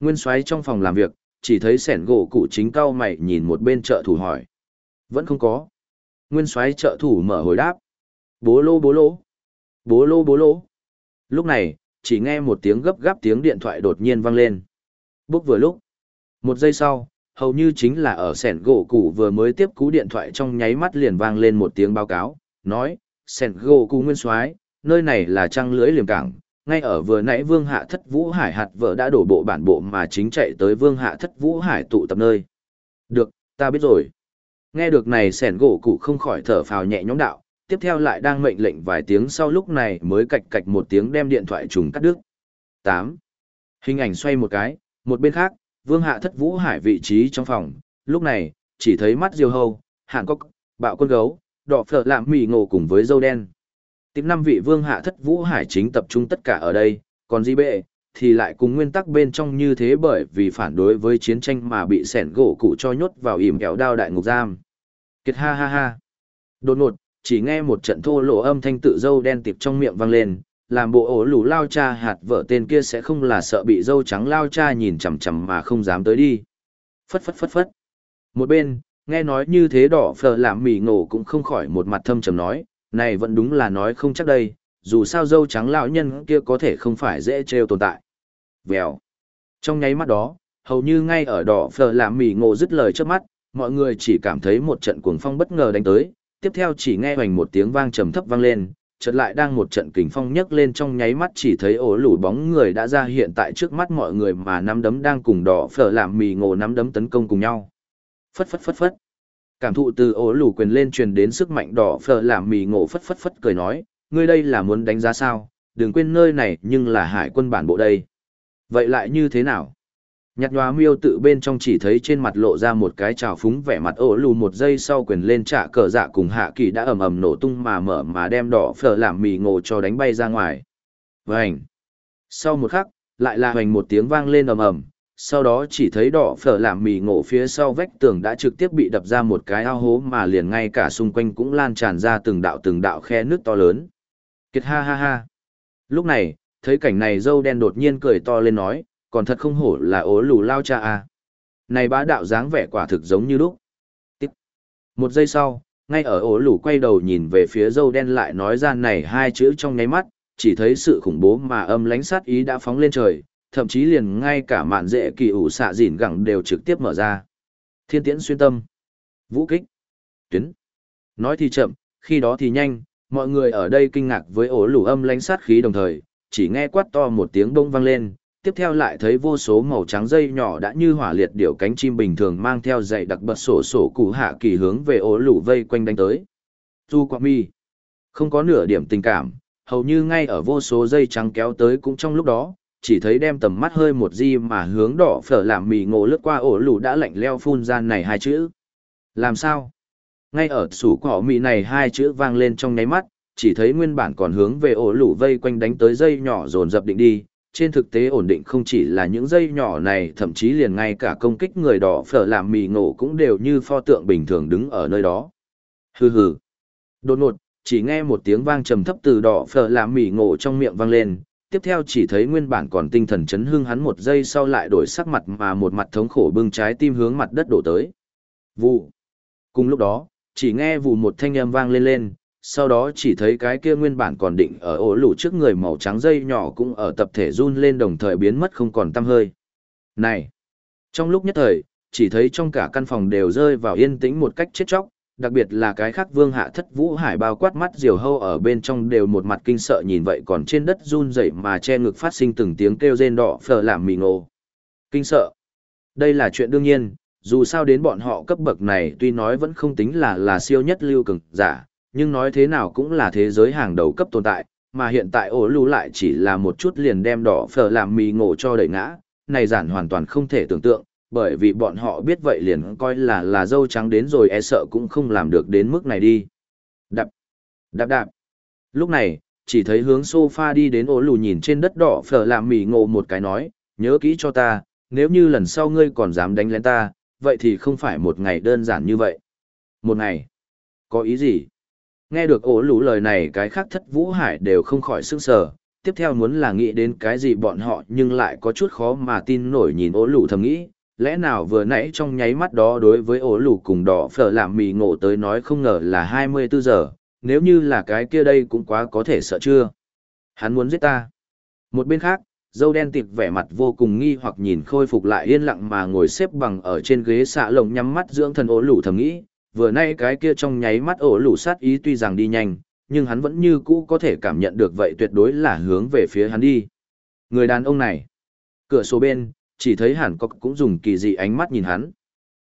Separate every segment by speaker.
Speaker 1: Nguyên soái trong phòng làm việc, chỉ thấy sẻn gỗ cụ chính cao mày nhìn một bên trợ thủ hỏi. Vẫn không có. Nguyên soái trợ thủ mở hồi đáp. Bố lô bố lô. Bố lô bố lô. Lúc này, chỉ nghe một tiếng gấp gáp tiếng điện thoại đột nhiên vang lên. Bốc vừa lúc. Một giây sau, hầu như chính là ở sẻn gỗ cụ vừa mới tiếp cú điện thoại trong nháy mắt liền vang lên một tiếng báo cáo, nói, sẻn gỗ cụ nguyên soái nơi này là trăng lưới liềm cảng, ngay ở vừa nãy vương hạ thất vũ hải hạt vợ đã đổ bộ bản bộ mà chính chạy tới vương hạ thất vũ hải tụ tập nơi. Được, ta biết rồi. Nghe được này sẻn gỗ cụ không khỏi thở phào nhẹ nhõm đạo, tiếp theo lại đang mệnh lệnh vài tiếng sau lúc này mới cạch cạch một tiếng đem điện thoại trùng cắt đứt. Tám. Hình ảnh xoay một cái, một bên khác, vương hạ thất vũ hải vị trí trong phòng, lúc này, chỉ thấy mắt diều hâu, hạng cốc, bạo quân gấu, đỏ phở lạm mì ngộ cùng với dâu đen. Tìm năm vị vương hạ thất vũ hải chính tập trung tất cả ở đây, còn di bệ, thì lại cùng nguyên tắc bên trong như thế bởi vì phản đối với chiến tranh mà bị sẻn gỗ cụ cho nhốt vào ỉm kéo đao đại ngục giam. Kiệt ha ha ha. Đột ngột, chỉ nghe một trận thô lộ âm thanh tự dâu đen tiệp trong miệng vang lên, làm bộ ổ lù lao cha hạt vợ tên kia sẽ không là sợ bị dâu trắng lao cha nhìn chằm chằm mà không dám tới đi. Phất phất phất phất. Một bên, nghe nói như thế đỏ phờ làm mỉ ngộ cũng không khỏi một mặt thâm trầm nói, này vẫn đúng là nói không chắc đây, dù sao dâu trắng lão nhân kia có thể không phải dễ trêu tồn tại. Vèo. Trong nháy mắt đó, hầu như ngay ở đỏ phở làm mì ngộ dứt lời trước mắt, mọi người chỉ cảm thấy một trận cuồng phong bất ngờ đánh tới, tiếp theo chỉ nghe hoành một tiếng vang trầm thấp vang lên, chợt lại đang một trận kình phong nhấc lên trong nháy mắt chỉ thấy ổ lủ bóng người đã ra hiện tại trước mắt mọi người mà nắm đấm đang cùng đỏ phở làm mì ngộ nắm đấm tấn công cùng nhau. Phất phất phất phất. Cảm thụ từ ổ lủ quyền lên truyền đến sức mạnh đỏ phở làm mì ngộ phất phất phất cười nói, ngươi đây là muốn đánh giá sao, đừng quên nơi này nhưng là hải quân bản bộ đây. Vậy lại như thế nào? Nhặt nhòa miêu tự bên trong chỉ thấy trên mặt lộ ra một cái trào phúng vẻ mặt ổ lù một giây sau quyền lên trả cờ dạ cùng hạ kỳ đã ầm ầm nổ tung mà mở mà đem đỏ phở làm mì ngộ cho đánh bay ra ngoài. Vành! Sau một khắc, lại là hoành một tiếng vang lên ầm ầm, sau đó chỉ thấy đỏ phở làm mì ngộ phía sau vách tường đã trực tiếp bị đập ra một cái ao hố mà liền ngay cả xung quanh cũng lan tràn ra từng đạo từng đạo khe nước to lớn. Kiệt ha ha ha! Lúc này, thấy cảnh này dâu đen đột nhiên cười to lên nói, còn thật không hổ là ố lù lao cha à. Này bá đạo dáng vẻ quả thực giống như lúc. Tiếp. Một giây sau, ngay ở ố lù quay đầu nhìn về phía dâu đen lại nói ra này hai chữ trong nháy mắt, chỉ thấy sự khủng bố mà âm lánh sát ý đã phóng lên trời, thậm chí liền ngay cả mạn dễ kỳ ủ xạ dỉn gẳng đều trực tiếp mở ra. Thiên tiễn xuyên tâm. Vũ kích. Tuyến. Nói thì chậm, khi đó thì nhanh, mọi người ở đây kinh ngạc với ổ lủ âm lánh sát khí đồng thời, chỉ nghe quát to một tiếng bông vang lên, tiếp theo lại thấy vô số màu trắng dây nhỏ đã như hỏa liệt điểu cánh chim bình thường mang theo dạy đặc bật sổ sổ cụ hạ kỳ hướng về ố lũ vây quanh đánh tới. Du Quang Mi không có nửa điểm tình cảm, hầu như ngay ở vô số dây trắng kéo tới cũng trong lúc đó, chỉ thấy đem tầm mắt hơi một di mà hướng đỏ phở làm mì ngộ lướt qua ổ lũ đã lạnh leo phun ra này hai chữ. Làm sao? Ngay ở sủ cỏ mì này hai chữ vang lên trong nháy mắt, chỉ thấy nguyên bản còn hướng về ổ lũ vây quanh đánh tới dây nhỏ dồn dập định đi, trên thực tế ổn định không chỉ là những dây nhỏ này thậm chí liền ngay cả công kích người đỏ phở làm mì ngộ cũng đều như pho tượng bình thường đứng ở nơi đó. Hừ hừ. Đột ngột, chỉ nghe một tiếng vang trầm thấp từ đỏ phở làm mì ngộ trong miệng vang lên, tiếp theo chỉ thấy nguyên bản còn tinh thần chấn hương hắn một giây sau lại đổi sắc mặt mà một mặt thống khổ bưng trái tim hướng mặt đất đổ tới. Vụ. Cùng lúc đó, chỉ nghe vụ một thanh âm vang lên lên, sau đó chỉ thấy cái kia nguyên bản còn định ở ổ lũ trước người màu trắng dây nhỏ cũng ở tập thể run lên đồng thời biến mất không còn tăm hơi. Này! Trong lúc nhất thời, chỉ thấy trong cả căn phòng đều rơi vào yên tĩnh một cách chết chóc, đặc biệt là cái khác vương hạ thất vũ hải bao quát mắt diều hâu ở bên trong đều một mặt kinh sợ nhìn vậy còn trên đất run rẩy mà che ngực phát sinh từng tiếng kêu rên đỏ phở làm mì ngộ. Kinh sợ! Đây là chuyện đương nhiên, dù sao đến bọn họ cấp bậc này tuy nói vẫn không tính là là siêu nhất lưu cường giả, nhưng nói thế nào cũng là thế giới hàng đầu cấp tồn tại, mà hiện tại ổ lưu lại chỉ là một chút liền đem đỏ phở làm mì ngộ cho đẩy ngã, này giản hoàn toàn không thể tưởng tượng, bởi vì bọn họ biết vậy liền coi là là dâu trắng đến rồi e sợ cũng không làm được đến mức này đi. Đạp, đạp đạp. Lúc này, chỉ thấy hướng sofa đi đến ố lù nhìn trên đất đỏ phở làm mì ngộ một cái nói, nhớ kỹ cho ta, nếu như lần sau ngươi còn dám đánh lên ta, vậy thì không phải một ngày đơn giản như vậy. Một ngày? Có ý gì? Nghe được ổ lũ lời này cái khác thất vũ hải đều không khỏi sức sở, tiếp theo muốn là nghĩ đến cái gì bọn họ nhưng lại có chút khó mà tin nổi nhìn ố lũ thầm nghĩ, lẽ nào vừa nãy trong nháy mắt đó đối với ổ lù cùng đỏ phở làm mì ngộ tới nói không ngờ là 24 giờ, nếu như là cái kia đây cũng quá có thể sợ chưa. Hắn muốn giết ta. Một bên khác, dâu đen tịt vẻ mặt vô cùng nghi hoặc nhìn khôi phục lại yên lặng mà ngồi xếp bằng ở trên ghế xạ lồng nhắm mắt dưỡng thần ổ lù thầm nghĩ, vừa nay cái kia trong nháy mắt ổ lù sát ý tuy rằng đi nhanh, nhưng hắn vẫn như cũ có thể cảm nhận được vậy tuyệt đối là hướng về phía hắn đi. Người đàn ông này, cửa sổ bên, chỉ thấy hẳn có cũng dùng kỳ dị ánh mắt nhìn hắn.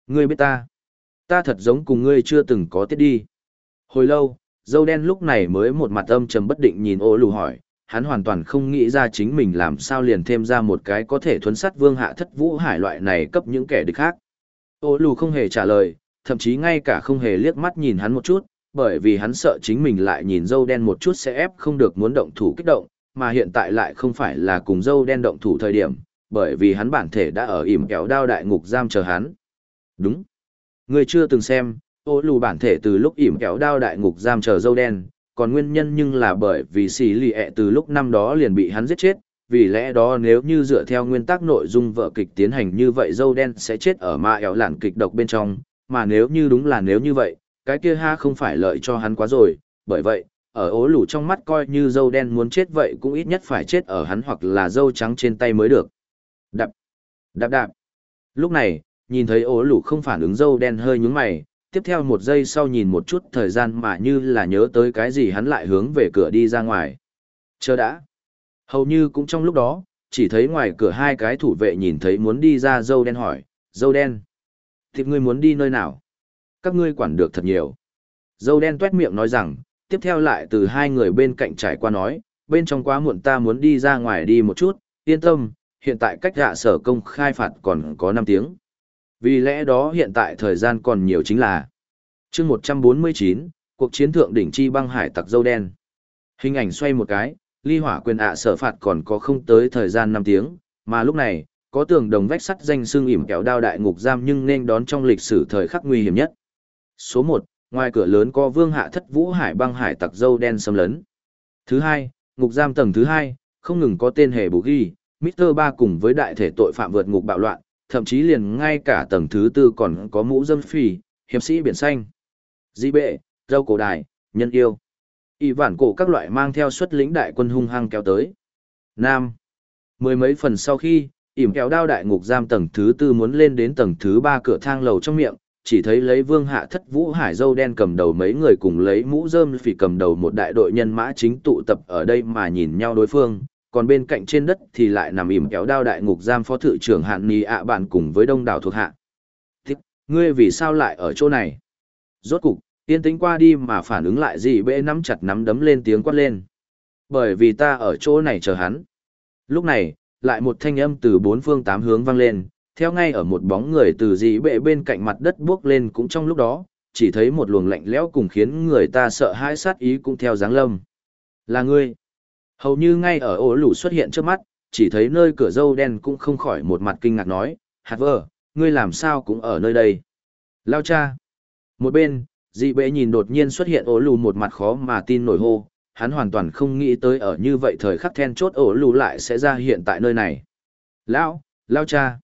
Speaker 1: Ngươi biết ta, ta thật giống cùng ngươi chưa từng có tiết đi. Hồi lâu, dâu đen lúc này mới một mặt âm trầm bất định nhìn ô lù hỏi, hắn hoàn toàn không nghĩ ra chính mình làm sao liền thêm ra một cái có thể thuấn sắt vương hạ thất vũ hải loại này cấp những kẻ địch khác. Ô lù không hề trả lời, thậm chí ngay cả không hề liếc mắt nhìn hắn một chút, bởi vì hắn sợ chính mình lại nhìn dâu đen một chút sẽ ép không được muốn động thủ kích động, mà hiện tại lại không phải là cùng dâu đen động thủ thời điểm, bởi vì hắn bản thể đã ở ỉm kéo đao đại ngục giam chờ hắn. Đúng. Người chưa từng xem, ô lù bản thể từ lúc ỉm kéo đao đại ngục giam chờ dâu đen, còn nguyên nhân nhưng là bởi vì xì lì ẹ từ lúc năm đó liền bị hắn giết chết, vì lẽ đó nếu như dựa theo nguyên tắc nội dung vợ kịch tiến hành như vậy dâu đen sẽ chết ở ma ẹo lản kịch độc bên trong, mà nếu như đúng là nếu như vậy, cái kia ha không phải lợi cho hắn quá rồi, bởi vậy, ở ố lù trong mắt coi như dâu đen muốn chết vậy cũng ít nhất phải chết ở hắn hoặc là dâu trắng trên tay mới được. Đạp, đạp đạp. Lúc này, nhìn thấy ố lủ không phản ứng dâu đen hơi nhúng mày, tiếp theo một giây sau nhìn một chút thời gian mà như là nhớ tới cái gì hắn lại hướng về cửa đi ra ngoài. Chờ đã. Hầu như cũng trong lúc đó, chỉ thấy ngoài cửa hai cái thủ vệ nhìn thấy muốn đi ra dâu đen hỏi, dâu đen. Thịt ngươi muốn đi nơi nào? Các ngươi quản được thật nhiều. Dâu đen tuét miệng nói rằng, tiếp theo lại từ hai người bên cạnh trải qua nói, bên trong quá muộn ta muốn đi ra ngoài đi một chút, yên tâm, hiện tại cách hạ sở công khai phạt còn có 5 tiếng. Vì lẽ đó hiện tại thời gian còn nhiều chính là chương 149, cuộc chiến thượng đỉnh chi băng hải tặc dâu đen. Hình ảnh xoay một cái, ly hỏa quyền ạ sở phạt còn có không tới thời gian 5 tiếng, mà lúc này, có tường đồng vách sắt danh xương ỉm kéo đao đại ngục giam nhưng nên đón trong lịch sử thời khắc nguy hiểm nhất. Số 1, ngoài cửa lớn có vương hạ thất vũ hải băng hải tặc dâu đen xâm lấn. Thứ hai, ngục giam tầng thứ hai, không ngừng có tên hề bù ghi, Mr. Ba cùng với đại thể tội phạm vượt ngục bạo loạn, thậm chí liền ngay cả tầng thứ tư còn có mũ dâm phì, hiệp sĩ biển xanh. Di bệ, râu cổ đài, nhân yêu. Y vản cổ các loại mang theo xuất lĩnh đại quân hung hăng kéo tới. Nam. Mười mấy phần sau khi, ỉm kéo đao đại ngục giam tầng thứ tư muốn lên đến tầng thứ ba cửa thang lầu trong miệng, chỉ thấy lấy vương hạ thất vũ hải dâu đen cầm đầu mấy người cùng lấy mũ rơm phỉ cầm đầu một đại đội nhân mã chính tụ tập ở đây mà nhìn nhau đối phương, còn bên cạnh trên đất thì lại nằm ỉm kéo đao đại ngục giam phó thự trưởng hạn ni ạ bạn cùng với đông đảo thuộc hạ. Thích, ngươi vì sao lại ở chỗ này? Rốt cục, yên tĩnh qua đi mà phản ứng lại gì bệ nắm chặt nắm đấm lên tiếng quát lên. Bởi vì ta ở chỗ này chờ hắn. Lúc này, lại một thanh âm từ bốn phương tám hướng vang lên, theo ngay ở một bóng người từ dị bệ bên cạnh mặt đất bước lên cũng trong lúc đó, chỉ thấy một luồng lạnh lẽo cùng khiến người ta sợ hãi sát ý cũng theo dáng lâm. Là ngươi. Hầu như ngay ở ổ lũ xuất hiện trước mắt, chỉ thấy nơi cửa dâu đen cũng không khỏi một mặt kinh ngạc nói, hạt vơ, ngươi làm sao cũng ở nơi đây. Lao cha. Một bên, dị bệ nhìn đột nhiên xuất hiện ổ lù một mặt khó mà tin nổi hô, hắn hoàn toàn không nghĩ tới ở như vậy thời khắc then chốt ổ lù lại sẽ ra hiện tại nơi này. Lão, lao cha.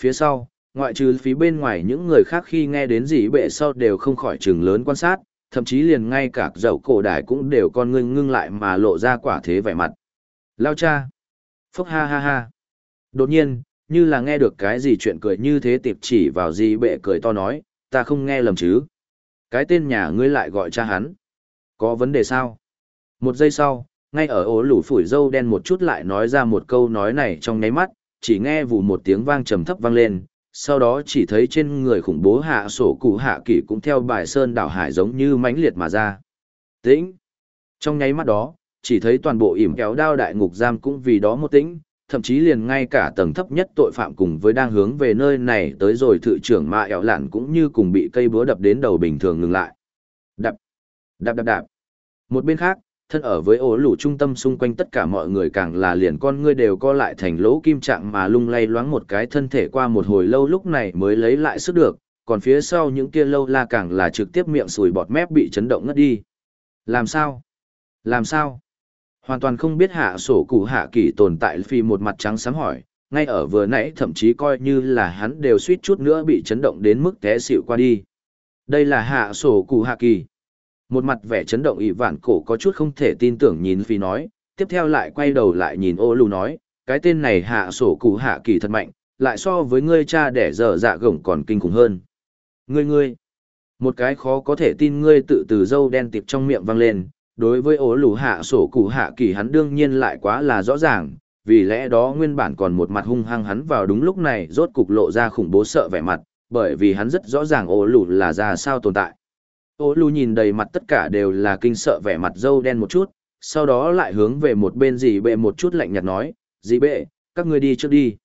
Speaker 1: Phía sau, ngoại trừ phía bên ngoài những người khác khi nghe đến dị bệ sau đều không khỏi chừng lớn quan sát, thậm chí liền ngay cả dậu cổ đài cũng đều con ngưng ngưng lại mà lộ ra quả thế vẻ mặt. Lao cha. Phốc ha ha ha. Đột nhiên, như là nghe được cái gì chuyện cười như thế tiệp chỉ vào gì bệ cười to nói, ta không nghe lầm chứ. Cái tên nhà ngươi lại gọi cha hắn. Có vấn đề sao? Một giây sau, ngay ở ố lủ phủi dâu đen một chút lại nói ra một câu nói này trong nháy mắt, chỉ nghe vụ một tiếng vang trầm thấp vang lên, sau đó chỉ thấy trên người khủng bố hạ sổ cụ hạ kỷ cũng theo bài sơn đảo hải giống như mãnh liệt mà ra. Tĩnh! Trong nháy mắt đó, chỉ thấy toàn bộ ỉm kéo đao đại ngục giam cũng vì đó một tĩnh, thậm chí liền ngay cả tầng thấp nhất tội phạm cùng với đang hướng về nơi này tới rồi thự trưởng mạ ẻo lạn cũng như cùng bị cây búa đập đến đầu bình thường ngừng lại. Đập! Đập đập đập! Một bên khác, thân ở với ổ lũ trung tâm xung quanh tất cả mọi người càng là liền con ngươi đều co lại thành lỗ kim trạng mà lung lay loáng một cái thân thể qua một hồi lâu lúc này mới lấy lại sức được, còn phía sau những kia lâu la càng là trực tiếp miệng sùi bọt mép bị chấn động ngất đi. Làm sao? Làm sao? Hoàn toàn không biết hạ sổ cụ hạ kỳ tồn tại phi một mặt trắng sáng hỏi, ngay ở vừa nãy thậm chí coi như là hắn đều suýt chút nữa bị chấn động đến mức té xỉu qua đi. Đây là hạ sổ cụ hạ kỳ. Một mặt vẻ chấn động ỷ vạn cổ có chút không thể tin tưởng nhìn phi nói, tiếp theo lại quay đầu lại nhìn ô lù nói, cái tên này hạ sổ cụ hạ kỳ thật mạnh, lại so với ngươi cha đẻ dở dạ gổng còn kinh khủng hơn. Ngươi ngươi, một cái khó có thể tin ngươi tự từ dâu đen tiệp trong miệng vang lên, đối với ố lù hạ sổ cụ hạ kỳ hắn đương nhiên lại quá là rõ ràng, vì lẽ đó nguyên bản còn một mặt hung hăng hắn vào đúng lúc này rốt cục lộ ra khủng bố sợ vẻ mặt, bởi vì hắn rất rõ ràng ố lù là ra sao tồn tại. Ô lù nhìn đầy mặt tất cả đều là kinh sợ vẻ mặt dâu đen một chút, sau đó lại hướng về một bên dì bệ một chút lạnh nhạt nói, dì bệ, các ngươi đi trước đi.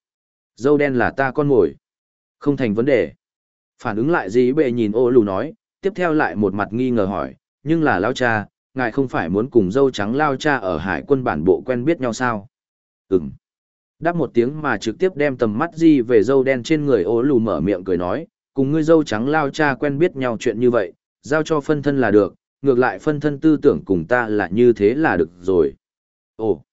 Speaker 1: Dâu đen là ta con ngồi. Không thành vấn đề. Phản ứng lại dì bệ nhìn ô lù nói, tiếp theo lại một mặt nghi ngờ hỏi, nhưng là lao cha, ngài không phải muốn cùng dâu trắng lao cha ở hải quân bản bộ quen biết nhau sao? Ừm. Đáp một tiếng mà trực tiếp đem tầm mắt di về dâu đen trên người ô lù mở miệng cười nói, cùng ngươi dâu trắng lao cha quen biết nhau chuyện như vậy, giao cho phân thân là được, ngược lại phân thân tư tưởng cùng ta là như thế là được rồi. Ồ,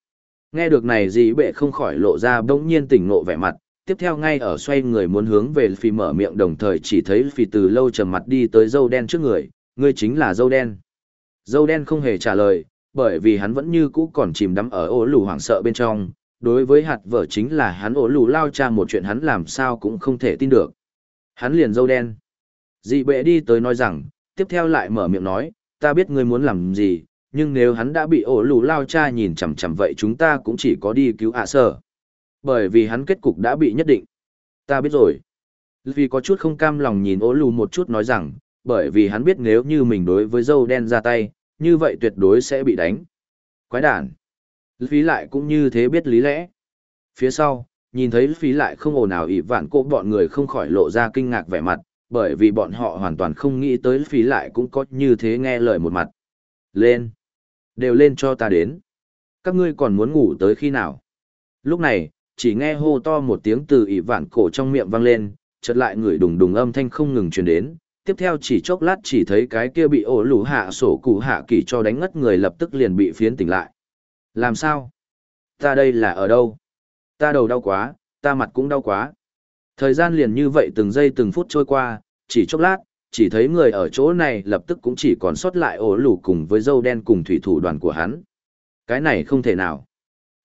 Speaker 1: nghe được này gì bệ không khỏi lộ ra bỗng nhiên tỉnh ngộ vẻ mặt, tiếp theo ngay ở xoay người muốn hướng về phi mở miệng đồng thời chỉ thấy phi từ lâu trầm mặt đi tới dâu đen trước người, ngươi chính là dâu đen. Dâu đen không hề trả lời, bởi vì hắn vẫn như cũ còn chìm đắm ở ổ lù hoảng sợ bên trong, đối với hạt vợ chính là hắn ổ lù lao cha một chuyện hắn làm sao cũng không thể tin được. Hắn liền dâu đen. Dị bệ đi tới nói rằng, tiếp theo lại mở miệng nói, ta biết ngươi muốn làm gì, nhưng nếu hắn đã bị ổ lù lao cha nhìn chằm chằm vậy chúng ta cũng chỉ có đi cứu ạ à sở. Bởi vì hắn kết cục đã bị nhất định. Ta biết rồi. Vì có chút không cam lòng nhìn ổ lù một chút nói rằng, bởi vì hắn biết nếu như mình đối với dâu đen ra tay, như vậy tuyệt đối sẽ bị đánh. Quái đản. Phí lại cũng như thế biết lý lẽ. Phía sau, nhìn thấy phí lại không ồn ào ỉ vạn cô bọn người không khỏi lộ ra kinh ngạc vẻ mặt, bởi vì bọn họ hoàn toàn không nghĩ tới phí lại cũng có như thế nghe lời một mặt. Lên! Đều lên cho ta đến. Các ngươi còn muốn ngủ tới khi nào? Lúc này, chỉ nghe hô to một tiếng từ ỉ vạn cổ trong miệng vang lên, chợt lại người đùng đùng âm thanh không ngừng truyền đến. Tiếp theo chỉ chốc lát chỉ thấy cái kia bị ổ lũ hạ sổ cụ hạ kỳ cho đánh ngất người lập tức liền bị phiến tỉnh lại. Làm sao? Ta đây là ở đâu? Ta đầu đau quá, ta mặt cũng đau quá. Thời gian liền như vậy từng giây từng phút trôi qua, chỉ chốc lát, chỉ thấy người ở chỗ này lập tức cũng chỉ còn sót lại ổ lù cùng với dâu đen cùng thủy thủ đoàn của hắn. Cái này không thể nào.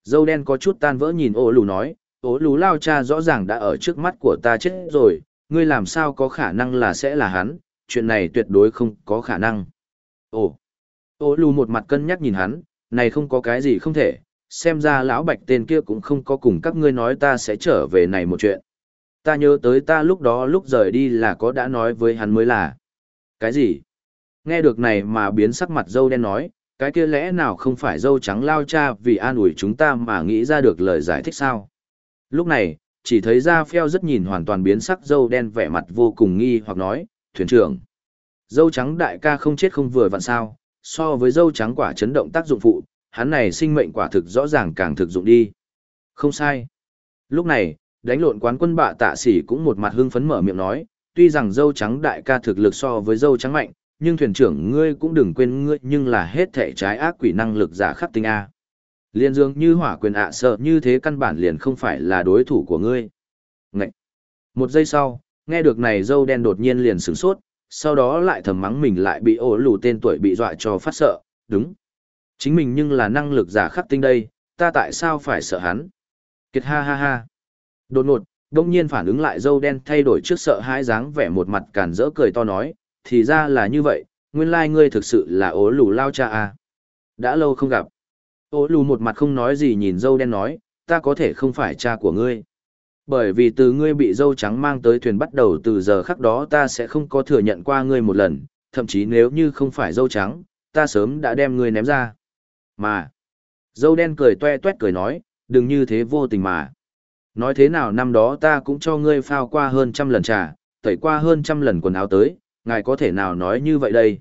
Speaker 1: Dâu đen có chút tan vỡ nhìn ổ lù nói, ổ lù lao cha rõ ràng đã ở trước mắt của ta chết rồi, ngươi làm sao có khả năng là sẽ là hắn, chuyện này tuyệt đối không có khả năng. Ồ, ổ lù một mặt cân nhắc nhìn hắn, này không có cái gì không thể, xem ra lão bạch tên kia cũng không có cùng các ngươi nói ta sẽ trở về này một chuyện. Ta nhớ tới ta lúc đó lúc rời đi là có đã nói với hắn mới là. Cái gì? Nghe được này mà biến sắc mặt dâu đen nói, cái kia lẽ nào không phải dâu trắng lao cha vì an ủi chúng ta mà nghĩ ra được lời giải thích sao? Lúc này, chỉ thấy ra pheo rất nhìn hoàn toàn biến sắc dâu đen vẻ mặt vô cùng nghi hoặc nói, thuyền trưởng. Dâu trắng đại ca không chết không vừa vặn sao, so với dâu trắng quả chấn động tác dụng phụ, hắn này sinh mệnh quả thực rõ ràng càng thực dụng đi. Không sai. Lúc này, đánh lộn quán quân bạ tạ sỉ cũng một mặt hưng phấn mở miệng nói, tuy rằng dâu trắng đại ca thực lực so với dâu trắng mạnh, nhưng thuyền trưởng ngươi cũng đừng quên ngươi nhưng là hết thể trái ác quỷ năng lực giả khắc tinh A. Liên dương như hỏa quyền ạ sợ như thế căn bản liền không phải là đối thủ của ngươi. Ngậy! Một giây sau, nghe được này dâu đen đột nhiên liền sửng sốt, sau đó lại thầm mắng mình lại bị ổ lù tên tuổi bị dọa cho phát sợ, đúng. Chính mình nhưng là năng lực giả khắc tinh đây, ta tại sao phải sợ hắn? Kiệt ha ha ha. Đột ngột, đông nhiên phản ứng lại dâu đen thay đổi trước sợ hãi dáng vẻ một mặt cản rỡ cười to nói, thì ra là như vậy, nguyên lai ngươi thực sự là ố lù lao cha à. Đã lâu không gặp. Ố lù một mặt không nói gì nhìn dâu đen nói, ta có thể không phải cha của ngươi. Bởi vì từ ngươi bị dâu trắng mang tới thuyền bắt đầu từ giờ khắc đó ta sẽ không có thừa nhận qua ngươi một lần, thậm chí nếu như không phải dâu trắng, ta sớm đã đem ngươi ném ra. Mà, dâu đen cười toe toét cười nói, đừng như thế vô tình mà. Nói thế nào năm đó ta cũng cho ngươi phao qua hơn trăm lần trà, tẩy qua hơn trăm lần quần áo tới, ngài có thể nào nói như vậy đây?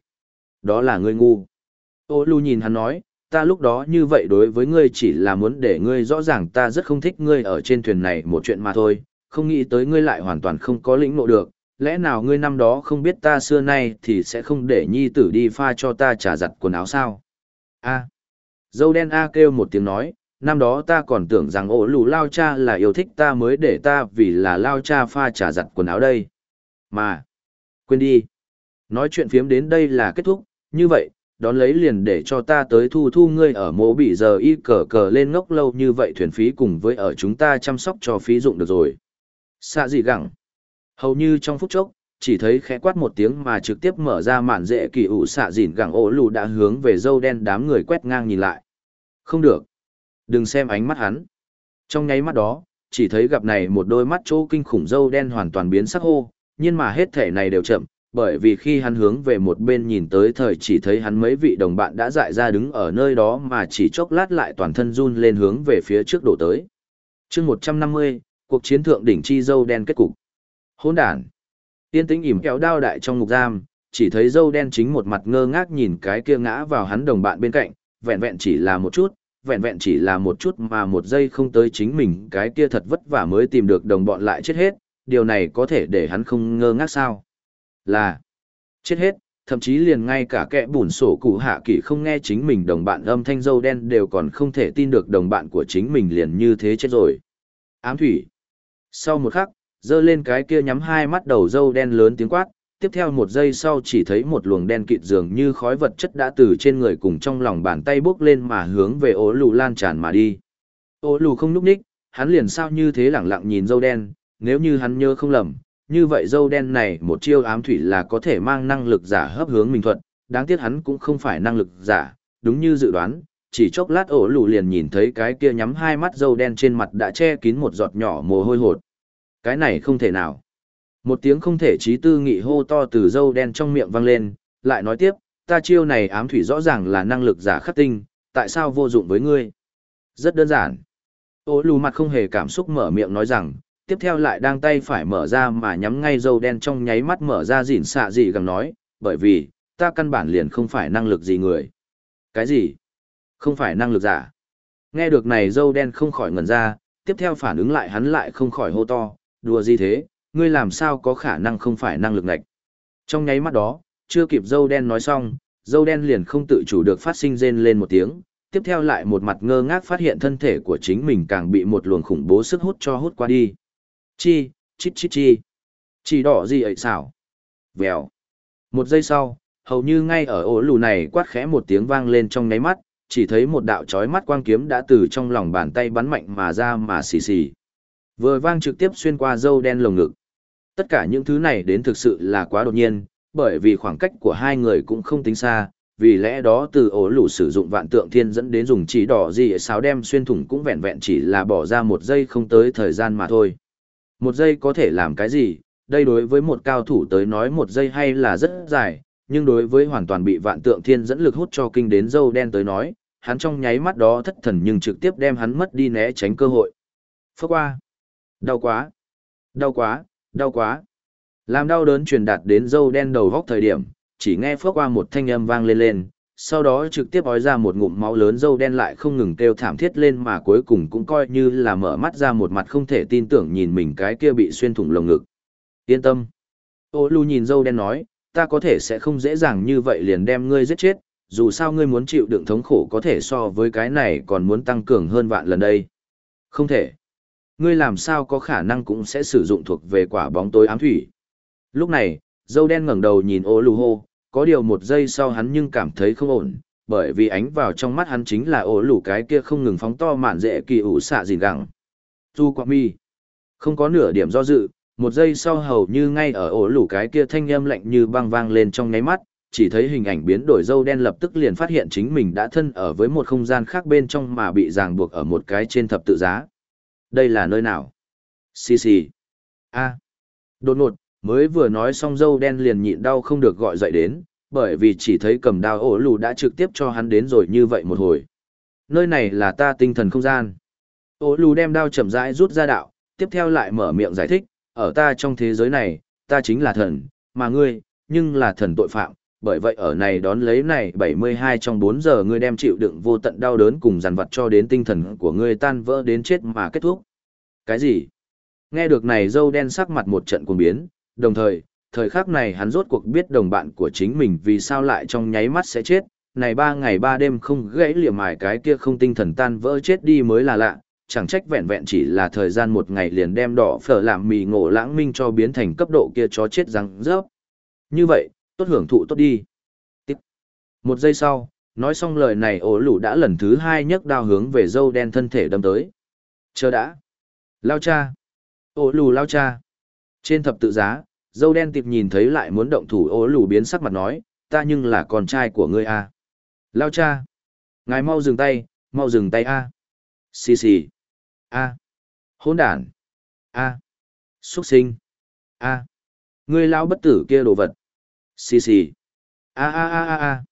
Speaker 1: Đó là ngươi ngu. Ô lưu nhìn hắn nói, ta lúc đó như vậy đối với ngươi chỉ là muốn để ngươi rõ ràng ta rất không thích ngươi ở trên thuyền này một chuyện mà thôi, không nghĩ tới ngươi lại hoàn toàn không có lĩnh ngộ được, lẽ nào ngươi năm đó không biết ta xưa nay thì sẽ không để nhi tử đi pha cho ta trả giặt quần áo sao? a Dâu đen A kêu một tiếng nói, năm đó ta còn tưởng rằng ổ lù lao cha là yêu thích ta mới để ta vì là lao cha pha trà giặt quần áo đây. Mà, quên đi. Nói chuyện phiếm đến đây là kết thúc, như vậy, đón lấy liền để cho ta tới thu thu ngươi ở mộ bị giờ y cờ cờ lên ngốc lâu như vậy thuyền phí cùng với ở chúng ta chăm sóc cho phí dụng được rồi. Xạ gì gặng. Hầu như trong phút chốc, chỉ thấy khẽ quát một tiếng mà trực tiếp mở ra màn dễ kỳ ủ xạ dịn gẳng ổ lù đã hướng về dâu đen đám người quét ngang nhìn lại. Không được. Đừng xem ánh mắt hắn. Trong nháy mắt đó, chỉ thấy gặp này một đôi mắt chỗ kinh khủng dâu đen hoàn toàn biến sắc hô, nhưng mà hết thể này đều chậm, bởi vì khi hắn hướng về một bên nhìn tới thời chỉ thấy hắn mấy vị đồng bạn đã dại ra đứng ở nơi đó mà chỉ chốc lát lại toàn thân run lên hướng về phía trước đổ tới. chương 150, cuộc chiến thượng đỉnh chi dâu đen kết cục. Hôn đàn. Tiên tĩnh ỉm kéo đao đại trong ngục giam, chỉ thấy dâu đen chính một mặt ngơ ngác nhìn cái kia ngã vào hắn đồng bạn bên cạnh, vẹn vẹn chỉ là một chút, vẹn vẹn chỉ là một chút mà một giây không tới chính mình cái kia thật vất vả mới tìm được đồng bọn lại chết hết, điều này có thể để hắn không ngơ ngác sao. Là chết hết, thậm chí liền ngay cả kẻ bùn sổ cụ hạ kỳ không nghe chính mình đồng bạn âm thanh dâu đen đều còn không thể tin được đồng bạn của chính mình liền như thế chết rồi. Ám thủy. Sau một khắc, dơ lên cái kia nhắm hai mắt đầu dâu đen lớn tiếng quát, tiếp theo một giây sau chỉ thấy một luồng đen kịt dường như khói vật chất đã từ trên người cùng trong lòng bàn tay bốc lên mà hướng về ố lù lan tràn mà đi. Ố lù không núp ních, hắn liền sao như thế lẳng lặng nhìn dâu đen, nếu như hắn nhớ không lầm, như vậy dâu đen này một chiêu ám thủy là có thể mang năng lực giả hấp hướng mình thuận, đáng tiếc hắn cũng không phải năng lực giả, đúng như dự đoán, chỉ chốc lát ổ lù liền nhìn thấy cái kia nhắm hai mắt dâu đen trên mặt đã che kín một giọt nhỏ mồ hôi hột. Cái này không thể nào. Một tiếng không thể trí tư nghị hô to từ dâu đen trong miệng vang lên, lại nói tiếp, ta chiêu này ám thủy rõ ràng là năng lực giả khắc tinh, tại sao vô dụng với ngươi? Rất đơn giản. Ô lù mặt không hề cảm xúc mở miệng nói rằng, tiếp theo lại đang tay phải mở ra mà nhắm ngay dâu đen trong nháy mắt mở ra dỉn xạ gì gầm nói, bởi vì, ta căn bản liền không phải năng lực gì người. Cái gì? Không phải năng lực giả. Nghe được này dâu đen không khỏi ngẩn ra, tiếp theo phản ứng lại hắn lại không khỏi hô to, đùa gì thế, ngươi làm sao có khả năng không phải năng lực ngạch. Trong nháy mắt đó, chưa kịp dâu đen nói xong, dâu đen liền không tự chủ được phát sinh rên lên một tiếng, tiếp theo lại một mặt ngơ ngác phát hiện thân thể của chính mình càng bị một luồng khủng bố sức hút cho hút qua đi. Chi, chít chít chi. Chỉ đỏ gì ấy xảo. Vèo. Một giây sau, hầu như ngay ở ổ lù này quát khẽ một tiếng vang lên trong nháy mắt, chỉ thấy một đạo chói mắt quang kiếm đã từ trong lòng bàn tay bắn mạnh mà ra mà xì xì. Vừa vang trực tiếp xuyên qua dâu đen lồng ngực. Tất cả những thứ này đến thực sự là quá đột nhiên, bởi vì khoảng cách của hai người cũng không tính xa, vì lẽ đó từ ổ lũ sử dụng vạn tượng thiên dẫn đến dùng chỉ đỏ gì sáo đem xuyên thủng cũng vẹn vẹn chỉ là bỏ ra một giây không tới thời gian mà thôi. Một giây có thể làm cái gì, đây đối với một cao thủ tới nói một giây hay là rất dài, nhưng đối với hoàn toàn bị vạn tượng thiên dẫn lực hút cho kinh đến dâu đen tới nói, hắn trong nháy mắt đó thất thần nhưng trực tiếp đem hắn mất đi né tránh cơ hội. Phước qua. Đau quá. Đau quá, đau quá. Làm đau đớn truyền đạt đến dâu đen đầu góc thời điểm, chỉ nghe phước qua một thanh âm vang lên lên, sau đó trực tiếp ói ra một ngụm máu lớn dâu đen lại không ngừng kêu thảm thiết lên mà cuối cùng cũng coi như là mở mắt ra một mặt không thể tin tưởng nhìn mình cái kia bị xuyên thủng lồng ngực. Yên tâm. Ô lưu nhìn dâu đen nói, ta có thể sẽ không dễ dàng như vậy liền đem ngươi giết chết, dù sao ngươi muốn chịu đựng thống khổ có thể so với cái này còn muốn tăng cường hơn vạn lần đây. Không thể. Ngươi làm sao có khả năng cũng sẽ sử dụng thuộc về quả bóng tối ám thủy. Lúc này, dâu đen ngẩng đầu nhìn ô lù hô, có điều một giây sau hắn nhưng cảm thấy không ổn, bởi vì ánh vào trong mắt hắn chính là ô lù cái kia không ngừng phóng to mạn dễ kỳ ủ xạ gìn gẳng. Tu quạ mi. Không có nửa điểm do dự, một giây sau hầu như ngay ở ổ lù cái kia thanh âm lạnh như băng vang lên trong ngáy mắt, chỉ thấy hình ảnh biến đổi dâu đen lập tức liền phát hiện chính mình đã thân ở với một không gian khác bên trong mà bị ràng buộc ở một cái trên thập tự giá. Đây là nơi nào? Xì xì. A. Đột ngột, mới vừa nói xong dâu đen liền nhịn đau không được gọi dậy đến, bởi vì chỉ thấy cầm đao ổ lù đã trực tiếp cho hắn đến rồi như vậy một hồi. Nơi này là ta tinh thần không gian. Ổ lù đem đao chậm rãi rút ra đạo, tiếp theo lại mở miệng giải thích, ở ta trong thế giới này, ta chính là thần, mà ngươi, nhưng là thần tội phạm. Bởi vậy ở này đón lấy này 72 trong 4 giờ ngươi đem chịu đựng vô tận đau đớn cùng dằn vặt cho đến tinh thần của ngươi tan vỡ đến chết mà kết thúc. Cái gì? Nghe được này dâu đen sắc mặt một trận cuồng biến, đồng thời, thời khắc này hắn rốt cuộc biết đồng bạn của chính mình vì sao lại trong nháy mắt sẽ chết, này ba ngày ba đêm không gãy liệm mài cái kia không tinh thần tan vỡ chết đi mới là lạ, chẳng trách vẹn vẹn chỉ là thời gian một ngày liền đem đỏ phở làm mì ngộ lãng minh cho biến thành cấp độ kia chó chết răng rớp. Như vậy, tốt hưởng thụ tốt đi. Tiếp. Một giây sau, nói xong lời này ổ lũ đã lần thứ hai nhấc đao hướng về dâu đen thân thể đâm tới. Chờ đã. Lao cha. Ổ lù lao cha. Trên thập tự giá, dâu đen tiệp nhìn thấy lại muốn động thủ ổ lù biến sắc mặt nói, ta nhưng là con trai của ngươi a. Lao cha. Ngài mau dừng tay, mau dừng tay a. Xì xì. A. Hôn đản. A. Xuất sinh. A. Ngươi lao bất tử kia đồ vật. Xì xì. A a a a a.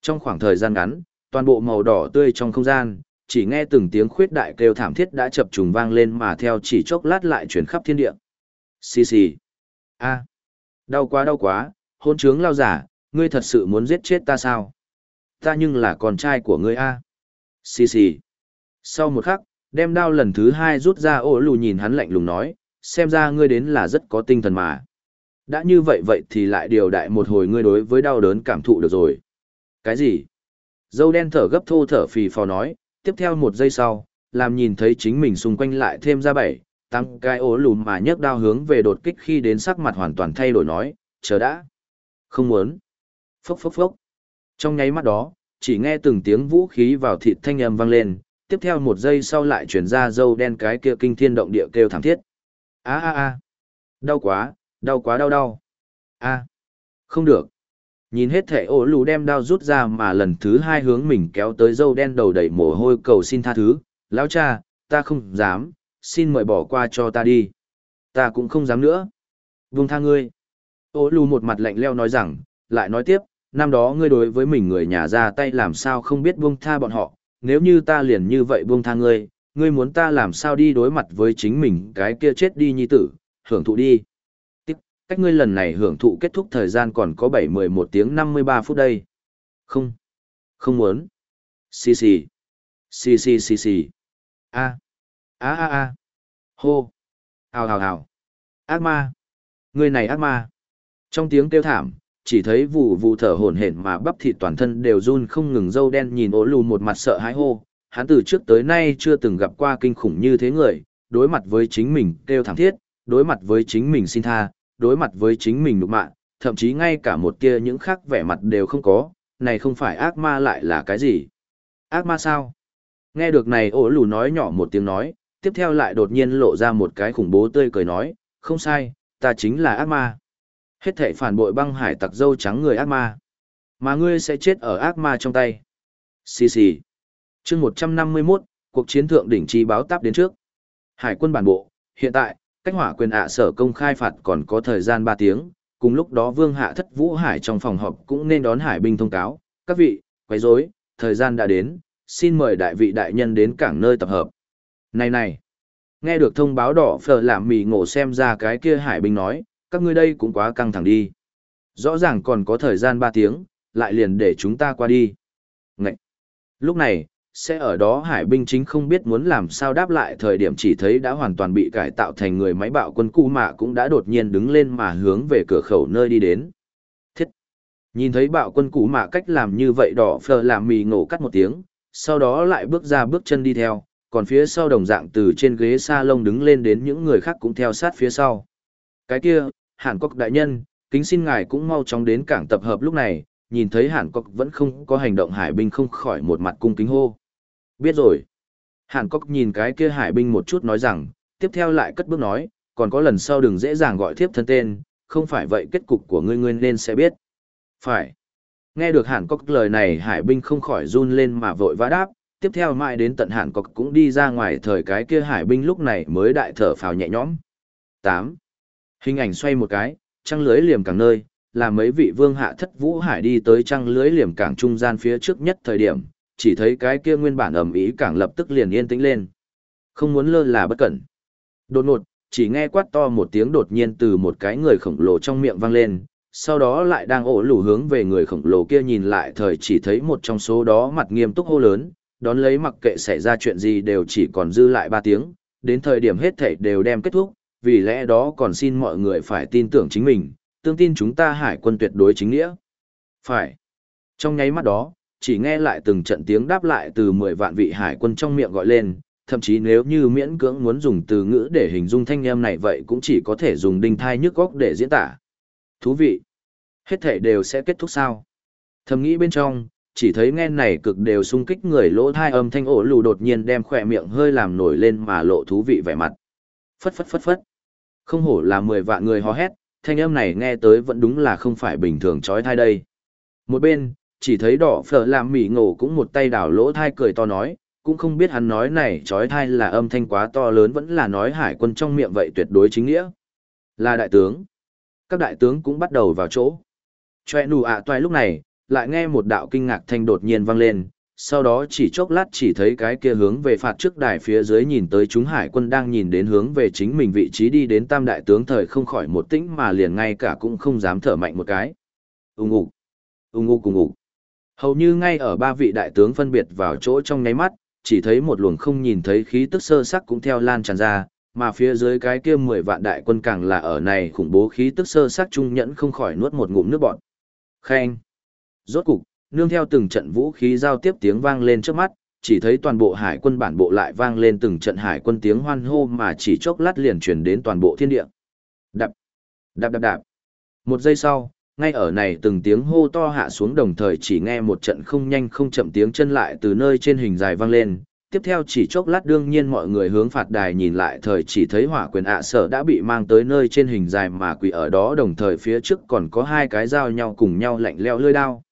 Speaker 1: Trong khoảng thời gian ngắn, toàn bộ màu đỏ tươi trong không gian, chỉ nghe từng tiếng khuyết đại kêu thảm thiết đã chập trùng vang lên mà theo chỉ chốc lát lại chuyển khắp thiên địa. Xì xì. A. Đau quá đau quá, hôn trướng lao giả, ngươi thật sự muốn giết chết ta sao? Ta nhưng là con trai của ngươi A. Xì xì. Sau một khắc, đem đao lần thứ hai rút ra ổ lù nhìn hắn lạnh lùng nói, xem ra ngươi đến là rất có tinh thần mà. Đã như vậy vậy thì lại điều đại một hồi ngươi đối với đau đớn cảm thụ được rồi. Cái gì? Dâu đen thở gấp thô thở phì phò nói, tiếp theo một giây sau, làm nhìn thấy chính mình xung quanh lại thêm ra bảy, tăng cái ố lùn mà nhấc đao hướng về đột kích khi đến sắc mặt hoàn toàn thay đổi nói, chờ đã. Không muốn. Phốc phốc phốc. Trong nháy mắt đó, chỉ nghe từng tiếng vũ khí vào thịt thanh âm vang lên, tiếp theo một giây sau lại chuyển ra dâu đen cái kia kinh thiên động địa kêu thảm thiết. a a a Đau quá, đau quá đau đau. a Không được. Nhìn hết thẻ ổ lù đem đao rút ra mà lần thứ hai hướng mình kéo tới dâu đen đầu đầy mồ hôi cầu xin tha thứ. Lão cha, ta không dám, xin mời bỏ qua cho ta đi. Ta cũng không dám nữa. Vùng tha ngươi. Ô lù một mặt lạnh leo nói rằng, lại nói tiếp, năm đó ngươi đối với mình người nhà ra tay làm sao không biết buông tha bọn họ, nếu như ta liền như vậy buông tha ngươi, ngươi muốn ta làm sao đi đối mặt với chính mình cái kia chết đi nhi tử, hưởng thụ đi cách ngươi lần này hưởng thụ kết thúc thời gian còn có bảy mười một tiếng năm mươi ba phút đây. Không. Không muốn. Xì xì. Xì xì xì xì. A. A a a. Hô. Hào hào hào. Ác ma. Người này ác ma. Trong tiếng kêu thảm, chỉ thấy vụ vụ thở hổn hển mà bắp thịt toàn thân đều run không ngừng dâu đen nhìn ố lù một mặt sợ hãi hô. Hắn từ trước tới nay chưa từng gặp qua kinh khủng như thế người, đối mặt với chính mình kêu thảm thiết, đối mặt với chính mình xin tha, đối mặt với chính mình nụ mạ, thậm chí ngay cả một tia những khác vẻ mặt đều không có, này không phải ác ma lại là cái gì? Ác ma sao? Nghe được này ổ lù nói nhỏ một tiếng nói, tiếp theo lại đột nhiên lộ ra một cái khủng bố tươi cười nói, không sai, ta chính là ác ma. Hết thể phản bội băng hải tặc dâu trắng người ác ma. Mà ngươi sẽ chết ở ác ma trong tay. Xì xì. chương 151, cuộc chiến thượng đỉnh chi báo táp đến trước. Hải quân bản bộ, hiện tại, cách hỏa quyền ạ sở công khai phạt còn có thời gian 3 tiếng, cùng lúc đó Vương Hạ Thất Vũ Hải trong phòng họp cũng nên đón hải binh thông cáo, các vị, quấy rối, thời gian đã đến, xin mời đại vị đại nhân đến cảng nơi tập hợp. Này này, nghe được thông báo đỏ phở làm mì ngộ xem ra cái kia hải binh nói, các ngươi đây cũng quá căng thẳng đi. Rõ ràng còn có thời gian 3 tiếng, lại liền để chúng ta qua đi. Ngậy! Lúc này, sẽ ở đó hải binh chính không biết muốn làm sao đáp lại thời điểm chỉ thấy đã hoàn toàn bị cải tạo thành người máy bạo quân cụ mạ cũng đã đột nhiên đứng lên mà hướng về cửa khẩu nơi đi đến. Thiết! Nhìn thấy bạo quân cụ mạ cách làm như vậy đỏ phờ làm mì ngộ cắt một tiếng, sau đó lại bước ra bước chân đi theo, còn phía sau đồng dạng từ trên ghế sa lông đứng lên đến những người khác cũng theo sát phía sau. Cái kia, Hàn Quốc đại nhân, kính xin ngài cũng mau chóng đến cảng tập hợp lúc này, nhìn thấy Hàn Quốc vẫn không có hành động hải binh không khỏi một mặt cung kính hô. Biết rồi. Hàn Cốc nhìn cái kia hải binh một chút nói rằng, tiếp theo lại cất bước nói, còn có lần sau đừng dễ dàng gọi thiếp thân tên, không phải vậy kết cục của ngươi ngươi nên sẽ biết. Phải. Nghe được Hàn Cốc lời này hải binh không khỏi run lên mà vội vã đáp, tiếp theo mãi đến tận Hàn Cốc cũng đi ra ngoài thời cái kia hải binh lúc này mới đại thở phào nhẹ nhõm. 8. Hình ảnh xoay một cái, trăng lưới liềm càng nơi, là mấy vị vương hạ thất vũ hải đi tới trăng lưới liềm cảng trung gian phía trước nhất thời điểm, chỉ thấy cái kia nguyên bản ầm ĩ càng lập tức liền yên tĩnh lên. Không muốn lơ là bất cẩn. Đột ngột, chỉ nghe quát to một tiếng đột nhiên từ một cái người khổng lồ trong miệng vang lên, sau đó lại đang ổ lủ hướng về người khổng lồ kia nhìn lại thời chỉ thấy một trong số đó mặt nghiêm túc hô lớn, đón lấy mặc kệ xảy ra chuyện gì đều chỉ còn dư lại ba tiếng, đến thời điểm hết thảy đều đem kết thúc, vì lẽ đó còn xin mọi người phải tin tưởng chính mình, tương tin chúng ta hải quân tuyệt đối chính nghĩa. Phải. Trong nháy mắt đó, chỉ nghe lại từng trận tiếng đáp lại từ 10 vạn vị hải quân trong miệng gọi lên, thậm chí nếu như miễn cưỡng muốn dùng từ ngữ để hình dung thanh âm này vậy cũng chỉ có thể dùng đinh thai nhức góc để diễn tả. Thú vị. Hết thể đều sẽ kết thúc sao? Thầm nghĩ bên trong, chỉ thấy nghe này cực đều xung kích người lỗ thai âm thanh ổ lù đột nhiên đem khỏe miệng hơi làm nổi lên mà lộ thú vị vẻ mặt. Phất phất phất phất. Không hổ là 10 vạn người hò hét, thanh âm này nghe tới vẫn đúng là không phải bình thường trói thai đây. Một bên, chỉ thấy đỏ phở làm mỉ ngộ cũng một tay đảo lỗ thai cười to nói, cũng không biết hắn nói này trói thai là âm thanh quá to lớn vẫn là nói hải quân trong miệng vậy tuyệt đối chính nghĩa. Là đại tướng. Các đại tướng cũng bắt đầu vào chỗ. Chòe nù ạ à toài lúc này, lại nghe một đạo kinh ngạc thanh đột nhiên vang lên, sau đó chỉ chốc lát chỉ thấy cái kia hướng về phạt trước đài phía dưới nhìn tới chúng hải quân đang nhìn đến hướng về chính mình vị trí đi đến tam đại tướng thời không khỏi một tĩnh mà liền ngay cả cũng không dám thở mạnh một cái. Ung ục, ung ục cùng ục. Hầu như ngay ở ba vị đại tướng phân biệt vào chỗ trong nháy mắt, chỉ thấy một luồng không nhìn thấy khí tức sơ sắc cũng theo lan tràn ra, mà phía dưới cái kia mười vạn đại quân càng là ở này khủng bố khí tức sơ sắc trung nhẫn không khỏi nuốt một ngụm nước bọt. Khen. Rốt cục, nương theo từng trận vũ khí giao tiếp tiếng vang lên trước mắt, chỉ thấy toàn bộ hải quân bản bộ lại vang lên từng trận hải quân tiếng hoan hô mà chỉ chốc lát liền truyền đến toàn bộ thiên địa. Đạp, đạp đạp đạp. Một giây sau, ngay ở này từng tiếng hô to hạ xuống đồng thời chỉ nghe một trận không nhanh không chậm tiếng chân lại từ nơi trên hình dài vang lên. Tiếp theo chỉ chốc lát đương nhiên mọi người hướng phạt đài nhìn lại thời chỉ thấy hỏa quyền ạ sở đã bị mang tới nơi trên hình dài mà quỷ ở đó đồng thời phía trước còn có hai cái dao nhau cùng nhau lạnh leo lơi đao.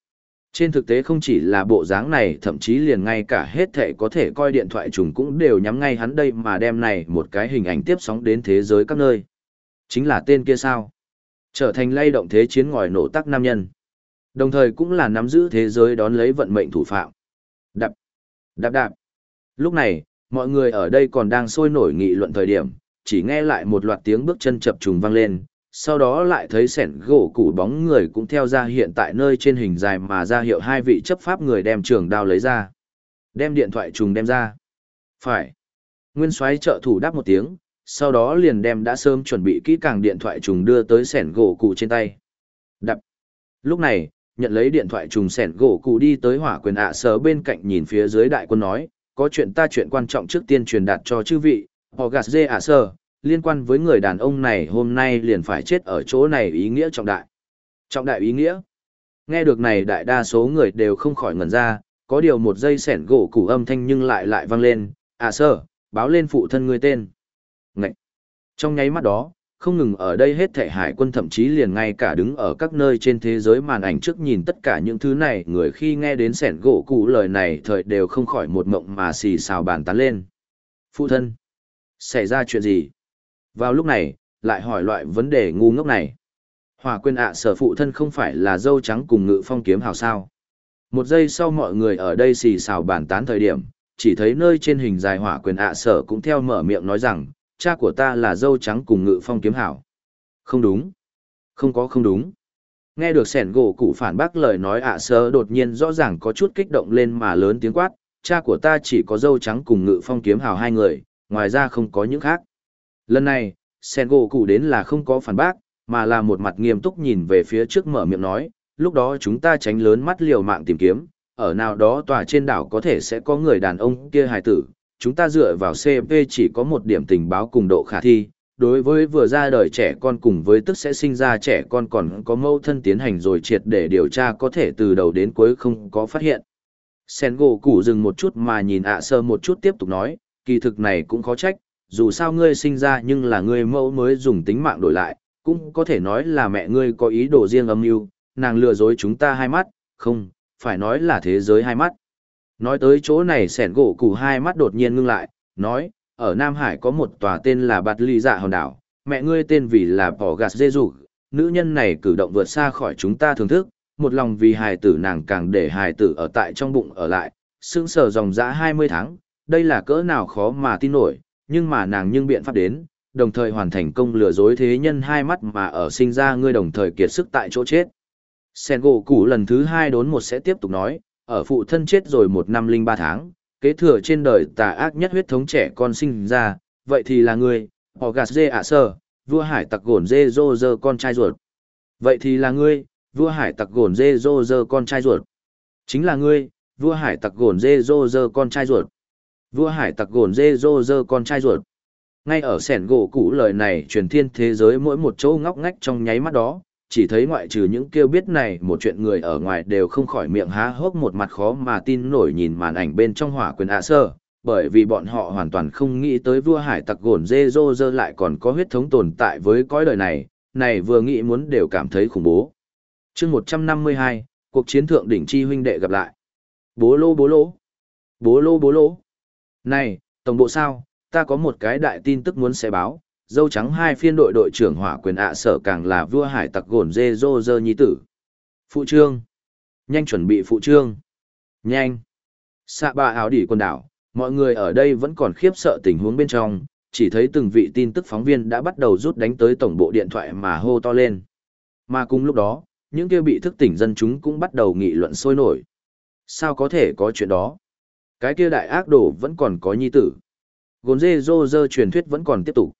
Speaker 1: Trên thực tế không chỉ là bộ dáng này, thậm chí liền ngay cả hết thệ có thể coi điện thoại trùng cũng đều nhắm ngay hắn đây mà đem này một cái hình ảnh tiếp sóng đến thế giới các nơi. Chính là tên kia sao? Trở thành lay động thế chiến ngòi nổ tắc nam nhân. Đồng thời cũng là nắm giữ thế giới đón lấy vận mệnh thủ phạm. Đạp, đạp đạp. Lúc này, mọi người ở đây còn đang sôi nổi nghị luận thời điểm, chỉ nghe lại một loạt tiếng bước chân chập trùng vang lên, sau đó lại thấy sẻn gỗ củ bóng người cũng theo ra hiện tại nơi trên hình dài mà ra hiệu hai vị chấp pháp người đem trường đao lấy ra. Đem điện thoại trùng đem ra. Phải. Nguyên soái trợ thủ đáp một tiếng, sau đó liền đem đã sớm chuẩn bị kỹ càng điện thoại trùng đưa tới sẻn gỗ cụ trên tay. Đập. Lúc này, nhận lấy điện thoại trùng sẻn gỗ cụ đi tới hỏa quyền ạ sở bên cạnh nhìn phía dưới đại quân nói, có chuyện ta chuyện quan trọng trước tiên truyền đạt cho chư vị, họ gạt dê ạ sở, liên quan với người đàn ông này hôm nay liền phải chết ở chỗ này ý nghĩa trọng đại. Trọng đại ý nghĩa. Nghe được này đại đa số người đều không khỏi ngẩn ra, có điều một giây sẻn gỗ củ âm thanh nhưng lại lại vang lên, à sơ, báo lên phụ thân người tên. Ngậy! Trong nháy mắt đó, không ngừng ở đây hết thể hải quân thậm chí liền ngay cả đứng ở các nơi trên thế giới màn ảnh trước nhìn tất cả những thứ này người khi nghe đến sẻn gỗ cụ lời này thời đều không khỏi một mộng mà xì xào bàn tán lên. Phụ thân! Xảy ra chuyện gì? Vào lúc này, lại hỏi loại vấn đề ngu ngốc này. Hỏa quyền ạ sở phụ thân không phải là dâu trắng cùng ngự phong kiếm hào sao. Một giây sau mọi người ở đây xì xào bàn tán thời điểm, chỉ thấy nơi trên hình dài hỏa quyền ạ sở cũng theo mở miệng nói rằng, cha của ta là dâu trắng cùng ngự phong kiếm hảo. Không đúng. Không có không đúng. Nghe được sẻn gỗ cụ phản bác lời nói ạ sơ đột nhiên rõ ràng có chút kích động lên mà lớn tiếng quát, cha của ta chỉ có dâu trắng cùng ngự phong kiếm hào hai người, ngoài ra không có những khác. Lần này, sen gỗ cụ đến là không có phản bác, mà là một mặt nghiêm túc nhìn về phía trước mở miệng nói, lúc đó chúng ta tránh lớn mắt liều mạng tìm kiếm, ở nào đó tòa trên đảo có thể sẽ có người đàn ông kia hài tử, chúng ta dựa vào CP chỉ có một điểm tình báo cùng độ khả thi, đối với vừa ra đời trẻ con cùng với tức sẽ sinh ra trẻ con còn có mâu thân tiến hành rồi triệt để điều tra có thể từ đầu đến cuối không có phát hiện. Sen gỗ củ dừng một chút mà nhìn ạ sơ một chút tiếp tục nói, kỳ thực này cũng khó trách, dù sao ngươi sinh ra nhưng là ngươi mẫu mới dùng tính mạng đổi lại, cũng có thể nói là mẹ ngươi có ý đồ riêng âm mưu, nàng lừa dối chúng ta hai mắt, không, phải nói là thế giới hai mắt. Nói tới chỗ này sẻn gỗ củ hai mắt đột nhiên ngưng lại, nói, ở Nam Hải có một tòa tên là Bạt Ly Dạ Hòn Đảo, mẹ ngươi tên vì là Bỏ Gạt Dê Dục nữ nhân này cử động vượt xa khỏi chúng ta thưởng thức, một lòng vì hài tử nàng càng để hài tử ở tại trong bụng ở lại, sững sờ dòng dã 20 tháng, đây là cỡ nào khó mà tin nổi, nhưng mà nàng nhưng biện pháp đến, đồng thời hoàn thành công lừa dối thế nhân hai mắt mà ở sinh ra ngươi đồng thời kiệt sức tại chỗ chết. Sen gỗ củ lần thứ hai đốn một sẽ tiếp tục nói, ở phụ thân chết rồi một năm linh ba tháng, kế thừa trên đời tà ác nhất huyết thống trẻ con sinh ra, vậy thì là ngươi, họ gạt dê ạ sơ, vua hải tặc gồn dê dô dơ con trai ruột. Vậy thì là ngươi, vua hải tặc gồn dê dô dơ con trai ruột. Chính là ngươi, vua hải tặc gồn dê dô dơ con trai ruột. Vua hải tặc gồn dê dô dơ con trai ruột. Ngay ở sẻn gỗ cũ lời này truyền thiên thế giới mỗi một chỗ ngóc ngách trong nháy mắt đó, chỉ thấy ngoại trừ những kêu biết này một chuyện người ở ngoài đều không khỏi miệng há hốc một mặt khó mà tin nổi nhìn màn ảnh bên trong hỏa quyền ạ sơ, bởi vì bọn họ hoàn toàn không nghĩ tới vua hải tặc gồn dê dô dơ lại còn có huyết thống tồn tại với cõi đời này, này vừa nghĩ muốn đều cảm thấy khủng bố. chương 152, cuộc chiến thượng đỉnh chi huynh đệ gặp lại. Bố lô bố lô. Bố lô bố lô. Này, tổng bộ sao, ta có một cái đại tin tức muốn sẽ báo, dâu trắng hai phiên đội đội trưởng hỏa quyền ạ sở càng là vua hải tặc gồn dê dô dơ nhi tử. Phụ trương. Nhanh chuẩn bị phụ trương. Nhanh. Xạ ba áo đỉ quần đảo, mọi người ở đây vẫn còn khiếp sợ tình huống bên trong, chỉ thấy từng vị tin tức phóng viên đã bắt đầu rút đánh tới tổng bộ điện thoại mà hô to lên. Mà cùng lúc đó, những kia bị thức tỉnh dân chúng cũng bắt đầu nghị luận sôi nổi. Sao có thể có chuyện đó? Cái kia đại ác đồ vẫn còn có nhi tử. Gồn dê dô dơ truyền thuyết vẫn còn tiếp tục.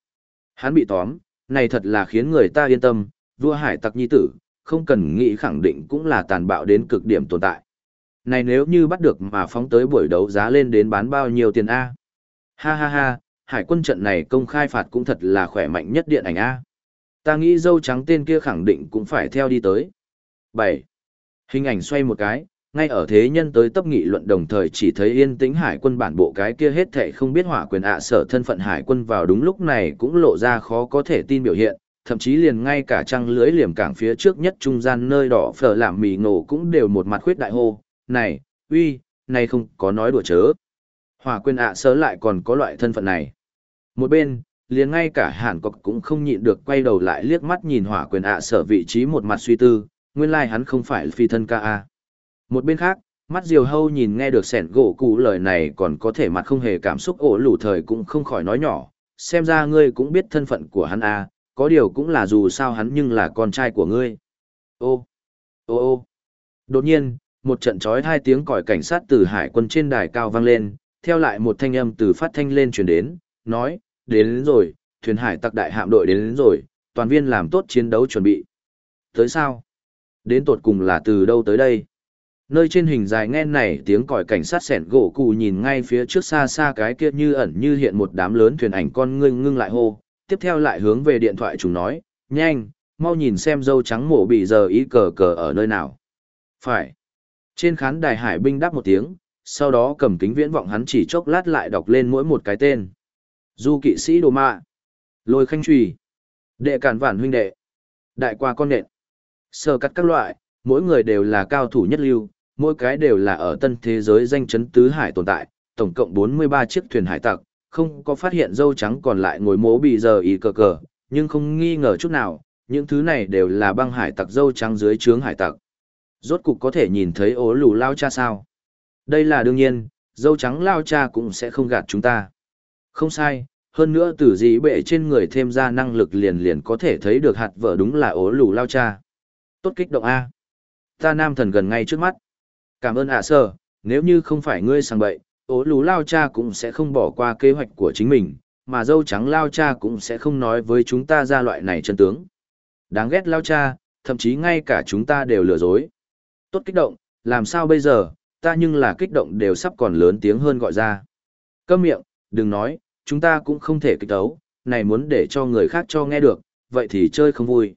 Speaker 1: Hắn bị tóm, này thật là khiến người ta yên tâm, vua hải tặc nhi tử, không cần nghĩ khẳng định cũng là tàn bạo đến cực điểm tồn tại. Này nếu như bắt được mà phóng tới buổi đấu giá lên đến bán bao nhiêu tiền A? Ha ha ha, hải quân trận này công khai phạt cũng thật là khỏe mạnh nhất điện ảnh A. Ta nghĩ dâu trắng tên kia khẳng định cũng phải theo đi tới. 7. Hình ảnh xoay một cái, ngay ở thế nhân tới tấp nghị luận đồng thời chỉ thấy yên tĩnh hải quân bản bộ cái kia hết thệ không biết hỏa quyền ạ sở thân phận hải quân vào đúng lúc này cũng lộ ra khó có thể tin biểu hiện, thậm chí liền ngay cả trăng lưới liềm cảng phía trước nhất trung gian nơi đỏ phở làm mì ngộ cũng đều một mặt khuyết đại hô, này, uy, này không có nói đùa chớ. Hỏa quyền ạ sở lại còn có loại thân phận này. Một bên, liền ngay cả hàn cọc cũng không nhịn được quay đầu lại liếc mắt nhìn hỏa quyền ạ sở vị trí một mặt suy tư, nguyên lai hắn không phải phi thân ca a một bên khác, mắt diều hâu nhìn nghe được sẻn gỗ cụ lời này còn có thể mặt không hề cảm xúc ổ lủ thời cũng không khỏi nói nhỏ, xem ra ngươi cũng biết thân phận của hắn à, có điều cũng là dù sao hắn nhưng là con trai của ngươi. Ô, ô ô. Đột nhiên, một trận trói hai tiếng còi cảnh sát từ hải quân trên đài cao vang lên, theo lại một thanh âm từ phát thanh lên truyền đến, nói, đến, đến rồi, thuyền hải tặc đại hạm đội đến, đến rồi, toàn viên làm tốt chiến đấu chuẩn bị. Tới sao? Đến tột cùng là từ đâu tới đây? Nơi trên hình dài nghe này tiếng còi cảnh sát sẻn gỗ cụ nhìn ngay phía trước xa xa cái kia như ẩn như hiện một đám lớn thuyền ảnh con ngưng ngưng lại hô, tiếp theo lại hướng về điện thoại chúng nói, nhanh, mau nhìn xem dâu trắng mổ bị giờ ý cờ cờ ở nơi nào. Phải. Trên khán đài hải binh đáp một tiếng, sau đó cầm kính viễn vọng hắn chỉ chốc lát lại đọc lên mỗi một cái tên. Du kỵ sĩ đồ mạ, lôi khanh trùy, đệ cản vản huynh đệ, đại qua con nện, sơ cắt các loại, mỗi người đều là cao thủ nhất lưu, mỗi cái đều là ở tân thế giới danh chấn tứ hải tồn tại, tổng cộng 43 chiếc thuyền hải tặc, không có phát hiện dâu trắng còn lại ngồi mố bị giờ ý cờ cờ, nhưng không nghi ngờ chút nào, những thứ này đều là băng hải tặc dâu trắng dưới trướng hải tặc. Rốt cục có thể nhìn thấy ố lù lao cha sao? Đây là đương nhiên, dâu trắng lao cha cũng sẽ không gạt chúng ta. Không sai, hơn nữa từ dĩ bệ trên người thêm ra năng lực liền liền có thể thấy được hạt vợ đúng là ố lù lao cha. Tốt kích động A. Ta nam thần gần ngay trước mắt. Cảm ơn ạ à sơ nếu như không phải ngươi sang bậy, ố lú lao cha cũng sẽ không bỏ qua kế hoạch của chính mình, mà dâu trắng lao cha cũng sẽ không nói với chúng ta ra loại này chân tướng. Đáng ghét lao cha, thậm chí ngay cả chúng ta đều lừa dối. Tốt kích động, làm sao bây giờ, ta nhưng là kích động đều sắp còn lớn tiếng hơn gọi ra. Câm miệng, đừng nói, chúng ta cũng không thể kích tấu này muốn để cho người khác cho nghe được, vậy thì chơi không vui.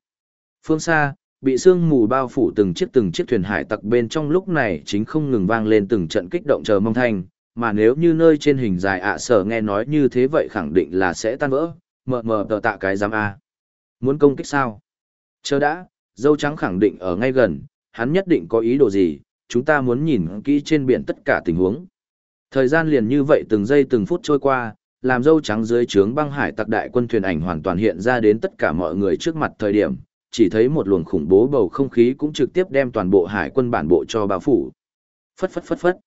Speaker 1: Phương xa bị sương mù bao phủ từng chiếc từng chiếc thuyền hải tặc bên trong lúc này chính không ngừng vang lên từng trận kích động chờ mong thanh, mà nếu như nơi trên hình dài ạ sở nghe nói như thế vậy khẳng định là sẽ tan vỡ, mờ mờ tờ tạ cái giám A. Muốn công kích sao? Chờ đã, dâu trắng khẳng định ở ngay gần, hắn nhất định có ý đồ gì, chúng ta muốn nhìn kỹ trên biển tất cả tình huống. Thời gian liền như vậy từng giây từng phút trôi qua, làm dâu trắng dưới trướng băng hải tặc đại quân thuyền ảnh hoàn toàn hiện ra đến tất cả mọi người trước mặt thời điểm, chỉ thấy một luồng khủng bố bầu không khí cũng trực tiếp đem toàn bộ hải quân bản bộ cho bao phủ. Phất phất phất phất.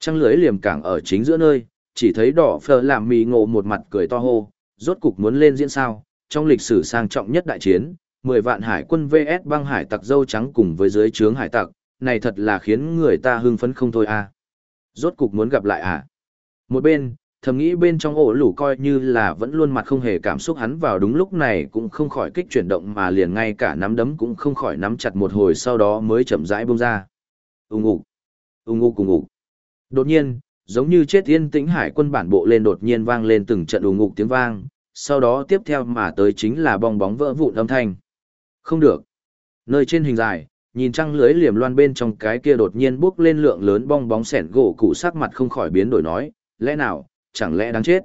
Speaker 1: Trăng lưới liềm cảng ở chính giữa nơi, chỉ thấy đỏ phờ làm mì ngộ một mặt cười to hô, rốt cục muốn lên diễn sao, trong lịch sử sang trọng nhất đại chiến, 10 vạn hải quân VS băng hải tặc dâu trắng cùng với dưới trướng hải tặc, này thật là khiến người ta hưng phấn không thôi à. Rốt cục muốn gặp lại à. Một bên, thầm nghĩ bên trong ổ lủ coi như là vẫn luôn mặt không hề cảm xúc hắn vào đúng lúc này cũng không khỏi kích chuyển động mà liền ngay cả nắm đấm cũng không khỏi nắm chặt một hồi sau đó mới chậm rãi bông ra. Ung ục, ung ục cùng ục. Đột nhiên, giống như chết yên tĩnh hải quân bản bộ lên đột nhiên vang lên từng trận ù ngục tiếng vang, sau đó tiếp theo mà tới chính là bong bóng vỡ vụn âm thanh. Không được. Nơi trên hình dài, nhìn trăng lưới liềm loan bên trong cái kia đột nhiên bước lên lượng lớn bong bóng sẻn gỗ cụ sắc mặt không khỏi biến đổi nói, lẽ nào, chẳng lẽ đáng chết.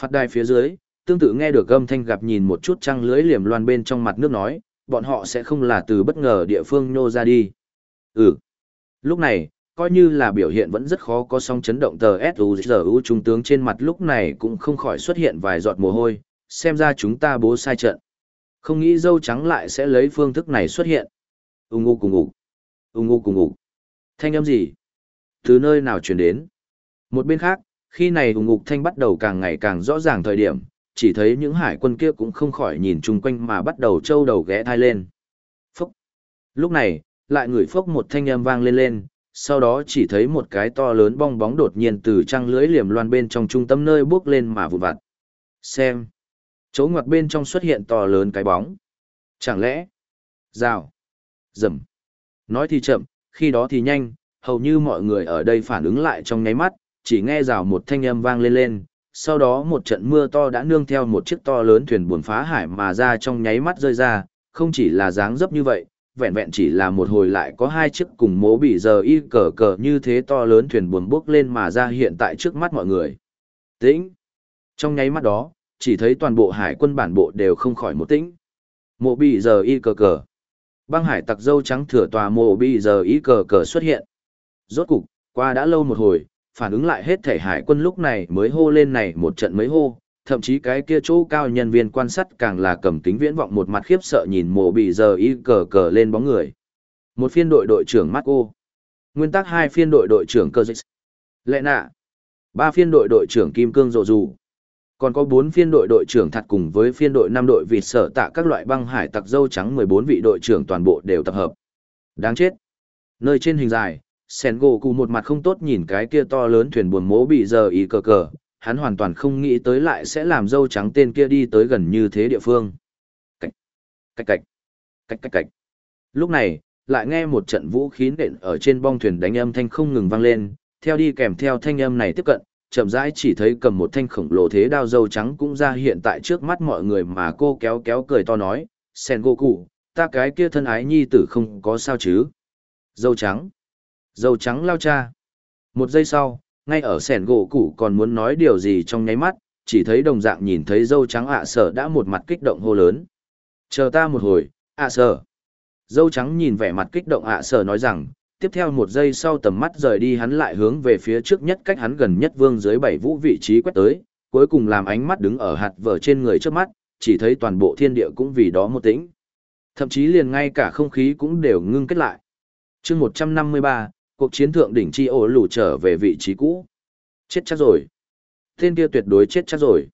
Speaker 1: Phát đài phía dưới, tương tự nghe được âm thanh gặp nhìn một chút trăng lưới liềm loan bên trong mặt nước nói, bọn họ sẽ không là từ bất ngờ địa phương nhô ra đi. Ừ. Lúc này, coi như là biểu hiện vẫn rất khó có song chấn động tờ S.U.G.U. trung tướng trên mặt lúc này cũng không khỏi xuất hiện vài giọt mồ hôi, xem ra chúng ta bố sai trận. Không nghĩ dâu trắng lại sẽ lấy phương thức này xuất hiện. Ung ngu cùng ngủ. Ung ngu cùng ngủ. Thanh âm gì? Từ nơi nào truyền đến? Một bên khác, khi này hùng ngục thanh bắt đầu càng ngày càng rõ ràng thời điểm, chỉ thấy những hải quân kia cũng không khỏi nhìn chung quanh mà bắt đầu trâu đầu ghé thai lên. Phúc! Lúc này, lại ngửi phốc một thanh âm vang lên lên, sau đó chỉ thấy một cái to lớn bong bóng đột nhiên từ trăng lưới liềm loan bên trong trung tâm nơi bước lên mà vụt vặt. Xem! Chỗ ngoặt bên trong xuất hiện to lớn cái bóng. Chẳng lẽ? Rào! Dầm! Nói thì chậm, khi đó thì nhanh, hầu như mọi người ở đây phản ứng lại trong nháy mắt, chỉ nghe rào một thanh âm vang lên lên, sau đó một trận mưa to đã nương theo một chiếc to lớn thuyền buồn phá hải mà ra trong nháy mắt rơi ra, không chỉ là dáng dấp như vậy, vẹn vẹn chỉ là một hồi lại có hai chiếc cùng mố bị giờ y cờ cờ như thế to lớn thuyền buồn bước lên mà ra hiện tại trước mắt mọi người. Tĩnh! Trong nháy mắt đó, chỉ thấy toàn bộ hải quân bản bộ đều không khỏi một tĩnh. Mộ bị giờ y cờ cờ. Băng hải tặc dâu trắng thừa tòa mộ bị giờ y cờ cờ xuất hiện. Rốt cục, qua đã lâu một hồi, phản ứng lại hết thể hải quân lúc này mới hô lên này một trận mới hô, thậm chí cái kia chỗ cao nhân viên quan sát càng là cầm kính viễn vọng một mặt khiếp sợ nhìn mồ bị giờ y cờ cờ lên bóng người. Một phiên đội đội trưởng Marco. Nguyên tắc hai phiên đội đội trưởng cơ dịch. Lệ nạ. Ba phiên đội đội trưởng Kim Cương Rộ Dù. Còn có bốn phiên đội đội trưởng thật cùng với phiên đội năm đội vịt sở tạ các loại băng hải tặc dâu trắng 14 vị đội trưởng toàn bộ đều tập hợp. Đáng chết. Nơi trên hình dài, sen gỗ cụ một mặt không tốt nhìn cái kia to lớn thuyền buồn mố bị giờ ý cờ cờ, hắn hoàn toàn không nghĩ tới lại sẽ làm dâu trắng tên kia đi tới gần như thế địa phương. Cạch cạch cạch cạch cạch cạch. Lúc này, lại nghe một trận vũ khí nện ở trên bong thuyền đánh âm thanh không ngừng vang lên, theo đi kèm theo thanh âm này tiếp cận, chậm rãi chỉ thấy cầm một thanh khổng lồ thế đao dâu trắng cũng ra hiện tại trước mắt mọi người mà cô kéo kéo cười to nói sen gỗ cụ ta cái kia thân ái nhi tử không có sao chứ? Dâu trắng. Dâu trắng lao cha. Một giây sau, ngay ở sẻn gỗ cũ còn muốn nói điều gì trong nháy mắt, chỉ thấy đồng dạng nhìn thấy dâu trắng ạ sở đã một mặt kích động hô lớn. Chờ ta một hồi, ạ sở. Dâu trắng nhìn vẻ mặt kích động ạ sở nói rằng, tiếp theo một giây sau tầm mắt rời đi hắn lại hướng về phía trước nhất cách hắn gần nhất vương dưới bảy vũ vị trí quét tới, cuối cùng làm ánh mắt đứng ở hạt vở trên người trước mắt, chỉ thấy toàn bộ thiên địa cũng vì đó một tĩnh. Thậm chí liền ngay cả không khí cũng đều ngưng kết lại. chương 153, cuộc chiến thượng đỉnh chi ổ lù trở về vị trí cũ. Chết chắc rồi. Tên kia tuyệt đối chết chắc rồi.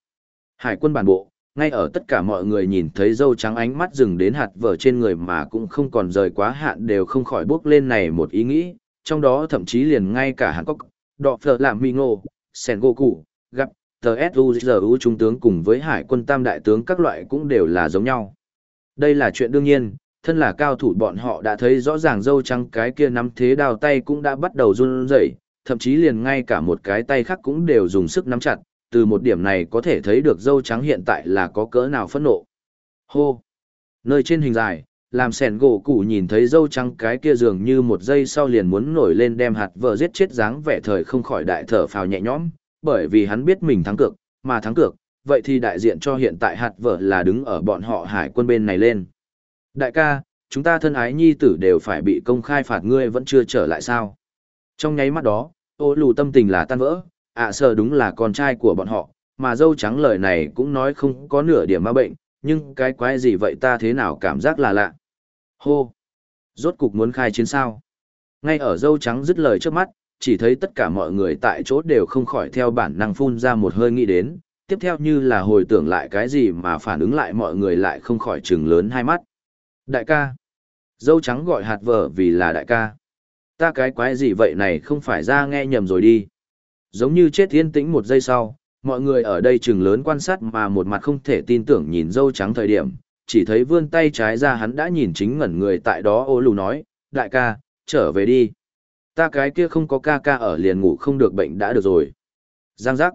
Speaker 1: Hải quân bản bộ, ngay ở tất cả mọi người nhìn thấy dâu trắng ánh mắt dừng đến hạt vở trên người mà cũng không còn rời quá hạn đều không khỏi bước lên này một ý nghĩ, trong đó thậm chí liền ngay cả Hàn Quốc, Đọ Phở Làm Mì Ngô, Sen Cụ, gặp, tờ S.U.G.U. Trung tướng cùng với hải quân tam đại tướng các loại cũng đều là giống nhau. Đây là chuyện đương nhiên, thân là cao thủ bọn họ đã thấy rõ ràng dâu trắng cái kia nắm thế đào tay cũng đã bắt đầu run rẩy, thậm chí liền ngay cả một cái tay khác cũng đều dùng sức nắm chặt, từ một điểm này có thể thấy được dâu trắng hiện tại là có cỡ nào phẫn nộ. Hô! Nơi trên hình dài, làm sẻn gỗ cụ nhìn thấy dâu trắng cái kia dường như một giây sau liền muốn nổi lên đem hạt vợ giết chết dáng vẻ thời không khỏi đại thở phào nhẹ nhõm, bởi vì hắn biết mình thắng cược, mà thắng cược, vậy thì đại diện cho hiện tại hạt vợ là đứng ở bọn họ hải quân bên này lên. Đại ca, chúng ta thân ái nhi tử đều phải bị công khai phạt ngươi vẫn chưa trở lại sao. Trong nháy mắt đó, ô lù tâm tình là tan vỡ, ạ à, sợ đúng là con trai của bọn họ, mà dâu trắng lời này cũng nói không có nửa điểm ma bệnh, nhưng cái quái gì vậy ta thế nào cảm giác là lạ. Hô! Rốt cục muốn khai chiến sao? Ngay ở dâu trắng dứt lời trước mắt, chỉ thấy tất cả mọi người tại chỗ đều không khỏi theo bản năng phun ra một hơi nghĩ đến, tiếp theo như là hồi tưởng lại cái gì mà phản ứng lại mọi người lại không khỏi trừng lớn hai mắt. Đại ca. Dâu trắng gọi hạt vợ vì là đại ca. Ta cái quái gì vậy này không phải ra nghe nhầm rồi đi. Giống như chết yên tĩnh một giây sau, mọi người ở đây chừng lớn quan sát mà một mặt không thể tin tưởng nhìn dâu trắng thời điểm, chỉ thấy vươn tay trái ra hắn đã nhìn chính ngẩn người tại đó ô lù nói, đại ca, trở về đi. Ta cái kia không có ca ca ở liền ngủ không được bệnh đã được rồi. Giang giác.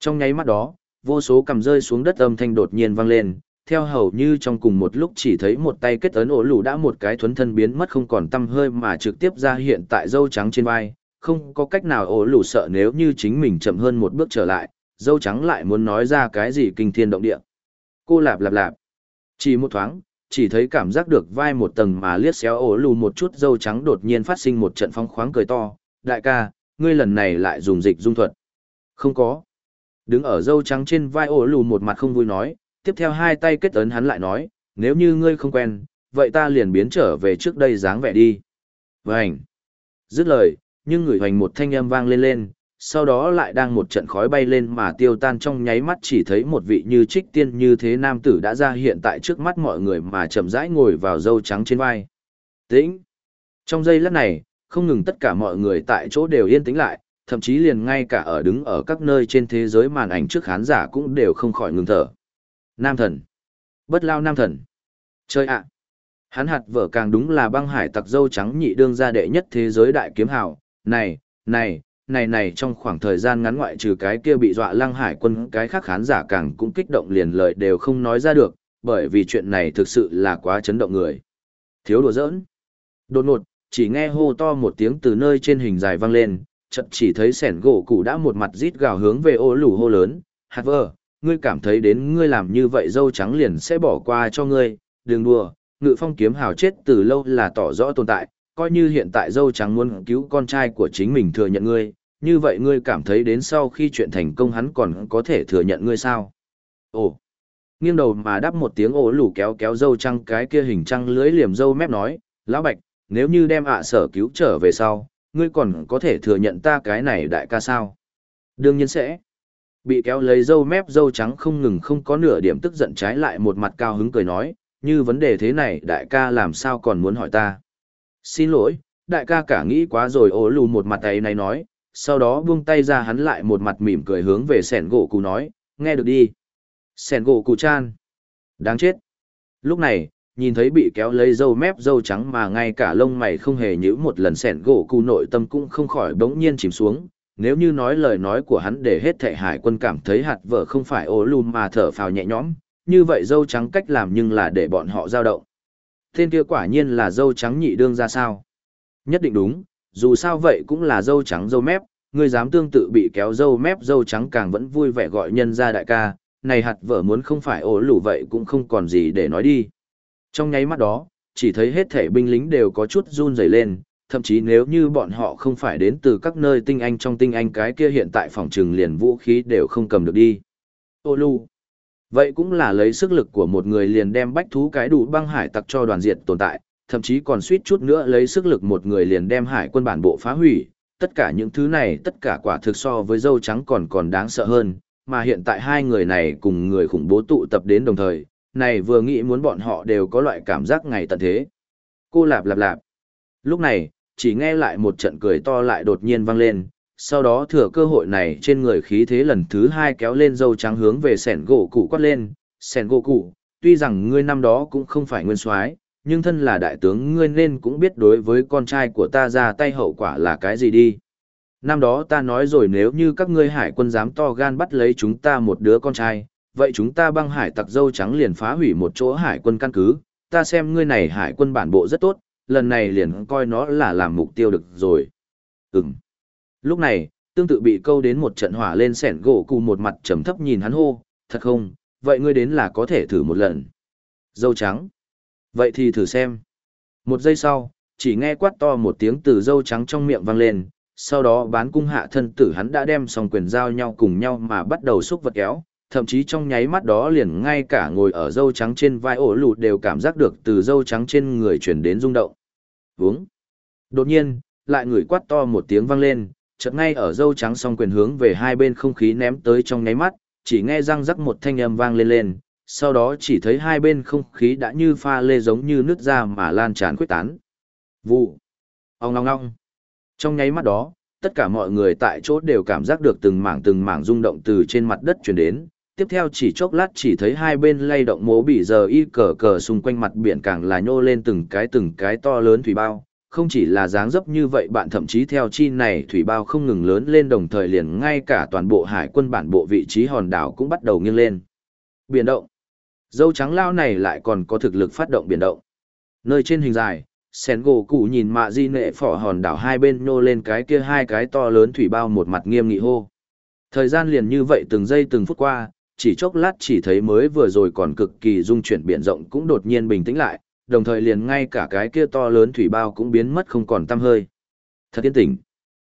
Speaker 1: Trong nháy mắt đó, vô số cầm rơi xuống đất âm thanh đột nhiên vang lên, theo hầu như trong cùng một lúc chỉ thấy một tay kết ấn ổ lù đã một cái thuấn thân biến mất không còn tâm hơi mà trực tiếp ra hiện tại dâu trắng trên vai, không có cách nào ổ lù sợ nếu như chính mình chậm hơn một bước trở lại, dâu trắng lại muốn nói ra cái gì kinh thiên động địa. Cô lạp lạp lạp. Chỉ một thoáng, chỉ thấy cảm giác được vai một tầng mà liếc xéo ổ lù một chút dâu trắng đột nhiên phát sinh một trận phong khoáng cười to. Đại ca, ngươi lần này lại dùng dịch dung thuật. Không có. Đứng ở dâu trắng trên vai ổ lù một mặt không vui nói, tiếp theo hai tay kết ấn hắn lại nói, nếu như ngươi không quen, vậy ta liền biến trở về trước đây dáng vẻ đi. Vành. Dứt lời, nhưng người hoành một thanh âm vang lên lên, sau đó lại đang một trận khói bay lên mà tiêu tan trong nháy mắt chỉ thấy một vị như trích tiên như thế nam tử đã ra hiện tại trước mắt mọi người mà chậm rãi ngồi vào dâu trắng trên vai. Tĩnh! Trong giây lát này, không ngừng tất cả mọi người tại chỗ đều yên tĩnh lại, thậm chí liền ngay cả ở đứng ở các nơi trên thế giới màn ảnh trước khán giả cũng đều không khỏi ngừng thở. Nam thần! Bất lao nam thần! Chơi ạ! Hắn hạt vở càng đúng là băng hải tặc dâu trắng nhị đương gia đệ nhất thế giới đại kiếm hào. Này, này, này này trong khoảng thời gian ngắn ngoại trừ cái kia bị dọa lăng hải quân cái khác khán giả càng cũng kích động liền lời đều không nói ra được, bởi vì chuyện này thực sự là quá chấn động người. Thiếu đùa giỡn. Đột ngột, chỉ nghe hô to một tiếng từ nơi trên hình dài vang lên, chợt chỉ thấy sẻn gỗ cụ đã một mặt rít gào hướng về ô lù hô lớn, hạt vơ, ngươi cảm thấy đến ngươi làm như vậy dâu trắng liền sẽ bỏ qua cho ngươi, đừng đùa, ngự phong kiếm hào chết từ lâu là tỏ rõ tồn tại, coi như hiện tại dâu trắng muốn cứu con trai của chính mình thừa nhận ngươi, như vậy ngươi cảm thấy đến sau khi chuyện thành công hắn còn có thể thừa nhận ngươi sao? Ồ! Nghiêng đầu mà đáp một tiếng ổ lủ kéo kéo dâu trăng cái kia hình trăng lưới liềm dâu mép nói, lão bạch, nếu như đem ạ sở cứu trở về sau, ngươi còn có thể thừa nhận ta cái này đại ca sao? Đương nhiên sẽ. Bị kéo lấy dâu mép dâu trắng không ngừng không có nửa điểm tức giận trái lại một mặt cao hứng cười nói, như vấn đề thế này đại ca làm sao còn muốn hỏi ta? Xin lỗi, đại ca cả nghĩ quá rồi ố lù một mặt ấy này nói, sau đó buông tay ra hắn lại một mặt mỉm cười hướng về sẻn gỗ cụ nói, nghe được đi. Sẻn gỗ cụ chan. Đáng chết. Lúc này, nhìn thấy bị kéo lấy dâu mép dâu trắng mà ngay cả lông mày không hề nhữ một lần sẻn gỗ cụ nội tâm cũng không khỏi đống nhiên chìm xuống. Nếu như nói lời nói của hắn để hết thệ hải quân cảm thấy hạt vợ không phải ố lùn mà thở phào nhẹ nhõm, như vậy dâu trắng cách làm nhưng là để bọn họ dao động. Tên kia quả nhiên là dâu trắng nhị đương ra sao? Nhất định đúng, dù sao vậy cũng là dâu trắng dâu mép, ngươi dám tương tự bị kéo dâu mép dâu trắng càng vẫn vui vẻ gọi nhân ra đại ca, này hạt vợ muốn không phải ổ lủ vậy cũng không còn gì để nói đi. Trong nháy mắt đó, chỉ thấy hết thể binh lính đều có chút run rẩy lên, thậm chí nếu như bọn họ không phải đến từ các nơi tinh anh trong tinh anh cái kia hiện tại phòng trừng liền vũ khí đều không cầm được đi. Ô lù. Vậy cũng là lấy sức lực của một người liền đem bách thú cái đủ băng hải tặc cho đoàn diệt tồn tại, thậm chí còn suýt chút nữa lấy sức lực một người liền đem hải quân bản bộ phá hủy. Tất cả những thứ này tất cả quả thực so với dâu trắng còn còn đáng sợ hơn, mà hiện tại hai người này cùng người khủng bố tụ tập đến đồng thời, này vừa nghĩ muốn bọn họ đều có loại cảm giác ngày tận thế. Cô lạp lạp lạp. Lúc này, chỉ nghe lại một trận cười to lại đột nhiên vang lên, sau đó thừa cơ hội này trên người khí thế lần thứ hai kéo lên dâu trắng hướng về sẻn gỗ cụ quát lên, sẻn gỗ cụ, tuy rằng ngươi năm đó cũng không phải nguyên soái nhưng thân là đại tướng ngươi nên cũng biết đối với con trai của ta ra tay hậu quả là cái gì đi. Năm đó ta nói rồi nếu như các ngươi hải quân dám to gan bắt lấy chúng ta một đứa con trai, vậy chúng ta băng hải tặc dâu trắng liền phá hủy một chỗ hải quân căn cứ, ta xem ngươi này hải quân bản bộ rất tốt, lần này liền coi nó là làm mục tiêu được rồi. Ừm. Lúc này, tương tự bị câu đến một trận hỏa lên sẻn gỗ cụ một mặt trầm thấp nhìn hắn hô, thật không, vậy ngươi đến là có thể thử một lần. Dâu trắng. Vậy thì thử xem. Một giây sau, chỉ nghe quát to một tiếng từ dâu trắng trong miệng vang lên, sau đó bán cung hạ thân tử hắn đã đem song quyền giao nhau cùng nhau mà bắt đầu xúc vật kéo, thậm chí trong nháy mắt đó liền ngay cả ngồi ở dâu trắng trên vai ổ lụt đều cảm giác được từ dâu trắng trên người chuyển đến rung động. Vúng. Đột nhiên, lại người quát to một tiếng vang lên, chợt ngay ở dâu trắng song quyền hướng về hai bên không khí ném tới trong nháy mắt, chỉ nghe răng rắc một thanh âm vang lên lên, sau đó chỉ thấy hai bên không khí đã như pha lê giống như nứt ra mà lan tràn quyết tán. Vụ. Ông ngong ngong. Trong nháy mắt đó, tất cả mọi người tại chỗ đều cảm giác được từng mảng từng mảng rung động từ trên mặt đất truyền đến. Tiếp theo chỉ chốc lát chỉ thấy hai bên lay động mố bị giờ y cờ cờ xung quanh mặt biển càng là nhô lên từng cái từng cái to lớn thủy bao, không chỉ là dáng dấp như vậy bạn thậm chí theo chi này thủy bao không ngừng lớn lên đồng thời liền ngay cả toàn bộ hải quân bản bộ vị trí hòn đảo cũng bắt đầu nghiêng lên. Biển động. Dâu trắng lao này lại còn có thực lực phát động biển động. Nơi trên hình dài, sen gỗ cụ nhìn mạ di nệ phỏ hòn đảo hai bên nô lên cái kia hai cái to lớn thủy bao một mặt nghiêm nghị hô. Thời gian liền như vậy từng giây từng phút qua, chỉ chốc lát chỉ thấy mới vừa rồi còn cực kỳ dung chuyển biển rộng cũng đột nhiên bình tĩnh lại, đồng thời liền ngay cả cái kia to lớn thủy bao cũng biến mất không còn tăm hơi. Thật tiến tỉnh.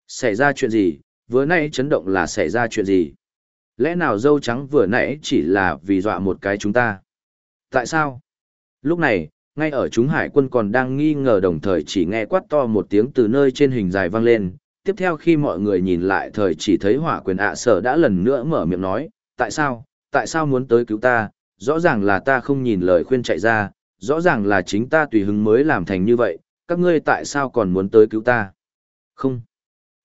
Speaker 1: Xảy ra chuyện gì, vừa nãy chấn động là xảy ra chuyện gì? Lẽ nào dâu trắng vừa nãy chỉ là vì dọa một cái chúng ta? Tại sao? Lúc này, ngay ở chúng hải quân còn đang nghi ngờ đồng thời chỉ nghe quát to một tiếng từ nơi trên hình dài vang lên. Tiếp theo khi mọi người nhìn lại thời chỉ thấy hỏa quyền ạ sở đã lần nữa mở miệng nói, tại sao, tại sao muốn tới cứu ta, rõ ràng là ta không nhìn lời khuyên chạy ra, rõ ràng là chính ta tùy hứng mới làm thành như vậy, các ngươi tại sao còn muốn tới cứu ta? Không.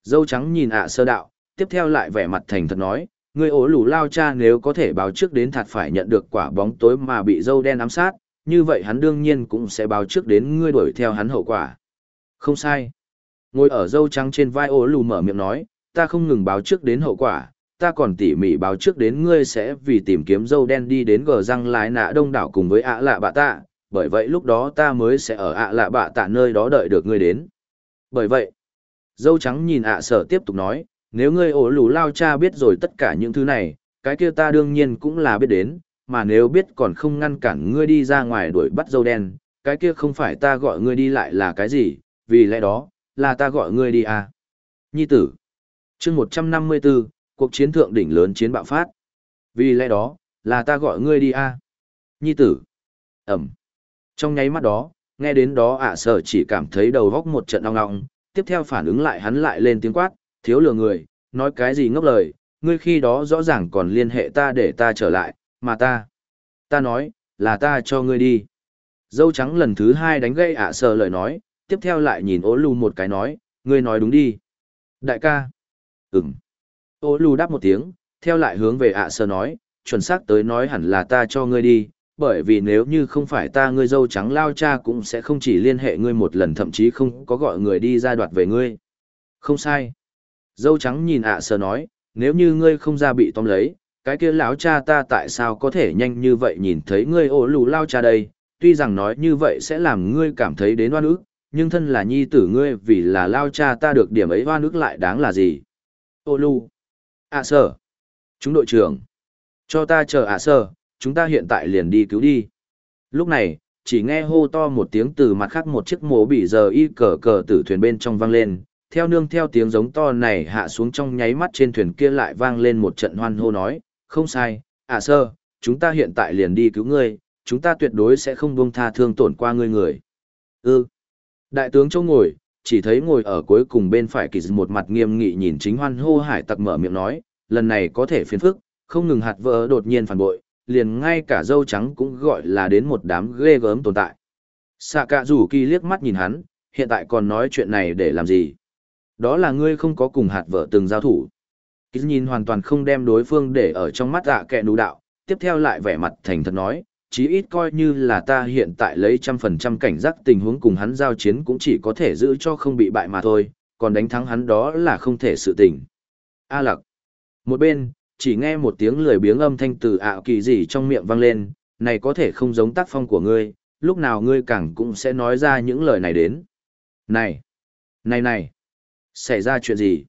Speaker 1: Dâu trắng nhìn ạ sơ đạo, tiếp theo lại vẻ mặt thành thật nói, ngươi ố lù lao cha nếu có thể báo trước đến thật phải nhận được quả bóng tối mà bị dâu đen ám sát, như vậy hắn đương nhiên cũng sẽ báo trước đến ngươi đuổi theo hắn hậu quả. Không sai. Ngồi ở dâu trắng trên vai ố lù mở miệng nói, ta không ngừng báo trước đến hậu quả, ta còn tỉ mỉ báo trước đến ngươi sẽ vì tìm kiếm dâu đen đi đến gờ răng lái nạ đông đảo cùng với ạ lạ bạ tạ, bởi vậy lúc đó ta mới sẽ ở ạ lạ bạ tạ nơi đó đợi được ngươi đến. Bởi vậy, dâu trắng nhìn ạ sở tiếp tục nói, nếu ngươi ổ lù lao cha biết rồi tất cả những thứ này, cái kia ta đương nhiên cũng là biết đến, mà nếu biết còn không ngăn cản ngươi đi ra ngoài đuổi bắt dâu đen, cái kia không phải ta gọi ngươi đi lại là cái gì, vì lẽ đó, là ta gọi ngươi đi à. Nhi tử. chương 154, cuộc chiến thượng đỉnh lớn chiến bạo phát. Vì lẽ đó, là ta gọi ngươi đi à. Nhi tử. Ẩm. Trong nháy mắt đó, nghe đến đó ạ sở chỉ cảm thấy đầu góc một trận ong ong, tiếp theo phản ứng lại hắn lại lên tiếng quát, thiếu lừa người, nói cái gì ngốc lời, ngươi khi đó rõ ràng còn liên hệ ta để ta trở lại, mà ta. Ta nói, là ta cho ngươi đi. Dâu trắng lần thứ hai đánh gây ạ sở lời nói, tiếp theo lại nhìn ố lù một cái nói, ngươi nói đúng đi. Đại ca. Ừm. Ô lù đáp một tiếng, theo lại hướng về ạ sơ nói, chuẩn xác tới nói hẳn là ta cho ngươi đi, bởi vì nếu như không phải ta ngươi dâu trắng lao cha cũng sẽ không chỉ liên hệ ngươi một lần thậm chí không có gọi người đi ra đoạt về ngươi. Không sai. Dâu trắng nhìn ạ sơ nói, nếu như ngươi không ra bị tóm lấy, cái kia lão cha ta tại sao có thể nhanh như vậy nhìn thấy ngươi ô lù lao cha đây, tuy rằng nói như vậy sẽ làm ngươi cảm thấy đến oan ức, nhưng thân là nhi tử ngươi vì là lao cha ta được điểm ấy oan ức lại đáng là gì. Ô lù ạ sơ, Chúng đội trưởng. Cho ta chờ ạ sơ, chúng ta hiện tại liền đi cứu đi. Lúc này, chỉ nghe hô to một tiếng từ mặt khác một chiếc mổ bị giờ y cờ cờ từ thuyền bên trong vang lên, theo nương theo tiếng giống to này hạ xuống trong nháy mắt trên thuyền kia lại vang lên một trận hoan hô nói, không sai, à sơ, chúng ta hiện tại liền đi cứu ngươi, chúng ta tuyệt đối sẽ không buông tha thương tổn qua ngươi người. Ừ. Đại tướng châu ngồi, chỉ thấy ngồi ở cuối cùng bên phải kỳ một mặt nghiêm nghị nhìn chính hoan hô hải tặc mở miệng nói, lần này có thể phiền phức, không ngừng hạt vỡ đột nhiên phản bội, liền ngay cả dâu trắng cũng gọi là đến một đám ghê gớm tồn tại. Sạ cạ rủ kỳ liếc mắt nhìn hắn, hiện tại còn nói chuyện này để làm gì? Đó là ngươi không có cùng hạt vợ từng giao thủ. Ký nhìn hoàn toàn không đem đối phương để ở trong mắt dạ kẹ nụ đạo, tiếp theo lại vẻ mặt thành thật nói, chí ít coi như là ta hiện tại lấy trăm phần trăm cảnh giác tình huống cùng hắn giao chiến cũng chỉ có thể giữ cho không bị bại mà thôi, còn đánh thắng hắn đó là không thể sự tình. A lặc. Một bên, chỉ nghe một tiếng lười biếng âm thanh từ ảo kỳ gì trong miệng vang lên, này có thể không giống tác phong của ngươi, lúc nào ngươi càng cũng sẽ nói ra những lời này đến. Này, này này, xảy ra chuyện gì?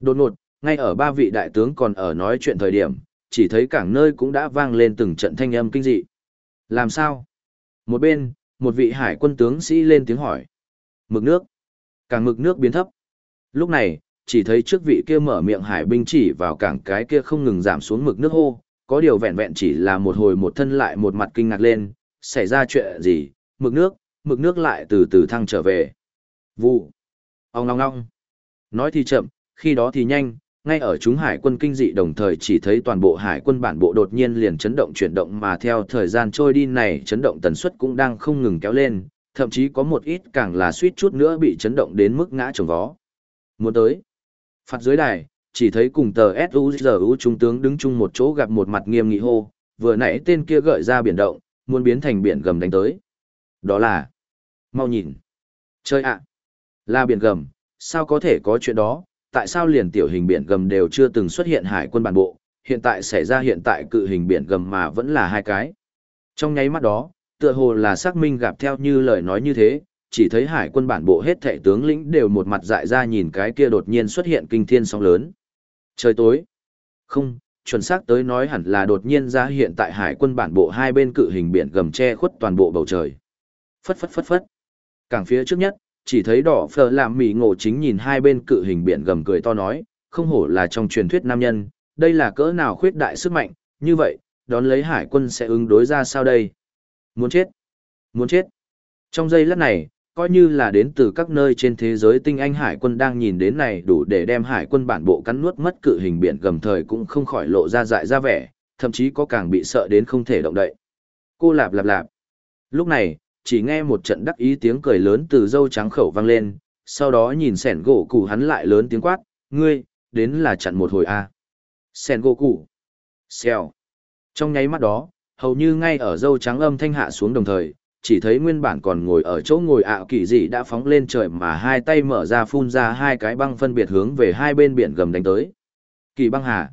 Speaker 1: Đột ngột, ngay ở ba vị đại tướng còn ở nói chuyện thời điểm, chỉ thấy cảng nơi cũng đã vang lên từng trận thanh âm kinh dị. Làm sao? Một bên, một vị hải quân tướng sĩ lên tiếng hỏi. Mực nước. Càng mực nước biến thấp. Lúc này, chỉ thấy trước vị kia mở miệng hải binh chỉ vào cảng cái kia không ngừng giảm xuống mực nước hô, có điều vẹn vẹn chỉ là một hồi một thân lại một mặt kinh ngạc lên, xảy ra chuyện gì, mực nước, mực nước lại từ từ thăng trở về. Vụ. Ông long long. Nói thì chậm, khi đó thì nhanh, ngay ở chúng hải quân kinh dị đồng thời chỉ thấy toàn bộ hải quân bản bộ đột nhiên liền chấn động chuyển động mà theo thời gian trôi đi này chấn động tần suất cũng đang không ngừng kéo lên, thậm chí có một ít càng là suýt chút nữa bị chấn động đến mức ngã trồng vó. Muốn tới. Phạt dưới đài, chỉ thấy cùng tờ SUZU trung tướng đứng chung một chỗ gặp một mặt nghiêm nghị hô, vừa nãy tên kia gợi ra biển động, muốn biến thành biển gầm đánh tới. Đó là... Mau nhìn. Chơi ạ. Là biển gầm, sao có thể có chuyện đó, tại sao liền tiểu hình biển gầm đều chưa từng xuất hiện hải quân bản bộ, hiện tại xảy ra hiện tại cự hình biển gầm mà vẫn là hai cái. Trong nháy mắt đó, tựa hồ là xác minh gặp theo như lời nói như thế, chỉ thấy hải quân bản bộ hết thệ tướng lĩnh đều một mặt dại ra nhìn cái kia đột nhiên xuất hiện kinh thiên sóng lớn. Trời tối. Không, chuẩn xác tới nói hẳn là đột nhiên ra hiện tại hải quân bản bộ hai bên cự hình biển gầm che khuất toàn bộ bầu trời. Phất phất phất phất. Càng phía trước nhất, chỉ thấy đỏ phở làm mỉ ngộ chính nhìn hai bên cự hình biển gầm cười to nói, không hổ là trong truyền thuyết nam nhân, đây là cỡ nào khuyết đại sức mạnh, như vậy, đón lấy hải quân sẽ ứng đối ra sao đây? Muốn chết! Muốn chết! Trong giây lát này, coi như là đến từ các nơi trên thế giới tinh anh hải quân đang nhìn đến này đủ để đem hải quân bản bộ cắn nuốt mất cự hình biển gầm thời cũng không khỏi lộ ra dại ra vẻ, thậm chí có càng bị sợ đến không thể động đậy. Cô lạp lạp lạp. Lúc này, chỉ nghe một trận đắc ý tiếng cười lớn từ dâu trắng khẩu vang lên, sau đó nhìn sẻn gỗ cụ hắn lại lớn tiếng quát, ngươi, đến là chặn một hồi a à. Sẻn gỗ cụ. Xèo. Trong nháy mắt đó, hầu như ngay ở dâu trắng âm thanh hạ xuống đồng thời, chỉ thấy nguyên bản còn ngồi ở chỗ ngồi ạ kỳ dị đã phóng lên trời mà hai tay mở ra phun ra hai cái băng phân biệt hướng về hai bên biển gầm đánh tới. Kỳ băng hà.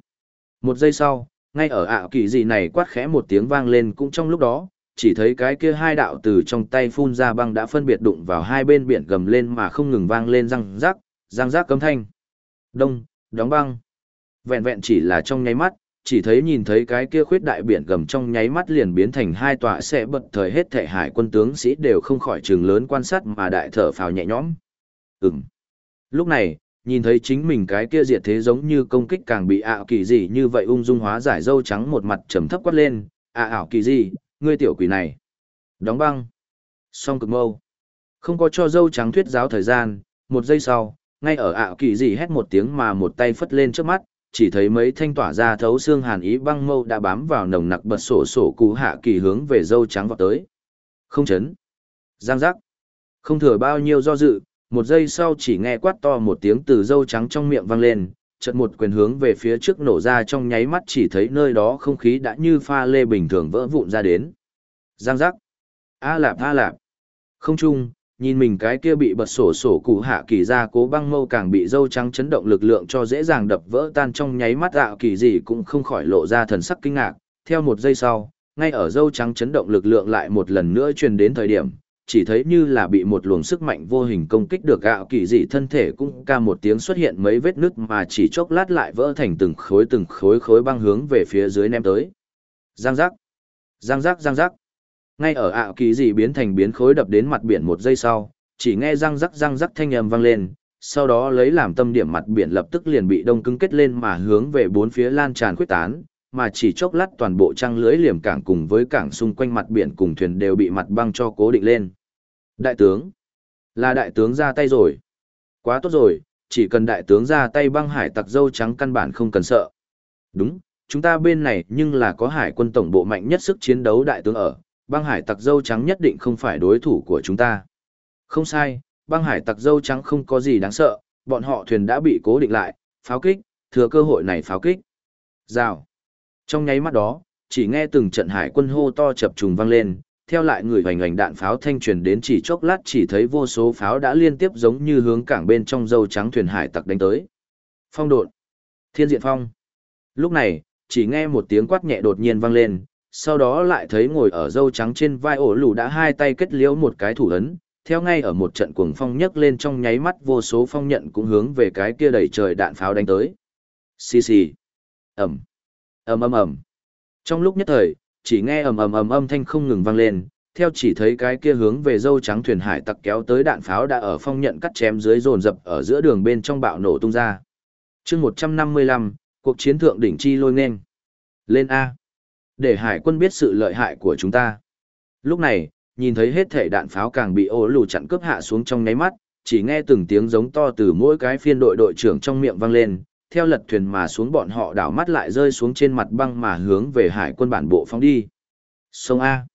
Speaker 1: Một giây sau, ngay ở ạ kỳ dị này quát khẽ một tiếng vang lên cũng trong lúc đó, chỉ thấy cái kia hai đạo từ trong tay phun ra băng đã phân biệt đụng vào hai bên biển gầm lên mà không ngừng vang lên răng rắc, răng rắc cấm thanh. Đông, đóng băng. Vẹn vẹn chỉ là trong nháy mắt, chỉ thấy nhìn thấy cái kia khuyết đại biển gầm trong nháy mắt liền biến thành hai tòa sẽ bật thời hết thể hải quân tướng sĩ đều không khỏi trường lớn quan sát mà đại thở phào nhẹ nhõm. Ừm. Lúc này, nhìn thấy chính mình cái kia diệt thế giống như công kích càng bị ảo kỳ gì như vậy ung dung hóa giải dâu trắng một mặt trầm thấp quát lên, à ảo kỳ gì, ngươi tiểu quỷ này. Đóng băng. Song cực mâu. Không có cho dâu trắng thuyết giáo thời gian, một giây sau, ngay ở ạ kỳ gì hét một tiếng mà một tay phất lên trước mắt, chỉ thấy mấy thanh tỏa ra thấu xương hàn ý băng mâu đã bám vào nồng nặc bật sổ sổ cú hạ kỳ hướng về dâu trắng vọt tới. Không chấn. Giang giác. Không thừa bao nhiêu do dự, một giây sau chỉ nghe quát to một tiếng từ dâu trắng trong miệng vang lên, chợt một quyền hướng về phía trước nổ ra trong nháy mắt chỉ thấy nơi đó không khí đã như pha lê bình thường vỡ vụn ra đến. Giang giác. A lạp a lạp. Không chung, nhìn mình cái kia bị bật sổ sổ cụ hạ kỳ ra cố băng mâu càng bị dâu trắng chấn động lực lượng cho dễ dàng đập vỡ tan trong nháy mắt dạo kỳ gì cũng không khỏi lộ ra thần sắc kinh ngạc. Theo một giây sau, ngay ở dâu trắng chấn động lực lượng lại một lần nữa truyền đến thời điểm, chỉ thấy như là bị một luồng sức mạnh vô hình công kích được gạo kỳ dị thân thể cũng ca một tiếng xuất hiện mấy vết nứt mà chỉ chốc lát lại vỡ thành từng khối từng khối khối băng hướng về phía dưới ném tới. Giang giác, giang giác giang giác. Ngay ở ảo kỳ dị biến thành biến khối đập đến mặt biển một giây sau, chỉ nghe răng rắc răng rắc thanh âm vang lên, sau đó lấy làm tâm điểm mặt biển lập tức liền bị đông cứng kết lên mà hướng về bốn phía lan tràn khuyết tán, mà chỉ chốc lát toàn bộ trang lưới liềm cảng cùng với cảng xung quanh mặt biển cùng thuyền đều bị mặt băng cho cố định lên. Đại tướng. Là đại tướng ra tay rồi. Quá tốt rồi, chỉ cần đại tướng ra tay băng hải tặc dâu trắng căn bản không cần sợ. Đúng, chúng ta bên này nhưng là có hải quân tổng bộ mạnh nhất sức chiến đấu đại tướng ở, băng hải tặc dâu trắng nhất định không phải đối thủ của chúng ta. Không sai, băng hải tặc dâu trắng không có gì đáng sợ, bọn họ thuyền đã bị cố định lại, pháo kích, thừa cơ hội này pháo kích. Rào. Trong nháy mắt đó, chỉ nghe từng trận hải quân hô to chập trùng vang lên, theo lại người hoành hoành đạn pháo thanh truyền đến chỉ chốc lát chỉ thấy vô số pháo đã liên tiếp giống như hướng cảng bên trong dâu trắng thuyền hải tặc đánh tới. Phong độn. Thiên diện phong. Lúc này, chỉ nghe một tiếng quát nhẹ đột nhiên vang lên, sau đó lại thấy ngồi ở dâu trắng trên vai ổ lù đã hai tay kết liễu một cái thủ ấn, theo ngay ở một trận cuồng phong nhấc lên trong nháy mắt vô số phong nhận cũng hướng về cái kia đầy trời đạn pháo đánh tới. Xì xì. Ẩm. ầm ầm ầm. Trong lúc nhất thời, chỉ nghe ầm ầm ầm âm thanh không ngừng vang lên, theo chỉ thấy cái kia hướng về dâu trắng thuyền hải tặc kéo tới đạn pháo đã ở phong nhận cắt chém dưới dồn dập ở giữa đường bên trong bạo nổ tung ra. Chương 155, cuộc chiến thượng đỉnh chi lôi nghênh. Lên a. Để hải quân biết sự lợi hại của chúng ta. Lúc này, nhìn thấy hết thể đạn pháo càng bị ố lù chặn cướp hạ xuống trong nháy mắt, chỉ nghe từng tiếng giống to từ mỗi cái phiên đội đội trưởng trong miệng vang lên, theo lật thuyền mà xuống bọn họ đảo mắt lại rơi xuống trên mặt băng mà hướng về hải quân bản bộ phóng đi. Sông A.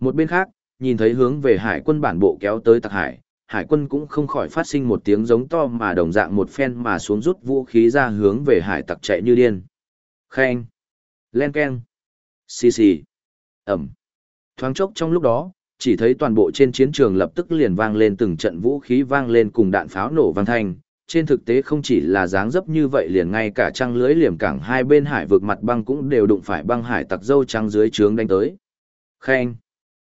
Speaker 1: Một bên khác, nhìn thấy hướng về hải quân bản bộ kéo tới tặc hải, hải quân cũng không khỏi phát sinh một tiếng giống to mà đồng dạng một phen mà xuống rút vũ khí ra hướng về hải tặc chạy như điên. Khen. Len keng. Xì xì. Ẩm. Thoáng chốc trong lúc đó, chỉ thấy toàn bộ trên chiến trường lập tức liền vang lên từng trận vũ khí vang lên cùng đạn pháo nổ vang thanh. Trên thực tế không chỉ là dáng dấp như vậy liền ngay cả trăng lưới liềm cảng hai bên hải vực mặt băng cũng đều đụng phải băng hải tặc dâu trắng dưới trướng đánh tới. Khen.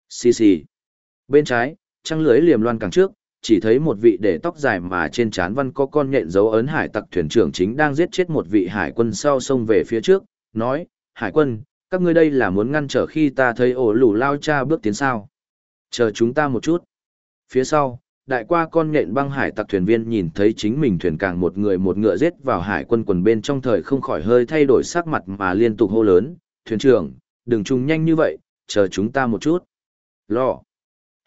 Speaker 1: Xì xì. Bên trái, trăng lưới liềm loan cảng trước, chỉ thấy một vị để tóc dài mà trên trán văn có con nhện dấu ấn hải tặc thuyền trưởng chính đang giết chết một vị hải quân sau sông về phía trước, nói, hải quân, các ngươi đây là muốn ngăn trở khi ta thấy ổ lù lao cha bước tiến sao. Chờ chúng ta một chút. Phía sau, đại qua con nhện băng hải tặc thuyền viên nhìn thấy chính mình thuyền càng một người một ngựa giết vào hải quân quần bên trong thời không khỏi hơi thay đổi sắc mặt mà liên tục hô lớn, thuyền trưởng, đừng trùng nhanh như vậy, chờ chúng ta một chút. Lọ.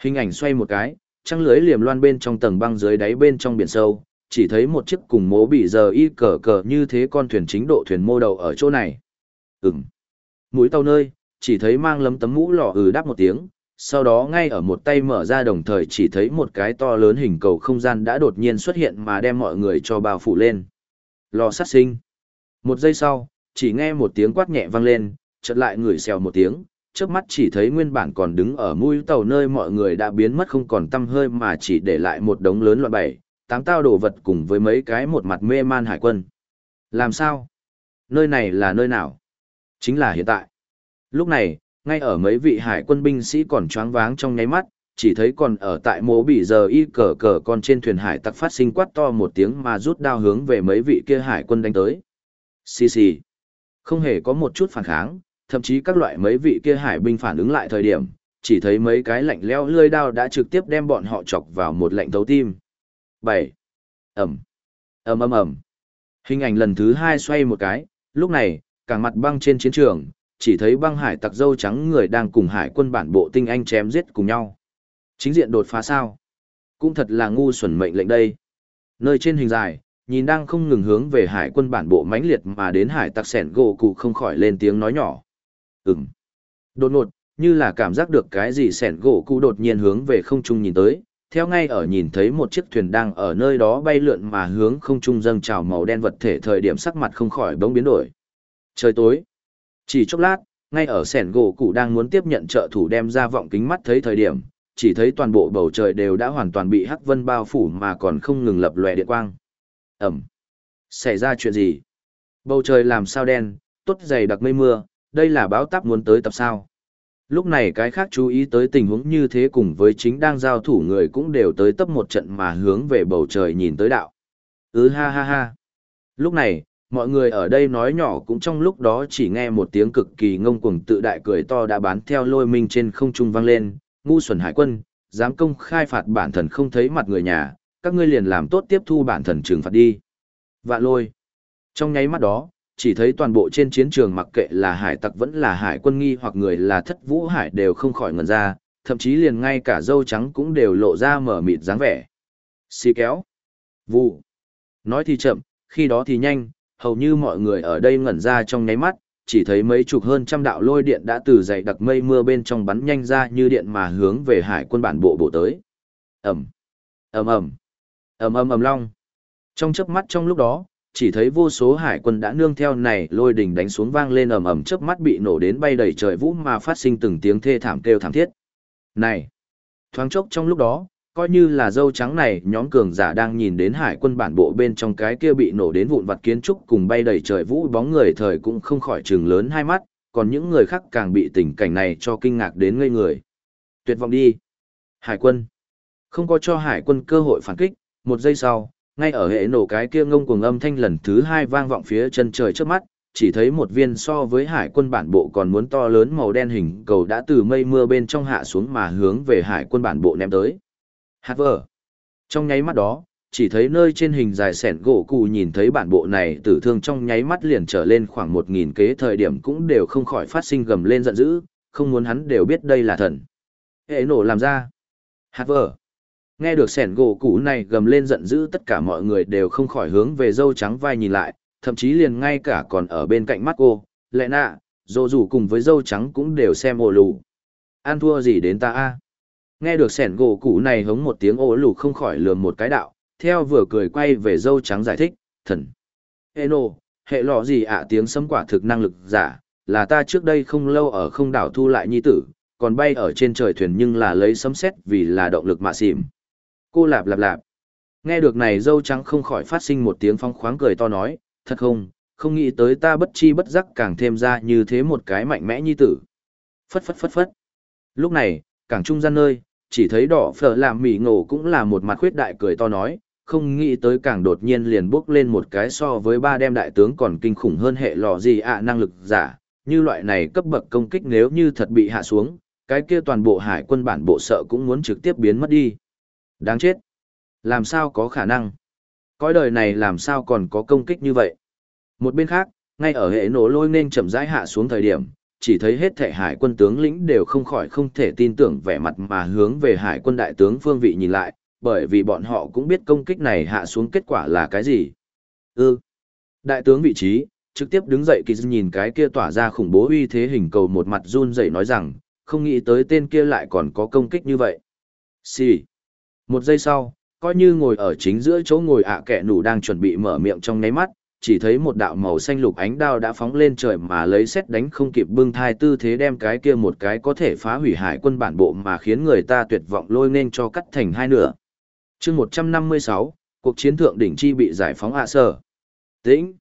Speaker 1: Hình ảnh xoay một cái, trăng lưới liềm loan bên trong tầng băng dưới đáy bên trong biển sâu, chỉ thấy một chiếc cùng mố bị giờ y cờ cờ như thế con thuyền chính độ thuyền mô đầu ở chỗ này. Ừm. Mũi tàu nơi, chỉ thấy mang lấm tấm mũ lọ ừ đáp một tiếng, sau đó ngay ở một tay mở ra đồng thời chỉ thấy một cái to lớn hình cầu không gian đã đột nhiên xuất hiện mà đem mọi người cho bao phủ lên. Lò sát sinh. Một giây sau, chỉ nghe một tiếng quát nhẹ vang lên, chợt lại người xèo một tiếng, trước mắt chỉ thấy nguyên bản còn đứng ở mũi tàu nơi mọi người đã biến mất không còn tăm hơi mà chỉ để lại một đống lớn loại bảy, tám tao đồ vật cùng với mấy cái một mặt mê man hải quân. Làm sao? Nơi này là nơi nào? Chính là hiện tại. Lúc này, ngay ở mấy vị hải quân binh sĩ còn choáng váng trong nháy mắt, chỉ thấy còn ở tại mố bị giờ y cờ cờ con trên thuyền hải tặc phát sinh quát to một tiếng mà rút đao hướng về mấy vị kia hải quân đánh tới. Xì xì. Không hề có một chút phản kháng, thậm chí các loại mấy vị kia hải binh phản ứng lại thời điểm, chỉ thấy mấy cái lạnh leo lươi đao đã trực tiếp đem bọn họ chọc vào một lạnh thấu tim. 7. Ẩm. ầm ầm ầm. Hình ảnh lần thứ hai xoay một cái, lúc này, cả mặt băng trên chiến trường, chỉ thấy băng hải tặc dâu trắng người đang cùng hải quân bản bộ tinh anh chém giết cùng nhau. Chính diện đột phá sao? Cũng thật là ngu xuẩn mệnh lệnh đây. Nơi trên hình dài, nhìn đang không ngừng hướng về hải quân bản bộ mãnh liệt mà đến hải tặc sẻn gỗ cụ không khỏi lên tiếng nói nhỏ. Ừm. Đột ngột, như là cảm giác được cái gì sẻn gỗ cụ đột nhiên hướng về không trung nhìn tới, theo ngay ở nhìn thấy một chiếc thuyền đang ở nơi đó bay lượn mà hướng không trung dâng trào màu đen vật thể thời điểm sắc mặt không khỏi bỗng biến đổi. Trời tối. Chỉ chốc lát, ngay ở sẻn gỗ cụ đang muốn tiếp nhận trợ thủ đem ra vọng kính mắt thấy thời điểm, chỉ thấy toàn bộ bầu trời đều đã hoàn toàn bị hắc vân bao phủ mà còn không ngừng lập lòe điện quang. Ẩm. Xảy ra chuyện gì? Bầu trời làm sao đen, tốt dày đặc mây mưa, đây là báo táp muốn tới tập sao. Lúc này cái khác chú ý tới tình huống như thế cùng với chính đang giao thủ người cũng đều tới tấp một trận mà hướng về bầu trời nhìn tới đạo. Ừ ha ha ha. Lúc này, mọi người ở đây nói nhỏ cũng trong lúc đó chỉ nghe một tiếng cực kỳ ngông cuồng tự đại cười to đã bán theo lôi minh trên không trung vang lên, ngu xuẩn hải quân, dám công khai phạt bản thần không thấy mặt người nhà, các ngươi liền làm tốt tiếp thu bản thần trừng phạt đi. Vạn lôi. Trong nháy mắt đó, chỉ thấy toàn bộ trên chiến trường mặc kệ là hải tặc vẫn là hải quân nghi hoặc người là thất vũ hải đều không khỏi ngần ra, thậm chí liền ngay cả dâu trắng cũng đều lộ ra mở mịt dáng vẻ. Xì kéo. Vụ. Nói thì chậm, khi đó thì nhanh, hầu như mọi người ở đây ngẩn ra trong nháy mắt, chỉ thấy mấy chục hơn trăm đạo lôi điện đã từ dày đặc mây mưa bên trong bắn nhanh ra như điện mà hướng về hải quân bản bộ bộ tới. Ầm. Ầm ầm. Ầm ầm ầm long. Trong chớp mắt trong lúc đó, chỉ thấy vô số hải quân đã nương theo này lôi đỉnh đánh xuống vang lên ầm ầm chớp mắt bị nổ đến bay đầy trời vũ mà phát sinh từng tiếng thê thảm kêu thảm thiết. Này, thoáng chốc trong lúc đó, coi như là dâu trắng này, nhóm cường giả đang nhìn đến hải quân bản bộ bên trong cái kia bị nổ đến vụn vặt kiến trúc cùng bay đầy trời vũ bóng người thời cũng không khỏi chừng lớn hai mắt, còn những người khác càng bị tình cảnh này cho kinh ngạc đến ngây người. Tuyệt vọng đi. Hải quân. Không có cho hải quân cơ hội phản kích, một giây sau, ngay ở hệ nổ cái kia ngông cuồng âm thanh lần thứ hai vang vọng phía chân trời trước mắt, chỉ thấy một viên so với hải quân bản bộ còn muốn to lớn màu đen hình cầu đã từ mây mưa bên trong hạ xuống mà hướng về hải quân bản bộ ném tới. Hát vờ. Trong nháy mắt đó, chỉ thấy nơi trên hình dài sẻn gỗ cụ nhìn thấy bản bộ này tử thương trong nháy mắt liền trở lên khoảng một nghìn kế thời điểm cũng đều không khỏi phát sinh gầm lên giận dữ, không muốn hắn đều biết đây là thần. Hệ nổ làm ra. Hát vờ. Nghe được sẻn gỗ cũ này gầm lên giận dữ tất cả mọi người đều không khỏi hướng về dâu trắng vai nhìn lại, thậm chí liền ngay cả còn ở bên cạnh mắt cô, lẽ nạ, dô dù cùng với dâu trắng cũng đều xem ồ lù. An thua gì đến ta a Nghe được sẻn gỗ cũ này hống một tiếng ồ lù không khỏi lườm một cái đạo, theo vừa cười quay về dâu trắng giải thích, thần. Ê nô, hệ lọ gì ạ tiếng sấm quả thực năng lực giả, là ta trước đây không lâu ở không đảo thu lại nhi tử, còn bay ở trên trời thuyền nhưng là lấy sấm sét vì là động lực mạ xìm. Cô lạp lạp lạp. Nghe được này dâu trắng không khỏi phát sinh một tiếng phong khoáng cười to nói, thật không, không nghĩ tới ta bất chi bất giác càng thêm ra như thế một cái mạnh mẽ nhi tử. Phất phất phất phất. Lúc này, càng trung gian nơi, chỉ thấy đỏ phở làm mỉ ngộ cũng là một mặt khuyết đại cười to nói, không nghĩ tới càng đột nhiên liền bước lên một cái so với ba đem đại tướng còn kinh khủng hơn hệ lò gì ạ năng lực giả, như loại này cấp bậc công kích nếu như thật bị hạ xuống, cái kia toàn bộ hải quân bản bộ sợ cũng muốn trực tiếp biến mất đi. Đáng chết. Làm sao có khả năng? Cõi đời này làm sao còn có công kích như vậy? Một bên khác, ngay ở hệ nổ lôi nên chậm rãi hạ xuống thời điểm, chỉ thấy hết thể hải quân tướng lĩnh đều không khỏi không thể tin tưởng vẻ mặt mà hướng về hải quân đại tướng phương vị nhìn lại, bởi vì bọn họ cũng biết công kích này hạ xuống kết quả là cái gì. Ư. Ừ. Đại tướng vị trí, trực tiếp đứng dậy kỳ nhìn cái kia tỏa ra khủng bố uy thế hình cầu một mặt run dậy nói rằng, không nghĩ tới tên kia lại còn có công kích như vậy. Xì. Một giây sau, coi như ngồi ở chính giữa chỗ ngồi ạ kẻ nủ đang chuẩn bị mở miệng trong ngáy mắt, chỉ thấy một đạo màu xanh lục ánh đao đã phóng lên trời mà lấy xét đánh không kịp bưng thai tư thế đem cái kia một cái có thể phá hủy hải quân bản bộ mà khiến người ta tuyệt vọng lôi nên cho cắt thành hai nửa. chương 156, cuộc chiến thượng đỉnh chi bị giải phóng hạ sở. Tĩnh.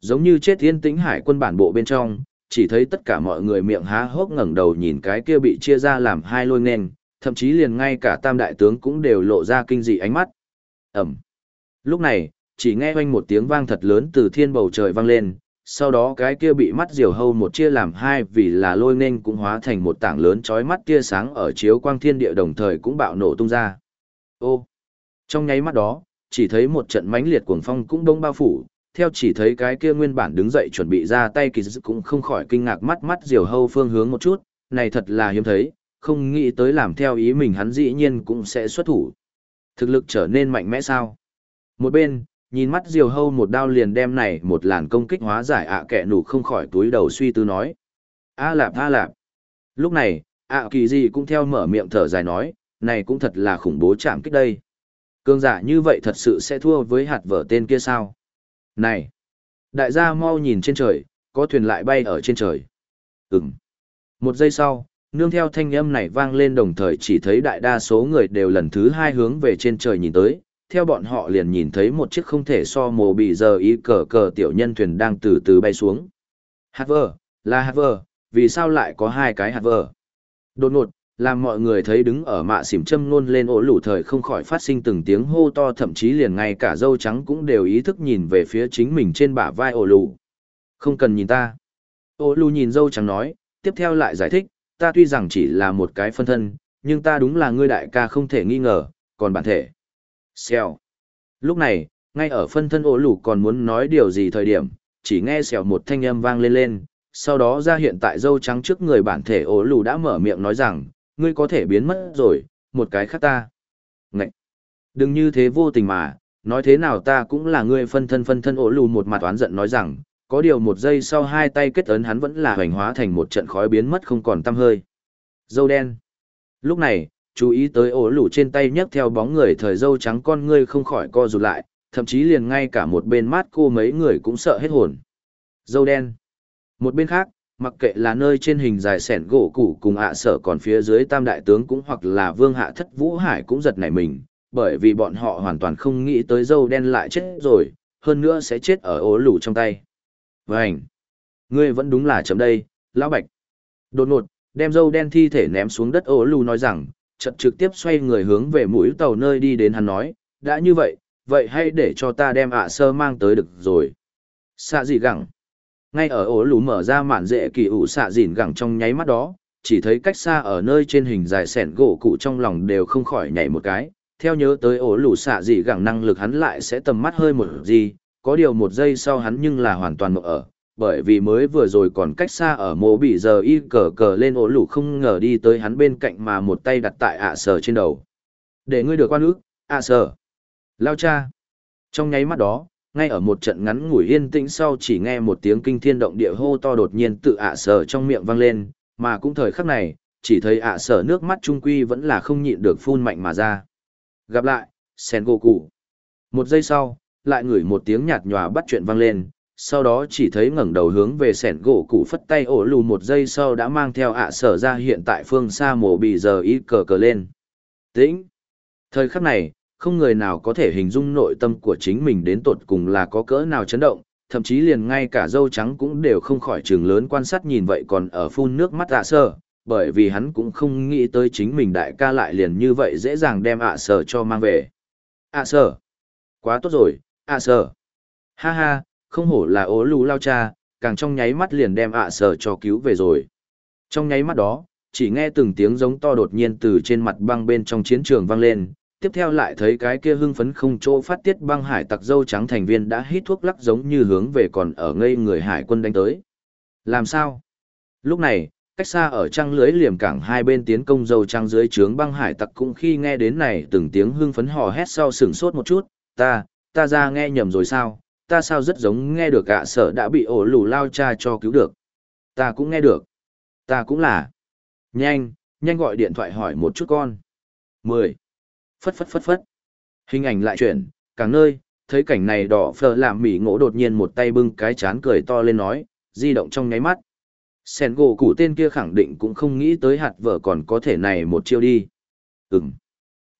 Speaker 1: Giống như chết yên tĩnh hải quân bản bộ bên trong, chỉ thấy tất cả mọi người miệng há hốc ngẩng đầu nhìn cái kia bị chia ra làm hai lôi nên, thậm chí liền ngay cả tam đại tướng cũng đều lộ ra kinh dị ánh mắt. Ẩm. Lúc này, chỉ nghe oanh một tiếng vang thật lớn từ thiên bầu trời vang lên, sau đó cái kia bị mắt diều hâu một chia làm hai vì là lôi nên cũng hóa thành một tảng lớn chói mắt tia sáng ở chiếu quang thiên địa đồng thời cũng bạo nổ tung ra. Ô! Trong nháy mắt đó, chỉ thấy một trận mãnh liệt cuồng phong cũng đông bao phủ, theo chỉ thấy cái kia nguyên bản đứng dậy chuẩn bị ra tay kỳ dự cũng không khỏi kinh ngạc mắt mắt diều hâu phương hướng một chút, này thật là hiếm thấy, không nghĩ tới làm theo ý mình hắn dĩ nhiên cũng sẽ xuất thủ. Thực lực trở nên mạnh mẽ sao? Một bên, nhìn mắt diều hâu một đao liền đem này một làn công kích hóa giải ạ kẹ nủ không khỏi túi đầu suy tư nói. A lạp a lạp. Lúc này, ạ kỳ gì cũng theo mở miệng thở dài nói, này cũng thật là khủng bố chạm kích đây. Cương giả như vậy thật sự sẽ thua với hạt vở tên kia sao? Này! Đại gia mau nhìn trên trời, có thuyền lại bay ở trên trời. Ừm. Một giây sau, nương theo thanh âm này vang lên đồng thời chỉ thấy đại đa số người đều lần thứ hai hướng về trên trời nhìn tới, theo bọn họ liền nhìn thấy một chiếc không thể so mồ bị giờ ý cờ cờ tiểu nhân thuyền đang từ từ bay xuống. Hạt vờ, là hạt vờ, vì sao lại có hai cái hạt vờ? Đột ngột, làm mọi người thấy đứng ở mạ xỉm châm nôn lên ổ lủ thời không khỏi phát sinh từng tiếng hô to thậm chí liền ngay cả dâu trắng cũng đều ý thức nhìn về phía chính mình trên bả vai ổ lủ. Không cần nhìn ta. Ổ lủ nhìn dâu trắng nói, tiếp theo lại giải thích, ta tuy rằng chỉ là một cái phân thân, nhưng ta đúng là ngươi đại ca không thể nghi ngờ, còn bản thể. Xèo. Lúc này, ngay ở phân thân ổ lủ còn muốn nói điều gì thời điểm, chỉ nghe xèo một thanh âm vang lên lên, sau đó ra hiện tại dâu trắng trước người bản thể ổ lủ đã mở miệng nói rằng, ngươi có thể biến mất rồi, một cái khác ta. Ngậy! Đừng như thế vô tình mà, nói thế nào ta cũng là ngươi phân thân phân thân ổ lù một mặt oán giận nói rằng, có điều một giây sau hai tay kết ấn hắn vẫn là hoành hóa thành một trận khói biến mất không còn tăm hơi. Dâu đen! Lúc này, chú ý tới ổ lù trên tay nhấc theo bóng người thời dâu trắng con ngươi không khỏi co rụt lại, thậm chí liền ngay cả một bên mát cô mấy người cũng sợ hết hồn. Dâu đen! Một bên khác, mặc kệ là nơi trên hình dài sẻn gỗ củ cùng ạ sở còn phía dưới tam đại tướng cũng hoặc là vương hạ thất vũ hải cũng giật nảy mình, bởi vì bọn họ hoàn toàn không nghĩ tới dâu đen lại chết rồi, hơn nữa sẽ chết ở ố lù trong tay. Vânh! Ngươi vẫn đúng là chấm đây, lão bạch. Đột ngột, đem dâu đen thi thể ném xuống đất ố lù nói rằng, trận trực tiếp xoay người hướng về mũi tàu nơi đi đến hắn nói, đã như vậy, vậy hay để cho ta đem ạ sơ mang tới được rồi. Xạ gì gặng ngay ở ổ lù mở ra mạn dễ kỳ ủ xạ dìn gẳng trong nháy mắt đó chỉ thấy cách xa ở nơi trên hình dài sẻn gỗ cụ trong lòng đều không khỏi nhảy một cái. Theo nhớ tới ổ lù xạ dị gẳng năng lực hắn lại sẽ tầm mắt hơi một gì có điều một giây sau hắn nhưng là hoàn toàn mộng ở bởi vì mới vừa rồi còn cách xa ở mộ bị giờ y cờ cờ lên ổ lủ không ngờ đi tới hắn bên cạnh mà một tay đặt tại ạ à sờ trên đầu để ngươi được quan ước ạ à sờ lao cha trong nháy mắt đó ngay ở một trận ngắn ngủi yên tĩnh sau chỉ nghe một tiếng kinh thiên động địa hô to đột nhiên tự ạ sở trong miệng vang lên, mà cũng thời khắc này, chỉ thấy ạ sở nước mắt trung quy vẫn là không nhịn được phun mạnh mà ra. Gặp lại, sen gỗ cụ. Một giây sau, lại ngửi một tiếng nhạt nhòa bắt chuyện vang lên, sau đó chỉ thấy ngẩng đầu hướng về sẻn gỗ cụ phất tay ổ lù một giây sau đã mang theo ạ sở ra hiện tại phương xa mổ bị giờ y cờ cờ lên. Tĩnh! Thời khắc này, không người nào có thể hình dung nội tâm của chính mình đến tột cùng là có cỡ nào chấn động, thậm chí liền ngay cả dâu trắng cũng đều không khỏi trường lớn quan sát nhìn vậy còn ở phun nước mắt ạ sở, bởi vì hắn cũng không nghĩ tới chính mình đại ca lại liền như vậy dễ dàng đem ạ sở cho mang về. ạ sở! Quá tốt rồi, ạ sở! Ha ha, không hổ là ố lù lao cha, càng trong nháy mắt liền đem ạ sở cho cứu về rồi. Trong nháy mắt đó, chỉ nghe từng tiếng giống to đột nhiên từ trên mặt băng bên trong chiến trường vang lên, tiếp theo lại thấy cái kia hưng phấn không chỗ phát tiết băng hải tặc dâu trắng thành viên đã hít thuốc lắc giống như hướng về còn ở ngây người hải quân đánh tới. Làm sao? Lúc này, cách xa ở trăng lưới liềm cảng hai bên tiến công dâu trăng dưới trướng băng hải tặc cũng khi nghe đến này từng tiếng hưng phấn hò hét sau sửng sốt một chút, ta, ta ra nghe nhầm rồi sao, ta sao rất giống nghe được ạ sở đã bị ổ lù lao cha cho cứu được. Ta cũng nghe được. Ta cũng là. Nhanh, nhanh gọi điện thoại hỏi một chút con. 10. Phất phất phất phất. Hình ảnh lại chuyển, càng nơi, thấy cảnh này đỏ phờ làm mỉ ngỗ đột nhiên một tay bưng cái chán cười to lên nói, di động trong nháy mắt. Sen gỗ củ tên kia khẳng định cũng không nghĩ tới hạt vợ còn có thể này một chiêu đi. Ừm.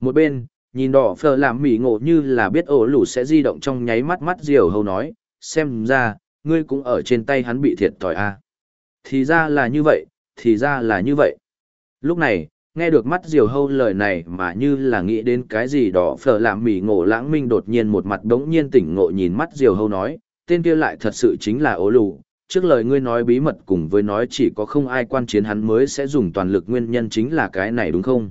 Speaker 1: Một bên, nhìn đỏ phờ làm mỉ ngộ như là biết ổ lù sẽ di động trong nháy mắt mắt diều hầu nói, xem ra, ngươi cũng ở trên tay hắn bị thiệt thòi a à. Thì ra là như vậy, thì ra là như vậy. Lúc này, nghe được mắt diều hâu lời này mà như là nghĩ đến cái gì đó phở làm mỉ ngộ lãng minh đột nhiên một mặt đống nhiên tỉnh ngộ nhìn mắt diều hâu nói, tên kia lại thật sự chính là ố lù. Trước lời ngươi nói bí mật cùng với nói chỉ có không ai quan chiến hắn mới sẽ dùng toàn lực nguyên nhân chính là cái này đúng không?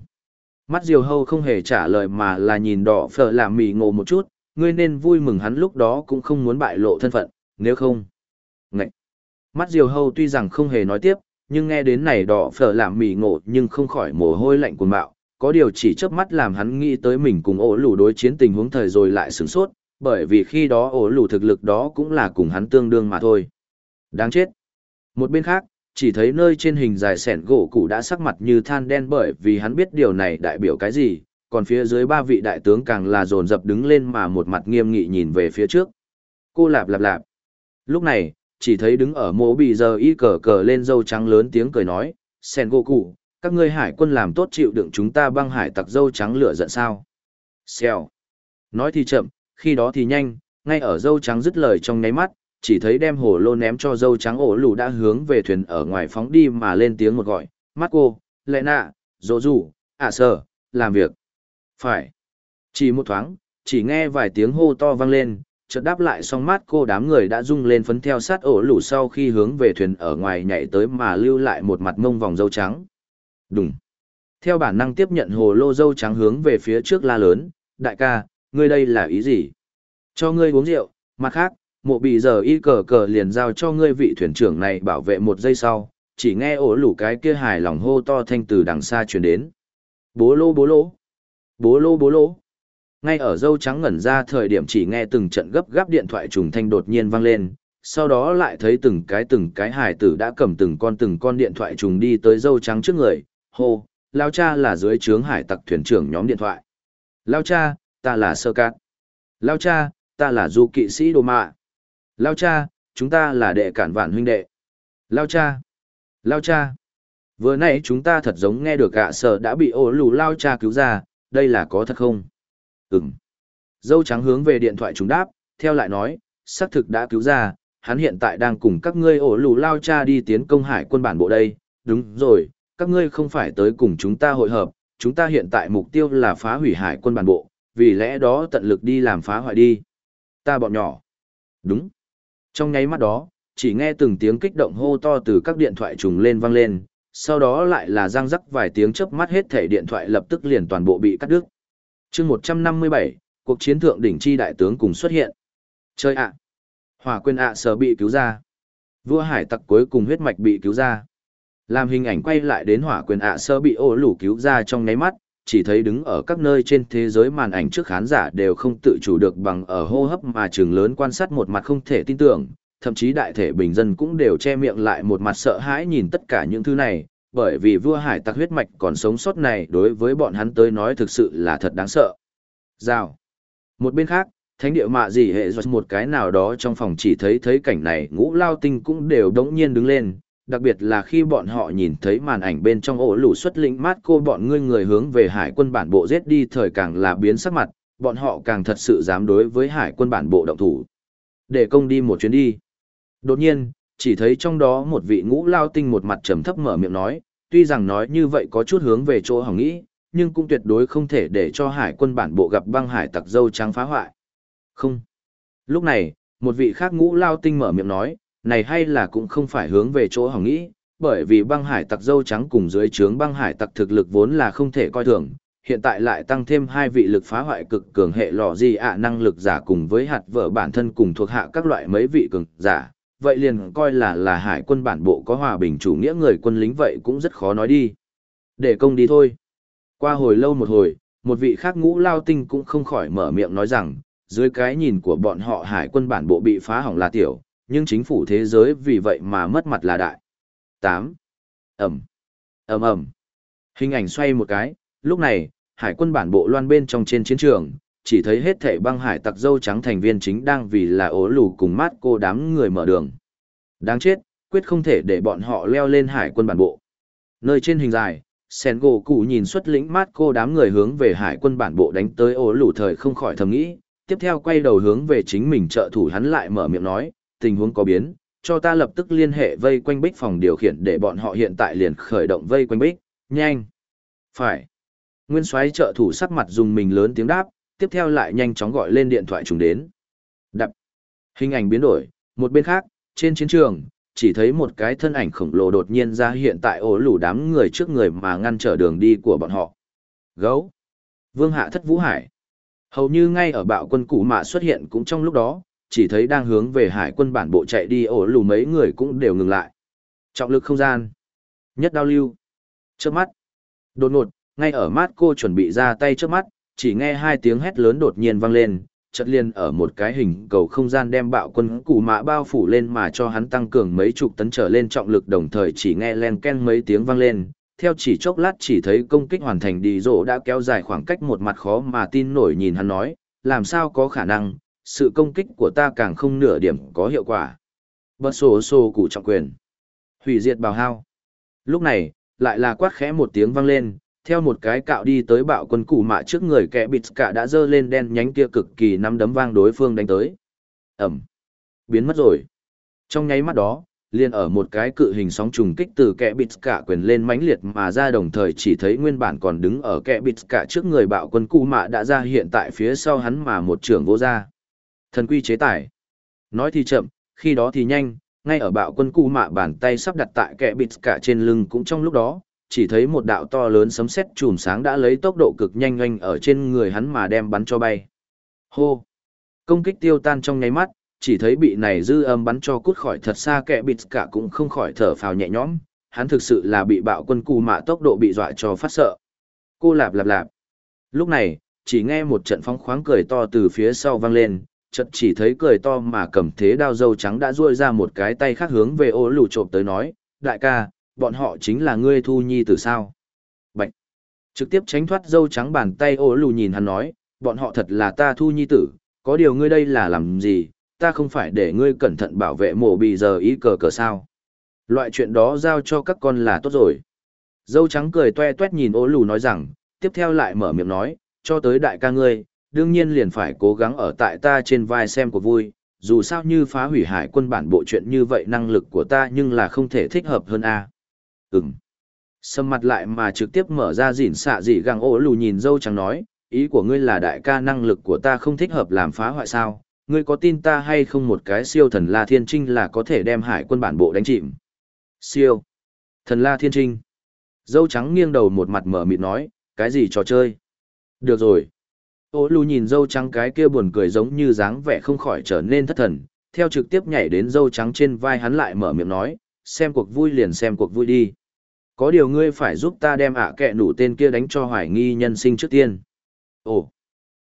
Speaker 1: Mắt diều hâu không hề trả lời mà là nhìn đỏ phở làm mì ngộ một chút, ngươi nên vui mừng hắn lúc đó cũng không muốn bại lộ thân phận, nếu không. Ngậy! Mắt diều hâu tuy rằng không hề nói tiếp, nhưng nghe đến này đỏ phở làm mì ngộ nhưng không khỏi mồ hôi lạnh cuồng bạo, có điều chỉ chớp mắt làm hắn nghĩ tới mình cùng ổ lù đối chiến tình huống thời rồi lại sửng sốt, bởi vì khi đó ổ lù thực lực đó cũng là cùng hắn tương đương mà thôi. Đáng chết! Một bên khác, chỉ thấy nơi trên hình dài sẻn gỗ cụ đã sắc mặt như than đen bởi vì hắn biết điều này đại biểu cái gì, còn phía dưới ba vị đại tướng càng là dồn dập đứng lên mà một mặt nghiêm nghị nhìn về phía trước. Cô lạp lạp lạp. Lúc này, chỉ thấy đứng ở mỗ bị giờ y cờ cờ lên dâu trắng lớn tiếng cười nói, sẻn gỗ cụ, các ngươi hải quân làm tốt chịu đựng chúng ta băng hải tặc dâu trắng lửa giận sao. Xèo. Nói thì chậm, khi đó thì nhanh, ngay ở dâu trắng dứt lời trong nháy mắt, chỉ thấy đem hồ lô ném cho dâu trắng ổ lù đã hướng về thuyền ở ngoài phóng đi mà lên tiếng một gọi, mắt cô, lệ nạ, dỗ dù ạ sơ làm việc. Phải. Chỉ một thoáng, chỉ nghe vài tiếng hô to vang lên, chợt đáp lại xong mắt cô đám người đã rung lên phấn theo sát ổ lù sau khi hướng về thuyền ở ngoài nhảy tới mà lưu lại một mặt mông vòng dâu trắng. Đúng. Theo bản năng tiếp nhận hồ lô dâu trắng hướng về phía trước la lớn, đại ca, ngươi đây là ý gì? Cho ngươi uống rượu, mặt khác, mộ bị giờ y cờ cờ liền giao cho ngươi vị thuyền trưởng này bảo vệ một giây sau, chỉ nghe ổ lủ cái kia hài lòng hô to thanh từ đằng xa truyền đến. Bố lô bố lô, bố lô bố lô. Ngay ở dâu trắng ngẩn ra thời điểm chỉ nghe từng trận gấp gáp điện thoại trùng thanh đột nhiên vang lên, sau đó lại thấy từng cái từng cái hài tử đã cầm từng con từng con điện thoại trùng đi tới dâu trắng trước người, hô, lao cha là dưới trướng hải tặc thuyền trưởng nhóm điện thoại. Lao cha, ta là sơ cát. Lao cha, ta là du kỵ sĩ đồ mạ. Lao cha, chúng ta là đệ cản vạn huynh đệ. Lao cha. Lao cha. Vừa nãy chúng ta thật giống nghe được gạ sở đã bị ổ lù Lao cha cứu ra, đây là có thật không? Ừm. Dâu trắng hướng về điện thoại chúng đáp, theo lại nói, xác thực đã cứu ra, hắn hiện tại đang cùng các ngươi ổ lù Lao cha đi tiến công hải quân bản bộ đây. Đúng rồi, các ngươi không phải tới cùng chúng ta hội hợp, chúng ta hiện tại mục tiêu là phá hủy hải quân bản bộ, vì lẽ đó tận lực đi làm phá hoại đi. Ta bọn nhỏ. Đúng. Trong nháy mắt đó, chỉ nghe từng tiếng kích động hô to từ các điện thoại trùng lên vang lên, sau đó lại là răng rắc vài tiếng chớp mắt hết thể điện thoại lập tức liền toàn bộ bị cắt đứt. chương 157, cuộc chiến thượng đỉnh chi đại tướng cùng xuất hiện. Chơi ạ! Hỏa quyền ạ sở bị cứu ra. Vua hải tặc cuối cùng huyết mạch bị cứu ra. Làm hình ảnh quay lại đến hỏa quyền ạ sơ bị ô lủ cứu ra trong nháy mắt, chỉ thấy đứng ở các nơi trên thế giới màn ảnh trước khán giả đều không tự chủ được bằng ở hô hấp mà trường lớn quan sát một mặt không thể tin tưởng, thậm chí đại thể bình dân cũng đều che miệng lại một mặt sợ hãi nhìn tất cả những thứ này, bởi vì vua hải tặc huyết mạch còn sống sót này đối với bọn hắn tới nói thực sự là thật đáng sợ. Rào. Một bên khác, Thánh địa mạ gì hệ dọc một cái nào đó trong phòng chỉ thấy thấy cảnh này ngũ lao tinh cũng đều đống nhiên đứng lên, đặc biệt là khi bọn họ nhìn thấy màn ảnh bên trong ổ lũ xuất lĩnh mát cô bọn ngươi người hướng về hải quân bản bộ giết đi thời càng là biến sắc mặt, bọn họ càng thật sự dám đối với hải quân bản bộ động thủ. Để công đi một chuyến đi. Đột nhiên, chỉ thấy trong đó một vị ngũ lao tinh một mặt trầm thấp mở miệng nói, tuy rằng nói như vậy có chút hướng về chỗ hỏng nghĩ, nhưng cũng tuyệt đối không thể để cho hải quân bản bộ gặp băng hải tặc dâu trắng phá hoại. Không. Lúc này, một vị khác ngũ lao tinh mở miệng nói, này hay là cũng không phải hướng về chỗ hỏng nghĩ, bởi vì băng hải tặc dâu trắng cùng dưới trướng băng hải tặc thực lực vốn là không thể coi thường, hiện tại lại tăng thêm hai vị lực phá hoại cực cường hệ lò gì ạ năng lực giả cùng với hạt vợ bản thân cùng thuộc hạ các loại mấy vị cường giả, vậy liền coi là là hải quân bản bộ có hòa bình chủ nghĩa người quân lính vậy cũng rất khó nói đi. Để công đi thôi. Qua hồi lâu một hồi, một vị khác ngũ lao tinh cũng không khỏi mở miệng nói rằng, dưới cái nhìn của bọn họ hải quân bản bộ bị phá hỏng là tiểu, nhưng chính phủ thế giới vì vậy mà mất mặt là đại. 8. Ẩm. Ẩm Ẩm. Hình ảnh xoay một cái, lúc này, hải quân bản bộ loan bên trong trên chiến trường, chỉ thấy hết thảy băng hải tặc dâu trắng thành viên chính đang vì là ố lù cùng mát cô đám người mở đường. Đáng chết, quyết không thể để bọn họ leo lên hải quân bản bộ. Nơi trên hình dài, sen gỗ cụ nhìn xuất lĩnh mát cô đám người hướng về hải quân bản bộ đánh tới ố lù thời không khỏi thầm nghĩ, tiếp theo quay đầu hướng về chính mình trợ thủ hắn lại mở miệng nói, tình huống có biến, cho ta lập tức liên hệ vây quanh bích phòng điều khiển để bọn họ hiện tại liền khởi động vây quanh bích, nhanh. Phải. Nguyên soái trợ thủ sắc mặt dùng mình lớn tiếng đáp, tiếp theo lại nhanh chóng gọi lên điện thoại trùng đến. Đập. Hình ảnh biến đổi, một bên khác, trên chiến trường, chỉ thấy một cái thân ảnh khổng lồ đột nhiên ra hiện tại ổ lủ đám người trước người mà ngăn trở đường đi của bọn họ. Gấu. Vương hạ thất vũ hải. Hầu như ngay ở bạo quân cụ mạ xuất hiện cũng trong lúc đó, chỉ thấy đang hướng về hải quân bản bộ chạy đi ổ lù mấy người cũng đều ngừng lại. Trọng lực không gian. Nhất đao lưu. Trước mắt. Đột ngột, ngay ở mắt cô chuẩn bị ra tay trước mắt, chỉ nghe hai tiếng hét lớn đột nhiên vang lên, chợt liền ở một cái hình cầu không gian đem bạo quân củ mã bao phủ lên mà cho hắn tăng cường mấy chục tấn trở lên trọng lực đồng thời chỉ nghe len ken mấy tiếng vang lên. Theo chỉ chốc lát chỉ thấy công kích hoàn thành đi rổ đã kéo dài khoảng cách một mặt khó mà tin nổi nhìn hắn nói, làm sao có khả năng, sự công kích của ta càng không nửa điểm có hiệu quả. Bật sổ sổ cụ trọng quyền. Hủy diệt bào hao. Lúc này, lại là quát khẽ một tiếng vang lên, theo một cái cạo đi tới bạo quân cụ mạ trước người kẻ bịt cả đã dơ lên đen nhánh kia cực kỳ nắm đấm vang đối phương đánh tới. Ẩm. Biến mất rồi. Trong nháy mắt đó, liền ở một cái cự hình sóng trùng kích từ kẻ bịt cả quyền lên mãnh liệt mà ra đồng thời chỉ thấy nguyên bản còn đứng ở kẻ bịt cả trước người bạo quân cụ mạ đã ra hiện tại phía sau hắn mà một trưởng vô ra. Thần quy chế tải. Nói thì chậm, khi đó thì nhanh, ngay ở bạo quân cụ mạ bàn tay sắp đặt tại kẻ bịt cả trên lưng cũng trong lúc đó, chỉ thấy một đạo to lớn sấm sét chùm sáng đã lấy tốc độ cực nhanh nhanh ở trên người hắn mà đem bắn cho bay. Hô! Công kích tiêu tan trong nháy mắt, chỉ thấy bị này dư âm bắn cho cút khỏi thật xa kẻ bịt cả cũng không khỏi thở phào nhẹ nhõm, hắn thực sự là bị bạo quân cụ mạ tốc độ bị dọa cho phát sợ. Cô lạp lạp lạp. Lúc này, chỉ nghe một trận phóng khoáng cười to từ phía sau vang lên, chợt chỉ thấy cười to mà cầm thế đao dâu trắng đã duỗi ra một cái tay khác hướng về ô lù trộm tới nói, đại ca, bọn họ chính là ngươi thu nhi từ sao. Bạch! Trực tiếp tránh thoát dâu trắng bàn tay ô lù nhìn hắn nói, bọn họ thật là ta thu nhi tử, có điều ngươi đây là làm gì, ta không phải để ngươi cẩn thận bảo vệ mổ bì giờ ý cờ cờ sao. Loại chuyện đó giao cho các con là tốt rồi. Dâu trắng cười toe toét nhìn ô lù nói rằng, tiếp theo lại mở miệng nói, cho tới đại ca ngươi, đương nhiên liền phải cố gắng ở tại ta trên vai xem của vui, dù sao như phá hủy hải quân bản bộ chuyện như vậy năng lực của ta nhưng là không thể thích hợp hơn a. Ừm. Sầm mặt lại mà trực tiếp mở ra dỉn xạ dị găng ổ lù nhìn dâu trắng nói, ý của ngươi là đại ca năng lực của ta không thích hợp làm phá hoại sao, ngươi có tin ta hay không một cái siêu thần La Thiên Trinh là có thể đem hải quân bản bộ đánh chìm. Siêu. Thần La Thiên Trinh. Dâu trắng nghiêng đầu một mặt mở mịt nói, cái gì trò chơi? Được rồi. Ô lù nhìn dâu trắng cái kia buồn cười giống như dáng vẻ không khỏi trở nên thất thần, theo trực tiếp nhảy đến dâu trắng trên vai hắn lại mở miệng nói, xem cuộc vui liền xem cuộc vui đi. Có điều ngươi phải giúp ta đem ạ kẹ nủ tên kia đánh cho hoài nghi nhân sinh trước tiên. Ồ,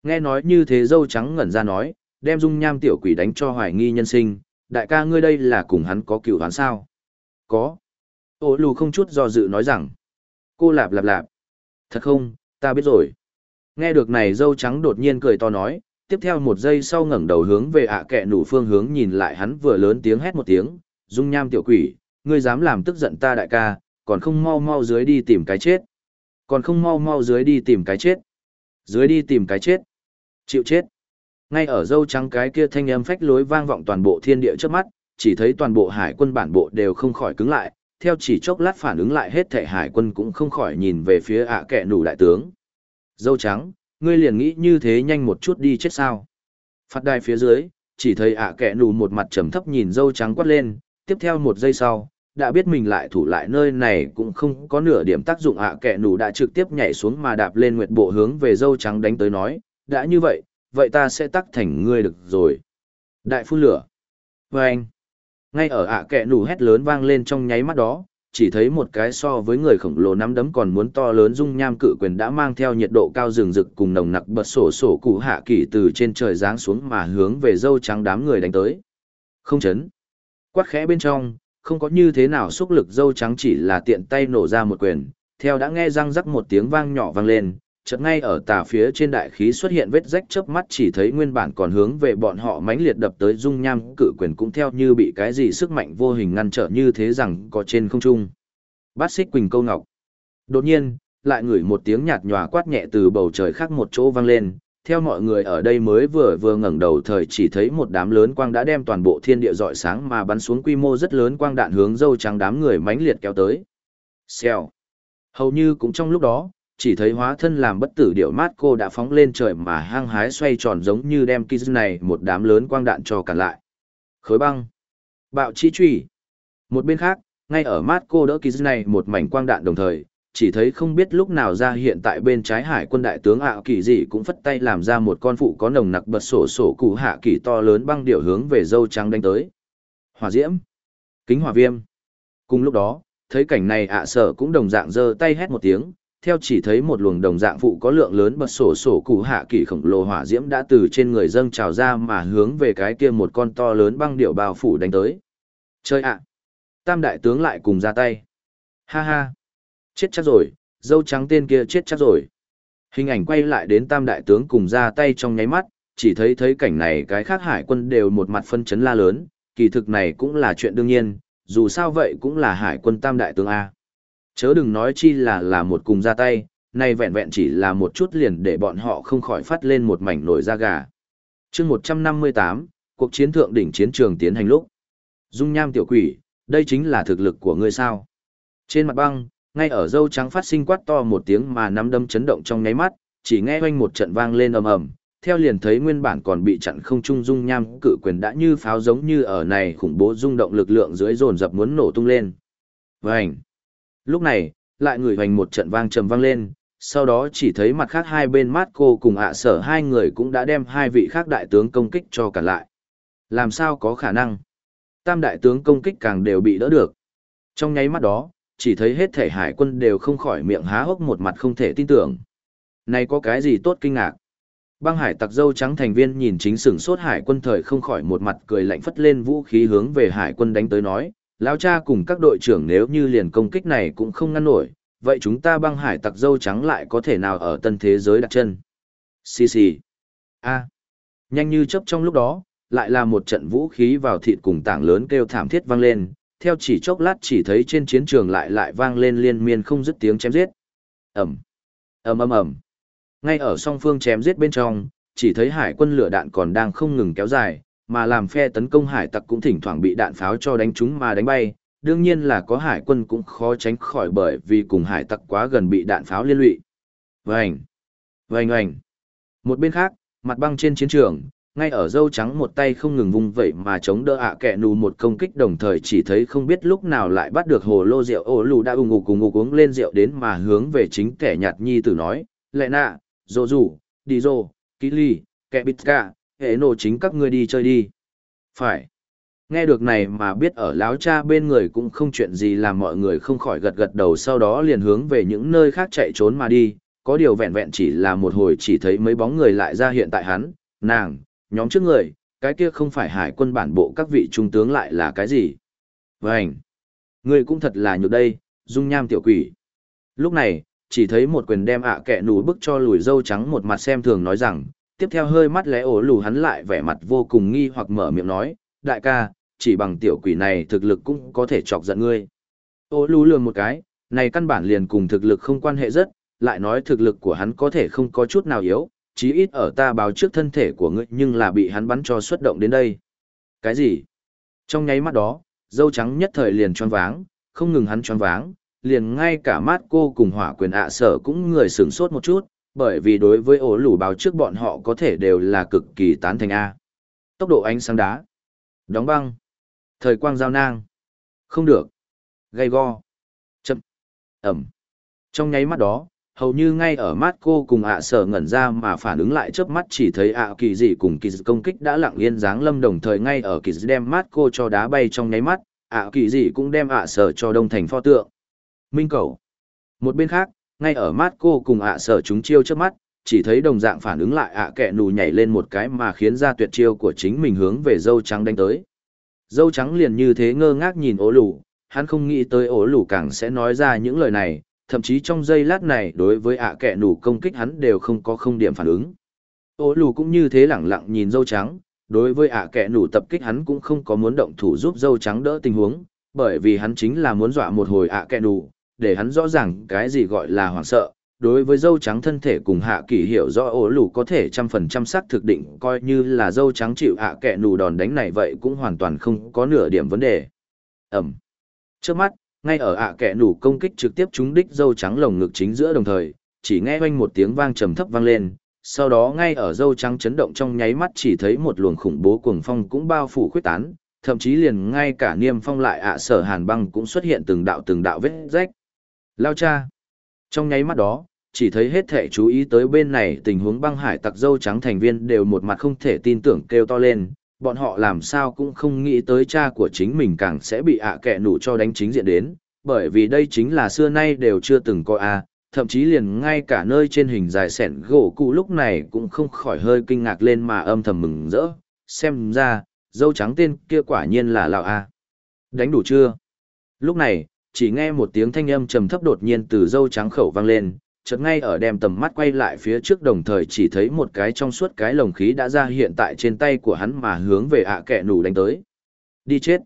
Speaker 1: nghe nói như thế dâu trắng ngẩn ra nói, đem dung nham tiểu quỷ đánh cho hoài nghi nhân sinh, đại ca ngươi đây là cùng hắn có cựu hắn sao? Có. Ô lù không chút do dự nói rằng, cô lạp lạp lạp. Thật không, ta biết rồi. Nghe được này dâu trắng đột nhiên cười to nói, tiếp theo một giây sau ngẩng đầu hướng về ạ kẹ nủ phương hướng nhìn lại hắn vừa lớn tiếng hét một tiếng, dung nham tiểu quỷ, ngươi dám làm tức giận ta đại ca, còn không mau mau dưới đi tìm cái chết. Còn không mau mau dưới đi tìm cái chết. Dưới đi tìm cái chết. Chịu chết. Ngay ở dâu trắng cái kia thanh âm phách lối vang vọng toàn bộ thiên địa trước mắt, chỉ thấy toàn bộ hải quân bản bộ đều không khỏi cứng lại, theo chỉ chốc lát phản ứng lại hết thể hải quân cũng không khỏi nhìn về phía ạ kẹ nủ đại tướng. Dâu trắng, ngươi liền nghĩ như thế nhanh một chút đi chết sao. Phát đài phía dưới, chỉ thấy ạ kẹ nù một mặt trầm thấp nhìn dâu trắng quát lên, tiếp theo một giây sau, đã biết mình lại thủ lại nơi này cũng không có nửa điểm tác dụng ạ kẹ nù đã trực tiếp nhảy xuống mà đạp lên nguyệt bộ hướng về dâu trắng đánh tới nói, đã như vậy, vậy ta sẽ tắc thành ngươi được rồi. Đại phun lửa. Và anh, ngay ở ạ kẹ nù hét lớn vang lên trong nháy mắt đó, chỉ thấy một cái so với người khổng lồ nắm đấm còn muốn to lớn dung nham cự quyền đã mang theo nhiệt độ cao rừng rực cùng nồng nặc bật sổ sổ cụ hạ kỳ từ trên trời giáng xuống mà hướng về dâu trắng đám người đánh tới. Không chấn. Quát khẽ bên trong, không có như thế nào xúc lực dâu trắng chỉ là tiện tay nổ ra một quyền, theo đã nghe răng rắc một tiếng vang nhỏ vang lên, chợt ngay ở tà phía trên đại khí xuất hiện vết rách chớp mắt chỉ thấy nguyên bản còn hướng về bọn họ mãnh liệt đập tới dung nham cự quyền cũng theo như bị cái gì sức mạnh vô hình ngăn trở như thế rằng có trên không trung. Bát xích quỳnh câu ngọc. Đột nhiên, lại ngửi một tiếng nhạt nhòa quát nhẹ từ bầu trời khác một chỗ vang lên, theo mọi người ở đây mới vừa vừa ngẩng đầu thời chỉ thấy một đám lớn quang đã đem toàn bộ thiên địa rọi sáng mà bắn xuống quy mô rất lớn quang đạn hướng dâu trắng đám người mãnh liệt kéo tới. Xèo. Hầu như cũng trong lúc đó, chỉ thấy hóa thân làm bất tử điệu mát cô đã phóng lên trời mà hăng hái xoay tròn giống như đem kiz này một đám lớn quang đạn cho cản lại. Khối băng. Bạo chi truy. Một bên khác, ngay ở mát cô đỡ kiz này một mảnh quang đạn đồng thời, chỉ thấy không biết lúc nào ra hiện tại bên trái hải quân đại tướng ạ kỳ gì cũng phất tay làm ra một con phụ có nồng nặc bật sổ sổ cụ hạ kỳ to lớn băng điệu hướng về dâu trắng đánh tới. Hỏa diễm. Kính hỏa viêm. Cùng lúc đó, thấy cảnh này ạ sở cũng đồng dạng giơ tay hét một tiếng, theo chỉ thấy một luồng đồng dạng phụ có lượng lớn bật sổ sổ cụ hạ kỳ khổng lồ hỏa diễm đã từ trên người dâng trào ra mà hướng về cái kia một con to lớn băng điệu bao phủ đánh tới. Chơi ạ! Tam đại tướng lại cùng ra tay. Ha ha! Chết chắc rồi, dâu trắng tên kia chết chắc rồi. Hình ảnh quay lại đến tam đại tướng cùng ra tay trong nháy mắt, chỉ thấy thấy cảnh này cái khác hải quân đều một mặt phân chấn la lớn, kỳ thực này cũng là chuyện đương nhiên, dù sao vậy cũng là hải quân tam đại tướng A. Chớ đừng nói chi là là một cùng ra tay, nay vẹn vẹn chỉ là một chút liền để bọn họ không khỏi phát lên một mảnh nổi da gà. chương 158, cuộc chiến thượng đỉnh chiến trường tiến hành lúc. Dung nham tiểu quỷ, đây chính là thực lực của ngươi sao. Trên mặt băng, ngay ở dâu trắng phát sinh quát to một tiếng mà nắm đâm chấn động trong nháy mắt, chỉ nghe oanh một trận vang lên ầm ầm, theo liền thấy nguyên bản còn bị chặn không trung dung nham cự quyền đã như pháo giống như ở này khủng bố rung động lực lượng dưới dồn dập muốn nổ tung lên. Vành. Lúc này, lại người hoành một trận vang trầm vang lên, sau đó chỉ thấy mặt khác hai bên mát cô cùng ạ sở hai người cũng đã đem hai vị khác đại tướng công kích cho cả lại. Làm sao có khả năng? Tam đại tướng công kích càng đều bị đỡ được. Trong nháy mắt đó, chỉ thấy hết thể hải quân đều không khỏi miệng há hốc một mặt không thể tin tưởng. Này có cái gì tốt kinh ngạc? Băng hải tặc dâu trắng thành viên nhìn chính sửng sốt hải quân thời không khỏi một mặt cười lạnh phất lên vũ khí hướng về hải quân đánh tới nói, Lão cha cùng các đội trưởng nếu như liền công kích này cũng không ngăn nổi, vậy chúng ta băng hải tặc dâu trắng lại có thể nào ở tân thế giới đặt chân? Xì xì. A. Nhanh như chớp trong lúc đó, lại là một trận vũ khí vào thịt cùng tảng lớn kêu thảm thiết vang lên, theo chỉ chốc lát chỉ thấy trên chiến trường lại lại vang lên liên miên không dứt tiếng chém giết. Ầm. Ầm ầm ầm. Ngay ở song phương chém giết bên trong, chỉ thấy hải quân lửa đạn còn đang không ngừng kéo dài, mà làm phe tấn công hải tặc cũng thỉnh thoảng bị đạn pháo cho đánh trúng mà đánh bay, đương nhiên là có hải quân cũng khó tránh khỏi bởi vì cùng hải tặc quá gần bị đạn pháo liên lụy. Vành! Vành oành! Một bên khác, mặt băng trên chiến trường, ngay ở dâu trắng một tay không ngừng vung vẩy mà chống đỡ ạ à kẹ nù một công kích đồng thời chỉ thấy không biết lúc nào lại bắt được hồ lô rượu ô lù đã ung ngục cùng ngục uống lên rượu đến mà hướng về chính kẻ nhạt nhi tử nói, lệ nạ, dô dù, đi dô, ký ly, kẹ bít ca, hệ nổ chính các ngươi đi chơi đi. Phải. Nghe được này mà biết ở láo cha bên người cũng không chuyện gì làm mọi người không khỏi gật gật đầu sau đó liền hướng về những nơi khác chạy trốn mà đi, có điều vẹn vẹn chỉ là một hồi chỉ thấy mấy bóng người lại ra hiện tại hắn, nàng, nhóm trước người, cái kia không phải hải quân bản bộ các vị trung tướng lại là cái gì. Vânh! Người cũng thật là nhược đây, dung nham tiểu quỷ. Lúc này, chỉ thấy một quyền đem ạ à kẹ nù bức cho lùi dâu trắng một mặt xem thường nói rằng, tiếp theo hơi mắt lẽ ổ lù hắn lại vẻ mặt vô cùng nghi hoặc mở miệng nói, đại ca, chỉ bằng tiểu quỷ này thực lực cũng có thể chọc giận ngươi. Ổ lù lường một cái, này căn bản liền cùng thực lực không quan hệ rất, lại nói thực lực của hắn có thể không có chút nào yếu, chí ít ở ta báo trước thân thể của ngươi nhưng là bị hắn bắn cho xuất động đến đây. Cái gì? Trong nháy mắt đó, dâu trắng nhất thời liền choáng váng, không ngừng hắn choáng váng, liền ngay cả mát cô cùng hỏa quyền ạ sở cũng người sửng sốt một chút, bởi vì đối với ổ lủ báo trước bọn họ có thể đều là cực kỳ tán thành A. Tốc độ ánh sáng đá. Đóng băng. Thời quang giao nang. Không được. Gây go. Chậm. Ẩm. Trong nháy mắt đó, hầu như ngay ở mắt cô cùng ạ sở ngẩn ra mà phản ứng lại chớp mắt chỉ thấy ạ kỳ dị cùng kỳ dị công kích đã lặng yên dáng lâm đồng thời ngay ở kỳ dị đem mắt cô cho đá bay trong nháy mắt ạ kỳ dị cũng đem ạ sở cho đông thành pho tượng minh cầu một bên khác ngay ở mắt cô cùng ạ sở chúng chiêu trước mắt chỉ thấy đồng dạng phản ứng lại ạ kẹ nù nhảy lên một cái mà khiến ra tuyệt chiêu của chính mình hướng về dâu trắng đánh tới dâu trắng liền như thế ngơ ngác nhìn ố lù hắn không nghĩ tới ố lù càng sẽ nói ra những lời này thậm chí trong giây lát này đối với ạ kẹ nù công kích hắn đều không có không điểm phản ứng. ố lù cũng như thế lẳng lặng nhìn dâu trắng, đối với ạ kẹ nù tập kích hắn cũng không có muốn động thủ giúp dâu trắng đỡ tình huống, bởi vì hắn chính là muốn dọa một hồi ạ kẹ nù, để hắn rõ ràng cái gì gọi là hoảng sợ. Đối với dâu trắng thân thể cùng hạ kỳ hiểu rõ ổ lù có thể trăm phần trăm xác thực định coi như là dâu trắng chịu hạ kẹ nù đòn đánh này vậy cũng hoàn toàn không có nửa điểm vấn đề. Ẩm. Trước mắt, ngay ở ạ kẹ nủ công kích trực tiếp trúng đích dâu trắng lồng ngực chính giữa đồng thời chỉ nghe oanh một tiếng vang trầm thấp vang lên sau đó ngay ở dâu trắng chấn động trong nháy mắt chỉ thấy một luồng khủng bố cuồng phong cũng bao phủ khuyết tán thậm chí liền ngay cả niêm phong lại ạ sở hàn băng cũng xuất hiện từng đạo từng đạo vết rách lao cha. Trong nháy mắt đó chỉ thấy hết thệ chú ý tới bên này tình huống băng hải tặc dâu trắng thành viên đều một mặt không thể tin tưởng kêu to lên. Bọn họ làm sao cũng không nghĩ tới cha của chính mình càng sẽ bị ạ à kẹ nụ cho đánh chính diện đến, bởi vì đây chính là xưa nay đều chưa từng có a. Thậm chí liền ngay cả nơi trên hình dài sẻn gỗ cụ lúc này cũng không khỏi hơi kinh ngạc lên mà âm thầm mừng rỡ, xem ra, dâu trắng tên kia quả nhiên là lào a. Đánh đủ chưa? Lúc này, chỉ nghe một tiếng thanh âm trầm thấp đột nhiên từ dâu trắng khẩu vang lên, chợt ngay ở đem tầm mắt quay lại phía trước đồng thời chỉ thấy một cái trong suốt cái lồng khí đã ra hiện tại trên tay của hắn mà hướng về ạ kẻ nủ đánh tới. Đi chết.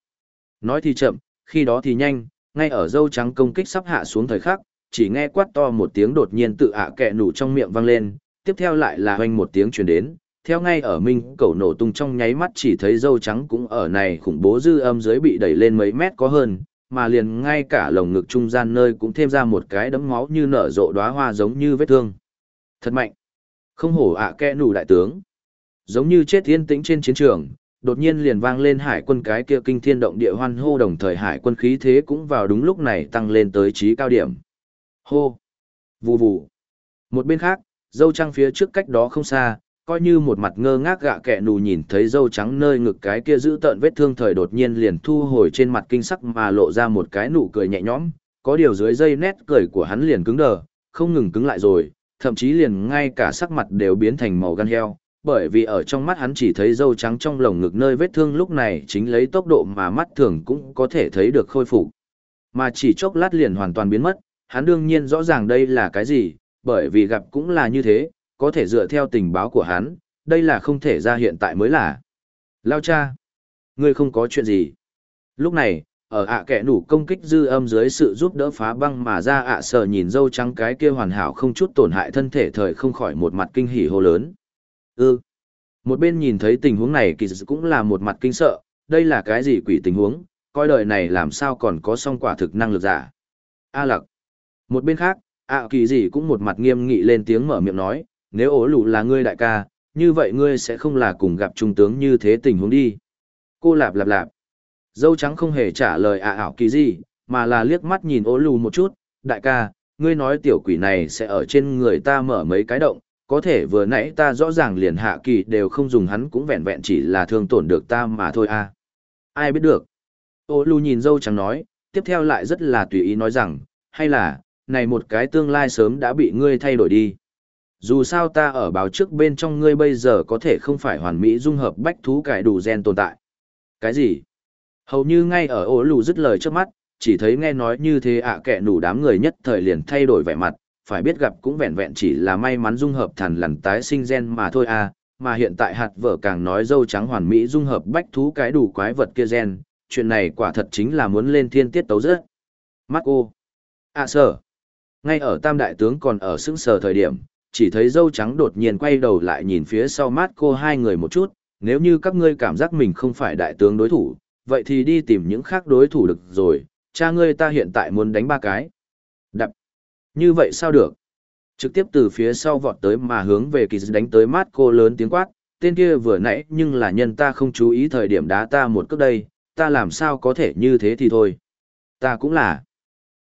Speaker 1: Nói thì chậm, khi đó thì nhanh, ngay ở dâu trắng công kích sắp hạ xuống thời khắc, chỉ nghe quát to một tiếng đột nhiên tự ạ kẻ nủ trong miệng vang lên, tiếp theo lại là hoanh một tiếng truyền đến. Theo ngay ở minh cầu nổ tung trong nháy mắt chỉ thấy dâu trắng cũng ở này khủng bố dư âm dưới bị đẩy lên mấy mét có hơn, mà liền ngay cả lồng ngực trung gian nơi cũng thêm ra một cái đấm máu như nở rộ đóa hoa giống như vết thương. Thật mạnh. Không hổ ạ à kẽ nủ đại tướng. Giống như chết yên tĩnh trên chiến trường, đột nhiên liền vang lên hải quân cái kia kinh thiên động địa hoan hô đồng thời hải quân khí thế cũng vào đúng lúc này tăng lên tới trí cao điểm. Hô. Vù vù. Một bên khác, dâu trăng phía trước cách đó không xa, coi như một mặt ngơ ngác gạ kẹ nù nhìn thấy dâu trắng nơi ngực cái kia giữ tợn vết thương thời đột nhiên liền thu hồi trên mặt kinh sắc mà lộ ra một cái nụ cười nhẹ nhõm, có điều dưới dây nét cười của hắn liền cứng đờ, không ngừng cứng lại rồi, thậm chí liền ngay cả sắc mặt đều biến thành màu gan heo, bởi vì ở trong mắt hắn chỉ thấy dâu trắng trong lồng ngực nơi vết thương lúc này chính lấy tốc độ mà mắt thường cũng có thể thấy được khôi phục. Mà chỉ chốc lát liền hoàn toàn biến mất, hắn đương nhiên rõ ràng đây là cái gì, bởi vì gặp cũng là như thế, có thể dựa theo tình báo của hắn, đây là không thể ra hiện tại mới là. Lao cha, ngươi không có chuyện gì. Lúc này, ở ạ kẻ nủ công kích dư âm dưới sự giúp đỡ phá băng mà ra ạ sợ nhìn dâu trắng cái kia hoàn hảo không chút tổn hại thân thể thời không khỏi một mặt kinh hỉ hô lớn. Ư. Một bên nhìn thấy tình huống này kỳ cũng là một mặt kinh sợ, đây là cái gì quỷ tình huống, coi đời này làm sao còn có song quả thực năng lực giả. A lặc. Một bên khác, ạ kỳ gì cũng một mặt nghiêm nghị lên tiếng mở miệng nói, nếu ổ lù là ngươi đại ca, như vậy ngươi sẽ không là cùng gặp trung tướng như thế tình huống đi. Cô lạp lạp lạp. Dâu trắng không hề trả lời ạ ảo kỳ gì, mà là liếc mắt nhìn ổ lù một chút, đại ca, ngươi nói tiểu quỷ này sẽ ở trên người ta mở mấy cái động, có thể vừa nãy ta rõ ràng liền hạ kỳ đều không dùng hắn cũng vẹn vẹn chỉ là thương tổn được ta mà thôi à. Ai biết được. Ô lù nhìn dâu trắng nói, tiếp theo lại rất là tùy ý nói rằng, hay là, này một cái tương lai sớm đã bị ngươi thay đổi đi. Dù sao ta ở báo trước bên trong ngươi bây giờ có thể không phải hoàn mỹ dung hợp bách thú cải đủ gen tồn tại. Cái gì? Hầu như ngay ở ổ lù dứt lời trước mắt, chỉ thấy nghe nói như thế ạ à kẹ nủ đám người nhất thời liền thay đổi vẻ mặt, phải biết gặp cũng vẹn vẹn chỉ là may mắn dung hợp thần lằn tái sinh gen mà thôi à, mà hiện tại hạt vợ càng nói dâu trắng hoàn mỹ dung hợp bách thú cái đủ quái vật kia gen, chuyện này quả thật chính là muốn lên thiên tiết tấu rất. Marco. À sở. Ngay ở tam đại tướng còn ở sững sờ thời điểm, chỉ thấy dâu trắng đột nhiên quay đầu lại nhìn phía sau mát cô hai người một chút, nếu như các ngươi cảm giác mình không phải đại tướng đối thủ, vậy thì đi tìm những khác đối thủ được rồi, cha ngươi ta hiện tại muốn đánh ba cái. Đập. Như vậy sao được? Trực tiếp từ phía sau vọt tới mà hướng về kỳ đánh tới mát cô lớn tiếng quát, tên kia vừa nãy nhưng là nhân ta không chú ý thời điểm đá ta một cước đây, ta làm sao có thể như thế thì thôi. Ta cũng là.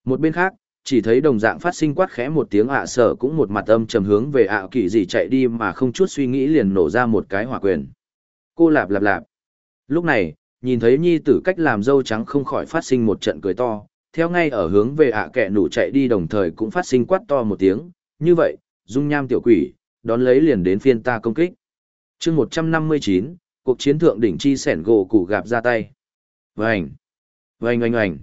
Speaker 1: Một bên khác, chỉ thấy đồng dạng phát sinh quát khẽ một tiếng ạ sợ cũng một mặt âm trầm hướng về ạ kỳ gì chạy đi mà không chút suy nghĩ liền nổ ra một cái hỏa quyền. Cô lạp lạp lạp. Lúc này, nhìn thấy nhi tử cách làm dâu trắng không khỏi phát sinh một trận cười to, theo ngay ở hướng về ạ kẻ nủ chạy đi đồng thời cũng phát sinh quát to một tiếng, như vậy, dung nham tiểu quỷ, đón lấy liền đến phiên ta công kích. chương 159, cuộc chiến thượng đỉnh chi sẻn gỗ củ gặp ra tay. Vành, vành oanh oanh.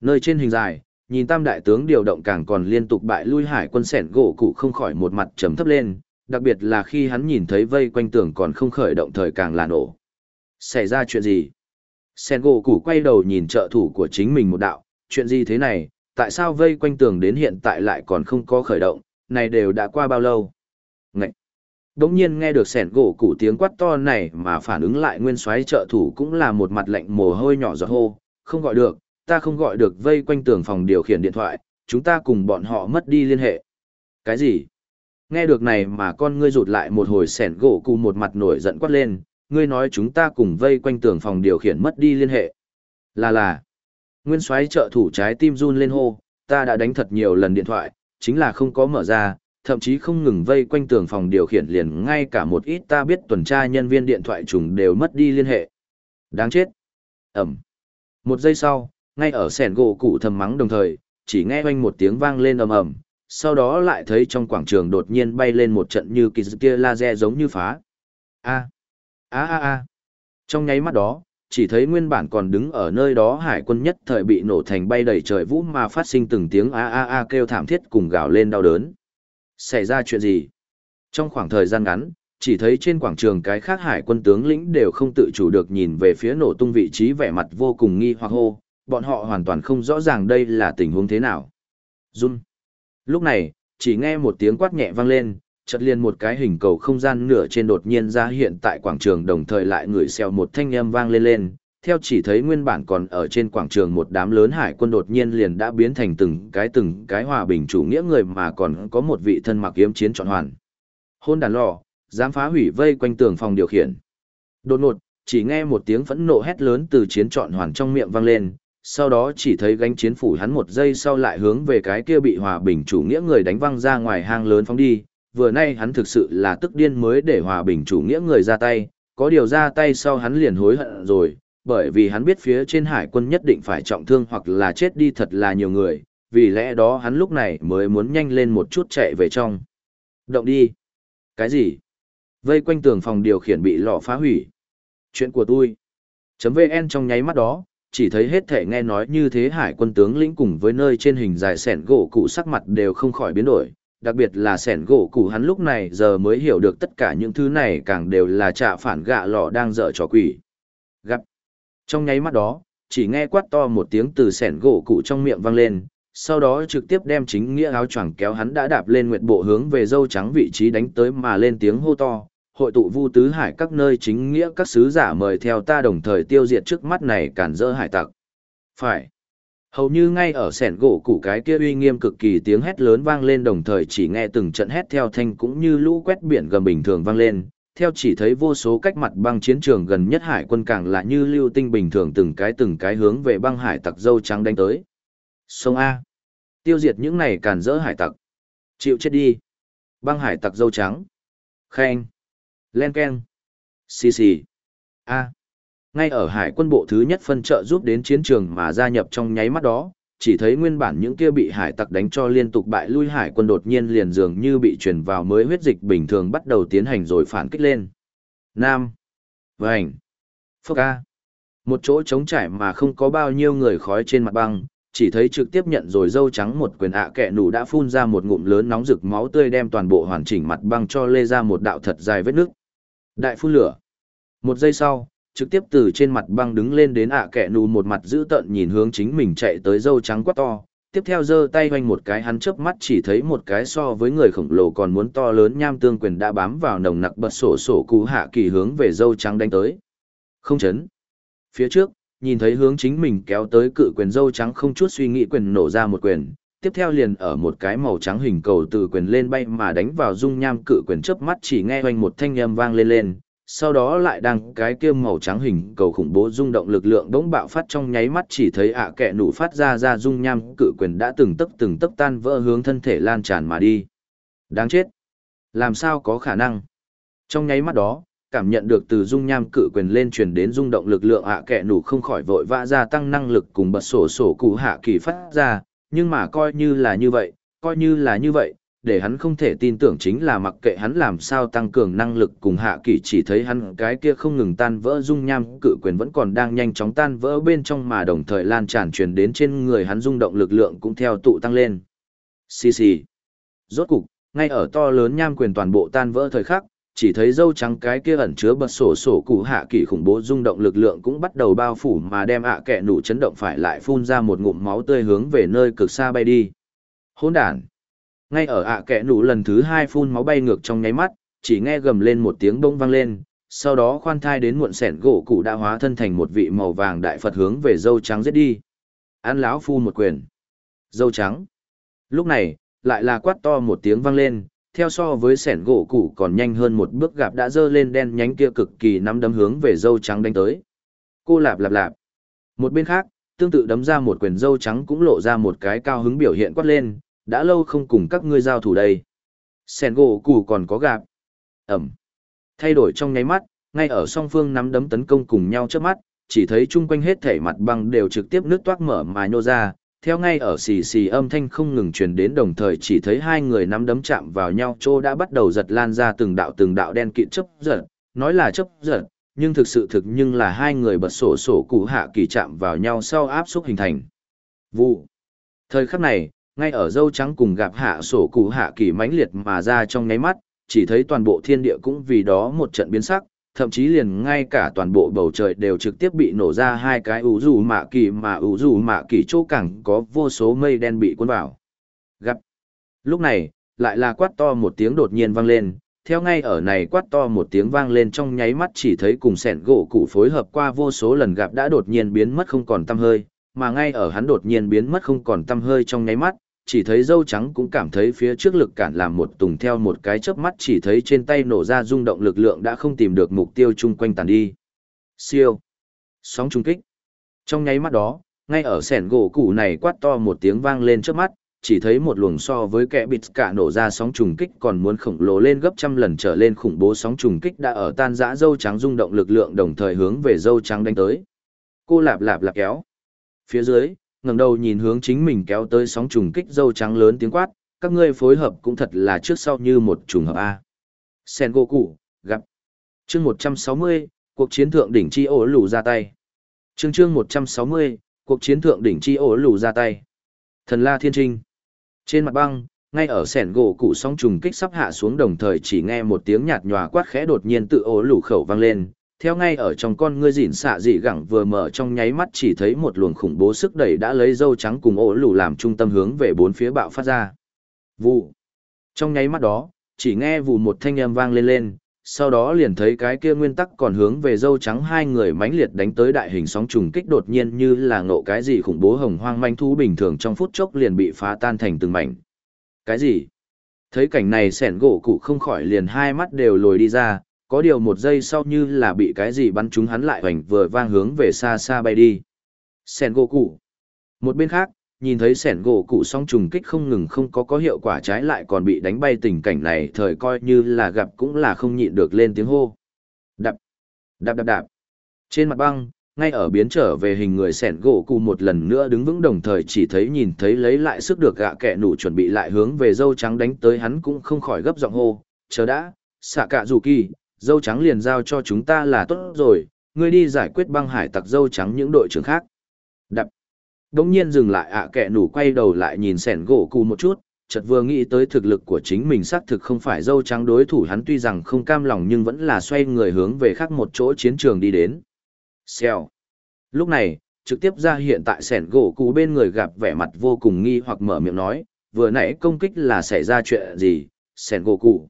Speaker 1: Nơi trên hình dài, nhìn tam đại tướng điều động càng còn liên tục bại lui hải quân sẻn gỗ cụ không khỏi một mặt trầm thấp lên, đặc biệt là khi hắn nhìn thấy vây quanh tường còn không khởi động thời càng là nổ. Xảy ra chuyện gì? Sẻn gỗ cụ quay đầu nhìn trợ thủ của chính mình một đạo, chuyện gì thế này, tại sao vây quanh tường đến hiện tại lại còn không có khởi động, này đều đã qua bao lâu? Ngậy! Đống nhiên nghe được sẻn gỗ cụ tiếng quát to này mà phản ứng lại nguyên soái trợ thủ cũng là một mặt lạnh mồ hôi nhỏ giọt hô, không gọi được, ta không gọi được vây quanh tường phòng điều khiển điện thoại, chúng ta cùng bọn họ mất đi liên hệ. Cái gì? Nghe được này mà con ngươi rụt lại một hồi sẻn gỗ cụ một mặt nổi giận quát lên, ngươi nói chúng ta cùng vây quanh tường phòng điều khiển mất đi liên hệ. Là là. Nguyên soái trợ thủ trái tim run lên hô, ta đã đánh thật nhiều lần điện thoại, chính là không có mở ra, thậm chí không ngừng vây quanh tường phòng điều khiển liền ngay cả một ít ta biết tuần tra nhân viên điện thoại trùng đều mất đi liên hệ. Đáng chết. Ẩm. Một giây sau, ngay ở sẻn gỗ cụ thầm mắng đồng thời, chỉ nghe oanh một tiếng vang lên ầm ầm, sau đó lại thấy trong quảng trường đột nhiên bay lên một trận như kỳ kia laser giống như phá. A. A a a. Trong nháy mắt đó, chỉ thấy nguyên bản còn đứng ở nơi đó hải quân nhất thời bị nổ thành bay đầy trời vũ mà phát sinh từng tiếng a a a kêu thảm thiết cùng gào lên đau đớn. Xảy ra chuyện gì? Trong khoảng thời gian ngắn, chỉ thấy trên quảng trường cái khác hải quân tướng lĩnh đều không tự chủ được nhìn về phía nổ tung vị trí vẻ mặt vô cùng nghi hoặc hô, bọn họ hoàn toàn không rõ ràng đây là tình huống thế nào. Run. Lúc này, chỉ nghe một tiếng quát nhẹ vang lên, chợt liền một cái hình cầu không gian nửa trên đột nhiên ra hiện tại quảng trường đồng thời lại ngửi xèo một thanh âm vang lên lên, theo chỉ thấy nguyên bản còn ở trên quảng trường một đám lớn hải quân đột nhiên liền đã biến thành từng cái từng cái hòa bình chủ nghĩa người mà còn có một vị thân mặc kiếm chiến trọn hoàn. Hôn đàn lò, dám phá hủy vây quanh tường phòng điều khiển. Đột ngột, chỉ nghe một tiếng phẫn nộ hét lớn từ chiến trọn hoàn trong miệng vang lên, sau đó chỉ thấy gánh chiến phủ hắn một giây sau lại hướng về cái kia bị hòa bình chủ nghĩa người đánh văng ra ngoài hang lớn phóng đi, vừa nay hắn thực sự là tức điên mới để hòa bình chủ nghĩa người ra tay, có điều ra tay sau hắn liền hối hận rồi, bởi vì hắn biết phía trên hải quân nhất định phải trọng thương hoặc là chết đi thật là nhiều người, vì lẽ đó hắn lúc này mới muốn nhanh lên một chút chạy về trong. Động đi. Cái gì? Vây quanh tường phòng điều khiển bị lò phá hủy. Chuyện của tôi. Chấm VN trong nháy mắt đó, chỉ thấy hết thể nghe nói như thế hải quân tướng lĩnh cùng với nơi trên hình dài sẻn gỗ cụ sắc mặt đều không khỏi biến đổi, đặc biệt là sẻn gỗ cụ hắn lúc này giờ mới hiểu được tất cả những thứ này càng đều là trạ phản gạ lò đang dở trò quỷ. Gặp. Trong nháy mắt đó, chỉ nghe quát to một tiếng từ sẻn gỗ cụ trong miệng vang lên, sau đó trực tiếp đem chính nghĩa áo choàng kéo hắn đã đạp lên nguyệt bộ hướng về dâu trắng vị trí đánh tới mà lên tiếng hô to, hội tụ vu tứ hải các nơi chính nghĩa các sứ giả mời theo ta đồng thời tiêu diệt trước mắt này cản dỡ hải tặc. Phải. Hầu như ngay ở sẻn gỗ củ cái kia uy nghiêm cực kỳ tiếng hét lớn vang lên đồng thời chỉ nghe từng trận hét theo thanh cũng như lũ quét biển gầm bình thường vang lên, theo chỉ thấy vô số cách mặt băng chiến trường gần nhất hải quân càng là như lưu tinh bình thường từng cái từng cái hướng về băng hải tặc dâu trắng đánh tới. Sông A. Tiêu diệt những này càn rỡ hải tặc. Chịu chết đi. Băng hải tặc dâu trắng. Khen. Len Ken. Xì xì. A. Ngay ở hải quân bộ thứ nhất phân trợ giúp đến chiến trường mà gia nhập trong nháy mắt đó, chỉ thấy nguyên bản những kia bị hải tặc đánh cho liên tục bại lui hải quân đột nhiên liền dường như bị truyền vào mới huyết dịch bình thường bắt đầu tiến hành rồi phản kích lên. Nam. vảnh Phốc A. Một chỗ trống trải mà không có bao nhiêu người khói trên mặt băng, chỉ thấy trực tiếp nhận rồi dâu trắng một quyền ạ à kẹ nủ đã phun ra một ngụm lớn nóng rực máu tươi đem toàn bộ hoàn chỉnh mặt băng cho lê ra một đạo thật dài vết nước. Đại phun lửa. Một giây sau, trực tiếp từ trên mặt băng đứng lên đến ạ kẹ nù một mặt dữ tợn nhìn hướng chính mình chạy tới dâu trắng quát to. Tiếp theo giơ tay hoành một cái hắn chớp mắt chỉ thấy một cái so với người khổng lồ còn muốn to lớn nham tương quyền đã bám vào nồng nặc bật sổ sổ cú hạ kỳ hướng về dâu trắng đánh tới. Không chấn. Phía trước, nhìn thấy hướng chính mình kéo tới cự quyền dâu trắng không chút suy nghĩ quyền nổ ra một quyền, tiếp theo liền ở một cái màu trắng hình cầu từ quyền lên bay mà đánh vào dung nham cự quyền chớp mắt chỉ nghe hoành một thanh âm vang lên lên, sau đó lại đang cái kia màu trắng hình cầu khủng bố rung động lực lượng bỗng bạo phát trong nháy mắt chỉ thấy ạ kẹ nụ phát ra ra dung nham cự quyền đã từng tấc từng tấc tan vỡ hướng thân thể lan tràn mà đi. Đáng chết! Làm sao có khả năng? Trong nháy mắt đó, cảm nhận được từ dung nham cự quyền lên truyền đến rung động lực lượng ạ kẹ nụ không khỏi vội vã gia tăng năng lực cùng bật sổ sổ cụ hạ kỳ phát ra, nhưng mà coi như là như vậy, coi như là như vậy, để hắn không thể tin tưởng chính là mặc kệ hắn làm sao tăng cường năng lực cùng hạ kỳ chỉ thấy hắn cái kia không ngừng tan vỡ dung nham cự quyền vẫn còn đang nhanh chóng tan vỡ bên trong mà đồng thời lan tràn truyền đến trên người hắn rung động lực lượng cũng theo tụ tăng lên. Xì xì. Rốt cục, ngay ở to lớn nham quyền toàn bộ tan vỡ thời khắc, chỉ thấy dâu trắng cái kia ẩn chứa bật sổ sổ cụ hạ kỳ khủng bố rung động lực lượng cũng bắt đầu bao phủ mà đem ạ kẹ nụ chấn động phải lại phun ra một ngụm máu tươi hướng về nơi cực xa bay đi. Hỗn đản. Ngay ở ạ kẹ nụ lần thứ hai phun máu bay ngược trong nháy mắt, chỉ nghe gầm lên một tiếng bông vang lên, sau đó khoan thai đến muộn sẻn gỗ cụ đã hóa thân thành một vị màu vàng đại Phật hướng về dâu trắng giết đi. An lão phu một quyền. Dâu trắng. Lúc này, lại là quát to một tiếng vang lên, theo so với sẻn gỗ cũ còn nhanh hơn một bước gạp đã dơ lên đen nhánh kia cực kỳ nắm đấm hướng về dâu trắng đánh tới. Cô lạp lạp lạp. Một bên khác, tương tự đấm ra một quyền dâu trắng cũng lộ ra một cái cao hứng biểu hiện quát lên, đã lâu không cùng các ngươi giao thủ đây. Sẻn gỗ cũ còn có gạp. Ẩm. Thay đổi trong nháy mắt, ngay ở song phương nắm đấm tấn công cùng nhau trước mắt, chỉ thấy chung quanh hết thể mặt băng đều trực tiếp nước toát mở mà nhô ra, theo ngay ở xì xì âm thanh không ngừng truyền đến đồng thời chỉ thấy hai người nắm đấm chạm vào nhau chỗ đã bắt đầu giật lan ra từng đạo từng đạo đen kịt chấp giật, nói là chấp giật, nhưng thực sự thực nhưng là hai người bật sổ sổ cụ hạ kỳ chạm vào nhau sau áp xúc hình thành. Vụ. Thời khắc này, ngay ở dâu trắng cùng gặp hạ sổ cụ hạ kỳ mãnh liệt mà ra trong nháy mắt, chỉ thấy toàn bộ thiên địa cũng vì đó một trận biến sắc, thậm chí liền ngay cả toàn bộ bầu trời đều trực tiếp bị nổ ra hai cái ủ rủ mạ kỳ mà ủ rủ mạ kỳ chỗ cẳng có vô số mây đen bị cuốn vào. Gặp. Lúc này, lại là quát to một tiếng đột nhiên vang lên, theo ngay ở này quát to một tiếng vang lên trong nháy mắt chỉ thấy cùng sẹn gỗ cụ phối hợp qua vô số lần gặp đã đột nhiên biến mất không còn tăm hơi, mà ngay ở hắn đột nhiên biến mất không còn tăm hơi trong nháy mắt, chỉ thấy dâu trắng cũng cảm thấy phía trước lực cản làm một tùng theo một cái chớp mắt chỉ thấy trên tay nổ ra rung động lực lượng đã không tìm được mục tiêu chung quanh tàn đi. Siêu. Sóng trung kích. Trong nháy mắt đó, ngay ở sẻn gỗ củ này quát to một tiếng vang lên trước mắt, chỉ thấy một luồng so với kẻ bịt cả nổ ra sóng trùng kích còn muốn khổng lồ lên gấp trăm lần trở lên khủng bố sóng trùng kích đã ở tan rã dâu trắng rung động lực lượng đồng thời hướng về dâu trắng đánh tới. Cô lạp lạp lạp kéo. Phía dưới, ngẩng đầu nhìn hướng chính mình kéo tới sóng trùng kích dâu trắng lớn tiếng quát, các ngươi phối hợp cũng thật là trước sau như một trùng hợp A. Sen Goku, gặp. Chương 160, cuộc chiến thượng đỉnh chi ổ lù ra tay. Chương chương 160, cuộc chiến thượng đỉnh chi ổ lù ra tay. Thần La Thiên Trinh. Trên mặt băng, ngay ở sẻn gỗ cụ sóng trùng kích sắp hạ xuống đồng thời chỉ nghe một tiếng nhạt nhòa quát khẽ đột nhiên tự ổ lù khẩu vang lên, theo ngay ở trong con ngươi dỉn xạ dị gẳng vừa mở trong nháy mắt chỉ thấy một luồng khủng bố sức đẩy đã lấy dâu trắng cùng ổ lù làm trung tâm hướng về bốn phía bạo phát ra. Vụ. Trong nháy mắt đó, chỉ nghe vụ một thanh âm vang lên lên, sau đó liền thấy cái kia nguyên tắc còn hướng về dâu trắng hai người mãnh liệt đánh tới đại hình sóng trùng kích đột nhiên như là ngộ cái gì khủng bố hồng hoang manh thú bình thường trong phút chốc liền bị phá tan thành từng mảnh. Cái gì? Thấy cảnh này sẻn gỗ cụ không khỏi liền hai mắt đều lồi đi ra, có điều một giây sau như là bị cái gì bắn trúng hắn lại hoành vừa vang hướng về xa xa bay đi. Sẻn gỗ cụ. Một bên khác, nhìn thấy sẻn gỗ cụ song trùng kích không ngừng không có có hiệu quả trái lại còn bị đánh bay tình cảnh này thời coi như là gặp cũng là không nhịn được lên tiếng hô. Đạp, đạp đạp đạp. Trên mặt băng, ngay ở biến trở về hình người sẻn gỗ cụ một lần nữa đứng vững đồng thời chỉ thấy nhìn thấy lấy lại sức được gạ kẹ nụ chuẩn bị lại hướng về dâu trắng đánh tới hắn cũng không khỏi gấp giọng hô, chờ đã, xạ cả dù kỳ, dâu trắng liền giao cho chúng ta là tốt rồi, ngươi đi giải quyết băng hải tặc dâu trắng những đội trưởng khác. Đập. Đống nhiên dừng lại ạ à kẹ nủ quay đầu lại nhìn sẻn gỗ cụ một chút, chợt vừa nghĩ tới thực lực của chính mình xác thực không phải dâu trắng đối thủ hắn tuy rằng không cam lòng nhưng vẫn là xoay người hướng về khác một chỗ chiến trường đi đến. Xèo. Lúc này, trực tiếp ra hiện tại sẻn gỗ cụ bên người gặp vẻ mặt vô cùng nghi hoặc mở miệng nói, vừa nãy công kích là xảy ra chuyện gì, sẻn gỗ cụ.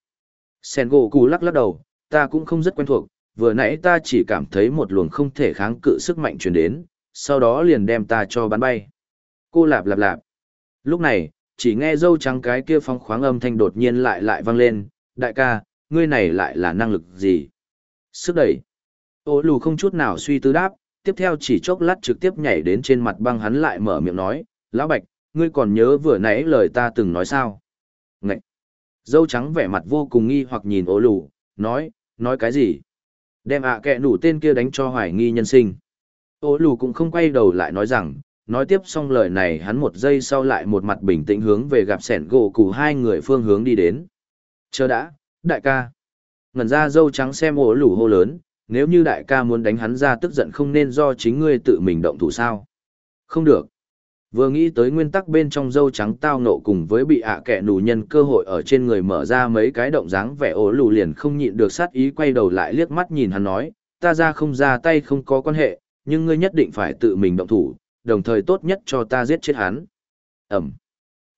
Speaker 1: Sẻn gỗ cụ lắc lắc đầu, ta cũng không rất quen thuộc, vừa nãy ta chỉ cảm thấy một luồng không thể kháng cự sức mạnh truyền đến, sau đó liền đem ta cho bắn bay. Cô lạp lạp lạp. Lúc này, chỉ nghe dâu trắng cái kia phong khoáng âm thanh đột nhiên lại lại vang lên, đại ca, ngươi này lại là năng lực gì? Sức đẩy. Ô lù không chút nào suy tư đáp, tiếp theo chỉ chốc lát trực tiếp nhảy đến trên mặt băng hắn lại mở miệng nói, lão bạch, ngươi còn nhớ vừa nãy lời ta từng nói sao? Ngậy! Dâu trắng vẻ mặt vô cùng nghi hoặc nhìn ô lù, nói, nói cái gì? Đem ạ à kẹ nủ tên kia đánh cho hoài nghi nhân sinh. Ô lù cũng không quay đầu lại nói rằng, nói tiếp xong lời này hắn một giây sau lại một mặt bình tĩnh hướng về gặp sẻn gỗ củ hai người phương hướng đi đến. Chờ đã, đại ca. Ngần ra dâu trắng xem ổ lù hô lớn, nếu như đại ca muốn đánh hắn ra tức giận không nên do chính ngươi tự mình động thủ sao. Không được. Vừa nghĩ tới nguyên tắc bên trong dâu trắng tao nộ cùng với bị ạ à nù nhân cơ hội ở trên người mở ra mấy cái động dáng vẻ ố lù liền không nhịn được sát ý quay đầu lại liếc mắt nhìn hắn nói, ta ra không ra tay không có quan hệ, nhưng ngươi nhất định phải tự mình động thủ, đồng thời tốt nhất cho ta giết chết hắn. Ẩm.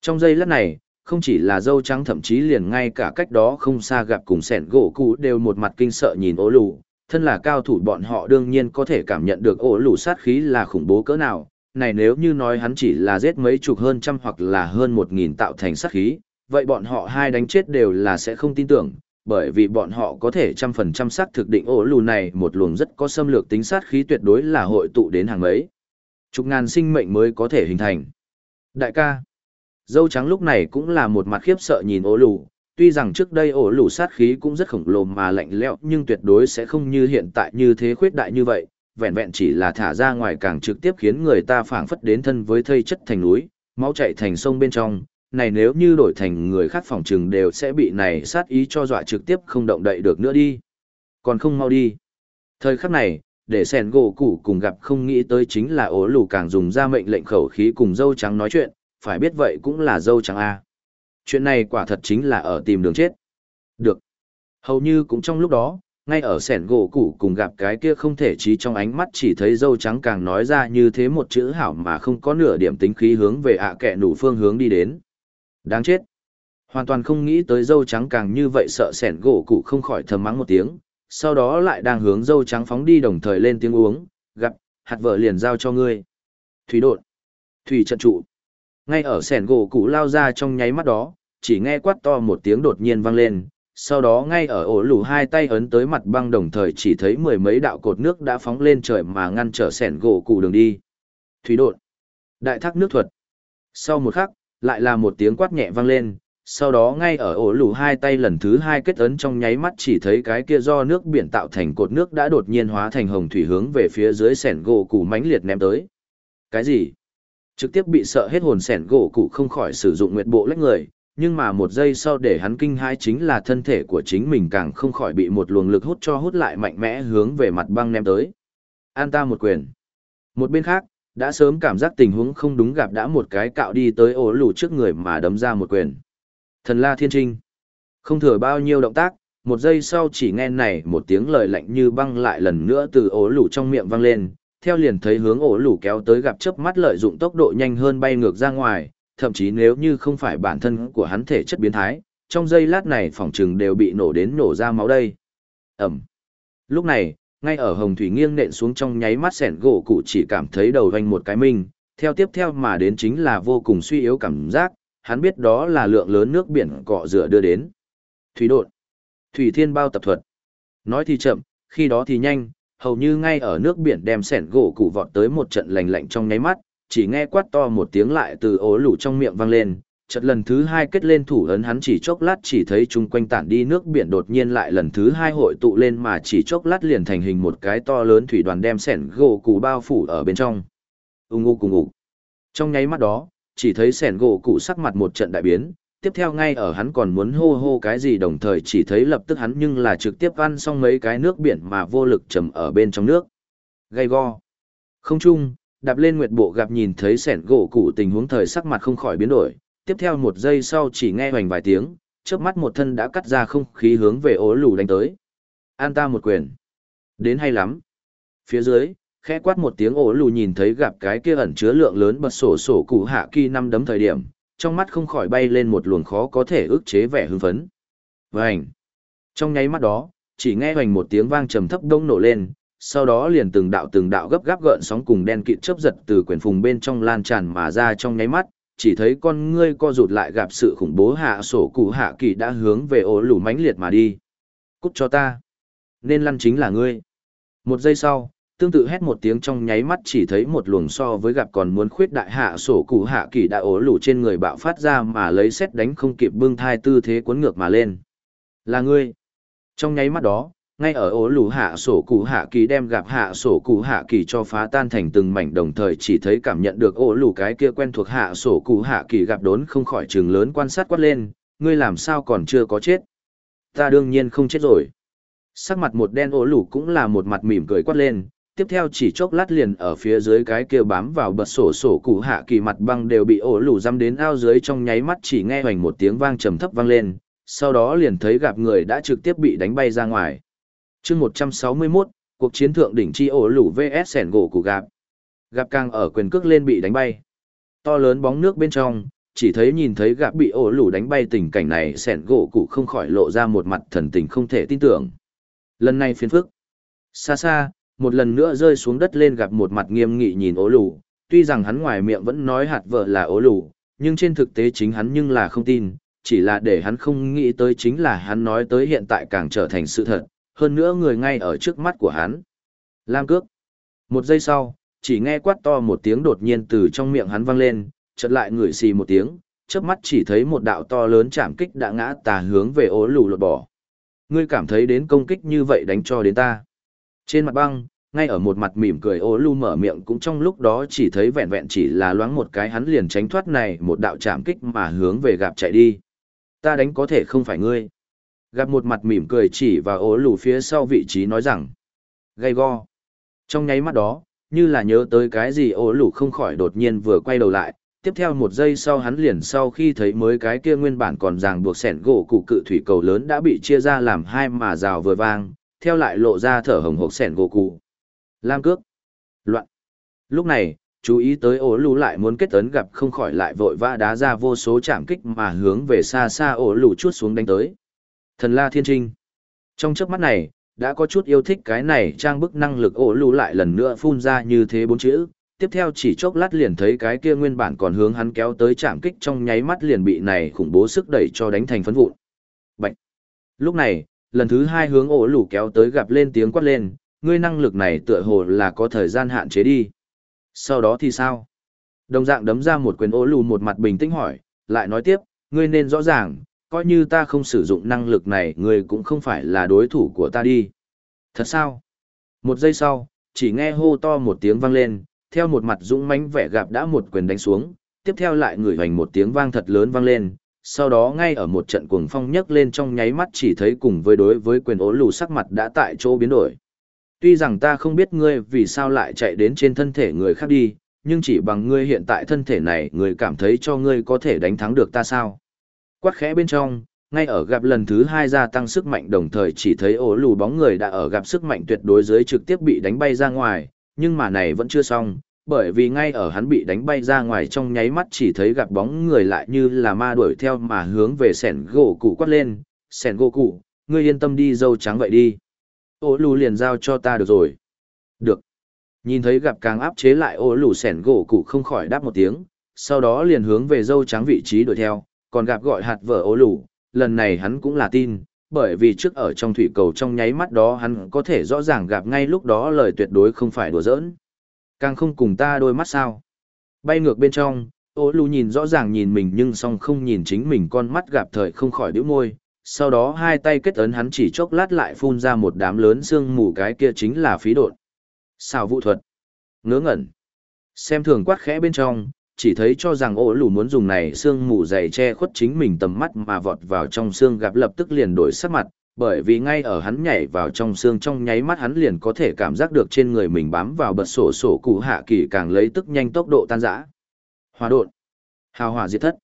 Speaker 1: Trong giây lát này, không chỉ là dâu trắng thậm chí liền ngay cả cách đó không xa gặp cùng sẻn gỗ cũ đều một mặt kinh sợ nhìn ố lù, thân là cao thủ bọn họ đương nhiên có thể cảm nhận được ố lù sát khí là khủng bố cỡ nào, này nếu như nói hắn chỉ là giết mấy chục hơn trăm hoặc là hơn một nghìn tạo thành sát khí, vậy bọn họ hai đánh chết đều là sẽ không tin tưởng, bởi vì bọn họ có thể trăm phần trăm xác thực định ổ lù này một luồng rất có xâm lược tính sát khí tuyệt đối là hội tụ đến hàng mấy. Chục ngàn sinh mệnh mới có thể hình thành. Đại ca, dâu trắng lúc này cũng là một mặt khiếp sợ nhìn ổ lù, tuy rằng trước đây ổ lù sát khí cũng rất khổng lồ mà lạnh lẽo nhưng tuyệt đối sẽ không như hiện tại như thế khuyết đại như vậy, vẹn vẹn chỉ là thả ra ngoài càng trực tiếp khiến người ta phảng phất đến thân với thây chất thành núi, máu chảy thành sông bên trong, này nếu như đổi thành người khác phòng trừng đều sẽ bị này sát ý cho dọa trực tiếp không động đậy được nữa đi. Còn không mau đi. Thời khắc này, để sèn gỗ củ cùng gặp không nghĩ tới chính là ố lù càng dùng ra mệnh lệnh khẩu khí cùng dâu trắng nói chuyện, phải biết vậy cũng là dâu trắng A. Chuyện này quả thật chính là ở tìm đường chết. Được. Hầu như cũng trong lúc đó, ngay ở sẻn gỗ củ cùng gặp cái kia không thể trí trong ánh mắt chỉ thấy dâu trắng càng nói ra như thế một chữ hảo mà không có nửa điểm tính khí hướng về ạ à kẹ nủ phương hướng đi đến. Đáng chết. Hoàn toàn không nghĩ tới dâu trắng càng như vậy sợ sẻn gỗ cũ không khỏi thầm mắng một tiếng, sau đó lại đang hướng dâu trắng phóng đi đồng thời lên tiếng uống, gặp, hạt vợ liền giao cho ngươi. Thủy đột. Thủy trận trụ. Ngay ở sẻn gỗ cũ lao ra trong nháy mắt đó, chỉ nghe quát to một tiếng đột nhiên vang lên, sau đó ngay ở ổ lù hai tay ấn tới mặt băng đồng thời chỉ thấy mười mấy đạo cột nước đã phóng lên trời mà ngăn trở sẻn gỗ cụ đường đi. Thủy đột. Đại thác nước thuật. Sau một khắc, lại là một tiếng quát nhẹ vang lên, sau đó ngay ở ổ lù hai tay lần thứ hai kết ấn trong nháy mắt chỉ thấy cái kia do nước biển tạo thành cột nước đã đột nhiên hóa thành hồng thủy hướng về phía dưới sẻn gỗ cụ mãnh liệt ném tới. Cái gì? Trực tiếp bị sợ hết hồn sẻn gỗ cụ không khỏi sử dụng nguyệt bộ lách người, nhưng mà một giây sau để hắn kinh hãi chính là thân thể của chính mình càng không khỏi bị một luồng lực hút cho hút lại mạnh mẽ hướng về mặt băng ném tới. An ta một quyền. Một bên khác, đã sớm cảm giác tình huống không đúng gặp đã một cái cạo đi tới ổ lù trước người mà đấm ra một quyền. Thần la thiên trinh. Không thừa bao nhiêu động tác, một giây sau chỉ nghe này một tiếng lời lạnh như băng lại lần nữa từ ổ lù trong miệng vang lên, theo liền thấy hướng ổ lù kéo tới gặp chớp mắt lợi dụng tốc độ nhanh hơn bay ngược ra ngoài, thậm chí nếu như không phải bản thân của hắn thể chất biến thái, trong giây lát này phòng trừng đều bị nổ đến nổ ra máu đây. Ẩm. Lúc này, ngay ở hồng thủy nghiêng nện xuống trong nháy mắt sẻn gỗ cụ chỉ cảm thấy đầu vanh một cái mình theo tiếp theo mà đến chính là vô cùng suy yếu cảm giác, hắn biết đó là lượng lớn nước biển cọ rửa đưa đến. Thủy đột. Thủy thiên bao tập thuật. Nói thì chậm, khi đó thì nhanh, hầu như ngay ở nước biển đem sẻn gỗ cụ vọt tới một trận lành lạnh trong nháy mắt, chỉ nghe quát to một tiếng lại từ ố lũ trong miệng vang lên, chợt lần thứ hai kết lên thủ ấn hắn chỉ chốc lát chỉ thấy chung quanh tản đi nước biển đột nhiên lại lần thứ hai hội tụ lên mà chỉ chốc lát liền thành hình một cái to lớn thủy đoàn đem sẻn gỗ cụ bao phủ ở bên trong. Ung ngu cùng ngủ. Trong nháy mắt đó, chỉ thấy sẻn gỗ cụ sắc mặt một trận đại biến, tiếp theo ngay ở hắn còn muốn hô hô cái gì đồng thời chỉ thấy lập tức hắn nhưng là trực tiếp ăn xong mấy cái nước biển mà vô lực trầm ở bên trong nước. Gây go. Không chung, đạp lên nguyệt bộ gặp nhìn thấy sẻn gỗ cụ tình huống thời sắc mặt không khỏi biến đổi, tiếp theo một giây sau chỉ nghe hoành vài tiếng, trước mắt một thân đã cắt ra không khí hướng về ố lù đánh tới. An ta một quyền. Đến hay lắm. Phía dưới, khẽ quát một tiếng ố lù nhìn thấy gặp cái kia ẩn chứa lượng lớn bật sổ sổ cụ hạ kỳ năm đấm thời điểm, trong mắt không khỏi bay lên một luồng khó có thể ức chế vẻ hưng phấn. vảnh Trong nháy mắt đó, chỉ nghe hoành một tiếng vang trầm thấp đông nổ lên, sau đó liền từng đạo từng đạo gấp gáp gợn sóng cùng đen kịt chớp giật từ quyển phùng bên trong lan tràn mà ra trong nháy mắt, chỉ thấy con ngươi co rụt lại gặp sự khủng bố hạ sổ cụ hạ kỳ đã hướng về ổ lủ mãnh liệt mà đi. Cút cho ta. Nên lăn chính là ngươi. Một giây sau, tương tự hét một tiếng trong nháy mắt chỉ thấy một luồng so với gặp còn muốn khuyết đại hạ sổ cụ hạ kỳ đã ổ lủ trên người bạo phát ra mà lấy xét đánh không kịp bưng thai tư thế cuốn ngược mà lên. Là ngươi. Trong nháy mắt đó, ngay ở ố lù hạ sổ cụ hạ kỳ đem gặp hạ sổ cụ hạ kỳ cho phá tan thành từng mảnh đồng thời chỉ thấy cảm nhận được ố lù cái kia quen thuộc hạ sổ cụ hạ kỳ gặp đốn không khỏi trường lớn quan sát quát lên, ngươi làm sao còn chưa có chết? Ta đương nhiên không chết rồi. Sắc mặt một đen ố lù cũng là một mặt mỉm cười quát lên, tiếp theo chỉ chốc lát liền ở phía dưới cái kia bám vào bật sổ sổ cụ hạ kỳ mặt băng đều bị ổ lù dăm đến ao dưới trong nháy mắt chỉ nghe hoành một tiếng vang trầm thấp vang lên, sau đó liền thấy gặp người đã trực tiếp bị đánh bay ra ngoài chương 161, cuộc chiến thượng đỉnh chi ổ lũ vs sẻn gỗ của gạp. Gặp càng ở quyền cước lên bị đánh bay. To lớn bóng nước bên trong chỉ thấy nhìn thấy gạp bị ổ lũ đánh bay tình cảnh này sẻn gỗ cụ không khỏi lộ ra một mặt thần tình không thể tin tưởng. Lần này phiền phức. Xa xa một lần nữa rơi xuống đất lên gặp một mặt nghiêm nghị nhìn ổ lũ. Tuy rằng hắn ngoài miệng vẫn nói hạt vợ là ổ lũ nhưng trên thực tế chính hắn nhưng là không tin. Chỉ là để hắn không nghĩ tới chính là hắn nói tới hiện tại càng trở thành sự thật hơn nữa người ngay ở trước mắt của hắn. Lam cước. Một giây sau, chỉ nghe quát to một tiếng đột nhiên từ trong miệng hắn vang lên, chợt lại ngửi xì một tiếng, chớp mắt chỉ thấy một đạo to lớn chạm kích đã ngã tà hướng về ố lù lột bỏ. Ngươi cảm thấy đến công kích như vậy đánh cho đến ta. Trên mặt băng, ngay ở một mặt mỉm cười ố lù mở miệng cũng trong lúc đó chỉ thấy vẹn vẹn chỉ là loáng một cái hắn liền tránh thoát này một đạo chạm kích mà hướng về gặp chạy đi. Ta đánh có thể không phải ngươi. Gặp một mặt mỉm cười chỉ và ố lù phía sau vị trí nói rằng. Gây go. Trong nháy mắt đó, như là nhớ tới cái gì ố lù không khỏi đột nhiên vừa quay đầu lại. Tiếp theo một giây sau hắn liền sau khi thấy mới cái kia nguyên bản còn ràng buộc sẻn gỗ cụ cự thủy cầu lớn đã bị chia ra làm hai mà rào vừa vang, theo lại lộ ra thở hồng hộc sẻn gỗ cụ. Lam cước. Loạn. Lúc này, chú ý tới ổ lù lại muốn kết tấn gặp không khỏi lại vội vã đá ra vô số chạm kích mà hướng về xa xa ổ lù chút xuống đánh tới. Thần La Thiên Trinh. Trong chớp mắt này, đã có chút yêu thích cái này trang bức năng lực ổ lù lại lần nữa phun ra như thế bốn chữ. Tiếp theo chỉ chốc lát liền thấy cái kia nguyên bản còn hướng hắn kéo tới chạm kích trong nháy mắt liền bị này khủng bố sức đẩy cho đánh thành phấn vụn. Bạch. Lúc này, lần thứ hai hướng ổ lù kéo tới gặp lên tiếng quát lên, ngươi năng lực này tựa hồ là có thời gian hạn chế đi. Sau đó thì sao? Đồng dạng đấm ra một quyền ổ lù một mặt bình tĩnh hỏi, lại nói tiếp, ngươi nên rõ ràng, coi như ta không sử dụng năng lực này ngươi cũng không phải là đối thủ của ta đi. Thật sao? Một giây sau, chỉ nghe hô to một tiếng vang lên, theo một mặt dũng mãnh vẻ gặp đã một quyền đánh xuống, tiếp theo lại ngửi hoành một tiếng vang thật lớn vang lên, sau đó ngay ở một trận cuồng phong nhấc lên trong nháy mắt chỉ thấy cùng với đối với quyền ố lù sắc mặt đã tại chỗ biến đổi. Tuy rằng ta không biết ngươi vì sao lại chạy đến trên thân thể người khác đi, nhưng chỉ bằng ngươi hiện tại thân thể này ngươi cảm thấy cho ngươi có thể đánh thắng được ta sao? Quát khẽ bên trong, ngay ở gặp lần thứ hai gia tăng sức mạnh đồng thời chỉ thấy ổ lù bóng người đã ở gặp sức mạnh tuyệt đối dưới trực tiếp bị đánh bay ra ngoài, nhưng mà này vẫn chưa xong, bởi vì ngay ở hắn bị đánh bay ra ngoài trong nháy mắt chỉ thấy gặp bóng người lại như là ma đuổi theo mà hướng về sẻn gỗ cụ quát lên, sẻn gỗ cụ, ngươi yên tâm đi dâu trắng vậy đi. Ổ lù liền giao cho ta được rồi. Được. Nhìn thấy gặp càng áp chế lại ổ lù sẻn gỗ cụ không khỏi đáp một tiếng, sau đó liền hướng về dâu trắng vị trí đuổi theo, còn gặp gọi hạt vợ ố lù, lần này hắn cũng là tin, bởi vì trước ở trong thủy cầu trong nháy mắt đó hắn có thể rõ ràng gặp ngay lúc đó lời tuyệt đối không phải đùa giỡn. Càng không cùng ta đôi mắt sao. Bay ngược bên trong, ố lù nhìn rõ ràng nhìn mình nhưng song không nhìn chính mình con mắt gặp thời không khỏi đĩu môi. Sau đó hai tay kết ấn hắn chỉ chốc lát lại phun ra một đám lớn xương mù cái kia chính là phí đột. Sao vụ thuật. Ngớ ngẩn. Xem thường quát khẽ bên trong, chỉ thấy cho rằng ổ lù muốn dùng này xương mù dày che khuất chính mình tầm mắt mà vọt vào trong xương gặp lập tức liền đổi sắc mặt, bởi vì ngay ở hắn nhảy vào trong xương trong nháy mắt hắn liền có thể cảm giác được trên người mình bám vào bật sổ sổ cụ hạ kỳ càng lấy tức nhanh tốc độ tan rã. Hòa đột, hào hỏa diệt thất.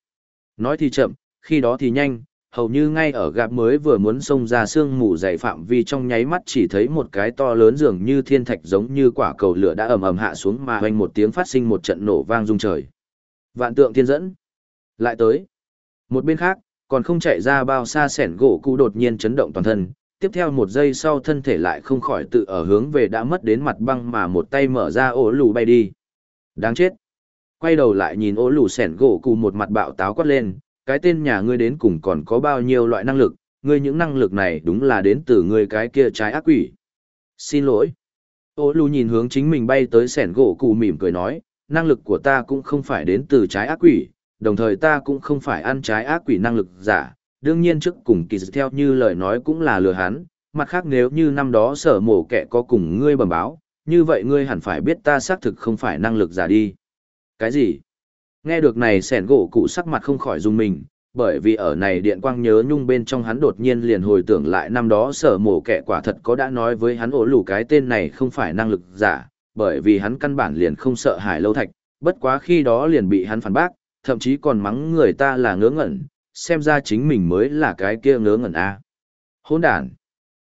Speaker 1: Nói thì chậm, khi đó thì nhanh, hầu như ngay ở gặp mới vừa muốn xông ra xương mù dày phạm vi trong nháy mắt chỉ thấy một cái to lớn dường như thiên thạch giống như quả cầu lửa đã ầm ầm hạ xuống mà hoành một tiếng phát sinh một trận nổ vang rung trời. Vạn tượng thiên dẫn. Lại tới. Một bên khác, còn không chạy ra bao xa sẻn gỗ cụ đột nhiên chấn động toàn thân, tiếp theo một giây sau thân thể lại không khỏi tự ở hướng về đã mất đến mặt băng mà một tay mở ra ổ lù bay đi. Đáng chết. Quay đầu lại nhìn ổ lù sẻn gỗ cụ một mặt bạo táo quát lên, cái tên nhà ngươi đến cùng còn có bao nhiêu loại năng lực, ngươi những năng lực này đúng là đến từ ngươi cái kia trái ác quỷ. Xin lỗi. Ô lù nhìn hướng chính mình bay tới sẻn gỗ cụ mỉm cười nói, năng lực của ta cũng không phải đến từ trái ác quỷ, đồng thời ta cũng không phải ăn trái ác quỷ năng lực giả, đương nhiên trước cùng kỳ theo như lời nói cũng là lừa hắn, mặt khác nếu như năm đó sở mổ kẻ có cùng ngươi bẩm báo, như vậy ngươi hẳn phải biết ta xác thực không phải năng lực giả đi. Cái gì? Nghe được này sẻn gỗ cụ sắc mặt không khỏi dùng mình, bởi vì ở này điện quang nhớ nhung bên trong hắn đột nhiên liền hồi tưởng lại năm đó sở mổ kẻ quả thật có đã nói với hắn ổ lù cái tên này không phải năng lực giả, bởi vì hắn căn bản liền không sợ hải lâu thạch, bất quá khi đó liền bị hắn phản bác, thậm chí còn mắng người ta là ngớ ngẩn, xem ra chính mình mới là cái kia ngớ ngẩn a. Hỗn đản.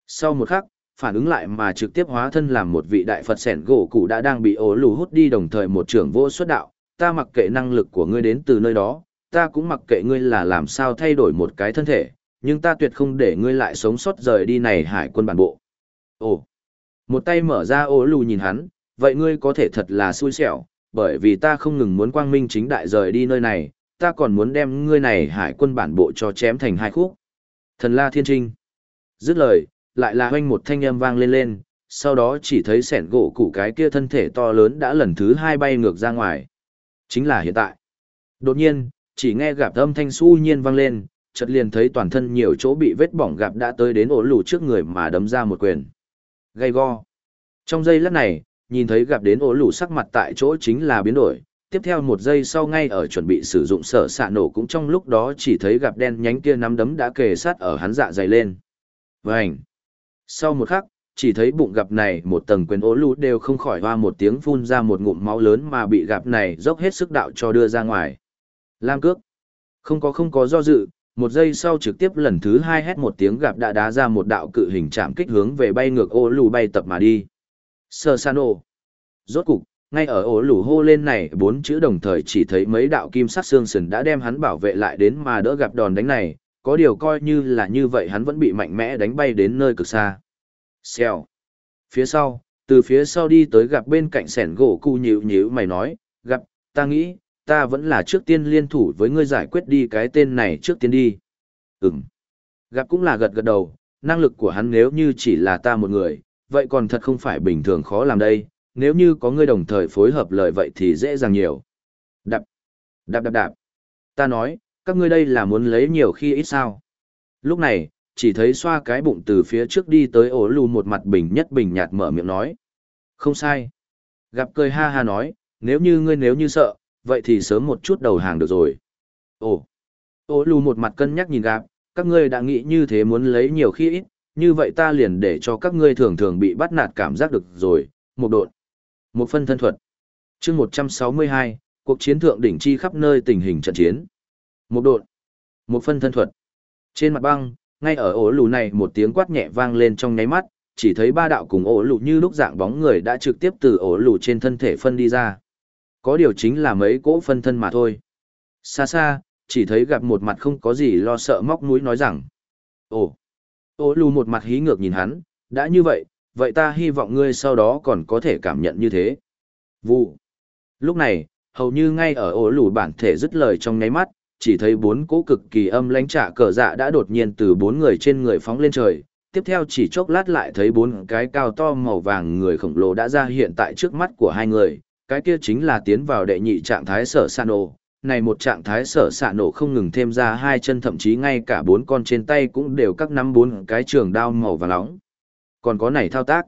Speaker 1: Sau một khắc, phản ứng lại mà trực tiếp hóa thân làm một vị đại Phật sẻn gỗ cụ đã đang bị ố lù hút đi đồng thời một trưởng vô xuất đạo, ta mặc kệ năng lực của ngươi đến từ nơi đó, ta cũng mặc kệ ngươi là làm sao thay đổi một cái thân thể, nhưng ta tuyệt không để ngươi lại sống sót rời đi này hải quân bản bộ. Ồ, một tay mở ra ố lù nhìn hắn, vậy ngươi có thể thật là xui xẻo, bởi vì ta không ngừng muốn quang minh chính đại rời đi nơi này, ta còn muốn đem ngươi này hải quân bản bộ cho chém thành hai khúc. Thần la thiên trinh. Dứt lời, lại là hoanh một thanh âm vang lên lên, sau đó chỉ thấy sẻn gỗ củ cái kia thân thể to lớn đã lần thứ hai bay ngược ra ngoài. Chính là hiện tại. Đột nhiên, chỉ nghe gặp âm thanh su nhiên vang lên, chợt liền thấy toàn thân nhiều chỗ bị vết bỏng gặp đã tới đến ổ lù trước người mà đấm ra một quyền. Gây go. Trong giây lát này, nhìn thấy gặp đến ổ lù sắc mặt tại chỗ chính là biến đổi. Tiếp theo một giây sau ngay ở chuẩn bị sử dụng sở xạ nổ cũng trong lúc đó chỉ thấy gặp đen nhánh kia nắm đấm đã kề sát ở hắn dạ dày lên. Vành. Sau một khắc, chỉ thấy bụng gặp này một tầng quyền ố lù đều không khỏi hoa một tiếng phun ra một ngụm máu lớn mà bị gặp này dốc hết sức đạo cho đưa ra ngoài. Lam cước. Không có không có do dự, một giây sau trực tiếp lần thứ hai hét một tiếng gặp đã đá ra một đạo cự hình chạm kích hướng về bay ngược ô lù bay tập mà đi. Sơ san ô. Rốt cục, ngay ở ổ lủ hô lên này bốn chữ đồng thời chỉ thấy mấy đạo kim sắc xương sườn đã đem hắn bảo vệ lại đến mà đỡ gặp đòn đánh này, có điều coi như là như vậy hắn vẫn bị mạnh mẽ đánh bay đến nơi cực xa. Xèo. Phía sau, từ phía sau đi tới gặp bên cạnh sẻn gỗ cu nhíu nhíu mày nói, gặp, ta nghĩ, ta vẫn là trước tiên liên thủ với ngươi giải quyết đi cái tên này trước tiên đi. Ừm. Gặp cũng là gật gật đầu, năng lực của hắn nếu như chỉ là ta một người, vậy còn thật không phải bình thường khó làm đây, nếu như có ngươi đồng thời phối hợp lời vậy thì dễ dàng nhiều. Đạp, đạp đạp đạp. Ta nói, các ngươi đây là muốn lấy nhiều khi ít sao. Lúc này, chỉ thấy xoa cái bụng từ phía trước đi tới ổ lù một mặt bình nhất bình nhạt mở miệng nói. Không sai. Gặp cười ha ha nói, nếu như ngươi nếu như sợ, vậy thì sớm một chút đầu hàng được rồi. Ồ. Ổ lù một mặt cân nhắc nhìn gặp, các ngươi đã nghĩ như thế muốn lấy nhiều khi ít, như vậy ta liền để cho các ngươi thường thường bị bắt nạt cảm giác được rồi, một độn. Một phân thân thuật. chương 162, cuộc chiến thượng đỉnh chi khắp nơi tình hình trận chiến. Một độn. Một phân thân thuật. Trên mặt băng, ngay ở ổ lù này một tiếng quát nhẹ vang lên trong nháy mắt, chỉ thấy ba đạo cùng ổ lù như lúc dạng bóng người đã trực tiếp từ ổ lù trên thân thể phân đi ra. Có điều chính là mấy cỗ phân thân mà thôi. Xa xa, chỉ thấy gặp một mặt không có gì lo sợ móc mũi nói rằng. Ồ, ổ lù một mặt hí ngược nhìn hắn, đã như vậy, vậy ta hy vọng ngươi sau đó còn có thể cảm nhận như thế. Vụ. Lúc này, hầu như ngay ở ổ lù bản thể dứt lời trong nháy mắt, chỉ thấy bốn cỗ cực kỳ âm lãnh trả cờ dạ đã đột nhiên từ bốn người trên người phóng lên trời. Tiếp theo chỉ chốc lát lại thấy bốn cái cao to màu vàng người khổng lồ đã ra hiện tại trước mắt của hai người, cái kia chính là tiến vào đệ nhị trạng thái sở san ô, này một trạng thái sở xạ nổ không ngừng thêm ra hai chân thậm chí ngay cả bốn con trên tay cũng đều các nắm bốn cái trường đao màu và nóng. Còn có này thao tác.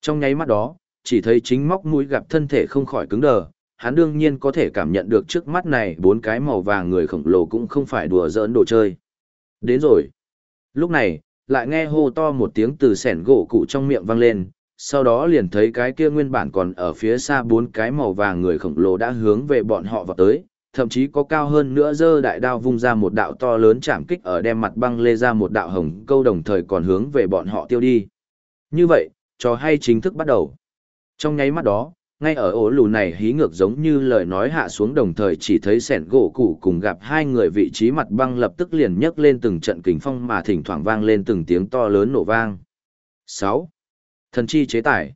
Speaker 1: Trong nháy mắt đó, chỉ thấy chính móc mũi gặp thân thể không khỏi cứng đờ, hắn đương nhiên có thể cảm nhận được trước mắt này bốn cái màu vàng người khổng lồ cũng không phải đùa giỡn đồ chơi. Đến rồi. Lúc này, lại nghe hô to một tiếng từ sẻn gỗ cụ trong miệng vang lên, sau đó liền thấy cái kia nguyên bản còn ở phía xa bốn cái màu vàng người khổng lồ đã hướng về bọn họ vào tới, thậm chí có cao hơn nữa dơ đại đao vung ra một đạo to lớn chạm kích ở đem mặt băng lê ra một đạo hồng câu đồng thời còn hướng về bọn họ tiêu đi. Như vậy, trò hay chính thức bắt đầu. Trong nháy mắt đó, ngay ở ổ lù này hí ngược giống như lời nói hạ xuống đồng thời chỉ thấy sẻn gỗ củ cùng gặp hai người vị trí mặt băng lập tức liền nhấc lên từng trận kình phong mà thỉnh thoảng vang lên từng tiếng to lớn nổ vang. 6. Thần chi chế tải.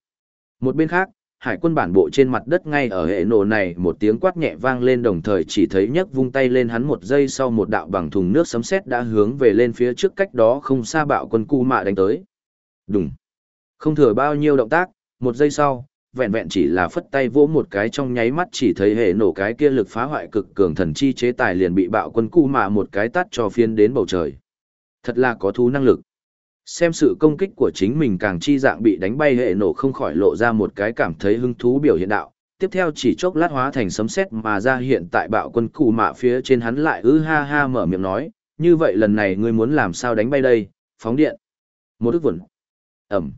Speaker 1: Một bên khác, hải quân bản bộ trên mặt đất ngay ở hệ nổ này một tiếng quát nhẹ vang lên đồng thời chỉ thấy nhấc vung tay lên hắn một giây sau một đạo bằng thùng nước sấm sét đã hướng về lên phía trước cách đó không xa bạo quân cu mạ đánh tới. Đùng. Không thừa bao nhiêu động tác, một giây sau, vẹn vẹn chỉ là phất tay vỗ một cái trong nháy mắt chỉ thấy hệ nổ cái kia lực phá hoại cực cường thần chi chế tài liền bị bạo quân cu mạ một cái tắt cho phiên đến bầu trời. Thật là có thú năng lực. Xem sự công kích của chính mình càng chi dạng bị đánh bay hệ nổ không khỏi lộ ra một cái cảm thấy hứng thú biểu hiện đạo. Tiếp theo chỉ chốc lát hóa thành sấm sét mà ra hiện tại bạo quân cụ mạ phía trên hắn lại ư ha ha mở miệng nói, như vậy lần này ngươi muốn làm sao đánh bay đây, phóng điện. Một ức vẩn. Ẩm.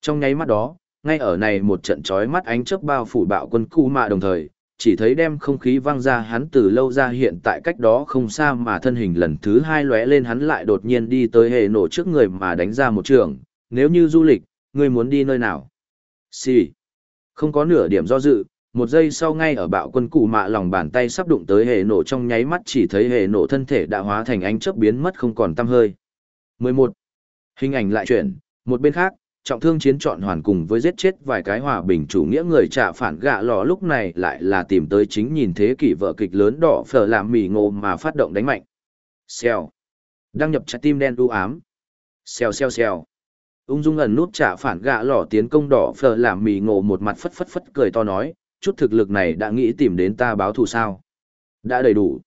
Speaker 1: Trong nháy mắt đó, ngay ở này một trận chói mắt ánh chớp bao phủ bạo quân cụ mạ đồng thời, chỉ thấy đem không khí văng ra hắn từ lâu ra hiện tại cách đó không xa mà thân hình lần thứ hai lóe lên hắn lại đột nhiên đi tới hệ nổ trước người mà đánh ra một trường, nếu như du lịch, ngươi muốn đi nơi nào? Xì. Không có nửa điểm do dự, một giây sau ngay ở bạo quân cụ mạ lòng bàn tay sắp đụng tới hệ nổ trong nháy mắt chỉ thấy hệ nổ thân thể đã hóa thành ánh chớp biến mất không còn tăm hơi. 11. Hình ảnh lại chuyển, một bên khác, trọng thương chiến trọn hoàn cùng với giết chết vài cái hòa bình chủ nghĩa người trả phản gạ lò lúc này lại là tìm tới chính nhìn thế kỷ vợ kịch lớn đỏ phở làm mì ngộ mà phát động đánh mạnh. Xèo. Đăng nhập trái tim đen u ám. Xèo xèo xèo. Ung dung ẩn nút trả phản gạ lò tiến công đỏ phở làm mì ngộ một mặt phất phất phất cười to nói, chút thực lực này đã nghĩ tìm đến ta báo thù sao. Đã đầy đủ.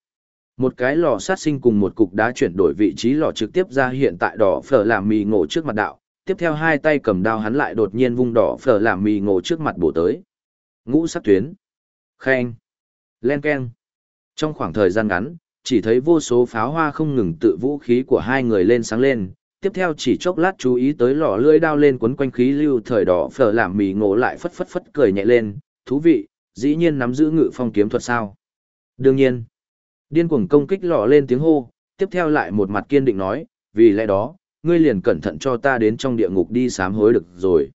Speaker 1: Một cái lò sát sinh cùng một cục đá chuyển đổi vị trí lò trực tiếp ra hiện tại đỏ phở làm mì ngộ trước mặt đạo, tiếp theo hai tay cầm đao hắn lại đột nhiên vung đỏ phở làm mì ngộ trước mặt bổ tới. Ngũ sắc tuyến. Khen. Len keng. Trong khoảng thời gian ngắn, chỉ thấy vô số pháo hoa không ngừng tự vũ khí của hai người lên sáng lên. Tiếp theo chỉ chốc lát chú ý tới lò lưỡi đao lên quấn quanh khí lưu thời đỏ phở làm mì ngộ lại phất phất phất cười nhẹ lên. Thú vị, dĩ nhiên nắm giữ ngự phong kiếm thuật sao. Đương nhiên. Điên cuồng công kích lò lên tiếng hô, tiếp theo lại một mặt kiên định nói, vì lẽ đó, ngươi liền cẩn thận cho ta đến trong địa ngục đi sám hối được rồi.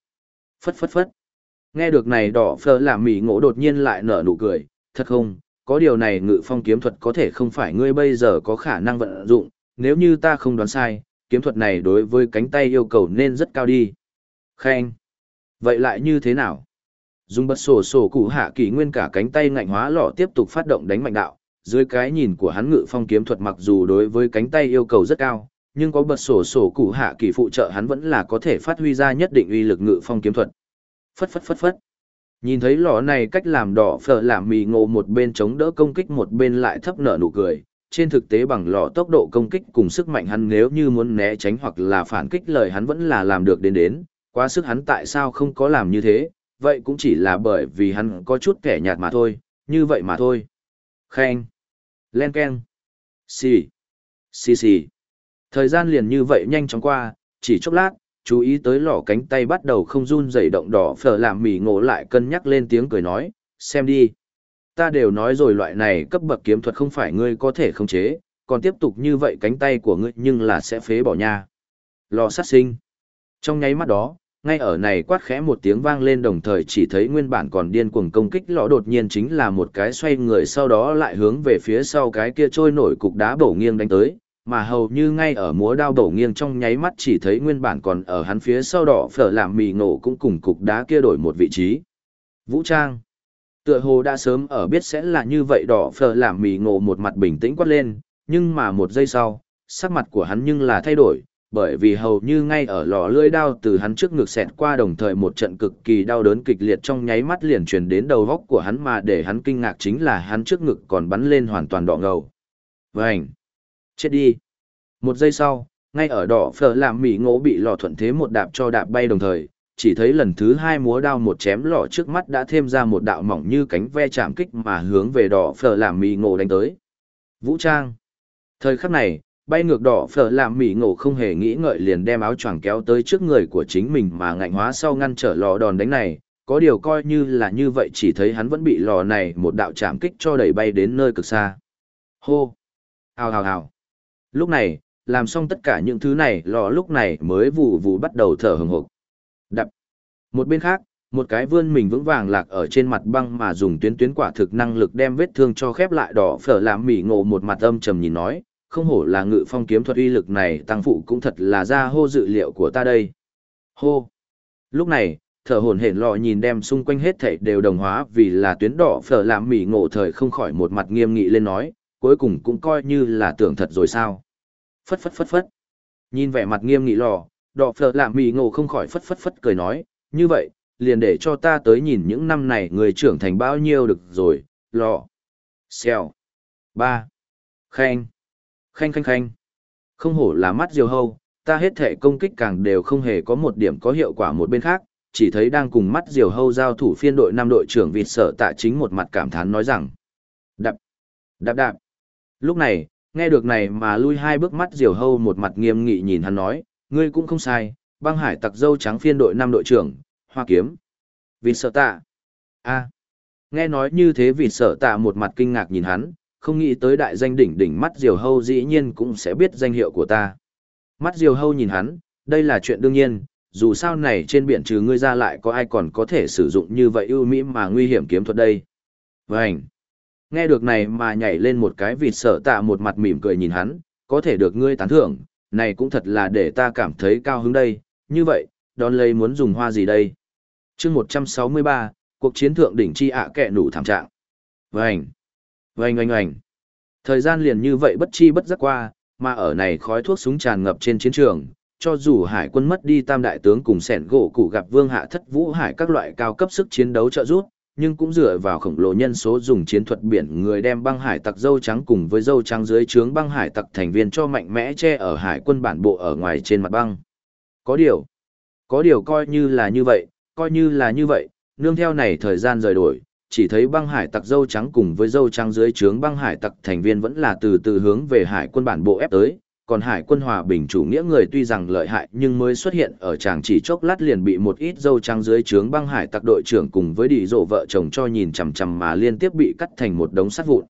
Speaker 1: Phất phất phất. Nghe được này đỏ phơ làm mỉ ngộ đột nhiên lại nở nụ cười, thật không, có điều này ngự phong kiếm thuật có thể không phải ngươi bây giờ có khả năng vận dụng, nếu như ta không đoán sai, kiếm thuật này đối với cánh tay yêu cầu nên rất cao đi. Khen. Vậy lại như thế nào? Dùng bật sổ sổ cụ hạ kỳ nguyên cả cánh tay ngạnh hóa lọ tiếp tục phát động đánh mạnh đạo, dưới cái nhìn của hắn ngự phong kiếm thuật mặc dù đối với cánh tay yêu cầu rất cao, nhưng có bật sổ sổ cụ hạ kỳ phụ trợ hắn vẫn là có thể phát huy ra nhất định uy lực ngự phong kiếm thuật. Phất phất phất phất. Nhìn thấy lò này cách làm đỏ phở làm mì ngộ một bên chống đỡ công kích một bên lại thấp nở nụ cười. Trên thực tế bằng lò tốc độ công kích cùng sức mạnh hắn nếu như muốn né tránh hoặc là phản kích lời hắn vẫn là làm được đến đến, quá sức hắn tại sao không có làm như thế, vậy cũng chỉ là bởi vì hắn có chút kẻ nhạt mà thôi, như vậy mà thôi. Khen. Len Ken. Xì. Xì xì. Thời gian liền như vậy nhanh chóng qua, chỉ chốc lát, chú ý tới lò cánh tay bắt đầu không run dày động đỏ phở làm mỉ ngộ lại cân nhắc lên tiếng cười nói, xem đi. Ta đều nói rồi loại này cấp bậc kiếm thuật không phải ngươi có thể khống chế, còn tiếp tục như vậy cánh tay của ngươi nhưng là sẽ phế bỏ nha. Lò sát sinh. Trong nháy mắt đó, ngay ở này quát khẽ một tiếng vang lên đồng thời chỉ thấy nguyên bản còn điên cuồng công kích lõ đột nhiên chính là một cái xoay người sau đó lại hướng về phía sau cái kia trôi nổi cục đá bổ nghiêng đánh tới, mà hầu như ngay ở múa đao đổ nghiêng trong nháy mắt chỉ thấy nguyên bản còn ở hắn phía sau đỏ phở làm mì nổ cũng cùng cục đá kia đổi một vị trí. Vũ Trang Tựa hồ đã sớm ở biết sẽ là như vậy đỏ phở làm mì ngộ một mặt bình tĩnh quát lên, nhưng mà một giây sau, sắc mặt của hắn nhưng là thay đổi, bởi vì hầu như ngay ở lò lưỡi đao từ hắn trước ngực xẹt qua đồng thời một trận cực kỳ đau đớn kịch liệt trong nháy mắt liền truyền đến đầu góc của hắn mà để hắn kinh ngạc chính là hắn trước ngực còn bắn lên hoàn toàn đỏ ngầu. Vânh! Chết đi. Một giây sau, ngay ở đỏ phở làm mỉ ngỗ bị lò thuận thế một đạp cho đạp bay đồng thời, chỉ thấy lần thứ hai múa đao một chém lò trước mắt đã thêm ra một đạo mỏng như cánh ve chạm kích mà hướng về đỏ phở làm mỉ ngỗ đánh tới. Vũ Trang. Thời khắc này, bay ngược đỏ phở làm mỉ ngộ không hề nghĩ ngợi liền đem áo choàng kéo tới trước người của chính mình mà ngạnh hóa sau ngăn trở lò đòn đánh này, có điều coi như là như vậy chỉ thấy hắn vẫn bị lò này một đạo chạm kích cho đẩy bay đến nơi cực xa. Hô! Hào hào hào! Lúc này, làm xong tất cả những thứ này lò lúc này mới vụ vụ bắt đầu thở hừng hực. Đập! Một bên khác, một cái vươn mình vững vàng lạc ở trên mặt băng mà dùng tuyến tuyến quả thực năng lực đem vết thương cho khép lại đỏ phở làm mỉ ngộ một mặt âm trầm nhìn nói, không hổ là ngự phong kiếm thuật uy lực này tăng phụ cũng thật là ra hô dự liệu của ta đây. Hô! Lúc này, thở hổn hển lọ nhìn đem xung quanh hết thảy đều đồng hóa vì là tuyến đỏ phở làm mỉ ngộ thời không khỏi một mặt nghiêm nghị lên nói, cuối cùng cũng coi như là tưởng thật rồi sao. Phất phất phất phất. Nhìn vẻ mặt nghiêm nghị lò, đỏ phở làm mì ngộ không khỏi phất phất phất cười nói, như vậy, liền để cho ta tới nhìn những năm này người trưởng thành bao nhiêu được rồi, lò. Xèo. Ba. Khanh. Khanh khanh khanh. Không hổ là mắt diều hâu, ta hết thể công kích càng đều không hề có một điểm có hiệu quả một bên khác, chỉ thấy đang cùng mắt diều hâu giao thủ phiên đội năm đội trưởng vịt sở tạ chính một mặt cảm thán nói rằng. Đạp. Đạp đạp. Lúc này, nghe được này mà lui hai bước mắt diều hâu một mặt nghiêm nghị nhìn hắn nói, ngươi cũng không sai, băng hải tặc dâu trắng phiên đội năm đội trưởng, hoa kiếm. vì sợ tạ. a Nghe nói như thế vì sợ tạ một mặt kinh ngạc nhìn hắn, không nghĩ tới đại danh đỉnh đỉnh mắt diều hâu dĩ nhiên cũng sẽ biết danh hiệu của ta. Mắt diều hâu nhìn hắn, đây là chuyện đương nhiên, dù sao này trên biển trừ ngươi ra lại có ai còn có thể sử dụng như vậy ưu mỹ mà nguy hiểm kiếm thuật đây. Vânh! Nghe được này mà nhảy lên một cái vịt sợ tạ một mặt mỉm cười nhìn hắn, có thể được ngươi tán thưởng, này cũng thật là để ta cảm thấy cao hứng đây, như vậy, đón lấy muốn dùng hoa gì đây? chương 163, cuộc chiến thượng đỉnh chi ạ à kẹ nủ thảm trạng. Vành, vành oanh oanh. Thời gian liền như vậy bất chi bất giác qua, mà ở này khói thuốc súng tràn ngập trên chiến trường, cho dù hải quân mất đi tam đại tướng cùng sẻn gỗ củ gặp vương hạ thất vũ hải các loại cao cấp sức chiến đấu trợ giúp, nhưng cũng dựa vào khổng lồ nhân số dùng chiến thuật biển người đem băng hải tặc dâu trắng cùng với dâu trắng dưới trướng băng hải tặc thành viên cho mạnh mẽ che ở hải quân bản bộ ở ngoài trên mặt băng. Có điều, có điều coi như là như vậy, coi như là như vậy, nương theo này thời gian rời đổi, chỉ thấy băng hải tặc dâu trắng cùng với dâu trắng dưới trướng băng hải tặc thành viên vẫn là từ từ hướng về hải quân bản bộ ép tới, còn hải quân hòa bình chủ nghĩa người tuy rằng lợi hại nhưng mới xuất hiện ở chàng chỉ chốc lát liền bị một ít dâu trắng dưới trướng băng hải tặc đội trưởng cùng với đi rộ vợ chồng cho nhìn chằm chằm mà liên tiếp bị cắt thành một đống sắt vụn.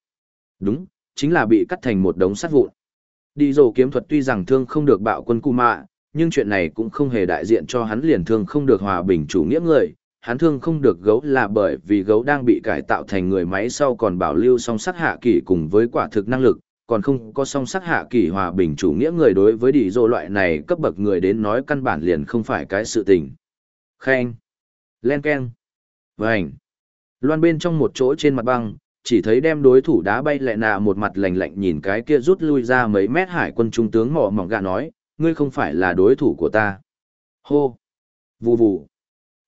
Speaker 1: Đúng, chính là bị cắt thành một đống sắt vụn. Đi rộ kiếm thuật tuy rằng thương không được bạo quân Kuma, nhưng chuyện này cũng không hề đại diện cho hắn liền thương không được hòa bình chủ nghĩa người. Hắn thương không được gấu là bởi vì gấu đang bị cải tạo thành người máy sau còn bảo lưu song sắc hạ kỷ cùng với quả thực năng lực, còn không có song sắc hạ kỳ hòa bình chủ nghĩa người đối với đi dô loại này cấp bậc người đến nói căn bản liền không phải cái sự tình. Khen. Len Ken. Vành. Loan bên trong một chỗ trên mặt băng, chỉ thấy đem đối thủ đá bay lẹ nạ một mặt lạnh lạnh nhìn cái kia rút lui ra mấy mét hải quân trung tướng mỏ mỏng gạ nói, ngươi không phải là đối thủ của ta. Hô! Vù vù!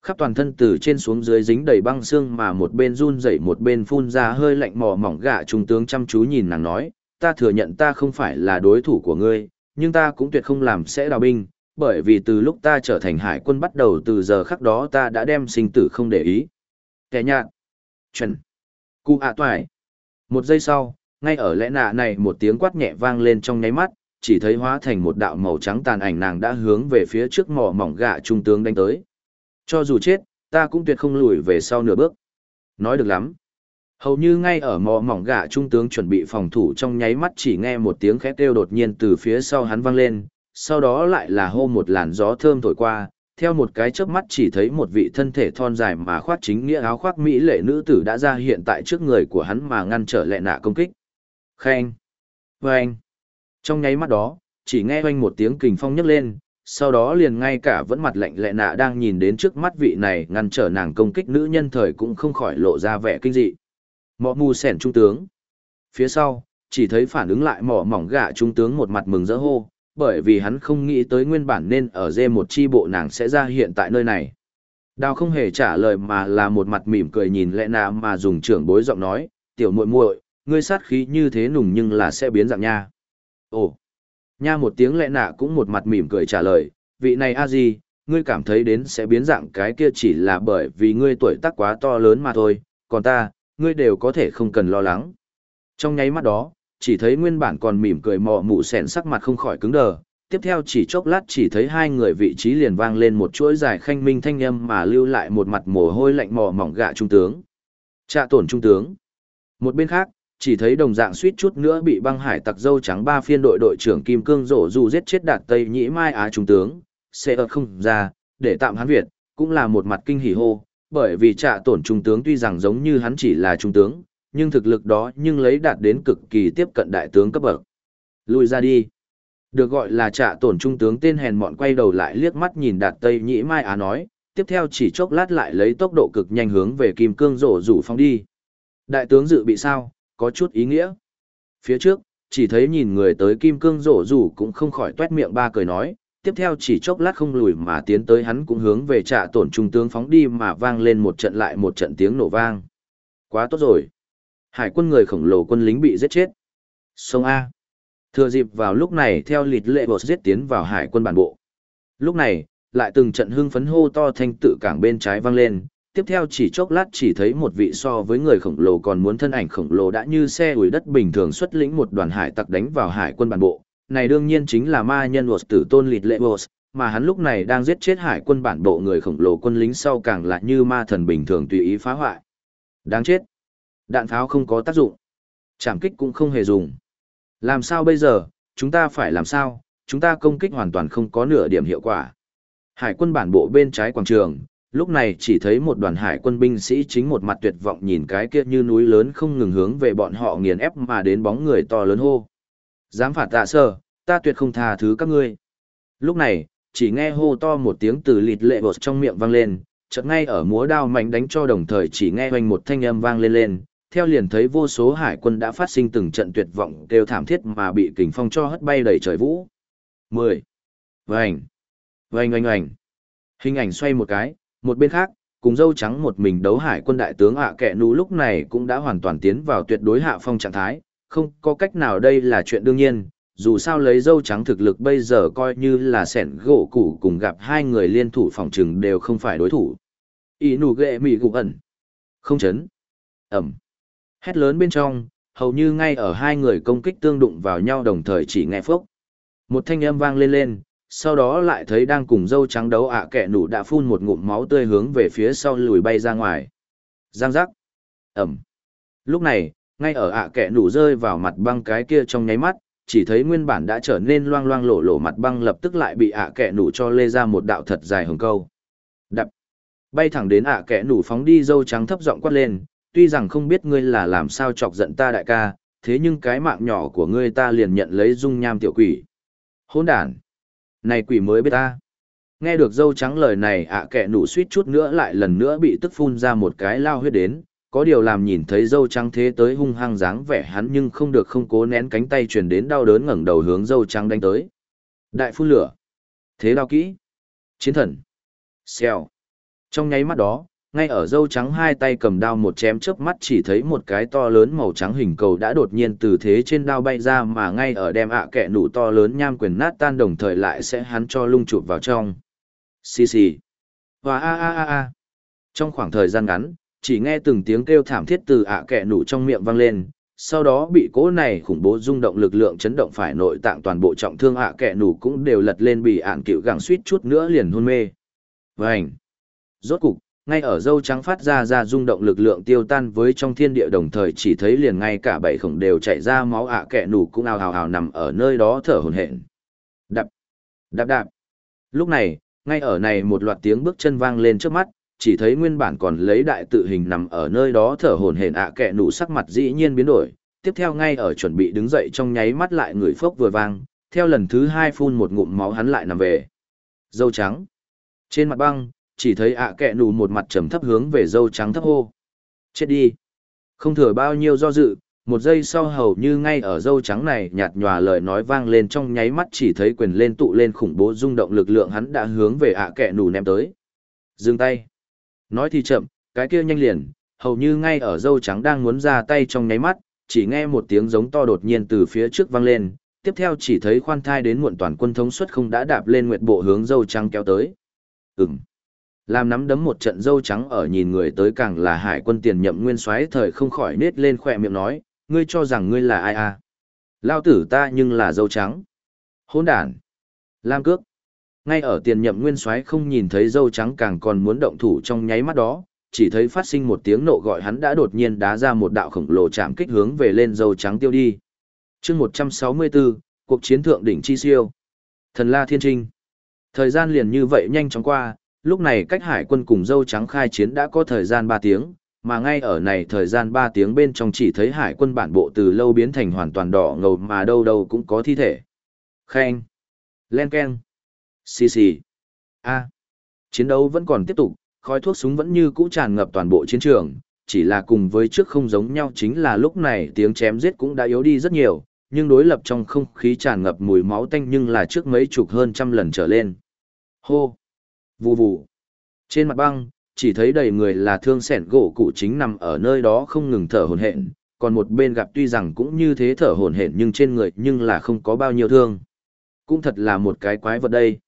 Speaker 1: Khắp toàn thân từ trên xuống dưới dính đầy băng xương mà một bên run rẩy một bên phun ra hơi lạnh mò mỏng gạ trung tướng chăm chú nhìn nàng nói, ta thừa nhận ta không phải là đối thủ của ngươi, nhưng ta cũng tuyệt không làm sẽ đào binh, bởi vì từ lúc ta trở thành hải quân bắt đầu từ giờ khắc đó ta đã đem sinh tử không để ý. Kẻ nhạt! Chuẩn! Cụ ạ toài! Một giây sau, ngay ở lẽ nạ này một tiếng quát nhẹ vang lên trong nháy mắt, chỉ thấy hóa thành một đạo màu trắng tàn ảnh nàng đã hướng về phía trước mỏ mỏng gạ trung tướng đánh tới. Cho dù chết, ta cũng tuyệt không lùi về sau nửa bước. Nói được lắm. Hầu như ngay ở mỏ mỏng gã trung tướng chuẩn bị phòng thủ trong nháy mắt chỉ nghe một tiếng khét kêu đột nhiên từ phía sau hắn vang lên, sau đó lại là hô một làn gió thơm thổi qua, theo một cái chớp mắt chỉ thấy một vị thân thể thon dài mà khoác chính nghĩa áo khoác mỹ lệ nữ tử đã ra hiện tại trước người của hắn mà ngăn trở lệ nạ công kích. Khen! Vâng! Trong nháy mắt đó, chỉ nghe oanh một tiếng kình phong nhấc lên, sau đó liền ngay cả vẫn mặt lạnh lệ nạ đang nhìn đến trước mắt vị này ngăn trở nàng công kích nữ nhân thời cũng không khỏi lộ ra vẻ kinh dị. Mọ mù sẻn trung tướng. Phía sau, chỉ thấy phản ứng lại mỏ mỏng gạ trung tướng một mặt mừng rỡ hô, bởi vì hắn không nghĩ tới nguyên bản nên ở dê một chi bộ nàng sẽ ra hiện tại nơi này. Đào không hề trả lời mà là một mặt mỉm cười nhìn lẹ nạ mà dùng trưởng bối giọng nói, tiểu muội muội, ngươi sát khí như thế nùng nhưng là sẽ biến dạng nha. Ồ, nha một tiếng lẽ nạ cũng một mặt mỉm cười trả lời, vị này a gì, ngươi cảm thấy đến sẽ biến dạng cái kia chỉ là bởi vì ngươi tuổi tác quá to lớn mà thôi, còn ta, ngươi đều có thể không cần lo lắng. Trong nháy mắt đó, chỉ thấy nguyên bản còn mỉm cười mò mụ sẹn sắc mặt không khỏi cứng đờ, tiếp theo chỉ chốc lát chỉ thấy hai người vị trí liền vang lên một chuỗi dài khanh minh thanh âm mà lưu lại một mặt mồ hôi lạnh mò mỏng gạ trung tướng. Trạ tổn trung tướng. Một bên khác, chỉ thấy đồng dạng suýt chút nữa bị băng hải tặc dâu trắng ba phiên đội đội trưởng Kim Cương rổ dù giết chết đạt Tây Nhĩ Mai Á trung tướng, sẽ ợt không ra, để tạm hán Việt, cũng là một mặt kinh hỉ hô, bởi vì trạ tổn trung tướng tuy rằng giống như hắn chỉ là trung tướng, nhưng thực lực đó nhưng lấy đạt đến cực kỳ tiếp cận đại tướng cấp bậc. Lùi ra đi. Được gọi là trạ tổn trung tướng tên hèn mọn quay đầu lại liếc mắt nhìn đạt Tây Nhĩ Mai Á nói, tiếp theo chỉ chốc lát lại lấy tốc độ cực nhanh hướng về Kim Cương rổ rủ phong đi. Đại tướng dự bị sao, có chút ý nghĩa. Phía trước, chỉ thấy nhìn người tới Kim Cương rổ rủ cũng không khỏi tuét miệng ba cười nói, tiếp theo chỉ chốc lát không lùi mà tiến tới hắn cũng hướng về trạ tổn trung tướng phóng đi mà vang lên một trận lại một trận tiếng nổ vang. Quá tốt rồi. Hải quân người khổng lồ quân lính bị giết chết. Sông A. Thừa dịp vào lúc này theo lịt lệ bột giết tiến vào hải quân bản bộ. Lúc này, lại từng trận hưng phấn hô to thanh tự cảng bên trái vang lên, tiếp theo chỉ chốc lát chỉ thấy một vị so với người khổng lồ còn muốn thân ảnh khổng lồ đã như xe ủi đất bình thường xuất lĩnh một đoàn hải tặc đánh vào hải quân bản bộ. Này đương nhiên chính là ma nhân Wos tử tôn lịt lệ Wos, mà hắn lúc này đang giết chết hải quân bản bộ người khổng lồ quân lính sau càng lại như ma thần bình thường tùy ý phá hoại. Đáng chết. Đạn pháo không có tác dụng. Chạm kích cũng không hề dùng. Làm sao bây giờ, chúng ta phải làm sao, chúng ta công kích hoàn toàn không có nửa điểm hiệu quả. Hải quân bản bộ bên trái quảng trường, lúc này chỉ thấy một đoàn hải quân binh sĩ chính một mặt tuyệt vọng nhìn cái kia như núi lớn không ngừng hướng về bọn họ nghiền ép mà đến bóng người to lớn hô. Dám phạt tạ sơ, ta tuyệt không tha thứ các ngươi. Lúc này, chỉ nghe hô to một tiếng từ lịt lệ bột trong miệng vang lên, chợt ngay ở múa đao mạnh đánh cho đồng thời chỉ nghe hoành một thanh âm vang lên lên, theo liền thấy vô số hải quân đã phát sinh từng trận tuyệt vọng kêu thảm thiết mà bị kình phong cho hất bay đầy trời vũ. 10. Vành. Vành oanh oanh. Hình ảnh xoay một cái, một bên khác, cùng dâu trắng một mình đấu hải quân đại tướng ạ à kẹ nú lúc này cũng đã hoàn toàn tiến vào tuyệt đối hạ phong trạng thái, không có cách nào đây là chuyện đương nhiên, dù sao lấy dâu trắng thực lực bây giờ coi như là sẻn gỗ củ cùng gặp hai người liên thủ phòng trừng đều không phải đối thủ. Ý nụ ghệ mị gục ẩn. Không chấn. Ẩm. Hét lớn bên trong, hầu như ngay ở hai người công kích tương đụng vào nhau đồng thời chỉ nghe phốc. Một thanh âm vang lên lên, sau đó lại thấy đang cùng dâu trắng đấu ạ kẹ nụ đã phun một ngụm máu tươi hướng về phía sau lùi bay ra ngoài. Giang giác. Ẩm. Lúc này, ngay ở ạ kẹ nụ rơi vào mặt băng cái kia trong nháy mắt, chỉ thấy nguyên bản đã trở nên loang loang lộ lộ mặt băng lập tức lại bị ạ kẹ nụ cho lê ra một đạo thật dài hồng câu. Đập. Bay thẳng đến ạ kẹ nụ phóng đi dâu trắng thấp giọng quát lên, tuy rằng không biết ngươi là làm sao chọc giận ta đại ca, thế nhưng cái mạng nhỏ của ngươi ta liền nhận lấy dung nham tiểu quỷ. Hỗn đản! Này quỷ mới biết ta. Nghe được dâu trắng lời này ạ à kẹ nụ suýt chút nữa lại lần nữa bị tức phun ra một cái lao huyết đến, có điều làm nhìn thấy dâu trắng thế tới hung hăng dáng vẻ hắn nhưng không được không cố nén cánh tay truyền đến đau đớn ngẩng đầu hướng dâu trắng đánh tới. Đại phun lửa. Thế đao kỹ. Chiến thần. Xèo. Trong nháy mắt đó, ngay ở dâu trắng hai tay cầm đao một chém chớp mắt chỉ thấy một cái to lớn màu trắng hình cầu đã đột nhiên từ thế trên đao bay ra mà ngay ở đem ạ kẻ nụ to lớn nham quyền nát tan đồng thời lại sẽ hắn cho lung chụp vào trong. Xì xì. Và a a a a. Trong khoảng thời gian ngắn, chỉ nghe từng tiếng kêu thảm thiết từ ạ kẹ nụ trong miệng vang lên, sau đó bị cỗ này khủng bố rung động lực lượng chấn động phải nội tạng toàn bộ trọng thương ạ kẹ nụ cũng đều lật lên bị ạn cựu gẳng suýt chút nữa liền hôn mê. vảnh Rốt cục, ngay ở dâu trắng phát ra ra rung động lực lượng tiêu tan với trong thiên địa đồng thời chỉ thấy liền ngay cả bảy khổng đều chạy ra máu ạ kẹ nủ cũng ào ào ào nằm ở nơi đó thở hổn hển. Đạp! Đạp đạp! Lúc này ngay ở này một loạt tiếng bước chân vang lên trước mắt chỉ thấy nguyên bản còn lấy đại tự hình nằm ở nơi đó thở hổn hển ạ kẹ nủ sắc mặt dĩ nhiên biến đổi tiếp theo ngay ở chuẩn bị đứng dậy trong nháy mắt lại người phốc vừa vang theo lần thứ hai phun một ngụm máu hắn lại nằm về dâu trắng trên mặt băng chỉ thấy ạ kẹ nụ một mặt trầm thấp hướng về dâu trắng thấp hô. Chết đi. Không thừa bao nhiêu do dự, một giây sau hầu như ngay ở dâu trắng này nhạt nhòa lời nói vang lên trong nháy mắt chỉ thấy quyền lên tụ lên khủng bố rung động lực lượng hắn đã hướng về ạ kẹ nù ném tới. Dừng tay. Nói thì chậm, cái kia nhanh liền, hầu như ngay ở dâu trắng đang muốn ra tay trong nháy mắt, chỉ nghe một tiếng giống to đột nhiên từ phía trước vang lên, tiếp theo chỉ thấy khoan thai đến muộn toàn quân thống suất không đã đạp lên nguyệt bộ hướng dâu trắng kéo tới. Ừm. Làm nắm đấm một trận dâu trắng ở nhìn người tới càng là hải quân tiền nhậm nguyên soái thời không khỏi nết lên khỏe miệng nói, ngươi cho rằng ngươi là ai à? Lao tử ta nhưng là dâu trắng. Hôn đàn. Lam cước. Ngay ở tiền nhậm nguyên soái không nhìn thấy dâu trắng càng còn muốn động thủ trong nháy mắt đó, chỉ thấy phát sinh một tiếng nộ gọi hắn đã đột nhiên đá ra một đạo khổng lồ chạm kích hướng về lên dâu trắng tiêu đi. chương 164, cuộc chiến thượng đỉnh chi siêu. Thần La Thiên Trinh. Thời gian liền như vậy nhanh chóng qua, lúc này cách hải quân cùng dâu trắng khai chiến đã có thời gian ba tiếng, mà ngay ở này thời gian 3 tiếng bên trong chỉ thấy hải quân bản bộ từ lâu biến thành hoàn toàn đỏ ngầu mà đâu đâu cũng có thi thể. Khen. Len Ken. Xì xì. A. Chiến đấu vẫn còn tiếp tục, khói thuốc súng vẫn như cũ tràn ngập toàn bộ chiến trường, chỉ là cùng với trước không giống nhau chính là lúc này tiếng chém giết cũng đã yếu đi rất nhiều, nhưng đối lập trong không khí tràn ngập mùi máu tanh nhưng là trước mấy chục hơn trăm lần trở lên. Hô! Vù vù! Trên mặt băng, chỉ thấy đầy người là thương sẻn gỗ cụ chính nằm ở nơi đó không ngừng thở hổn hển, còn một bên gặp tuy rằng cũng như thế thở hổn hển nhưng trên người nhưng là không có bao nhiêu thương. Cũng thật là một cái quái vật đây.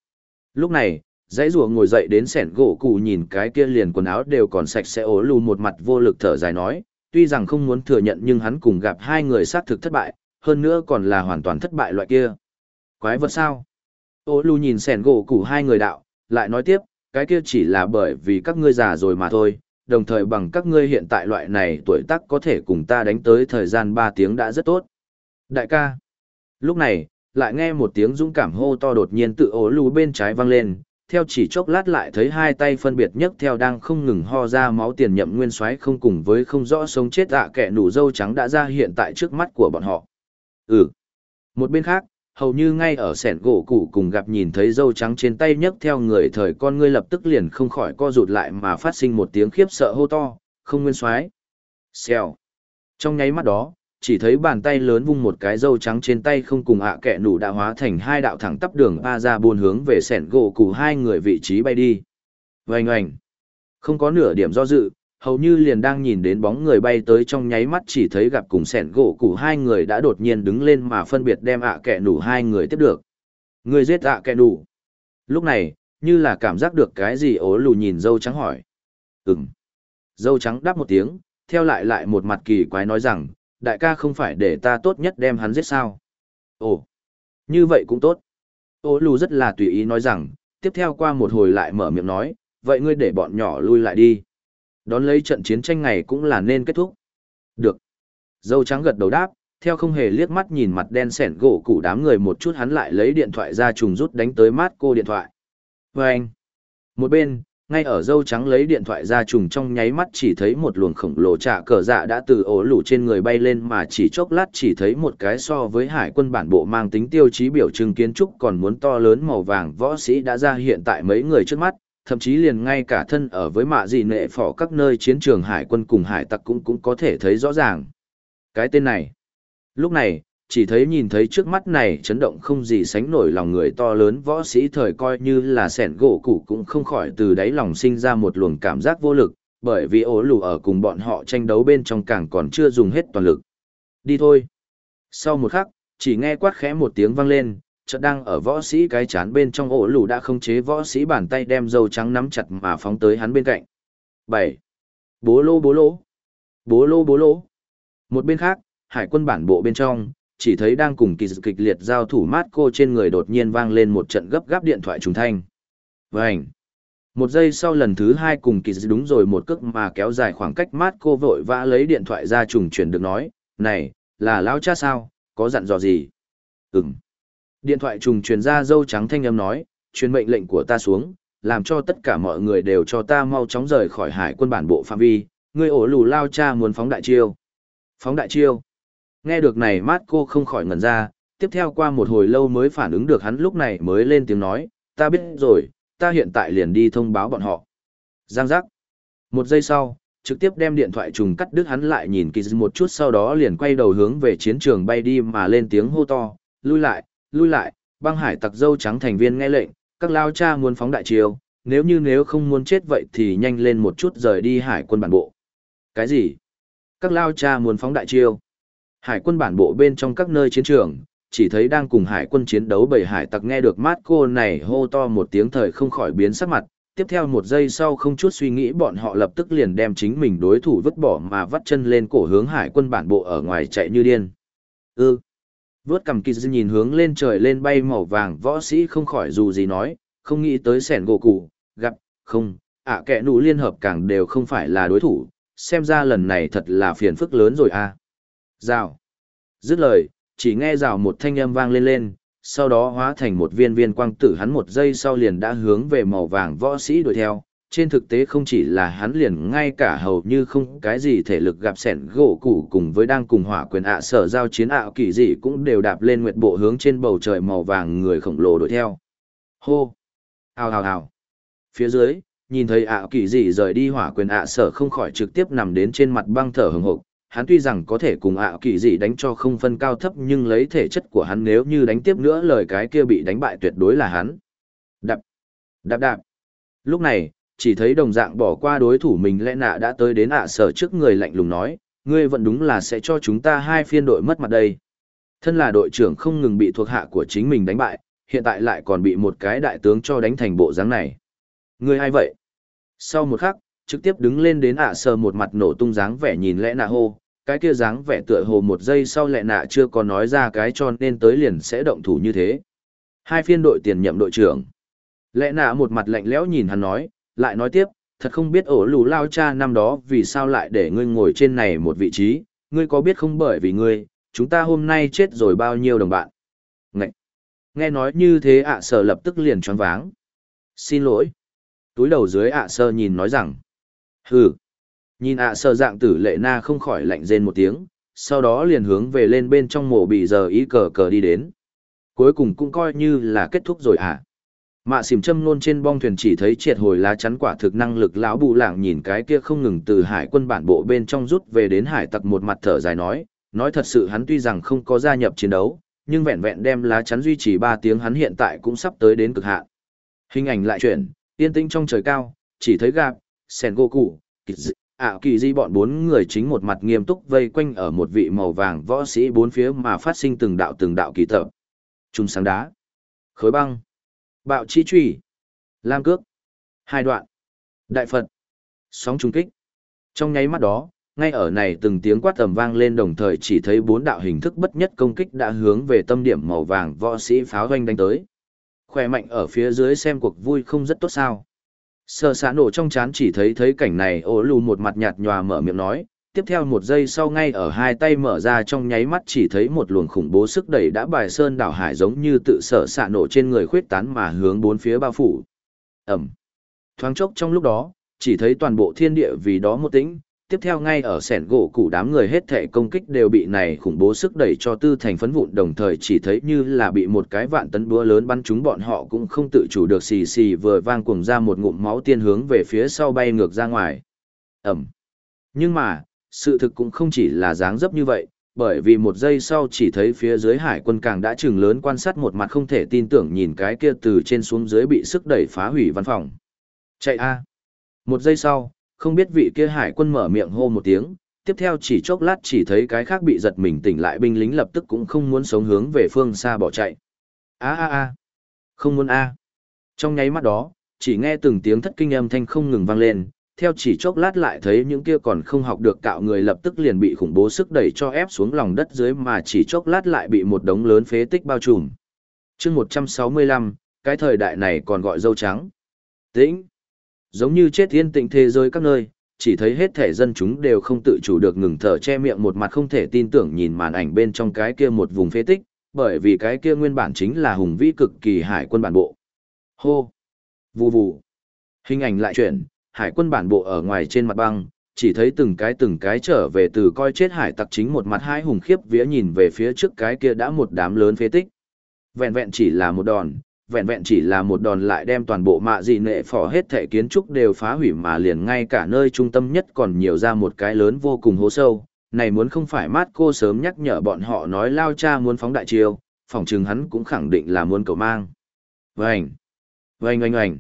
Speaker 1: Lúc này, dãy rùa ngồi dậy đến sẻn gỗ cụ nhìn cái kia liền quần áo đều còn sạch sẽ ố lù một mặt vô lực thở dài nói, tuy rằng không muốn thừa nhận nhưng hắn cùng gặp hai người xác thực thất bại, hơn nữa còn là hoàn toàn thất bại loại kia. Quái vật sao? Ô lù nhìn sẻn gỗ cụ hai người đạo, lại nói tiếp, cái kia chỉ là bởi vì các ngươi già rồi mà thôi, đồng thời bằng các ngươi hiện tại loại này tuổi tác có thể cùng ta đánh tới thời gian 3 tiếng đã rất tốt. Đại ca. Lúc này, lại nghe một tiếng dũng cảm hô to đột nhiên tự ố lù bên trái vang lên, theo chỉ chốc lát lại thấy hai tay phân biệt nhất theo đang không ngừng ho ra máu tiền nhậm nguyên soái không cùng với không rõ sống chết ạ kẻ nủ dâu trắng đã ra hiện tại trước mắt của bọn họ. Ừ. Một bên khác, hầu như ngay ở sẻn gỗ cụ cùng gặp nhìn thấy dâu trắng trên tay nhấc theo người thời con ngươi lập tức liền không khỏi co rụt lại mà phát sinh một tiếng khiếp sợ hô to, không nguyên soái. Xèo. Trong nháy mắt đó, chỉ thấy bàn tay lớn vung một cái dâu trắng trên tay không cùng ạ kẻ nủ đã hóa thành hai đạo thẳng tắp đường ba ra buôn hướng về sẻn gỗ cụ hai người vị trí bay đi. vành oanh. Không có nửa điểm do dự, hầu như liền đang nhìn đến bóng người bay tới trong nháy mắt chỉ thấy gặp cùng sẻn gỗ cụ hai người đã đột nhiên đứng lên mà phân biệt đem ạ kẻ nủ hai người tiếp được. Người giết ạ kẻ nủ. Lúc này, như là cảm giác được cái gì ố lù nhìn dâu trắng hỏi. Ừm. Dâu trắng đáp một tiếng, theo lại lại một mặt kỳ quái nói rằng, đại ca không phải để ta tốt nhất đem hắn giết sao. Ồ, như vậy cũng tốt. Ô lù rất là tùy ý nói rằng, tiếp theo qua một hồi lại mở miệng nói, vậy ngươi để bọn nhỏ lui lại đi. Đón lấy trận chiến tranh này cũng là nên kết thúc. Được. Dâu trắng gật đầu đáp, theo không hề liếc mắt nhìn mặt đen sẻn gỗ củ đám người một chút hắn lại lấy điện thoại ra trùng rút đánh tới mát cô điện thoại. Và anh. Một bên, ngay ở dâu trắng lấy điện thoại ra trùng trong nháy mắt chỉ thấy một luồng khổng lồ trả cờ dạ đã từ ổ lủ trên người bay lên mà chỉ chốc lát chỉ thấy một cái so với hải quân bản bộ mang tính tiêu chí biểu trưng kiến trúc còn muốn to lớn màu vàng võ sĩ đã ra hiện tại mấy người trước mắt, thậm chí liền ngay cả thân ở với mạ dị nệ phỏ các nơi chiến trường hải quân cùng hải tặc cũng cũng có thể thấy rõ ràng. Cái tên này. Lúc này chỉ thấy nhìn thấy trước mắt này chấn động không gì sánh nổi lòng người to lớn võ sĩ thời coi như là sẻn gỗ cũ cũng không khỏi từ đáy lòng sinh ra một luồng cảm giác vô lực, bởi vì ố lù ở cùng bọn họ tranh đấu bên trong càng còn chưa dùng hết toàn lực. Đi thôi. Sau một khắc, chỉ nghe quát khẽ một tiếng vang lên, chợt đang ở võ sĩ cái chán bên trong ổ lù đã không chế võ sĩ bàn tay đem dâu trắng nắm chặt mà phóng tới hắn bên cạnh. 7. Bố lô bố lô. Bố lô bố lô. Một bên khác, hải quân bản bộ bên trong, chỉ thấy đang cùng kỳ kịch liệt giao thủ mát cô trên người đột nhiên vang lên một trận gấp gáp điện thoại trùng thanh. Vành. Một giây sau lần thứ hai cùng kỳ đúng rồi một cước mà kéo dài khoảng cách mát cô vội vã lấy điện thoại ra trùng chuyển được nói, này, là lão cha sao, có dặn dò gì? Ừm. Điện thoại trùng truyền ra dâu trắng thanh âm nói, truyền mệnh lệnh của ta xuống, làm cho tất cả mọi người đều cho ta mau chóng rời khỏi hải quân bản bộ phạm vi, ngươi ổ lù lao cha muốn phóng đại chiêu. Phóng đại chiêu. Nghe được này mát cô không khỏi ngẩn ra, tiếp theo qua một hồi lâu mới phản ứng được hắn lúc này mới lên tiếng nói, ta biết rồi, ta hiện tại liền đi thông báo bọn họ. Giang giác. Một giây sau, trực tiếp đem điện thoại trùng cắt đứt hắn lại nhìn kỳ một chút sau đó liền quay đầu hướng về chiến trường bay đi mà lên tiếng hô to, lui lại, lui lại, băng hải tặc dâu trắng thành viên nghe lệnh, các lao cha muốn phóng đại chiều, nếu như nếu không muốn chết vậy thì nhanh lên một chút rời đi hải quân bản bộ. Cái gì? Các lao cha muốn phóng đại chiêu. Hải quân bản bộ bên trong các nơi chiến trường, chỉ thấy đang cùng hải quân chiến đấu bầy hải tặc nghe được mát cô này hô to một tiếng thời không khỏi biến sắc mặt, tiếp theo một giây sau không chút suy nghĩ bọn họ lập tức liền đem chính mình đối thủ vứt bỏ mà vắt chân lên cổ hướng hải quân bản bộ ở ngoài chạy như điên. Ư, Vớt cầm kỳ nhìn hướng lên trời lên bay màu vàng võ sĩ không khỏi dù gì nói, không nghĩ tới sẻn gỗ cụ, gặp, không, ạ à, kẻ nụ liên hợp càng đều không phải là đối thủ, xem ra lần này thật là phiền phức lớn rồi à. Rào. Dứt lời, chỉ nghe rào một thanh âm vang lên lên, sau đó hóa thành một viên viên quang tử hắn một giây sau liền đã hướng về màu vàng võ sĩ đuổi theo. Trên thực tế không chỉ là hắn liền ngay cả hầu như không cái gì thể lực gặp sẻn gỗ củ cùng với đang cùng hỏa quyền ạ sở giao chiến ạ kỳ dị cũng đều đạp lên nguyệt bộ hướng trên bầu trời màu vàng người khổng lồ đuổi theo. Hô! Hào hào hào! Phía dưới, nhìn thấy ạ kỳ dị rời đi hỏa quyền ạ sở không khỏi trực tiếp nằm đến trên mặt băng thở hừng hộp hắn tuy rằng có thể cùng ạ kỳ dị đánh cho không phân cao thấp nhưng lấy thể chất của hắn nếu như đánh tiếp nữa lời cái kia bị đánh bại tuyệt đối là hắn. Đạp, đạp đạp. Lúc này, chỉ thấy đồng dạng bỏ qua đối thủ mình lẽ nạ đã tới đến ạ sở trước người lạnh lùng nói, ngươi vẫn đúng là sẽ cho chúng ta hai phiên đội mất mặt đây. Thân là đội trưởng không ngừng bị thuộc hạ của chính mình đánh bại, hiện tại lại còn bị một cái đại tướng cho đánh thành bộ dáng này. Ngươi ai vậy? Sau một khắc, trực tiếp đứng lên đến ạ sờ một mặt nổ tung dáng vẻ nhìn lẽ nạ hô, cái kia dáng vẻ tựa hồ một giây sau lẽ nạ chưa có nói ra cái cho nên tới liền sẽ động thủ như thế. Hai phiên đội tiền nhậm đội trưởng. lẽ nạ một mặt lạnh lẽo nhìn hắn nói, lại nói tiếp, thật không biết ổ lù lao cha năm đó vì sao lại để ngươi ngồi trên này một vị trí, ngươi có biết không bởi vì ngươi, chúng ta hôm nay chết rồi bao nhiêu đồng bạn. Ngậy! Nghe nói như thế ạ sờ lập tức liền choáng váng. Xin lỗi. Túi đầu dưới ạ sơ nhìn nói rằng. Hừ! Nhìn ạ sợ dạng tử lệ na không khỏi lạnh rên một tiếng, sau đó liền hướng về lên bên trong mộ bị giờ ý cờ cờ đi đến. Cuối cùng cũng coi như là kết thúc rồi ạ. À. Mạ xìm châm nôn trên bong thuyền chỉ thấy triệt hồi lá chắn quả thực năng lực lão bù lạng nhìn cái kia không ngừng từ hải quân bản bộ bên trong rút về đến hải tặc một mặt thở dài nói, nói thật sự hắn tuy rằng không có gia nhập chiến đấu, nhưng vẹn vẹn đem lá chắn duy trì 3 tiếng hắn hiện tại cũng sắp tới đến cực hạn. Hình ảnh lại chuyển, yên tĩnh trong trời cao, chỉ thấy gặp, sen Goku, cụ, à, kỳ di bọn bốn người chính một mặt nghiêm túc vây quanh ở một vị màu vàng võ sĩ bốn phía mà phát sinh từng đạo từng đạo kỳ tập. Trung sáng đá. Khối băng. Bạo chi truy lam cước. Hai đoạn. Đại phật. Sóng trung kích. Trong nháy mắt đó ngay ở này từng tiếng quát tầm vang lên đồng thời chỉ thấy bốn đạo hình thức bất nhất công kích đã hướng về tâm điểm màu vàng võ sĩ pháo doanh đánh tới. Khỏe mạnh ở phía dưới xem cuộc vui không rất tốt sao. Sơ xã nổ trong chán chỉ thấy thấy cảnh này ổ lù một mặt nhạt nhòa mở miệng nói, tiếp theo một giây sau ngay ở hai tay mở ra trong nháy mắt chỉ thấy một luồng khủng bố sức đẩy đã bài sơn đảo hải giống như tự sở xạ nổ trên người khuyết tán mà hướng bốn phía bao phủ. Ẩm. Thoáng chốc trong lúc đó, chỉ thấy toàn bộ thiên địa vì đó một tĩnh, tiếp theo ngay ở sẻn gỗ củ đám người hết thể công kích đều bị này khủng bố sức đẩy cho tư thành phấn vụn đồng thời chỉ thấy như là bị một cái vạn tấn búa lớn bắn chúng bọn họ cũng không tự chủ được xì xì vừa vang cuồng ra một ngụm máu tiên hướng về phía sau bay ngược ra ngoài. Ẩm. Nhưng mà, sự thực cũng không chỉ là dáng dấp như vậy, bởi vì một giây sau chỉ thấy phía dưới hải quân càng đã chừng lớn quan sát một mặt không thể tin tưởng nhìn cái kia từ trên xuống dưới bị sức đẩy phá hủy văn phòng. Chạy a Một giây sau, không biết vị kia hải quân mở miệng hô một tiếng, tiếp theo chỉ chốc lát chỉ thấy cái khác bị giật mình tỉnh lại binh lính lập tức cũng không muốn sống hướng về phương xa bỏ chạy. A a a, không muốn a. Trong nháy mắt đó, chỉ nghe từng tiếng thất kinh âm thanh không ngừng vang lên, theo chỉ chốc lát lại thấy những kia còn không học được cạo người lập tức liền bị khủng bố sức đẩy cho ép xuống lòng đất dưới mà chỉ chốc lát lại bị một đống lớn phế tích bao trùm. chương 165, cái thời đại này còn gọi dâu trắng. Tĩnh. Giống như chết yên tĩnh thế giới các nơi, chỉ thấy hết thể dân chúng đều không tự chủ được ngừng thở che miệng một mặt không thể tin tưởng nhìn màn ảnh bên trong cái kia một vùng phế tích, bởi vì cái kia nguyên bản chính là hùng vĩ cực kỳ hải quân bản bộ. Hô! Vù vù! Hình ảnh lại chuyển, hải quân bản bộ ở ngoài trên mặt băng, chỉ thấy từng cái từng cái trở về từ coi chết hải tặc chính một mặt hai hùng khiếp vía nhìn về phía trước cái kia đã một đám lớn phế tích. Vẹn vẹn chỉ là một đòn, vẹn vẹn chỉ là một đòn lại đem toàn bộ mạ dị nệ phỏ hết thể kiến trúc đều phá hủy mà liền ngay cả nơi trung tâm nhất còn nhiều ra một cái lớn vô cùng hố sâu. Này muốn không phải mát cô sớm nhắc nhở bọn họ nói lao cha muốn phóng đại chiêu, phỏng chừng hắn cũng khẳng định là muốn cầu mang. Vành! Vành oanh oanh!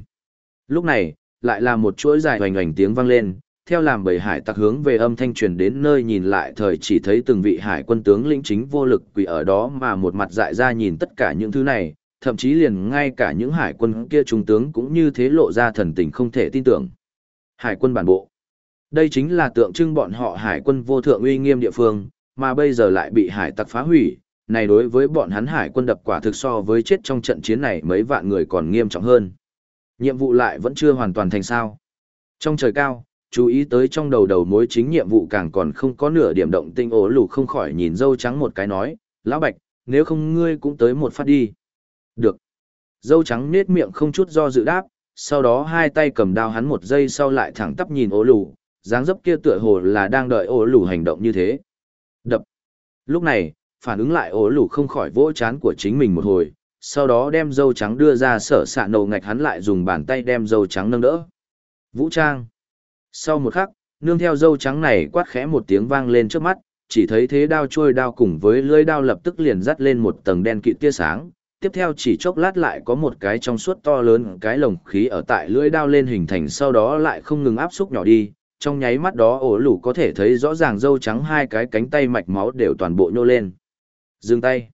Speaker 1: Lúc này, lại là một chuỗi dài oanh oanh tiếng vang lên, theo làm bầy hải tặc hướng về âm thanh truyền đến nơi nhìn lại thời chỉ thấy từng vị hải quân tướng lĩnh chính vô lực quỳ ở đó mà một mặt dại ra nhìn tất cả những thứ này, thậm chí liền ngay cả những hải quân kia trung tướng cũng như thế lộ ra thần tình không thể tin tưởng. Hải quân bản bộ. Đây chính là tượng trưng bọn họ hải quân vô thượng uy nghiêm địa phương, mà bây giờ lại bị hải tặc phá hủy, này đối với bọn hắn hải quân đập quả thực so với chết trong trận chiến này mấy vạn người còn nghiêm trọng hơn. Nhiệm vụ lại vẫn chưa hoàn toàn thành sao. Trong trời cao, chú ý tới trong đầu đầu mối chính nhiệm vụ càng còn không có nửa điểm động tinh ố lù không khỏi nhìn dâu trắng một cái nói, lão bạch, nếu không ngươi cũng tới một phát đi. Được. Dâu trắng nết miệng không chút do dự đáp, sau đó hai tay cầm đao hắn một giây sau lại thẳng tắp nhìn ố lù, dáng dấp kia tựa hồ là đang đợi ố lù hành động như thế. Đập. Lúc này, phản ứng lại ố lù không khỏi vỗ chán của chính mình một hồi, sau đó đem dâu trắng đưa ra sở xạ nầu ngạch hắn lại dùng bàn tay đem dâu trắng nâng đỡ. Vũ trang. Sau một khắc, nương theo dâu trắng này quát khẽ một tiếng vang lên trước mắt, chỉ thấy thế đao trôi đao cùng với lưỡi đao lập tức liền dắt lên một tầng đen kịt tia sáng. Tiếp theo chỉ chốc lát lại có một cái trong suốt to lớn cái lồng khí ở tại lưỡi đao lên hình thành sau đó lại không ngừng áp xúc nhỏ đi. Trong nháy mắt đó ổ lủ có thể thấy rõ ràng dâu trắng hai cái cánh tay mạch máu đều toàn bộ nhô lên. Dừng tay.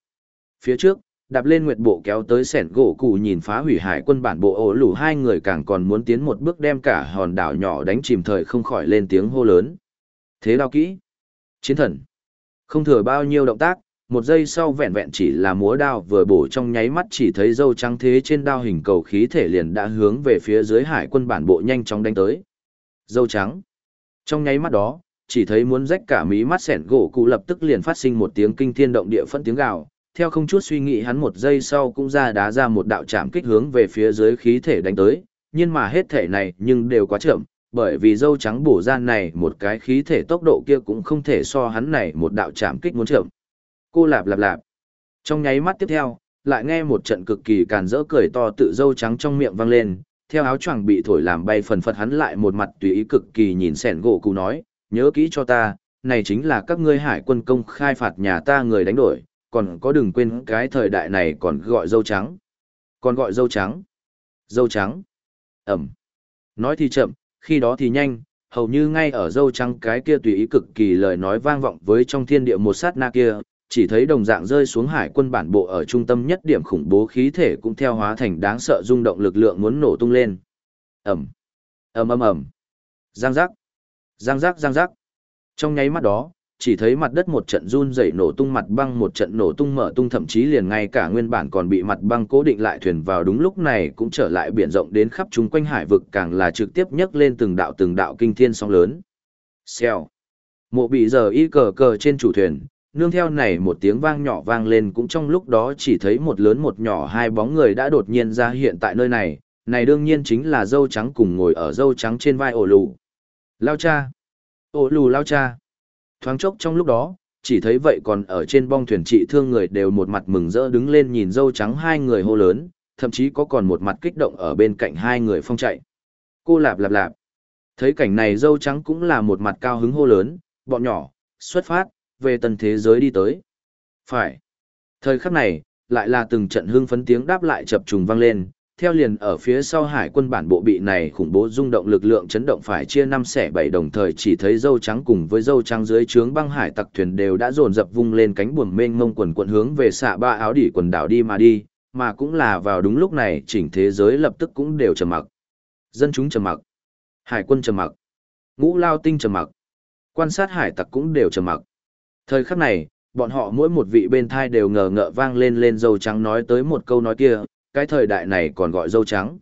Speaker 1: Phía trước, đạp lên nguyệt bộ kéo tới sẻn gỗ cụ nhìn phá hủy hải quân bản bộ ổ lủ hai người càng còn muốn tiến một bước đem cả hòn đảo nhỏ đánh chìm thời không khỏi lên tiếng hô lớn. Thế đao kỹ. Chiến thần. Không thừa bao nhiêu động tác, một giây sau vẹn vẹn chỉ là múa đao vừa bổ trong nháy mắt chỉ thấy dâu trắng thế trên đao hình cầu khí thể liền đã hướng về phía dưới hải quân bản bộ nhanh chóng đánh tới. Dâu trắng. Trong nháy mắt đó, chỉ thấy muốn rách cả mí mắt sẻn gỗ cụ lập tức liền phát sinh một tiếng kinh thiên động địa phân tiếng gào, theo không chút suy nghĩ hắn một giây sau cũng ra đá ra một đạo chạm kích hướng về phía dưới khí thể đánh tới, nhưng mà hết thể này nhưng đều quá chậm, bởi vì dâu trắng bổ ra này một cái khí thể tốc độ kia cũng không thể so hắn này một đạo chạm kích muốn chậm. Cô lạp lạp lạp. Trong nháy mắt tiếp theo, lại nghe một trận cực kỳ càn rỡ cười to tự dâu trắng trong miệng vang lên, theo áo choàng bị thổi làm bay phần phật hắn lại một mặt tùy ý cực kỳ nhìn sẻn gỗ cụ nói, nhớ kỹ cho ta, này chính là các ngươi hải quân công khai phạt nhà ta người đánh đổi, còn có đừng quên cái thời đại này còn gọi dâu trắng. Còn gọi dâu trắng. Dâu trắng. Ẩm. Nói thì chậm, khi đó thì nhanh, hầu như ngay ở dâu trắng cái kia tùy ý cực kỳ lời nói vang vọng với trong thiên địa một sát na kia, chỉ thấy đồng dạng rơi xuống hải quân bản bộ ở trung tâm nhất điểm khủng bố khí thể cũng theo hóa thành đáng sợ rung động lực lượng muốn nổ tung lên. ầm ầm ầm ầm. Giang giác. Giang giác giang giác. Trong nháy mắt đó, chỉ thấy mặt đất một trận run rẩy nổ tung mặt băng một trận nổ tung mở tung thậm chí liền ngay cả nguyên bản còn bị mặt băng cố định lại thuyền vào đúng lúc này cũng trở lại biển rộng đến khắp chúng quanh hải vực càng là trực tiếp nhấc lên từng đạo từng đạo kinh thiên sóng lớn. Xèo. Mộ bị giờ y cờ cờ trên chủ thuyền, nương theo này một tiếng vang nhỏ vang lên cũng trong lúc đó chỉ thấy một lớn một nhỏ hai bóng người đã đột nhiên ra hiện tại nơi này, này đương nhiên chính là dâu trắng cùng ngồi ở dâu trắng trên vai ổ lù. Lao cha. Ổ lù lao cha. Thoáng chốc trong lúc đó, chỉ thấy vậy còn ở trên bong thuyền trị thương người đều một mặt mừng rỡ đứng lên nhìn dâu trắng hai người hô lớn, thậm chí có còn một mặt kích động ở bên cạnh hai người phong chạy. Cô lạp lạp lạp. Thấy cảnh này dâu trắng cũng là một mặt cao hứng hô lớn, bọn nhỏ, xuất phát, về tần thế giới đi tới. Phải. Thời khắc này, lại là từng trận hưng phấn tiếng đáp lại chập trùng vang lên, theo liền ở phía sau hải quân bản bộ bị này khủng bố rung động lực lượng chấn động phải chia năm xẻ bảy đồng thời chỉ thấy dâu trắng cùng với dâu trắng dưới trướng băng hải tặc thuyền đều đã dồn dập vung lên cánh buồm mênh mông quần quần hướng về xạ ba áo đỉ quần đảo đi mà đi, mà cũng là vào đúng lúc này chỉnh thế giới lập tức cũng đều trầm mặc. Dân chúng trầm mặc, hải quân trầm mặc, ngũ lao tinh trầm mặc, quan sát hải tặc cũng đều trầm mặc. Thời khắc này, bọn họ mỗi một vị bên thai đều ngờ ngợ vang lên lên dâu trắng nói tới một câu nói kia, cái thời đại này còn gọi dâu trắng.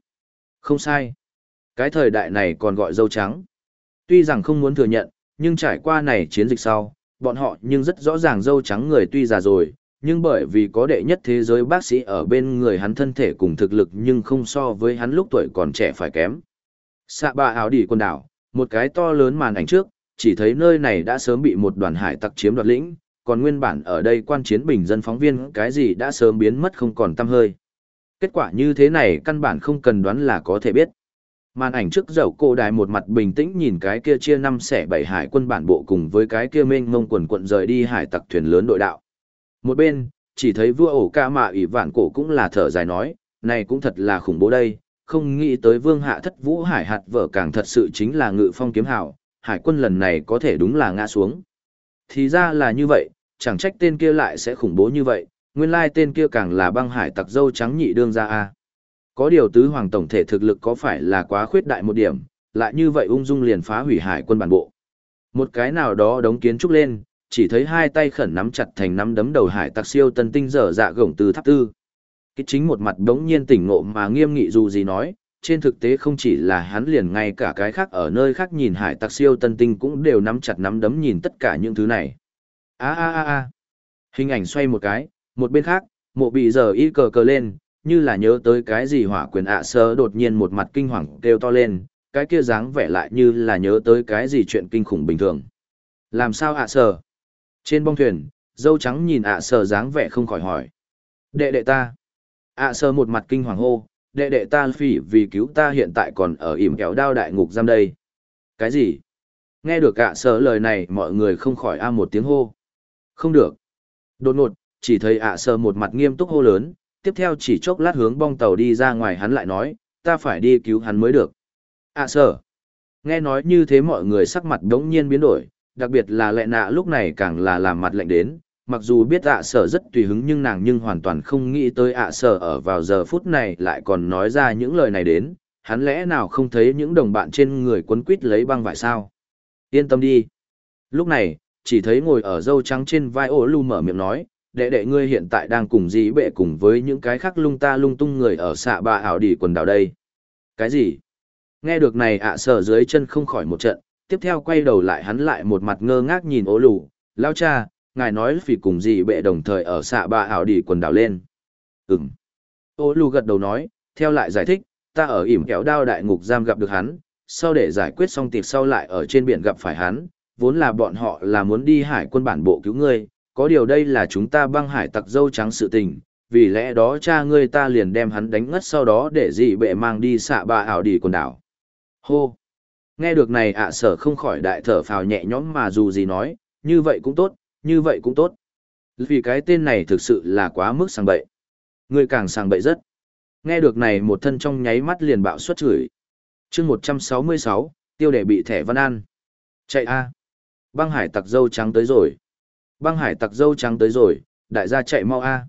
Speaker 1: Không sai. Cái thời đại này còn gọi dâu trắng. Tuy rằng không muốn thừa nhận, nhưng trải qua này chiến dịch sau, bọn họ nhưng rất rõ ràng dâu trắng người tuy già rồi, nhưng bởi vì có đệ nhất thế giới bác sĩ ở bên người hắn thân thể cùng thực lực nhưng không so với hắn lúc tuổi còn trẻ phải kém. Xạ ba áo đỉ quần đảo, một cái to lớn màn ảnh trước, chỉ thấy nơi này đã sớm bị một đoàn hải tặc chiếm đoạt lĩnh, còn nguyên bản ở đây quan chiến bình dân phóng viên cái gì đã sớm biến mất không còn tăm hơi. Kết quả như thế này căn bản không cần đoán là có thể biết. Màn ảnh trước dầu cô đài một mặt bình tĩnh nhìn cái kia chia năm xẻ bảy hải quân bản bộ cùng với cái kia mênh mông quần quận rời đi hải tặc thuyền lớn đội đạo. Một bên, chỉ thấy vua ổ ca mạ ủy vạn cổ cũng là thở dài nói, này cũng thật là khủng bố đây, không nghĩ tới vương hạ thất vũ hải hạt vở càng thật sự chính là ngự phong kiếm hảo, hải quân lần này có thể đúng là ngã xuống. Thì ra là như vậy, chẳng trách tên kia lại sẽ khủng bố như vậy, nguyên lai tên kia càng là băng hải tặc dâu trắng nhị đương ra a có điều tứ hoàng tổng thể thực lực có phải là quá khuyết đại một điểm lại như vậy ung dung liền phá hủy hải quân bản bộ một cái nào đó đống kiến trúc lên chỉ thấy hai tay khẩn nắm chặt thành nắm đấm đầu hải tặc siêu tân tinh dở dạ gổng từ tháp tư. Kích chính một mặt đống nhiên tỉnh ngộ mà nghiêm nghị dù gì nói, trên thực tế không chỉ là hắn liền ngay cả cái khác ở nơi khác nhìn hải tặc siêu tân tinh cũng đều nắm chặt nắm đấm nhìn tất cả những thứ này. a a a a Hình ảnh xoay một cái, một bên khác, mộ bị giờ y cờ cờ lên, như là nhớ tới cái gì hỏa quyền ạ sơ đột nhiên một mặt kinh hoàng kêu to lên, cái kia dáng vẻ lại như là nhớ tới cái gì chuyện kinh khủng bình thường. Làm sao ạ sơ? Trên bong thuyền, dâu trắng nhìn ạ sơ dáng vẻ không khỏi hỏi. Đệ đệ ta. ạ sơ một mặt kinh hoàng hô, đệ đệ ta phỉ vì cứu ta hiện tại còn ở ỉm kéo đao đại ngục giam đây. Cái gì? Nghe được ạ sở lời này mọi người không khỏi a một tiếng hô. Không được. Đột ngột, chỉ thấy ạ sơ một mặt nghiêm túc hô lớn, tiếp theo chỉ chốc lát hướng bong tàu đi ra ngoài hắn lại nói, ta phải đi cứu hắn mới được. ạ sơ. Nghe nói như thế mọi người sắc mặt đống nhiên biến đổi, đặc biệt là lệ nạ lúc này càng là làm mặt lạnh đến, mặc dù biết ạ sở rất tùy hứng nhưng nàng nhưng hoàn toàn không nghĩ tới ạ sở ở vào giờ phút này lại còn nói ra những lời này đến, hắn lẽ nào không thấy những đồng bạn trên người quấn quít lấy băng vải sao? Yên tâm đi. Lúc này, chỉ thấy ngồi ở dâu trắng trên vai ô lu mở miệng nói, đệ đệ ngươi hiện tại đang cùng dĩ bệ cùng với những cái khác lung ta lung tung người ở xạ bà ảo đỉ quần đảo đây. Cái gì? Nghe được này ạ sở dưới chân không khỏi một trận, tiếp theo quay đầu lại hắn lại một mặt ngơ ngác nhìn ố lù, lao cha, ngài nói vì cùng gì bệ đồng thời ở xạ ba ảo đi quần đảo lên. Ừm. Ô lù gật đầu nói, theo lại giải thích, ta ở ỉm kéo đao đại ngục giam gặp được hắn, sau để giải quyết xong tiệc sau lại ở trên biển gặp phải hắn, vốn là bọn họ là muốn đi hải quân bản bộ cứu ngươi, có điều đây là chúng ta băng hải tặc dâu trắng sự tình, vì lẽ đó cha ngươi ta liền đem hắn đánh ngất sau đó để dị bệ mang đi xạ ba ảo đi quần đảo. Hô! Nghe được này ạ sở không khỏi đại thở phào nhẹ nhõm mà dù gì nói, như vậy cũng tốt, như vậy cũng tốt. Vì cái tên này thực sự là quá mức sang bậy. người càng sang bậy rất. Nghe được này một thân trong nháy mắt liền bạo xuất chửi. chương 166, tiêu đề bị thẻ văn an Chạy a Băng hải tặc dâu trắng tới rồi. Băng hải tặc dâu trắng tới rồi, đại gia chạy mau a. À.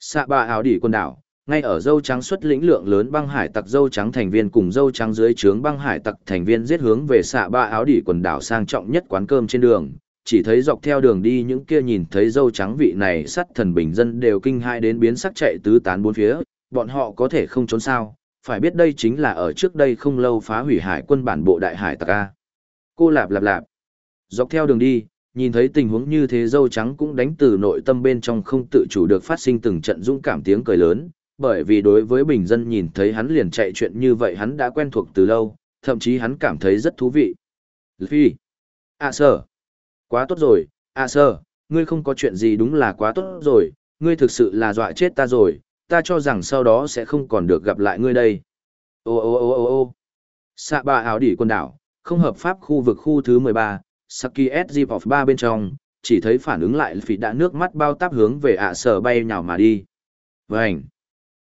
Speaker 1: Xạ ba áo đỉ quần đảo, ngay ở dâu trắng xuất lĩnh lượng lớn băng hải tặc dâu trắng thành viên cùng dâu trắng dưới trướng băng hải tặc thành viên giết hướng về xạ ba áo đỉ quần đảo sang trọng nhất quán cơm trên đường. Chỉ thấy dọc theo đường đi những kia nhìn thấy dâu trắng vị này sắt thần bình dân đều kinh hai đến biến sắc chạy tứ tán bốn phía, bọn họ có thể không trốn sao, phải biết đây chính là ở trước đây không lâu phá hủy hải quân bản bộ đại hải tặc A. Cô lạp lạp lạp. Dọc theo đường đi, nhìn thấy tình huống như thế dâu trắng cũng đánh từ nội tâm bên trong không tự chủ được phát sinh từng trận dũng cảm tiếng cười lớn, bởi vì đối với bình dân nhìn thấy hắn liền chạy chuyện như vậy hắn đã quen thuộc từ lâu, thậm chí hắn cảm thấy rất thú vị. Phi. À sờ Quá tốt rồi, à sơ, ngươi không có chuyện gì đúng là quá tốt rồi, ngươi thực sự là dọa chết ta rồi, ta cho rằng sau đó sẽ không còn được gặp lại ngươi đây. Ô ô ô ô ô Sạ bà áo đỉ quần đảo, không hợp pháp khu vực khu thứ 13, Saki SG 3 bên trong, chỉ thấy phản ứng lại phỉ đã nước mắt bao táp hướng về ạ sở bay nhào mà đi. Vành!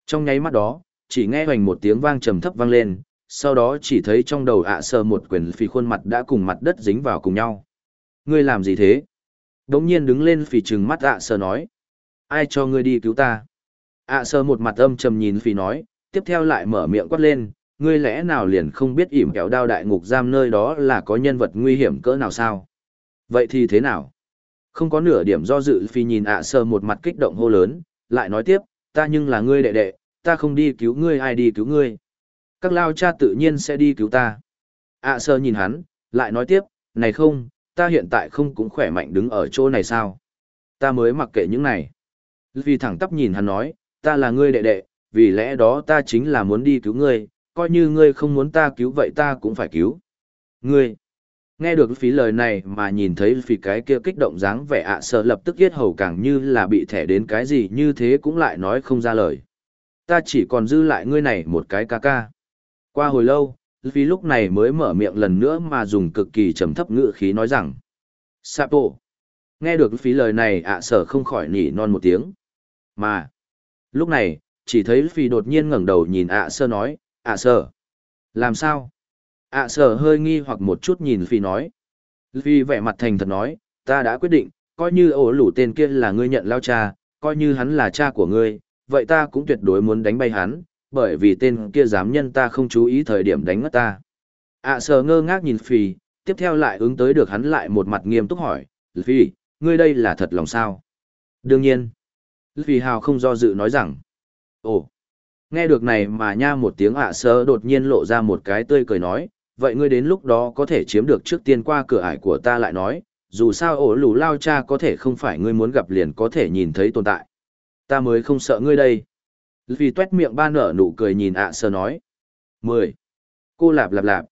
Speaker 1: Trong nháy mắt đó, chỉ nghe hoành một tiếng vang trầm thấp vang lên, sau đó chỉ thấy trong đầu ạ sở một quyền phỉ khuôn mặt đã cùng mặt đất dính vào cùng nhau. Ngươi làm gì thế? Đống nhiên đứng lên phỉ trừng mắt ạ sơ nói. Ai cho ngươi đi cứu ta? ạ sơ một mặt âm trầm nhìn phỉ nói, tiếp theo lại mở miệng quát lên, ngươi lẽ nào liền không biết ỉm kẹo đao đại ngục giam nơi đó là có nhân vật nguy hiểm cỡ nào sao? Vậy thì thế nào? Không có nửa điểm do dự phi nhìn ạ sơ một mặt kích động hô lớn, lại nói tiếp, ta nhưng là ngươi đệ đệ, ta không đi cứu ngươi ai đi cứu ngươi. Các lao cha tự nhiên sẽ đi cứu ta. ạ sơ nhìn hắn, lại nói tiếp, này không, ta hiện tại không cũng khỏe mạnh đứng ở chỗ này sao? Ta mới mặc kệ những này. Vì thẳng tắp nhìn hắn nói, ta là ngươi đệ đệ, vì lẽ đó ta chính là muốn đi cứu ngươi, coi như ngươi không muốn ta cứu vậy ta cũng phải cứu. Ngươi, nghe được phí lời này mà nhìn thấy phí cái kia kích động dáng vẻ ạ sợ lập tức yết hầu càng như là bị thẻ đến cái gì như thế cũng lại nói không ra lời. Ta chỉ còn dư lại ngươi này một cái ca ca. Qua hồi lâu, vì lúc này mới mở miệng lần nữa mà dùng cực kỳ trầm thấp ngữ khí nói rằng. Sapo. Nghe được phí lời này ạ sở không khỏi nỉ non một tiếng. Mà. Lúc này, chỉ thấy phí đột nhiên ngẩng đầu nhìn ạ sơ nói, ạ à sở làm sao ạ sơ sở hơi nghi hoặc một chút nhìn phi nói phi vẻ mặt thành thật nói ta đã quyết định coi như ổ lủ tên kia là ngươi nhận lao cha coi như hắn là cha của ngươi vậy ta cũng tuyệt đối muốn đánh bay hắn bởi vì tên kia dám nhân ta không chú ý thời điểm đánh ngất ta ạ à ngơ ngác nhìn phi tiếp theo lại ứng tới được hắn lại một mặt nghiêm túc hỏi phi ngươi đây là thật lòng sao? Đương nhiên. phi hào không do dự nói rằng. Ồ, nghe được này mà nha một tiếng ạ sơ đột nhiên lộ ra một cái tươi cười nói, vậy ngươi đến lúc đó có thể chiếm được trước tiên qua cửa ải của ta lại nói, dù sao ổ lù lao cha có thể không phải ngươi muốn gặp liền có thể nhìn thấy tồn tại. Ta mới không sợ ngươi đây. Vì tuét miệng ba nở nụ cười nhìn ạ sơ nói. mười Cô lạp lạp lạp.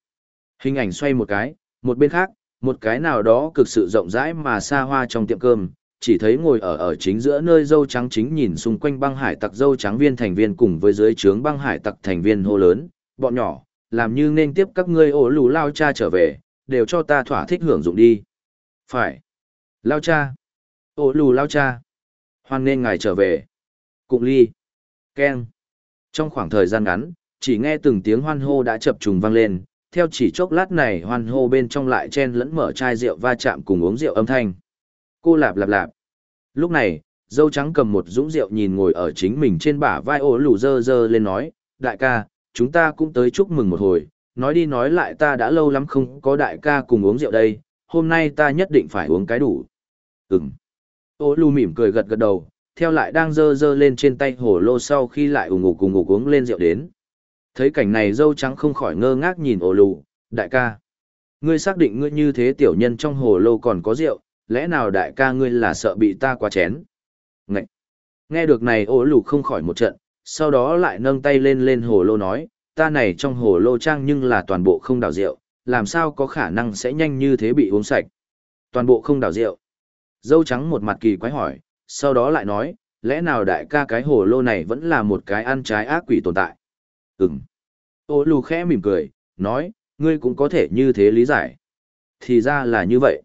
Speaker 1: Hình ảnh xoay một cái, một bên khác, một cái nào đó cực sự rộng rãi mà xa hoa trong tiệm cơm, chỉ thấy ngồi ở ở chính giữa nơi dâu trắng chính nhìn xung quanh băng hải tặc dâu trắng viên thành viên cùng với dưới trướng băng hải tặc thành viên hô lớn, bọn nhỏ, làm như nên tiếp các ngươi ổ lù lao cha trở về, đều cho ta thỏa thích hưởng dụng đi. Phải. Lao cha. Ổ lù lao cha. Hoan nên ngài trở về. Cụng ly keng. Trong khoảng thời gian ngắn, chỉ nghe từng tiếng hoan hô đã chập trùng vang lên, theo chỉ chốc lát này hoan hô bên trong lại chen lẫn mở chai rượu va chạm cùng uống rượu âm thanh. Cô lạp lạp lạp. Lúc này, dâu trắng cầm một dũng rượu nhìn ngồi ở chính mình trên bả vai ổ lù dơ dơ lên nói, đại ca, chúng ta cũng tới chúc mừng một hồi, nói đi nói lại ta đã lâu lắm không có đại ca cùng uống rượu đây, hôm nay ta nhất định phải uống cái đủ. Ừm. Ô lù mỉm cười gật gật đầu, theo lại đang dơ dơ lên trên tay hồ lô sau khi lại ủng ngục cùng ngục uống lên rượu đến. Thấy cảnh này dâu trắng không khỏi ngơ ngác nhìn ổ lù, đại ca. Ngươi xác định ngươi như thế tiểu nhân trong hồ lô còn có rượu, lẽ nào đại ca ngươi là sợ bị ta quá chén? Ngậy! Nghe được này ổ lù không khỏi một trận, sau đó lại nâng tay lên lên hồ lô nói, ta này trong hồ lô trang nhưng là toàn bộ không đảo rượu, làm sao có khả năng sẽ nhanh như thế bị uống sạch. Toàn bộ không đảo rượu. Dâu trắng một mặt kỳ quái hỏi, sau đó lại nói, lẽ nào đại ca cái hồ lô này vẫn là một cái ăn trái ác quỷ tồn tại? Ừm. Ô lù khẽ mỉm cười, nói, ngươi cũng có thể như thế lý giải. Thì ra là như vậy.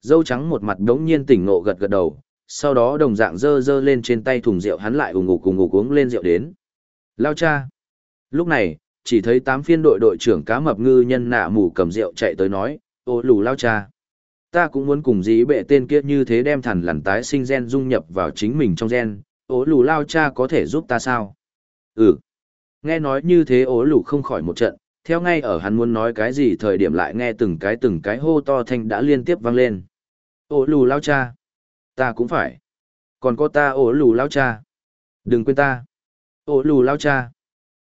Speaker 1: Dâu trắng một mặt đống nhiên tỉnh ngộ gật gật đầu, sau đó đồng dạng dơ dơ lên trên tay thùng rượu hắn lại ủng ngục cùng ngục uống lên rượu đến. Lao cha. Lúc này, chỉ thấy tám phiên đội đội trưởng cá mập ngư nhân nạ mù cầm rượu chạy tới nói, ô lù lao cha. Ta cũng muốn cùng dí bệ tên kia như thế đem thằn lằn tái sinh gen dung nhập vào chính mình trong gen, ố lù lao cha có thể giúp ta sao? Ừ. Nghe nói như thế ố lù không khỏi một trận, theo ngay ở hắn muốn nói cái gì thời điểm lại nghe từng cái từng cái hô to thanh đã liên tiếp vang lên. Ố lù lao cha. Ta cũng phải. Còn có ta ố lù lao cha. Đừng quên ta. Ố lù lao cha.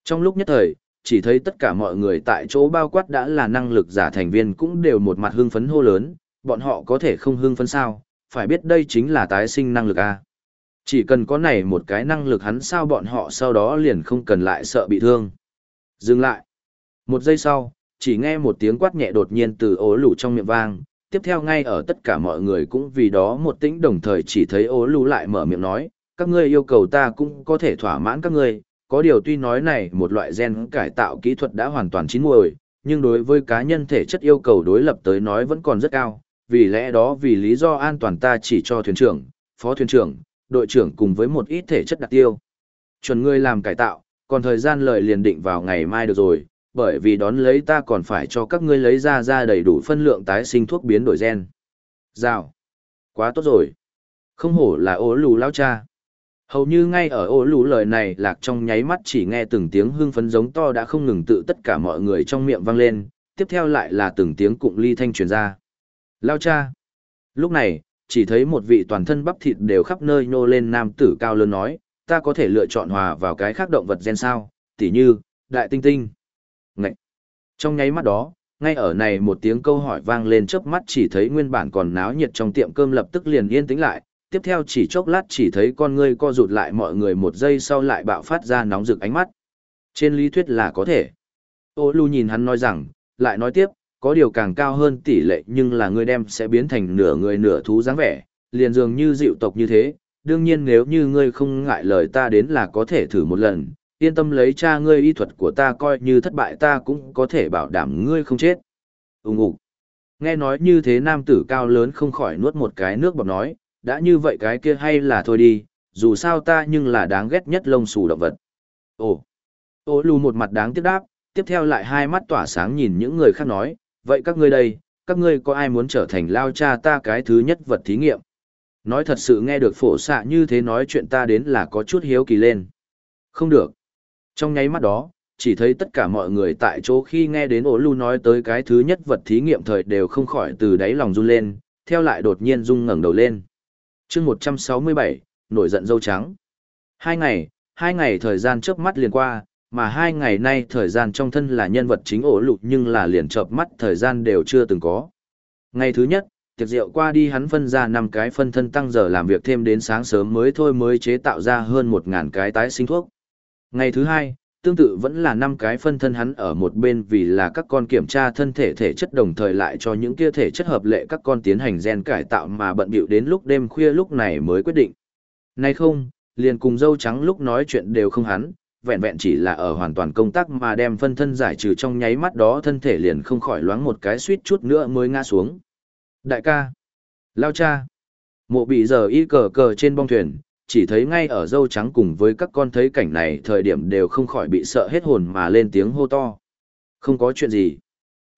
Speaker 1: Trong lúc nhất thời, chỉ thấy tất cả mọi người tại chỗ bao quát đã là năng lực giả thành viên cũng đều một mặt hưng phấn hô lớn, bọn họ có thể không hưng phấn sao, phải biết đây chính là tái sinh năng lực A. Chỉ cần có này một cái năng lực hắn sao bọn họ sau đó liền không cần lại sợ bị thương. Dừng lại. Một giây sau, chỉ nghe một tiếng quát nhẹ đột nhiên từ ố lù trong miệng vang, tiếp theo ngay ở tất cả mọi người cũng vì đó một tĩnh đồng thời chỉ thấy ố lù lại mở miệng nói, các ngươi yêu cầu ta cũng có thể thỏa mãn các ngươi, có điều tuy nói này một loại gen cải tạo kỹ thuật đã hoàn toàn chín muồi, nhưng đối với cá nhân thể chất yêu cầu đối lập tới nói vẫn còn rất cao, vì lẽ đó vì lý do an toàn ta chỉ cho thuyền trưởng, phó thuyền trưởng, đội trưởng cùng với một ít thể chất đặc tiêu. Chuẩn ngươi làm cải tạo, còn thời gian lời liền định vào ngày mai được rồi, bởi vì đón lấy ta còn phải cho các ngươi lấy ra ra đầy đủ phân lượng tái sinh thuốc biến đổi gen. Rào. Quá tốt rồi. Không hổ là ố lù lao cha. Hầu như ngay ở ố lù lời này lạc trong nháy mắt chỉ nghe từng tiếng hưng phấn giống to đã không ngừng tự tất cả mọi người trong miệng vang lên, tiếp theo lại là từng tiếng cụng ly thanh truyền ra. Lao cha. Lúc này, chỉ thấy một vị toàn thân bắp thịt đều khắp nơi nhô lên nam tử cao lớn nói, ta có thể lựa chọn hòa vào cái khác động vật gen sao, tỉ như, đại tinh tinh. Ngậy! Trong nháy mắt đó, ngay ở này một tiếng câu hỏi vang lên chớp mắt chỉ thấy nguyên bản còn náo nhiệt trong tiệm cơm lập tức liền yên tĩnh lại, tiếp theo chỉ chốc lát chỉ thấy con ngươi co rụt lại mọi người một giây sau lại bạo phát ra nóng rực ánh mắt. Trên lý thuyết là có thể. Ô Lu nhìn hắn nói rằng, lại nói tiếp, có điều càng cao hơn tỷ lệ nhưng là ngươi đem sẽ biến thành nửa người nửa thú dáng vẻ, liền dường như dịu tộc như thế, đương nhiên nếu như ngươi không ngại lời ta đến là có thể thử một lần, yên tâm lấy cha ngươi y thuật của ta coi như thất bại ta cũng có thể bảo đảm ngươi không chết. Úng ủ. Nghe nói như thế nam tử cao lớn không khỏi nuốt một cái nước bọc nói, đã như vậy cái kia hay là thôi đi, dù sao ta nhưng là đáng ghét nhất lông xù động vật. Ồ. Ô lù một mặt đáng tiếc đáp, tiếp theo lại hai mắt tỏa sáng nhìn những người khác nói, vậy các ngươi đây, các ngươi có ai muốn trở thành lao cha ta cái thứ nhất vật thí nghiệm? Nói thật sự nghe được phổ xạ như thế nói chuyện ta đến là có chút hiếu kỳ lên. Không được. Trong nháy mắt đó, chỉ thấy tất cả mọi người tại chỗ khi nghe đến ổ lưu nói tới cái thứ nhất vật thí nghiệm thời đều không khỏi từ đáy lòng run lên, theo lại đột nhiên rung ngẩng đầu lên. chương 167, nổi giận dâu trắng. Hai ngày, hai ngày thời gian trước mắt liền qua, mà hai ngày nay thời gian trong thân là nhân vật chính ổ lụt nhưng là liền chợp mắt thời gian đều chưa từng có. Ngày thứ nhất, tiệc rượu qua đi hắn phân ra năm cái phân thân tăng giờ làm việc thêm đến sáng sớm mới thôi mới chế tạo ra hơn một ngàn cái tái sinh thuốc. Ngày thứ hai, tương tự vẫn là năm cái phân thân hắn ở một bên vì là các con kiểm tra thân thể thể chất đồng thời lại cho những kia thể chất hợp lệ các con tiến hành gen cải tạo mà bận bịu đến lúc đêm khuya lúc này mới quyết định. Nay không, liền cùng dâu trắng lúc nói chuyện đều không hắn, vẹn vẹn chỉ là ở hoàn toàn công tác mà đem phân thân giải trừ trong nháy mắt đó thân thể liền không khỏi loáng một cái suýt chút nữa mới ngã xuống. Đại ca, lao cha, mộ bị giờ y cờ cờ trên bong thuyền, chỉ thấy ngay ở dâu trắng cùng với các con thấy cảnh này thời điểm đều không khỏi bị sợ hết hồn mà lên tiếng hô to. Không có chuyện gì.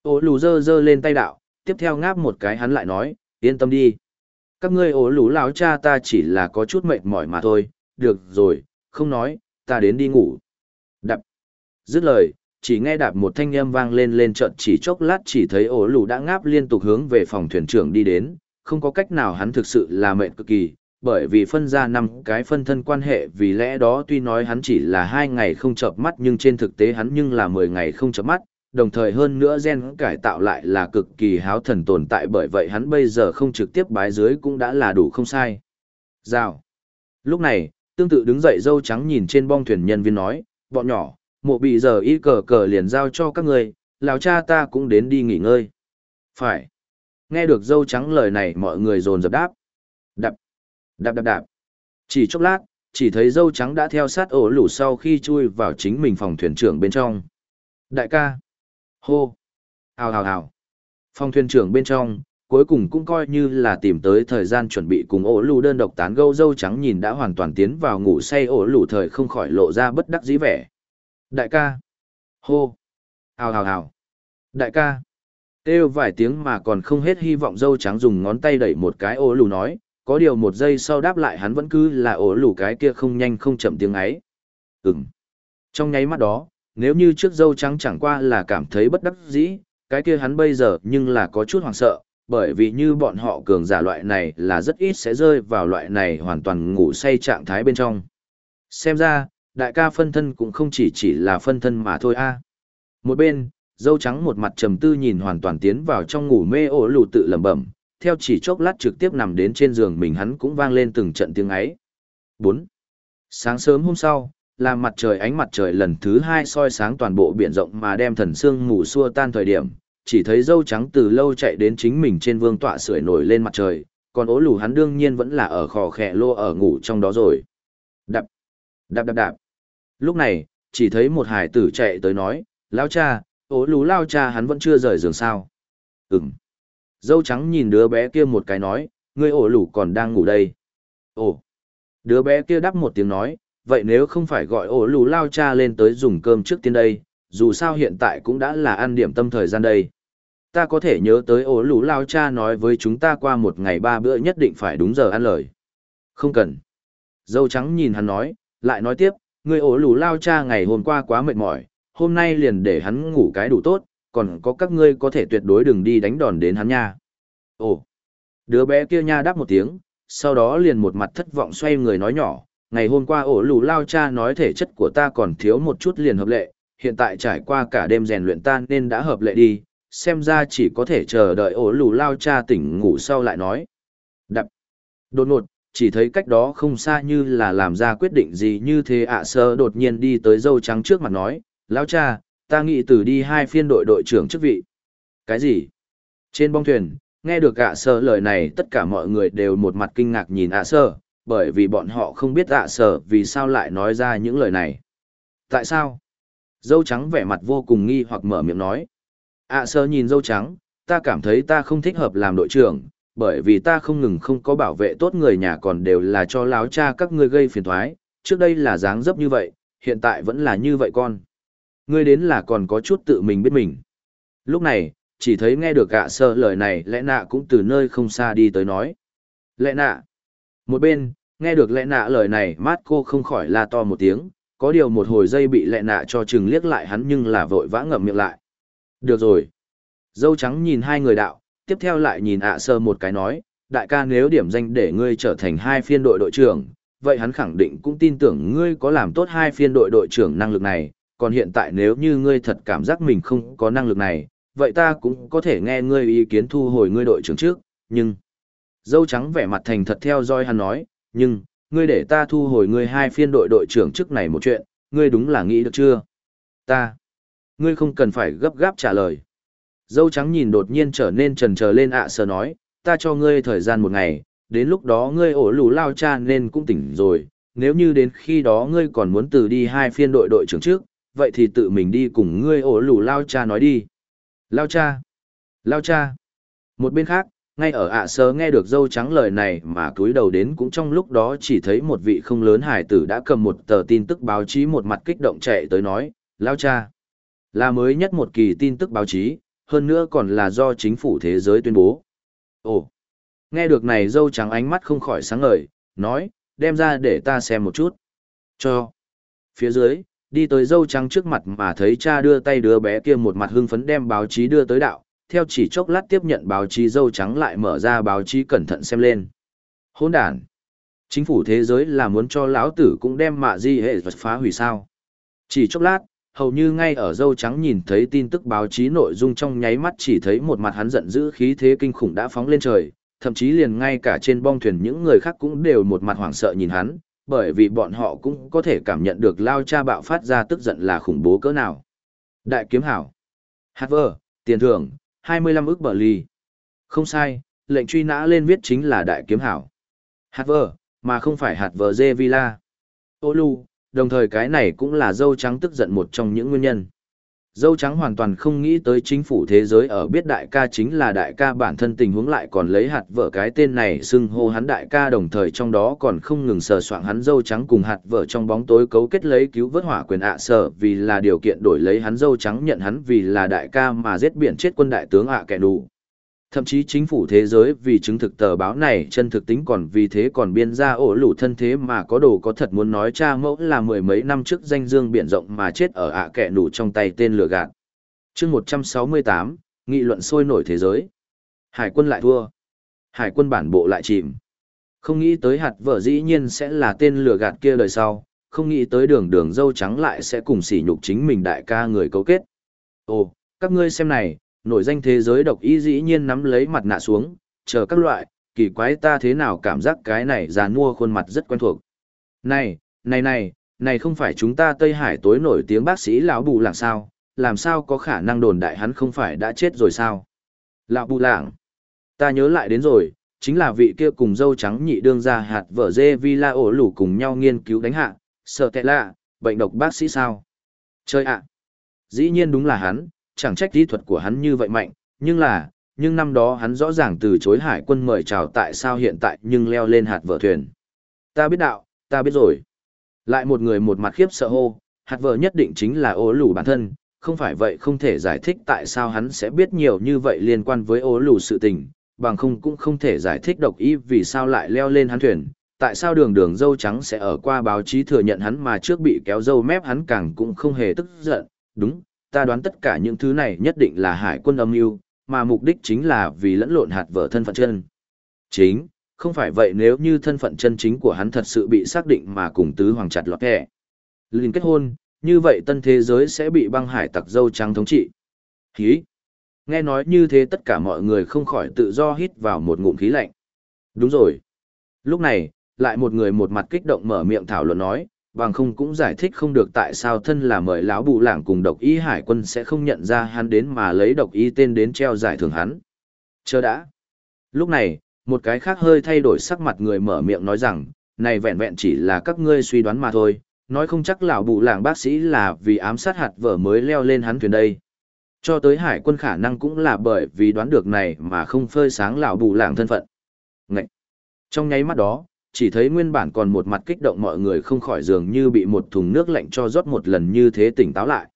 Speaker 1: Ô lù dơ dơ lên tay đạo, tiếp theo ngáp một cái hắn lại nói, yên tâm đi. Các ngươi ổ lũ lão cha ta chỉ là có chút mệt mỏi mà thôi, được rồi, không nói, ta đến đi ngủ. Đạp. Dứt lời, chỉ nghe đạp một thanh âm vang lên lên trận chỉ chốc lát chỉ thấy ổ lù đã ngáp liên tục hướng về phòng thuyền trưởng đi đến, không có cách nào hắn thực sự là mệt cực kỳ, bởi vì phân ra năm cái phân thân quan hệ vì lẽ đó tuy nói hắn chỉ là hai ngày không chợp mắt nhưng trên thực tế hắn nhưng là mười ngày không chợp mắt, đồng thời hơn nữa gen cải tạo lại là cực kỳ háo thần tồn tại bởi vậy hắn bây giờ không trực tiếp bái dưới cũng đã là đủ không sai. Rào. Lúc này, tương tự đứng dậy dâu trắng nhìn trên bong thuyền nhân viên nói, bọn nhỏ, mộ bị giờ y cờ cờ liền giao cho các người, lão cha ta cũng đến đi nghỉ ngơi. Phải. Nghe được dâu trắng lời này mọi người dồn dập đáp. Đạp. Đạp đạp đạp. Chỉ chốc lát, chỉ thấy dâu trắng đã theo sát ổ lủ sau khi chui vào chính mình phòng thuyền trưởng bên trong. Đại ca. Hô. Hào hào hào. Phòng thuyền trưởng bên trong, cuối cùng cũng coi như là tìm tới thời gian chuẩn bị cùng ổ lù đơn độc tán gâu dâu trắng nhìn đã hoàn toàn tiến vào ngủ say ổ lù thời không khỏi lộ ra bất đắc dĩ vẻ. Đại ca. Hô. Hào hào hào. Đại ca. Kêu vài tiếng mà còn không hết hy vọng dâu trắng dùng ngón tay đẩy một cái ổ lù nói, có điều một giây sau đáp lại hắn vẫn cứ là ổ lù cái kia không nhanh không chậm tiếng ấy. Ừm. Trong nháy mắt đó, nếu như trước dâu trắng chẳng qua là cảm thấy bất đắc dĩ, cái kia hắn bây giờ nhưng là có chút hoảng sợ, bởi vì như bọn họ cường giả loại này là rất ít sẽ rơi vào loại này hoàn toàn ngủ say trạng thái bên trong. Xem ra, đại ca phân thân cũng không chỉ chỉ là phân thân mà thôi a. Một bên, dâu trắng một mặt trầm tư nhìn hoàn toàn tiến vào trong ngủ mê ổ lù tự lẩm bẩm, theo chỉ chốc lát trực tiếp nằm đến trên giường mình hắn cũng vang lên từng trận tiếng ấy. 4. Sáng sớm hôm sau, là mặt trời ánh mặt trời lần thứ hai soi sáng toàn bộ biển rộng mà đem thần sương mù xua tan thời điểm, chỉ thấy dâu trắng từ lâu chạy đến chính mình trên vương tọa sưởi nổi lên mặt trời, còn ố lù hắn đương nhiên vẫn là ở khò khẽ lô ở ngủ trong đó rồi. Đạp, đạp đạp đạp. Lúc này, chỉ thấy một hải tử chạy tới nói, lao cha, ố lù lao cha hắn vẫn chưa rời giường sao. Ừm. Dâu trắng nhìn đứa bé kia một cái nói, ngươi ổ lù còn đang ngủ đây. Ồ. Đứa bé kia đáp một tiếng nói, vậy nếu không phải gọi ổ lù lao cha lên tới dùng cơm trước tiên đây, dù sao hiện tại cũng đã là ăn điểm tâm thời gian đây ta có thể nhớ tới ổ lũ lao cha nói với chúng ta qua một ngày ba bữa nhất định phải đúng giờ ăn lời. Không cần. Dâu trắng nhìn hắn nói, lại nói tiếp, người ổ lũ lao cha ngày hôm qua quá mệt mỏi, hôm nay liền để hắn ngủ cái đủ tốt, còn có các ngươi có thể tuyệt đối đừng đi đánh đòn đến hắn nha. Ồ, đứa bé kia nha đáp một tiếng, sau đó liền một mặt thất vọng xoay người nói nhỏ, ngày hôm qua ổ lù lao cha nói thể chất của ta còn thiếu một chút liền hợp lệ, hiện tại trải qua cả đêm rèn luyện ta nên đã hợp lệ đi, xem ra chỉ có thể chờ đợi ổ lù lao cha tỉnh ngủ sau lại nói. Đập. Đột ngột, chỉ thấy cách đó không xa như là làm ra quyết định gì như thế ạ sơ đột nhiên đi tới dâu trắng trước mặt nói, lao cha, ta nghĩ từ đi hai phiên đội đội trưởng chức vị. Cái gì? Trên bong thuyền, nghe được ạ sơ lời này tất cả mọi người đều một mặt kinh ngạc nhìn ạ sơ, bởi vì bọn họ không biết ạ sơ vì sao lại nói ra những lời này. Tại sao? Dâu trắng vẻ mặt vô cùng nghi hoặc mở miệng nói ạ sơ nhìn dâu trắng, ta cảm thấy ta không thích hợp làm đội trưởng, bởi vì ta không ngừng không có bảo vệ tốt người nhà còn đều là cho láo cha các ngươi gây phiền thoái, trước đây là dáng dấp như vậy, hiện tại vẫn là như vậy con. Ngươi đến là còn có chút tự mình biết mình. Lúc này, chỉ thấy nghe được ạ sơ lời này lẽ nạ cũng từ nơi không xa đi tới nói. Lẽ nạ. Một bên, nghe được lẽ nạ lời này mát cô không khỏi la to một tiếng, có điều một hồi dây bị lẹ nạ cho chừng liếc lại hắn nhưng là vội vã ngậm miệng lại. Được rồi. Dâu trắng nhìn hai người đạo, tiếp theo lại nhìn ạ sơ một cái nói, đại ca nếu điểm danh để ngươi trở thành hai phiên đội đội trưởng, vậy hắn khẳng định cũng tin tưởng ngươi có làm tốt hai phiên đội đội trưởng năng lực này, còn hiện tại nếu như ngươi thật cảm giác mình không có năng lực này, vậy ta cũng có thể nghe ngươi ý kiến thu hồi ngươi đội trưởng trước, nhưng... Dâu trắng vẻ mặt thành thật theo dõi hắn nói, nhưng, ngươi để ta thu hồi ngươi hai phiên đội đội trưởng trước này một chuyện, ngươi đúng là nghĩ được chưa? Ta. Ngươi không cần phải gấp gáp trả lời. Dâu trắng nhìn đột nhiên trở nên trần trờ lên ạ à sờ nói, ta cho ngươi thời gian một ngày, đến lúc đó ngươi ổ lù lao cha nên cũng tỉnh rồi, nếu như đến khi đó ngươi còn muốn từ đi hai phiên đội đội trưởng trước, vậy thì tự mình đi cùng ngươi ổ lù lao cha nói đi. Lao cha! Lao cha! Một bên khác, ngay ở ạ sơ nghe được dâu trắng lời này mà cúi đầu đến cũng trong lúc đó chỉ thấy một vị không lớn hải tử đã cầm một tờ tin tức báo chí một mặt kích động chạy tới nói, Lao cha! Là mới nhất một kỳ tin tức báo chí, hơn nữa còn là do chính phủ thế giới tuyên bố. Ồ! Nghe được này dâu trắng ánh mắt không khỏi sáng ngời, nói, đem ra để ta xem một chút. Cho. Phía dưới, đi tới dâu trắng trước mặt mà thấy cha đưa tay đứa bé kia một mặt hưng phấn đem báo chí đưa tới đạo, theo chỉ chốc lát tiếp nhận báo chí dâu trắng lại mở ra báo chí cẩn thận xem lên. Hôn đàn. Chính phủ thế giới là muốn cho lão tử cũng đem mạ di hệ vật phá hủy sao. Chỉ chốc lát, hầu như ngay ở dâu trắng nhìn thấy tin tức báo chí nội dung trong nháy mắt chỉ thấy một mặt hắn giận dữ khí thế kinh khủng đã phóng lên trời, thậm chí liền ngay cả trên bong thuyền những người khác cũng đều một mặt hoảng sợ nhìn hắn, bởi vì bọn họ cũng có thể cảm nhận được lao cha bạo phát ra tức giận là khủng bố cỡ nào. Đại kiếm hảo. Hát vơ, tiền thưởng, 25 ức bờ ly. Không sai, lệnh truy nã lên viết chính là đại kiếm hảo. Hát vơ, mà không phải hạt vờ dê villa. Ô lù, đồng thời cái này cũng là dâu trắng tức giận một trong những nguyên nhân. Dâu trắng hoàn toàn không nghĩ tới chính phủ thế giới ở biết đại ca chính là đại ca bản thân tình huống lại còn lấy hạt vợ cái tên này xưng hô hắn đại ca đồng thời trong đó còn không ngừng sờ soạng hắn dâu trắng cùng hạt vợ trong bóng tối cấu kết lấy cứu vớt hỏa quyền ạ à sở vì là điều kiện đổi lấy hắn dâu trắng nhận hắn vì là đại ca mà giết biển chết quân đại tướng ạ kẻ đủ. Thậm chí chính phủ thế giới vì chứng thực tờ báo này chân thực tính còn vì thế còn biên ra ổ lủ thân thế mà có đồ có thật muốn nói cha mẫu là mười mấy năm trước danh dương biển rộng mà chết ở ạ kẻ nủ trong tay tên lừa gạt. chương một trăm sáu mươi tám nghị luận sôi nổi thế giới. Hải quân lại thua. Hải quân bản bộ lại chìm. Không nghĩ tới hạt vợ dĩ nhiên sẽ là tên lừa gạt kia đời sau, không nghĩ tới đường đường dâu trắng lại sẽ cùng sỉ nhục chính mình đại ca người cấu kết. Ồ, các ngươi xem này, nổi danh thế giới độc y dĩ nhiên nắm lấy mặt nạ xuống, chờ các loại, kỳ quái ta thế nào cảm giác cái này già nua khuôn mặt rất quen thuộc. Này, này này, này không phải chúng ta Tây Hải tối nổi tiếng bác sĩ lão bù lạng sao, làm sao có khả năng đồn đại hắn không phải đã chết rồi sao? Lão bù lạng, ta nhớ lại đến rồi, chính là vị kia cùng dâu trắng nhị đương ra hạt vợ dê villa ổ lủ cùng nhau nghiên cứu đánh hạ, sợ tệ lạ, bệnh độc bác sĩ sao? Chơi ạ! Dĩ nhiên đúng là hắn, chẳng trách kỹ thuật của hắn như vậy mạnh, nhưng là, nhưng năm đó hắn rõ ràng từ chối hải quân mời chào tại sao hiện tại nhưng leo lên hạt vợ thuyền. Ta biết đạo, ta biết rồi. Lại một người một mặt khiếp sợ hô, hạt vợ nhất định chính là ố lù bản thân, không phải vậy không thể giải thích tại sao hắn sẽ biết nhiều như vậy liên quan với ố lù sự tình, bằng không cũng không thể giải thích độc ý vì sao lại leo lên hắn thuyền, tại sao đường đường dâu trắng sẽ ở qua báo chí thừa nhận hắn mà trước bị kéo dâu mép hắn càng cũng không hề tức giận, đúng, ta đoán tất cả những thứ này nhất định là hải quân âm mưu mà mục đích chính là vì lẫn lộn hạt vợ thân phận chân. Chính, không phải vậy nếu như thân phận chân chính của hắn thật sự bị xác định mà cùng tứ hoàng chặt lọt kẻ. liền kết hôn, như vậy tân thế giới sẽ bị băng hải tặc dâu trắng thống trị. Khí. Nghe nói như thế tất cả mọi người không khỏi tự do hít vào một ngụm khí lạnh. Đúng rồi. Lúc này, lại một người một mặt kích động mở miệng thảo luận nói, bằng không cũng giải thích không được tại sao thân là mời lão bù lảng cùng độc y hải quân sẽ không nhận ra hắn đến mà lấy độc y tên đến treo giải thưởng hắn. Chờ đã. Lúc này, một cái khác hơi thay đổi sắc mặt người mở miệng nói rằng, này vẹn vẹn chỉ là các ngươi suy đoán mà thôi, nói không chắc lão bù lảng bác sĩ là vì ám sát hạt vợ mới leo lên hắn thuyền đây. Cho tới hải quân khả năng cũng là bởi vì đoán được này mà không phơi sáng lão bù lảng thân phận. Ngậy! Trong nháy mắt đó, chỉ thấy nguyên bản còn một mặt kích động mọi người không khỏi dường như bị một thùng nước lạnh cho rót một lần như thế tỉnh táo lại.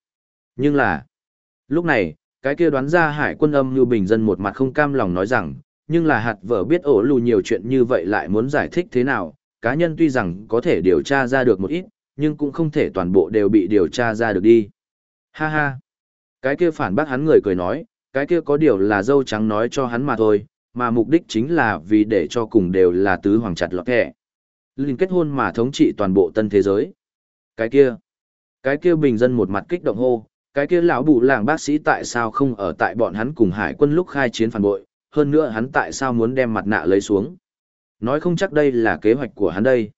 Speaker 1: Nhưng là, lúc này, cái kia đoán ra hải quân âm như bình dân một mặt không cam lòng nói rằng, nhưng là hạt vợ biết ổ lù nhiều chuyện như vậy lại muốn giải thích thế nào, cá nhân tuy rằng có thể điều tra ra được một ít, nhưng cũng không thể toàn bộ đều bị điều tra ra được đi. Ha ha! Cái kia phản bác hắn người cười nói, cái kia có điều là dâu trắng nói cho hắn mà thôi, mà mục đích chính là vì để cho cùng đều là tứ hoàng chặt lọt kẻ. Linh kết hôn mà thống trị toàn bộ tân thế giới. Cái kia, cái kia bình dân một mặt kích động hô, cái kia lão bụ làng bác sĩ tại sao không ở tại bọn hắn cùng hải quân lúc khai chiến phản bội, hơn nữa hắn tại sao muốn đem mặt nạ lấy xuống. Nói không chắc đây là kế hoạch của hắn đây.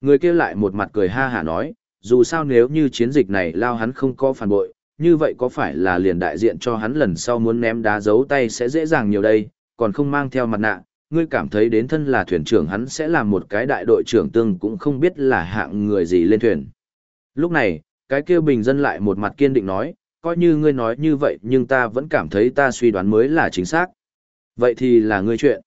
Speaker 1: Người kia lại một mặt cười ha hả nói, dù sao nếu như chiến dịch này lao hắn không có phản bội, như vậy có phải là liền đại diện cho hắn lần sau muốn ném đá giấu tay sẽ dễ dàng nhiều đây, còn không mang theo mặt nạ, ngươi cảm thấy đến thân là thuyền trưởng hắn sẽ làm một cái đại đội trưởng tương cũng không biết là hạng người gì lên thuyền. Lúc này, cái kia bình dân lại một mặt kiên định nói, coi như ngươi nói như vậy nhưng ta vẫn cảm thấy ta suy đoán mới là chính xác. Vậy thì là ngươi chuyện.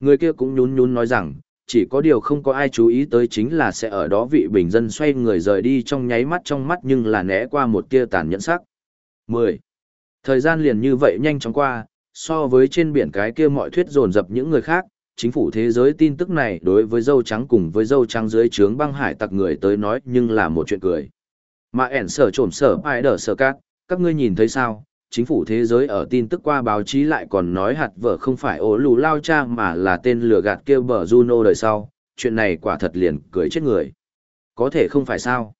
Speaker 1: Người kia cũng nhún nhún nói rằng, chỉ có điều không có ai chú ý tới chính là sẽ ở đó vị bình dân xoay người rời đi trong nháy mắt trong mắt nhưng là né qua một tia tàn nhẫn sắc. 10. Thời gian liền như vậy nhanh chóng qua, so với trên biển cái kia mọi thuyết dồn dập những người khác, chính phủ thế giới tin tức này đối với dâu trắng cùng với dâu trắng dưới trướng băng hải tặc người tới nói nhưng là một chuyện cười. Mà ẻn sở trộm sở ai đỡ sở cát, các ngươi nhìn thấy sao, chính phủ thế giới ở tin tức qua báo chí lại còn nói hạt vợ không phải ổ lù lao cha mà là tên lừa gạt kia bờ Juno đời sau, chuyện này quả thật liền cười chết người. Có thể không phải sao.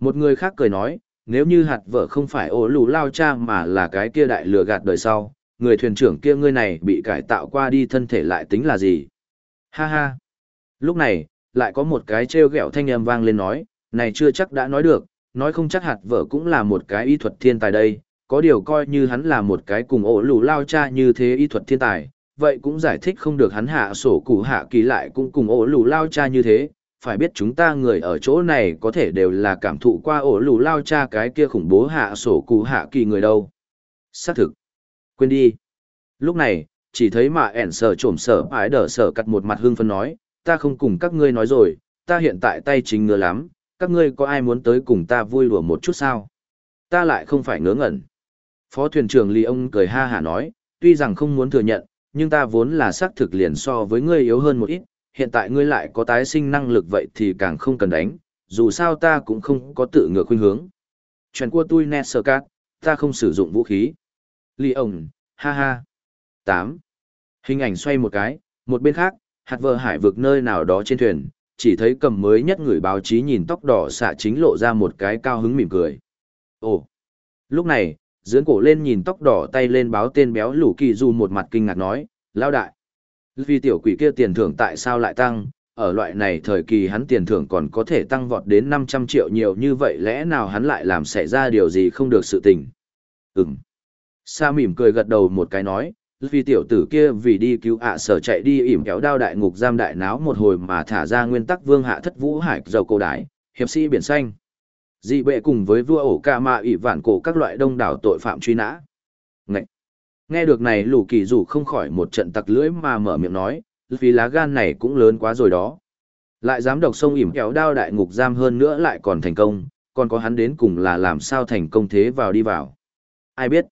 Speaker 1: Một người khác cười nói, nếu như hạt vợ không phải ổ lù lao cha mà là cái kia đại lừa gạt đời sau, người thuyền trưởng kia ngươi này bị cải tạo qua đi thân thể lại tính là gì? Ha ha! Lúc này, lại có một cái treo gẹo thanh âm vang lên nói, này chưa chắc đã nói được, nói không chắc hạt vợ cũng là một cái y thuật thiên tài đây, có điều coi như hắn là một cái cùng ổ lù lao cha như thế y thuật thiên tài, vậy cũng giải thích không được hắn hạ sổ củ hạ kỳ lại cũng cùng ổ lù lao cha như thế, phải biết chúng ta người ở chỗ này có thể đều là cảm thụ qua ổ lù lao cha cái kia khủng bố hạ sổ cụ hạ kỳ người đâu. Xác thực. Quên đi. Lúc này, chỉ thấy mà ẻn sở trổm sở ái đỡ sở cắt một mặt hương phân nói, ta không cùng các ngươi nói rồi, ta hiện tại tay chính ngứa lắm, các ngươi có ai muốn tới cùng ta vui đùa một chút sao? Ta lại không phải ngớ ngẩn. Phó thuyền trưởng Lý ông cười ha hả nói, tuy rằng không muốn thừa nhận, nhưng ta vốn là xác thực liền so với ngươi yếu hơn một ít, hiện tại ngươi lại có tái sinh năng lực vậy thì càng không cần đánh, dù sao ta cũng không có tự ngược khuynh hướng. Chuyện của tôi nét sơ cát, ta không sử dụng vũ khí. Lý ông, ha ha. 8. Hình ảnh xoay một cái, một bên khác, hạt vợ hải vực nơi nào đó trên thuyền, chỉ thấy cầm mới nhất người báo chí nhìn tóc đỏ xạ chính lộ ra một cái cao hứng mỉm cười. Ồ! Lúc này, dưỡng cổ lên nhìn tóc đỏ tay lên báo tên béo lũ kỳ du một mặt kinh ngạc nói, lao đại. Vì tiểu quỷ kia tiền thưởng tại sao lại tăng, ở loại này thời kỳ hắn tiền thưởng còn có thể tăng vọt đến 500 triệu nhiều như vậy lẽ nào hắn lại làm xảy ra điều gì không được sự tình. Ừm. Sa mỉm cười gật đầu một cái nói, vì tiểu tử kia vì đi cứu ạ sở chạy đi ỉm kéo đao đại ngục giam đại náo một hồi mà thả ra nguyên tắc vương hạ thất vũ hải dầu cổ đái, hiệp sĩ biển xanh. Dị bệ cùng với vua ổ ca mạ ỉ vạn cổ các loại đông đảo tội phạm truy nã. Ngậy! Nghe được này lù kỳ rủ không khỏi một trận tặc lưỡi mà mở miệng nói, vì lá gan này cũng lớn quá rồi đó. Lại dám độc sông ỉm kéo đao đại ngục giam hơn nữa lại còn thành công, còn có hắn đến cùng là làm sao thành công thế vào đi vào. Ai biết?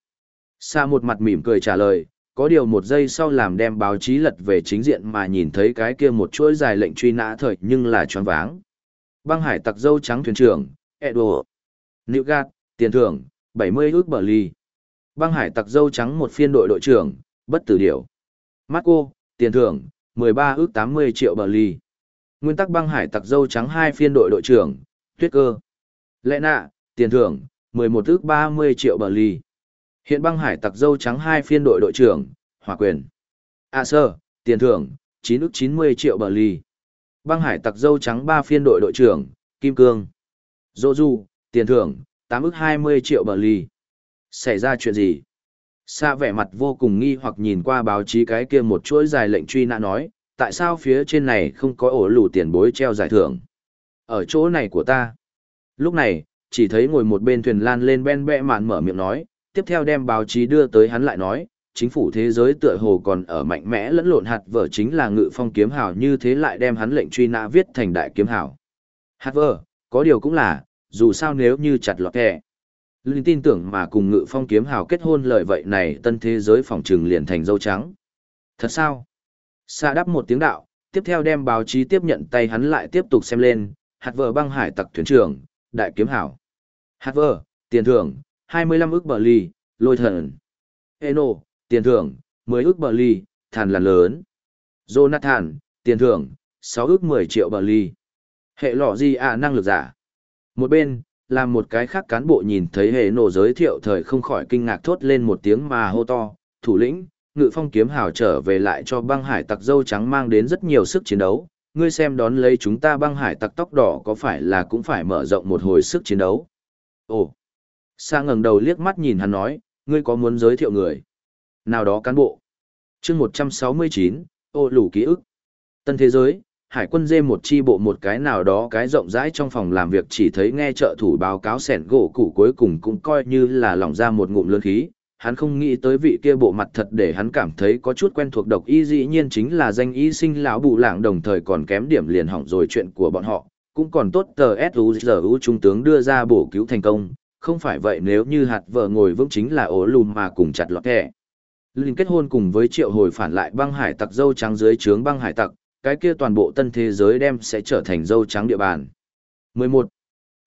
Speaker 1: Sa một mặt mỉm cười trả lời, có điều một giây sau làm đem báo chí lật về chính diện mà nhìn thấy cái kia một chuỗi dài lệnh truy nã thời nhưng là choáng váng. Băng hải tặc dâu trắng thuyền trưởng, Edward. Newgard, tiền thưởng, 70 ước bờ ly. Băng hải tặc dâu trắng một phiên đội đội trưởng, bất tử điểu. Marco, tiền thưởng, 13 ước 80 triệu bờ ly. Nguyên tắc băng hải tặc dâu trắng hai phiên đội đội trưởng, tuyết cơ. Lệ nạ, tiền thưởng, 11 ước 30 triệu bờ ly. Hiện băng hải tặc dâu trắng hai phiên đội đội trưởng, Hòa quyền. A sơ, tiền thưởng, 9 ức 90 triệu bờ ly. Băng hải tặc dâu trắng ba phiên đội đội trưởng, kim cương. Dô du, tiền thưởng, 8 ức 20 triệu bờ ly. Xảy ra chuyện gì? Sa vẻ mặt vô cùng nghi hoặc nhìn qua báo chí cái kia một chuỗi dài lệnh truy nã nói, tại sao phía trên này không có ổ lù tiền bối treo giải thưởng? Ở chỗ này của ta. Lúc này, chỉ thấy ngồi một bên thuyền lan lên ben bẹ mạn mở miệng nói, tiếp theo đem báo chí đưa tới hắn lại nói, chính phủ thế giới tựa hồ còn ở mạnh mẽ lẫn lộn hạt vở chính là ngự phong kiếm hào như thế lại đem hắn lệnh truy nã viết thành đại kiếm hào. Hạt vở, có điều cũng là, dù sao nếu như chặt lọt kẻ. Linh tin tưởng mà cùng ngự phong kiếm hào kết hôn lời vậy này tân thế giới phòng trừng liền thành dâu trắng. Thật sao? Sa đắp một tiếng đạo, tiếp theo đem báo chí tiếp nhận tay hắn lại tiếp tục xem lên, hạt vở băng hải tặc thuyền trưởng, đại kiếm hào. Hạt vở, tiền thưởng, 25 ức bờ ly, lôi thần. Eno, tiền thưởng, 10 ước bờ ly, thàn là lớn. Jonathan, tiền thưởng, 6 ước 10 triệu bờ ly. Hệ lọ gì à năng lực giả. Một bên, làm một cái khác cán bộ nhìn thấy hệ nổ giới thiệu thời không khỏi kinh ngạc thốt lên một tiếng mà hô to, thủ lĩnh, ngự phong kiếm hào trở về lại cho băng hải tặc dâu trắng mang đến rất nhiều sức chiến đấu. Ngươi xem đón lấy chúng ta băng hải tặc tóc đỏ có phải là cũng phải mở rộng một hồi sức chiến đấu. Ồ! Sa ngẩng đầu liếc mắt nhìn hắn nói, ngươi có muốn giới thiệu người? Nào đó cán bộ. chương 169, ô lủ ký ức. Tân thế giới, hải quân dê một chi bộ một cái nào đó cái rộng rãi trong phòng làm việc chỉ thấy nghe trợ thủ báo cáo sẻn gỗ củ cuối cùng cũng coi như là lỏng ra một ngụm lớn khí. Hắn không nghĩ tới vị kia bộ mặt thật để hắn cảm thấy có chút quen thuộc độc y dĩ nhiên chính là danh y sinh lão bù lạng đồng thời còn kém điểm liền hỏng rồi chuyện của bọn họ, cũng còn tốt tờ S.U.G.U. trung tướng đưa ra bổ cứu thành công, không phải vậy nếu như hạt vợ ngồi vững chính là ố lùm mà cùng chặt lọt kẻ. Linh kết hôn cùng với triệu hồi phản lại băng hải tặc dâu trắng dưới trướng băng hải tặc, cái kia toàn bộ tân thế giới đem sẽ trở thành dâu trắng địa bàn. 11.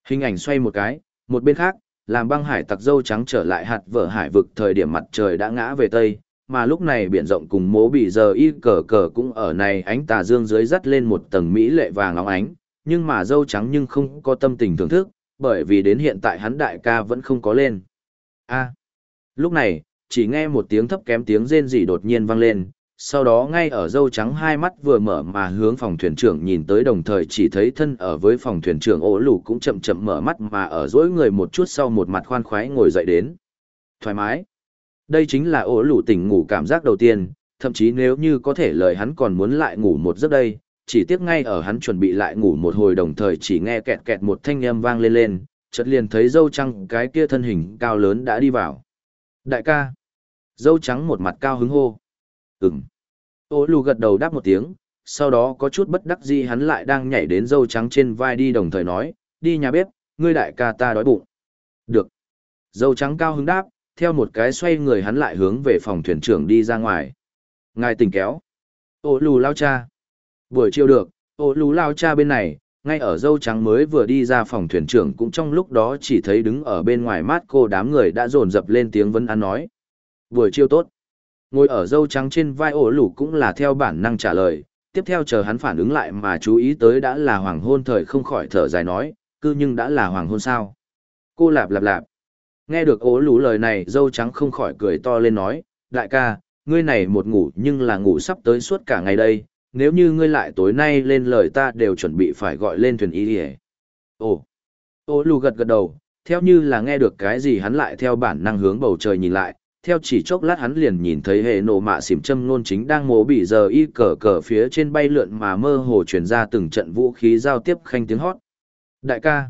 Speaker 1: Hình ảnh xoay một cái, một bên khác, làm băng hải tặc dâu trắng trở lại hạt vợ hải vực thời điểm mặt trời đã ngã về tây, mà lúc này biển rộng cùng mố bị giờ y cờ cờ cũng ở này ánh tà dương dưới dắt lên một tầng mỹ lệ vàng óng ánh, nhưng mà dâu trắng nhưng không có tâm tình thưởng thức, bởi vì đến hiện tại hắn đại ca vẫn không có lên. A. Lúc này, chỉ nghe một tiếng thấp kém tiếng rên rỉ đột nhiên vang lên, sau đó ngay ở dâu trắng hai mắt vừa mở mà hướng phòng thuyền trưởng nhìn tới đồng thời chỉ thấy thân ở với phòng thuyền trưởng ổ lù cũng chậm chậm mở mắt mà ở dối người một chút sau một mặt khoan khoái ngồi dậy đến. Thoải mái. Đây chính là ổ lù tỉnh ngủ cảm giác đầu tiên, thậm chí nếu như có thể lời hắn còn muốn lại ngủ một giấc đây, chỉ tiếc ngay ở hắn chuẩn bị lại ngủ một hồi đồng thời chỉ nghe kẹt kẹt một thanh âm vang lên lên, chợt liền thấy dâu trắng cái kia thân hình cao lớn đã đi vào. Đại ca. Dâu trắng một mặt cao hứng hô. Ừm. Ô lù gật đầu đáp một tiếng, sau đó có chút bất đắc dĩ hắn lại đang nhảy đến dâu trắng trên vai đi đồng thời nói, đi nhà bếp, ngươi đại ca ta đói bụng. Được. Dâu trắng cao hứng đáp, theo một cái xoay người hắn lại hướng về phòng thuyền trưởng đi ra ngoài. Ngài tỉnh kéo. Ô lù lao cha. Buổi chiều được, ô lú lao cha bên này, ngay ở dâu trắng mới vừa đi ra phòng thuyền trưởng cũng trong lúc đó chỉ thấy đứng ở bên ngoài mát cô đám người đã dồn dập lên tiếng vấn ăn nói. Buổi chiều tốt. Ngồi ở dâu trắng trên vai ổ lũ cũng là theo bản năng trả lời, tiếp theo chờ hắn phản ứng lại mà chú ý tới đã là hoàng hôn thời không khỏi thở dài nói, cư nhưng đã là hoàng hôn sao. Cô lạp lạp lạp. Nghe được ổ lũ lời này dâu trắng không khỏi cười to lên nói, đại ca, ngươi này một ngủ nhưng là ngủ sắp tới suốt cả ngày đây, nếu như ngươi lại tối nay lên lời ta đều chuẩn bị phải gọi lên thuyền y ỉa Ồ, ô lù gật gật đầu, theo như là nghe được cái gì hắn lại theo bản năng hướng bầu trời nhìn lại, theo chỉ chốc lát hắn liền nhìn thấy hệ nổ mạ xỉm châm ngôn chính đang mố bị giờ y cờ cờ phía trên bay lượn mà mơ hồ chuyển ra từng trận vũ khí giao tiếp khanh tiếng hót. Đại ca.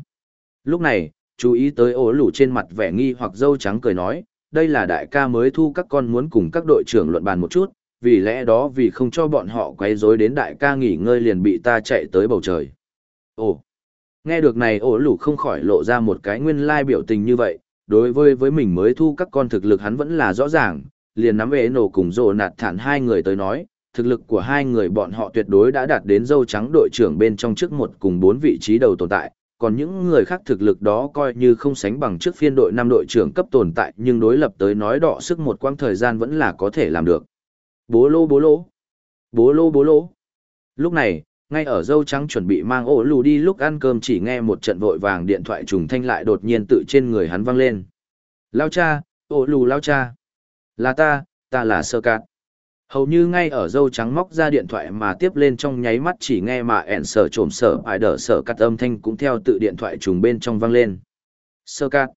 Speaker 1: Lúc này, chú ý tới ổ lủ trên mặt vẻ nghi hoặc dâu trắng cười nói, đây là đại ca mới thu các con muốn cùng các đội trưởng luận bàn một chút, vì lẽ đó vì không cho bọn họ quay rối đến đại ca nghỉ ngơi liền bị ta chạy tới bầu trời. Ồ. Nghe được này ổ lủ không khỏi lộ ra một cái nguyên lai biểu tình như vậy, đối với với mình mới thu các con thực lực hắn vẫn là rõ ràng, liền nắm ế nổ cùng rồ nạt thản hai người tới nói, thực lực của hai người bọn họ tuyệt đối đã đạt đến dâu trắng đội trưởng bên trong trước một cùng bốn vị trí đầu tồn tại, còn những người khác thực lực đó coi như không sánh bằng trước phiên đội năm đội trưởng cấp tồn tại nhưng đối lập tới nói đọ sức một quãng thời gian vẫn là có thể làm được. Bố lô bố lô. Bố lô bố lô. Lúc này, ngay ở dâu trắng chuẩn bị mang ổ lù đi lúc ăn cơm chỉ nghe một trận vội vàng điện thoại trùng thanh lại đột nhiên tự trên người hắn văng lên. Lao cha, ổ lù lao cha. Là ta, ta là sơ cát. Hầu như ngay ở dâu trắng móc ra điện thoại mà tiếp lên trong nháy mắt chỉ nghe mà ẻn sở trộm sở ải đỡ sở cắt âm thanh cũng theo tự điện thoại trùng bên trong văng lên. Sơ cát.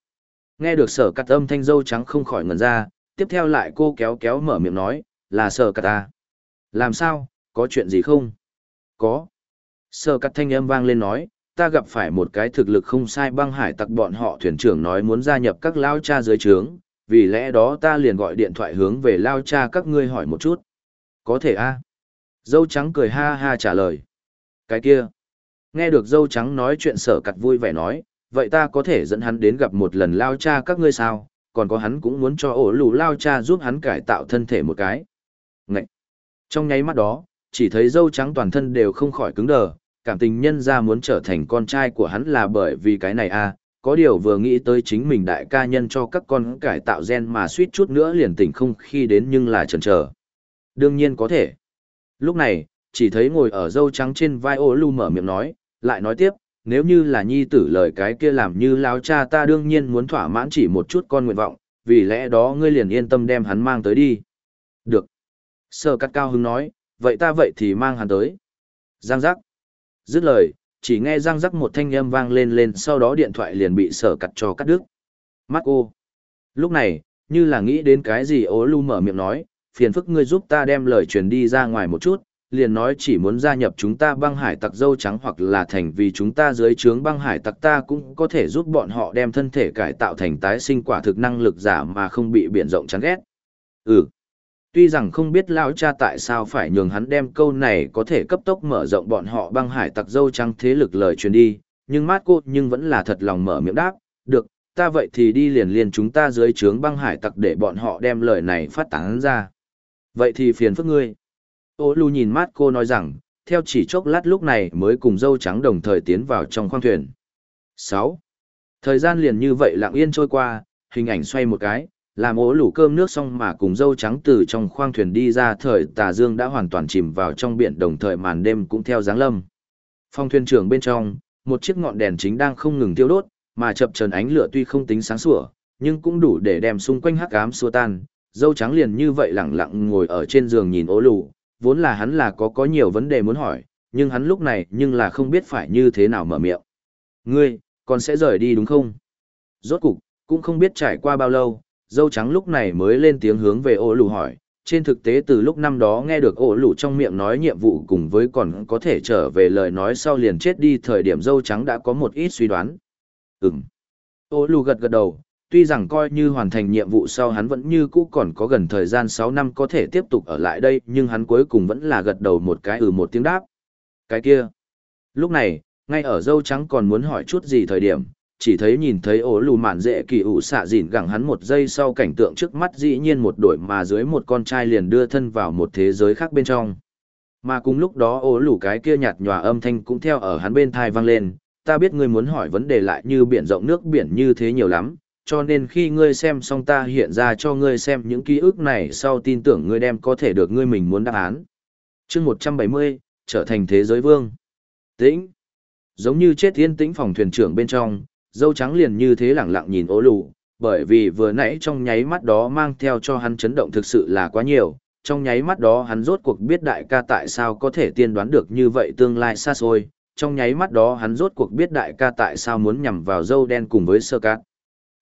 Speaker 1: Nghe được sở cắt âm thanh dâu trắng không khỏi ngẩn ra, tiếp theo lại cô kéo kéo mở miệng nói, là sở cắt ta. Làm sao, có chuyện gì không? có. sợ cắt thanh âm vang lên nói, ta gặp phải một cái thực lực không sai băng hải tặc bọn họ thuyền trưởng nói muốn gia nhập các lao cha dưới trướng, vì lẽ đó ta liền gọi điện thoại hướng về lao cha các ngươi hỏi một chút. Có thể a Dâu trắng cười ha ha trả lời. Cái kia. Nghe được dâu trắng nói chuyện sở cặt vui vẻ nói, vậy ta có thể dẫn hắn đến gặp một lần lao cha các ngươi sao, còn có hắn cũng muốn cho ổ lù lao cha giúp hắn cải tạo thân thể một cái. Ngậy! Trong nháy mắt đó, chỉ thấy dâu trắng toàn thân đều không khỏi cứng đờ, cảm tình nhân ra muốn trở thành con trai của hắn là bởi vì cái này à, có điều vừa nghĩ tới chính mình đại ca nhân cho các con cải tạo gen mà suýt chút nữa liền tỉnh không khi đến nhưng là chần chờ. Đương nhiên có thể. Lúc này, chỉ thấy ngồi ở dâu trắng trên vai ô lu mở miệng nói, lại nói tiếp, nếu như là nhi tử lời cái kia làm như lao cha ta đương nhiên muốn thỏa mãn chỉ một chút con nguyện vọng, vì lẽ đó ngươi liền yên tâm đem hắn mang tới đi. Được. Sở cắt cao hứng nói, vậy ta vậy thì mang hắn tới. Giang giác. Dứt lời, chỉ nghe Giang Giác một thanh âm vang lên lên sau đó điện thoại liền bị sở cắt cho cắt đứt. Mắt ô. Lúc này, như là nghĩ đến cái gì ố lu mở miệng nói, phiền phức ngươi giúp ta đem lời truyền đi ra ngoài một chút, liền nói chỉ muốn gia nhập chúng ta băng hải tặc dâu trắng hoặc là thành vì chúng ta dưới trướng băng hải tặc ta cũng có thể giúp bọn họ đem thân thể cải tạo thành tái sinh quả thực năng lực giả mà không bị biển rộng chán ghét. Ừ. Tuy rằng không biết lão cha tại sao phải nhường hắn đem câu này có thể cấp tốc mở rộng bọn họ băng hải tặc dâu trắng thế lực lời truyền đi, nhưng mát cô nhưng vẫn là thật lòng mở miệng đáp, được, ta vậy thì đi liền liền chúng ta dưới trướng băng hải tặc để bọn họ đem lời này phát tán ra. Vậy thì phiền phức ngươi. Ô lù nhìn mát cô nói rằng, theo chỉ chốc lát lúc này mới cùng dâu trắng đồng thời tiến vào trong khoang thuyền. 6. Thời gian liền như vậy lặng yên trôi qua, hình ảnh xoay một cái, làm ố lủ cơm nước xong mà cùng dâu trắng từ trong khoang thuyền đi ra thời tà dương đã hoàn toàn chìm vào trong biển đồng thời màn đêm cũng theo dáng lâm. Phong thuyền trưởng bên trong, một chiếc ngọn đèn chính đang không ngừng tiêu đốt, mà chập trần ánh lửa tuy không tính sáng sủa, nhưng cũng đủ để đem xung quanh hắc ám xua tan. Dâu trắng liền như vậy lặng lặng ngồi ở trên giường nhìn ố lũ vốn là hắn là có có nhiều vấn đề muốn hỏi, nhưng hắn lúc này nhưng là không biết phải như thế nào mở miệng. Ngươi, còn sẽ rời đi đúng không? Rốt cục, cũng không biết trải qua bao lâu, dâu trắng lúc này mới lên tiếng hướng về ô lù hỏi, trên thực tế từ lúc năm đó nghe được ổ lù trong miệng nói nhiệm vụ cùng với còn có thể trở về lời nói sau liền chết đi, thời điểm dâu trắng đã có một ít suy đoán. Ừng ổ lù gật gật đầu, tuy rằng coi như hoàn thành nhiệm vụ sau hắn vẫn như cũ còn có gần thời gian sáu năm có thể tiếp tục ở lại đây, nhưng hắn cuối cùng vẫn là gật đầu một cái ừ một tiếng đáp. Cái kia. Lúc này, ngay ở dâu trắng còn muốn hỏi chút gì thời điểm chỉ thấy nhìn thấy ổ lù mạn dễ kỳ ủ xạ dịn gẳng hắn một giây sau cảnh tượng trước mắt dĩ nhiên một đổi mà dưới một con trai liền đưa thân vào một thế giới khác bên trong. Mà cùng lúc đó ổ lù cái kia nhạt nhòa âm thanh cũng theo ở hắn bên thai vang lên, ta biết ngươi muốn hỏi vấn đề lại như biển rộng nước biển như thế nhiều lắm, cho nên khi ngươi xem xong ta hiện ra cho ngươi xem những ký ức này sau tin tưởng ngươi đem có thể được ngươi mình muốn đáp án. chương 170, trở thành thế giới vương. Tĩnh. Giống như chết thiên tĩnh phòng thuyền trưởng bên trong, dâu trắng liền như thế lẳng lặng nhìn ố lù, bởi vì vừa nãy trong nháy mắt đó mang theo cho hắn chấn động thực sự là quá nhiều, trong nháy mắt đó hắn rốt cuộc biết đại ca tại sao có thể tiên đoán được như vậy tương lai xa xôi, trong nháy mắt đó hắn rốt cuộc biết đại ca tại sao muốn nhằm vào dâu đen cùng với sơ cát.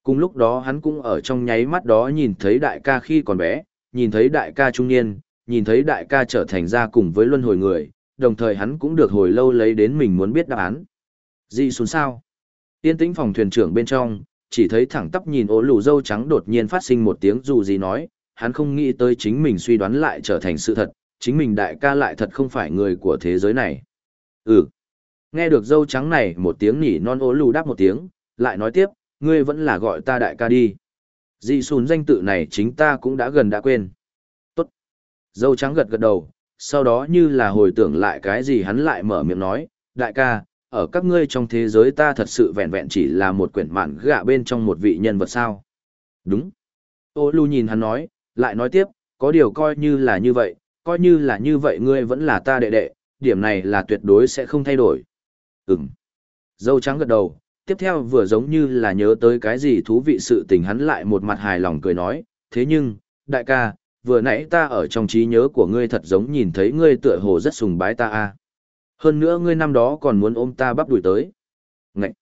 Speaker 1: Cùng lúc đó hắn cũng ở trong nháy mắt đó nhìn thấy đại ca khi còn bé, nhìn thấy đại ca trung niên, nhìn thấy đại ca trở thành ra cùng với luân hồi người, đồng thời hắn cũng được hồi lâu lấy đến mình muốn biết đáp án. Gì xuống sao? Tiên tĩnh phòng thuyền trưởng bên trong, chỉ thấy thẳng tắp nhìn ố lù dâu trắng đột nhiên phát sinh một tiếng dù gì nói, hắn không nghĩ tới chính mình suy đoán lại trở thành sự thật, chính mình đại ca lại thật không phải người của thế giới này. Ừ. Nghe được dâu trắng này một tiếng nỉ non ố lù đáp một tiếng, lại nói tiếp, ngươi vẫn là gọi ta đại ca đi. Dị xùn danh tự này chính ta cũng đã gần đã quên. Tốt. Dâu trắng gật gật đầu, sau đó như là hồi tưởng lại cái gì hắn lại mở miệng nói, đại ca, ở các ngươi trong thế giới ta thật sự vẹn vẹn chỉ là một quyển mạn gạ bên trong một vị nhân vật sao. Đúng. Ô Lu nhìn hắn nói, lại nói tiếp, có điều coi như là như vậy, coi như là như vậy ngươi vẫn là ta đệ đệ, điểm này là tuyệt đối sẽ không thay đổi. Ừm. Dâu trắng gật đầu, tiếp theo vừa giống như là nhớ tới cái gì thú vị sự tình hắn lại một mặt hài lòng cười nói, thế nhưng, đại ca, vừa nãy ta ở trong trí nhớ của ngươi thật giống nhìn thấy ngươi tựa hồ rất sùng bái ta a. Hơn nữa ngươi năm đó còn muốn ôm ta bắp đuổi tới. Ngậy!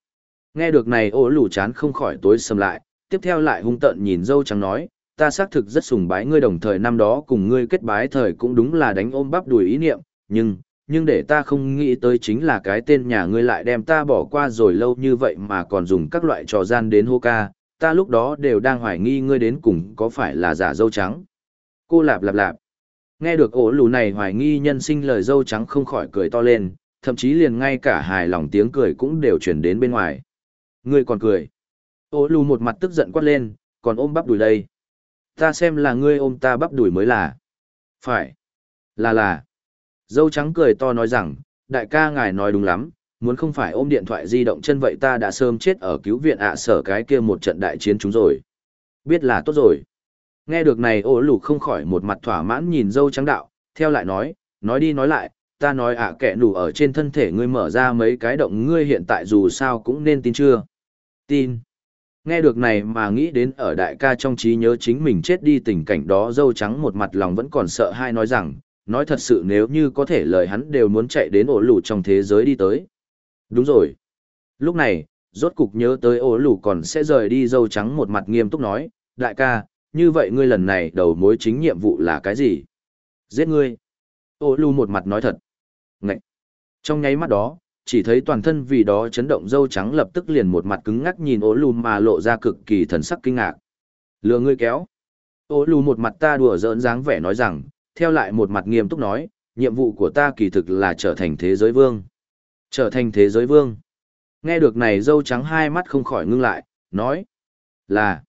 Speaker 1: Nghe được này ố lù chán không khỏi tối sầm lại, tiếp theo lại hung tợn nhìn dâu trắng nói, ta xác thực rất sùng bái ngươi đồng thời năm đó cùng ngươi kết bái thời cũng đúng là đánh ôm bắp đuổi ý niệm, nhưng, nhưng để ta không nghĩ tới chính là cái tên nhà ngươi lại đem ta bỏ qua rồi lâu như vậy mà còn dùng các loại trò gian đến hô ca, ta lúc đó đều đang hoài nghi ngươi đến cùng có phải là giả dâu trắng. Cô lạp lạp lạp. Nghe được ổ lù này hoài nghi nhân sinh lời dâu trắng không khỏi cười to lên, thậm chí liền ngay cả hài lòng tiếng cười cũng đều chuyển đến bên ngoài. Ngươi còn cười. Ổ lù một mặt tức giận quát lên, còn ôm bắp đùi đây. Ta xem là ngươi ôm ta bắp đùi mới là. Phải. Là là. Dâu trắng cười to nói rằng, đại ca ngài nói đúng lắm, muốn không phải ôm điện thoại di động chân vậy ta đã sớm chết ở cứu viện ạ sở cái kia một trận đại chiến chúng rồi. Biết là tốt rồi. Nghe được này ổ lù không khỏi một mặt thỏa mãn nhìn dâu trắng đạo, theo lại nói, nói đi nói lại, ta nói ạ kẻ nủ ở trên thân thể ngươi mở ra mấy cái động ngươi hiện tại dù sao cũng nên tin chưa. Tin. Nghe được này mà nghĩ đến ở đại ca trong trí nhớ chính mình chết đi tình cảnh đó dâu trắng một mặt lòng vẫn còn sợ hai nói rằng, nói thật sự nếu như có thể lời hắn đều muốn chạy đến ổ lù trong thế giới đi tới. Đúng rồi. Lúc này, rốt cục nhớ tới ổ lù còn sẽ rời đi dâu trắng một mặt nghiêm túc nói, đại ca, như vậy ngươi lần này đầu mối chính nhiệm vụ là cái gì? Giết ngươi. Ô lưu một mặt nói thật. Ngậy. Trong nháy mắt đó, chỉ thấy toàn thân vì đó chấn động dâu trắng lập tức liền một mặt cứng ngắc nhìn ô lưu mà lộ ra cực kỳ thần sắc kinh ngạc. Lừa ngươi kéo. Ô lưu một mặt ta đùa giỡn dáng vẻ nói rằng, theo lại một mặt nghiêm túc nói, nhiệm vụ của ta kỳ thực là trở thành thế giới vương. Trở thành thế giới vương. Nghe được này dâu trắng hai mắt không khỏi ngưng lại, nói là.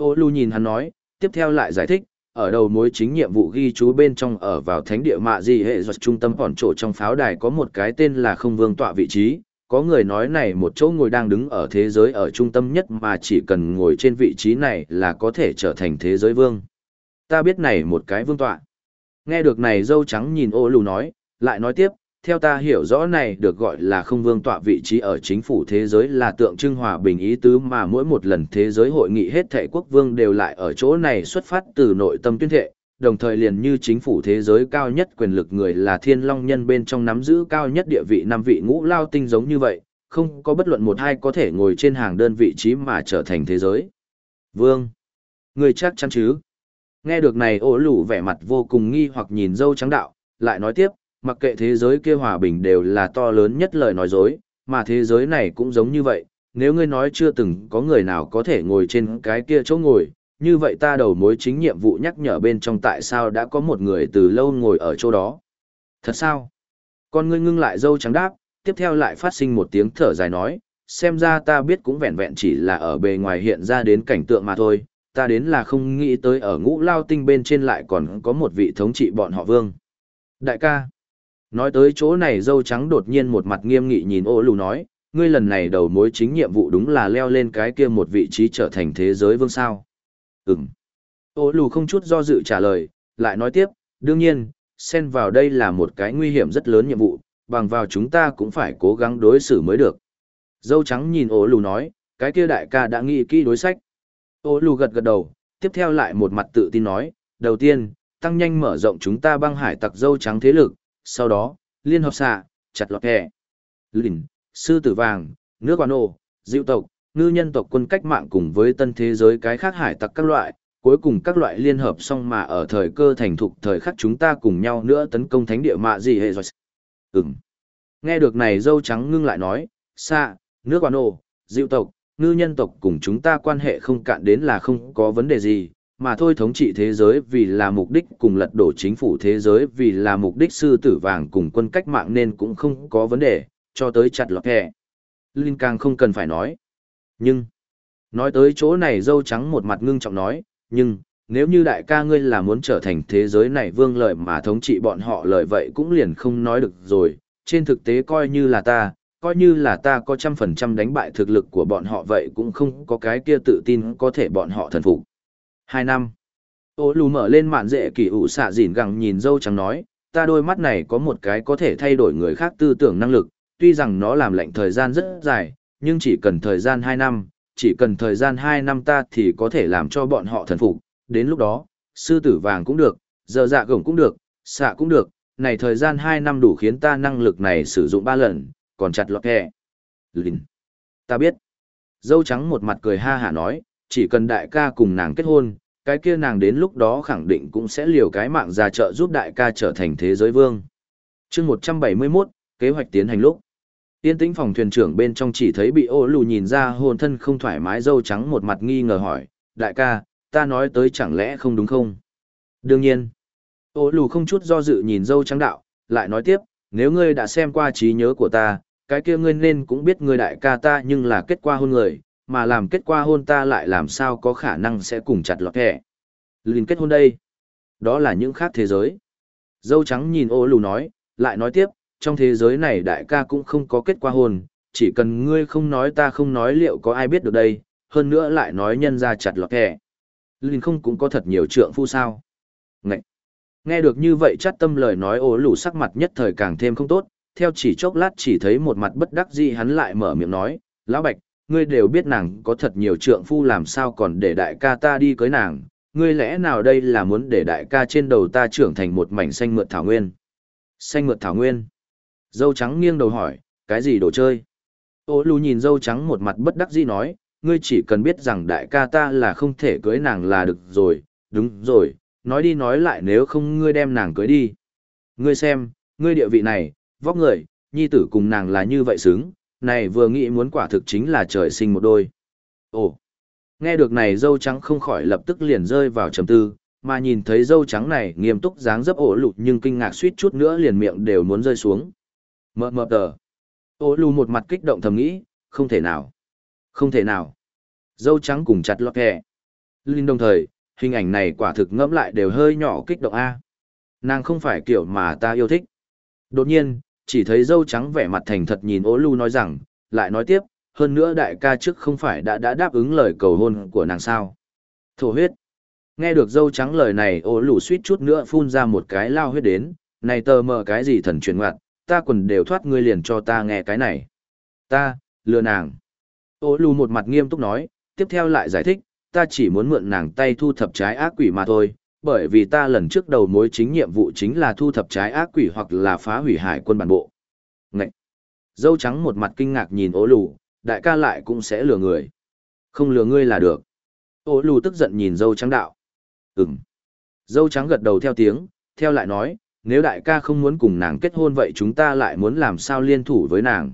Speaker 1: Ô Lu nhìn hắn nói, tiếp theo lại giải thích, ở đầu mối chính nhiệm vụ ghi chú bên trong ở vào thánh địa mạ gì hệ giật trung tâm hòn trổ trong pháo đài có một cái tên là không vương tọa vị trí. Có người nói này một chỗ ngồi đang đứng ở thế giới ở trung tâm nhất mà chỉ cần ngồi trên vị trí này là có thể trở thành thế giới vương. Ta biết này một cái vương tọa. Nghe được này dâu trắng nhìn ô lù nói, lại nói tiếp, theo ta hiểu rõ này được gọi là không vương tọa vị trí ở chính phủ thế giới là tượng trưng hòa bình ý tứ mà mỗi một lần thế giới hội nghị hết thệ quốc vương đều lại ở chỗ này xuất phát từ nội tâm tuyên thệ, đồng thời liền như chính phủ thế giới cao nhất quyền lực người là thiên long nhân bên trong nắm giữ cao nhất địa vị năm vị ngũ lao tinh giống như vậy, không có bất luận một hai có thể ngồi trên hàng đơn vị trí mà trở thành thế giới. Vương, người chắc chắn chứ? Nghe được này ổ lủ vẻ mặt vô cùng nghi hoặc nhìn dâu trắng đạo, lại nói tiếp, mặc kệ thế giới kia hòa bình đều là to lớn nhất lời nói dối, mà thế giới này cũng giống như vậy, nếu ngươi nói chưa từng có người nào có thể ngồi trên cái kia chỗ ngồi, như vậy ta đầu mối chính nhiệm vụ nhắc nhở bên trong tại sao đã có một người từ lâu ngồi ở chỗ đó. Thật sao? Con ngươi ngưng lại dâu trắng đáp, tiếp theo lại phát sinh một tiếng thở dài nói, xem ra ta biết cũng vẹn vẹn chỉ là ở bề ngoài hiện ra đến cảnh tượng mà thôi, ta đến là không nghĩ tới ở ngũ lao tinh bên trên lại còn có một vị thống trị bọn họ vương. Đại ca, nói tới chỗ này dâu trắng đột nhiên một mặt nghiêm nghị nhìn ô lù nói, ngươi lần này đầu mối chính nhiệm vụ đúng là leo lên cái kia một vị trí trở thành thế giới vương sao. Ừm. Ô lù không chút do dự trả lời, lại nói tiếp, đương nhiên, xen vào đây là một cái nguy hiểm rất lớn nhiệm vụ, bằng vào chúng ta cũng phải cố gắng đối xử mới được. Dâu trắng nhìn ô lù nói, cái kia đại ca đã nghĩ kỹ đối sách. Ô lù gật gật đầu, tiếp theo lại một mặt tự tin nói, đầu tiên, tăng nhanh mở rộng chúng ta băng hải tặc dâu trắng thế lực, sau đó, liên hợp xạ, chặt lọt kẻ. Lìn, sư tử vàng, nước quan ô, diệu tộc, ngư nhân tộc quân cách mạng cùng với tân thế giới cái khác hải tặc các loại, cuối cùng các loại liên hợp xong mà ở thời cơ thành thục thời khắc chúng ta cùng nhau nữa tấn công thánh địa mạ gì hệ rồi. Ừm. Nghe được này dâu trắng ngưng lại nói, xạ, nước quan ô, diệu tộc, ngư nhân tộc cùng chúng ta quan hệ không cạn đến là không có vấn đề gì, mà thôi thống trị thế giới vì là mục đích cùng lật đổ chính phủ thế giới vì là mục đích sư tử vàng cùng quân cách mạng nên cũng không có vấn đề, cho tới chặt lọt hẹ. Linh càng không cần phải nói. Nhưng, nói tới chỗ này dâu trắng một mặt ngưng trọng nói, nhưng, nếu như đại ca ngươi là muốn trở thành thế giới này vương lợi mà thống trị bọn họ lợi vậy cũng liền không nói được rồi, trên thực tế coi như là ta, coi như là ta có trăm phần trăm đánh bại thực lực của bọn họ vậy cũng không có cái kia tự tin có thể bọn họ thần phục. Hai năm. Ô lù mở lên mạn dễ kỳ ủ xạ dỉn gẳng nhìn dâu trắng nói, ta đôi mắt này có một cái có thể thay đổi người khác tư tưởng năng lực, tuy rằng nó làm lệnh thời gian rất dài, nhưng chỉ cần thời gian hai năm, chỉ cần thời gian hai năm ta thì có thể làm cho bọn họ thần phục. Đến lúc đó, sư tử vàng cũng được, giờ dạ gồng cũng được, xạ cũng được, này thời gian hai năm đủ khiến ta năng lực này sử dụng ba lần, còn chặt lọt kẹ. Lìn. Ta biết. Dâu trắng một mặt cười ha hả nói, chỉ cần đại ca cùng nàng kết hôn, cái kia nàng đến lúc đó khẳng định cũng sẽ liều cái mạng ra trợ giúp đại ca trở thành thế giới vương. chương 171, kế hoạch tiến hành lúc. Tiên tĩnh phòng thuyền trưởng bên trong chỉ thấy bị ô lù nhìn ra hồn thân không thoải mái dâu trắng một mặt nghi ngờ hỏi, đại ca, ta nói tới chẳng lẽ không đúng không? Đương nhiên. Ô lù không chút do dự nhìn dâu trắng đạo, lại nói tiếp, nếu ngươi đã xem qua trí nhớ của ta, cái kia ngươi nên cũng biết ngươi đại ca ta nhưng là kết qua hôn người, mà làm kết quả hôn ta lại làm sao có khả năng sẽ cùng chặt lọt kẻ. Linh kết hôn đây. Đó là những khác thế giới. Dâu trắng nhìn ô lù nói, lại nói tiếp, trong thế giới này đại ca cũng không có kết quả hôn, chỉ cần ngươi không nói ta không nói liệu có ai biết được đây, hơn nữa lại nói nhân ra chặt lọt kẻ. Linh không cũng có thật nhiều trượng phu sao. Ngậy! Nghe được như vậy chắc tâm lời nói ố lù sắc mặt nhất thời càng thêm không tốt, theo chỉ chốc lát chỉ thấy một mặt bất đắc dĩ hắn lại mở miệng nói, Lão Bạch, ngươi đều biết nàng có thật nhiều trượng phu làm sao còn để đại ca ta đi cưới nàng, ngươi lẽ nào đây là muốn để đại ca trên đầu ta trưởng thành một mảnh xanh mượt thảo nguyên? Xanh mượt thảo nguyên? Dâu trắng nghiêng đầu hỏi, cái gì đồ chơi? Ô lù nhìn dâu trắng một mặt bất đắc dĩ nói, ngươi chỉ cần biết rằng đại ca ta là không thể cưới nàng là được rồi, đúng rồi, nói đi nói lại nếu không ngươi đem nàng cưới đi. Ngươi xem, ngươi địa vị này, vóc người, nhi tử cùng nàng là như vậy xứng, này vừa nghĩ muốn quả thực chính là trời sinh một đôi. Ồ, nghe được này dâu trắng không khỏi lập tức liền rơi vào trầm tư, mà nhìn thấy dâu trắng này nghiêm túc dáng dấp ổ lụt nhưng kinh ngạc suýt chút nữa liền miệng đều muốn rơi xuống. Mờ mờ tờ. Ổ lù một mặt kích động thầm nghĩ, không thể nào. Không thể nào. Dâu trắng cùng chặt lọt kẹ. Linh đồng thời, hình ảnh này quả thực ngẫm lại đều hơi nhỏ kích động A. Nàng không phải kiểu mà ta yêu thích. Đột nhiên, chỉ thấy dâu trắng vẻ mặt thành thật nhìn ố lu nói rằng, lại nói tiếp, hơn nữa đại ca trước không phải đã đã đáp ứng lời cầu hôn của nàng sao. Thổ huyết. Nghe được dâu trắng lời này ố lù suýt chút nữa phun ra một cái lao huyết đến, này tờ mờ cái gì thần truyền ngoặt, ta quần đều thoát ngươi liền cho ta nghe cái này. Ta, lừa nàng. Ô lù một mặt nghiêm túc nói, tiếp theo lại giải thích, ta chỉ muốn mượn nàng tay thu thập trái ác quỷ mà thôi, bởi vì ta lần trước đầu mối chính nhiệm vụ chính là thu thập trái ác quỷ hoặc là phá hủy hải quân bản bộ. Ngậy! Dâu trắng một mặt kinh ngạc nhìn ố lù, đại ca lại cũng sẽ lừa người. Không lừa ngươi là được. ô lù tức giận nhìn dâu trắng đạo. Ừm. Dâu trắng gật đầu theo tiếng, theo lại nói, nếu đại ca không muốn cùng nàng kết hôn vậy chúng ta lại muốn làm sao liên thủ với nàng.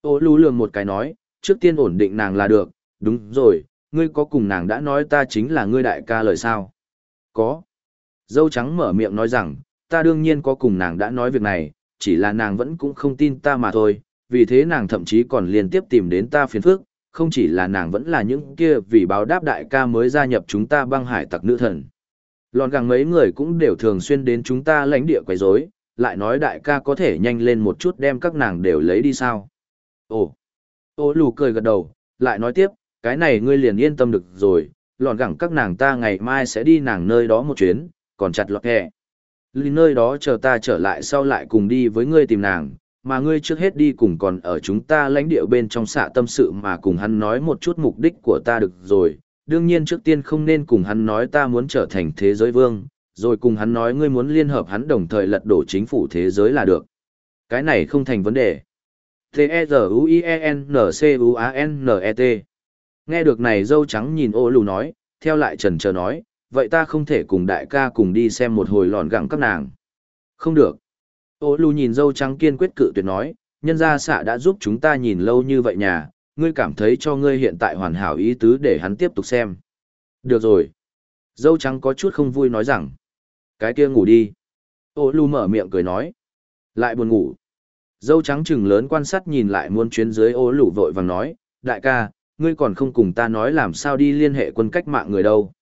Speaker 1: Ô lù lường một cái nói, trước tiên ổn định nàng là được, đúng rồi, ngươi có cùng nàng đã nói ta chính là ngươi đại ca lời sao. Có. Dâu trắng mở miệng nói rằng, ta đương nhiên có cùng nàng đã nói việc này, chỉ là nàng vẫn cũng không tin ta mà thôi, vì thế nàng thậm chí còn liên tiếp tìm đến ta phiền phức, không chỉ là nàng vẫn là những kia vì báo đáp đại ca mới gia nhập chúng ta băng hải tặc nữ thần. Lòn gàng mấy người cũng đều thường xuyên đến chúng ta lãnh địa quấy rối, lại nói đại ca có thể nhanh lên một chút đem các nàng đều lấy đi sao. Ồ, ô lù cười gật đầu, lại nói tiếp, cái này ngươi liền yên tâm được rồi, lọn gẳng các nàng ta ngày mai sẽ đi nàng nơi đó một chuyến, còn chặt lọt hẹ. Lý nơi đó chờ ta trở lại sau lại cùng đi với ngươi tìm nàng, mà ngươi trước hết đi cùng còn ở chúng ta lãnh địa bên trong xạ tâm sự mà cùng hắn nói một chút mục đích của ta được rồi. Đương nhiên trước tiên không nên cùng hắn nói ta muốn trở thành thế giới vương, rồi cùng hắn nói ngươi muốn liên hợp hắn đồng thời lật đổ chính phủ thế giới là được. Cái này không thành vấn đề. T-E-Z-U-I-E-N-C-U-A-N-N-E-T Nghe được này dâu trắng nhìn ô lù nói, theo lại trần chờ nói, vậy ta không thể cùng đại ca cùng đi xem một hồi lòn gặng các nàng. Không được. Ô lù nhìn dâu trắng kiên quyết cự tuyệt nói, nhân gia xạ đã giúp chúng ta nhìn lâu như vậy nhà, ngươi cảm thấy cho ngươi hiện tại hoàn hảo ý tứ để hắn tiếp tục xem. Được rồi. Dâu trắng có chút không vui nói rằng, cái kia ngủ đi. Ô lù mở miệng cười nói, lại buồn ngủ. Dâu trắng trừng lớn quan sát nhìn lại muôn chuyến dưới ô lù vội vàng nói, đại ca, ngươi còn không cùng ta nói làm sao đi liên hệ quân cách mạng người đâu.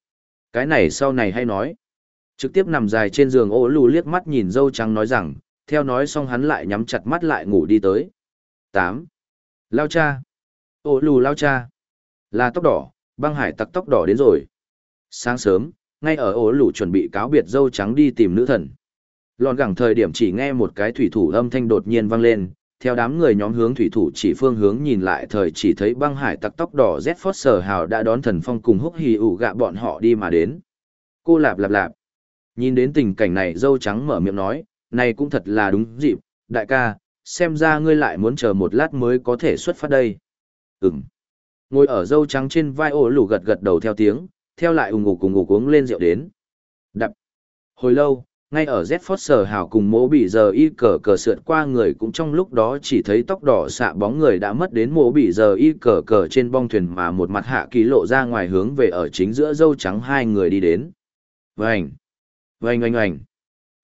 Speaker 1: Cái này sau này hay nói. Trực tiếp nằm dài trên giường ô lù liếc mắt nhìn dâu trắng nói rằng, theo nói xong hắn lại nhắm chặt mắt lại ngủ đi tới. 8. Lao cha. Ô lù lao cha. Là tóc đỏ, băng hải tặc tóc đỏ đến rồi. Sáng sớm, ngay ở ô lù chuẩn bị cáo biệt dâu trắng đi tìm nữ thần. Lòn gẳng thời điểm chỉ nghe một cái thủy thủ âm thanh đột nhiên vang lên, theo đám người nhóm hướng thủy thủ chỉ phương hướng nhìn lại thời chỉ thấy băng hải tặc tóc đỏ Z Foster hào đã đón thần phong cùng húc hì ủ gạ bọn họ đi mà đến. Cô lạp lạp lạp. Nhìn đến tình cảnh này dâu trắng mở miệng nói, này cũng thật là đúng dịp, đại ca, xem ra ngươi lại muốn chờ một lát mới có thể xuất phát đây. Ừm. Ngồi ở dâu trắng trên vai ổ lù gật gật đầu theo tiếng, theo lại ủng ngủ cùng ngủ uống lên rượu đến. Đập. Hồi lâu, ngay ở Z Foster hào cùng mỗ bị giờ y cờ cờ sượt qua người cũng trong lúc đó chỉ thấy tóc đỏ xạ bóng người đã mất đến mỗ bị giờ y cờ cờ trên bong thuyền mà một mặt hạ kỳ lộ ra ngoài hướng về ở chính giữa dâu trắng hai người đi đến. Vành! Vành oanh oanh!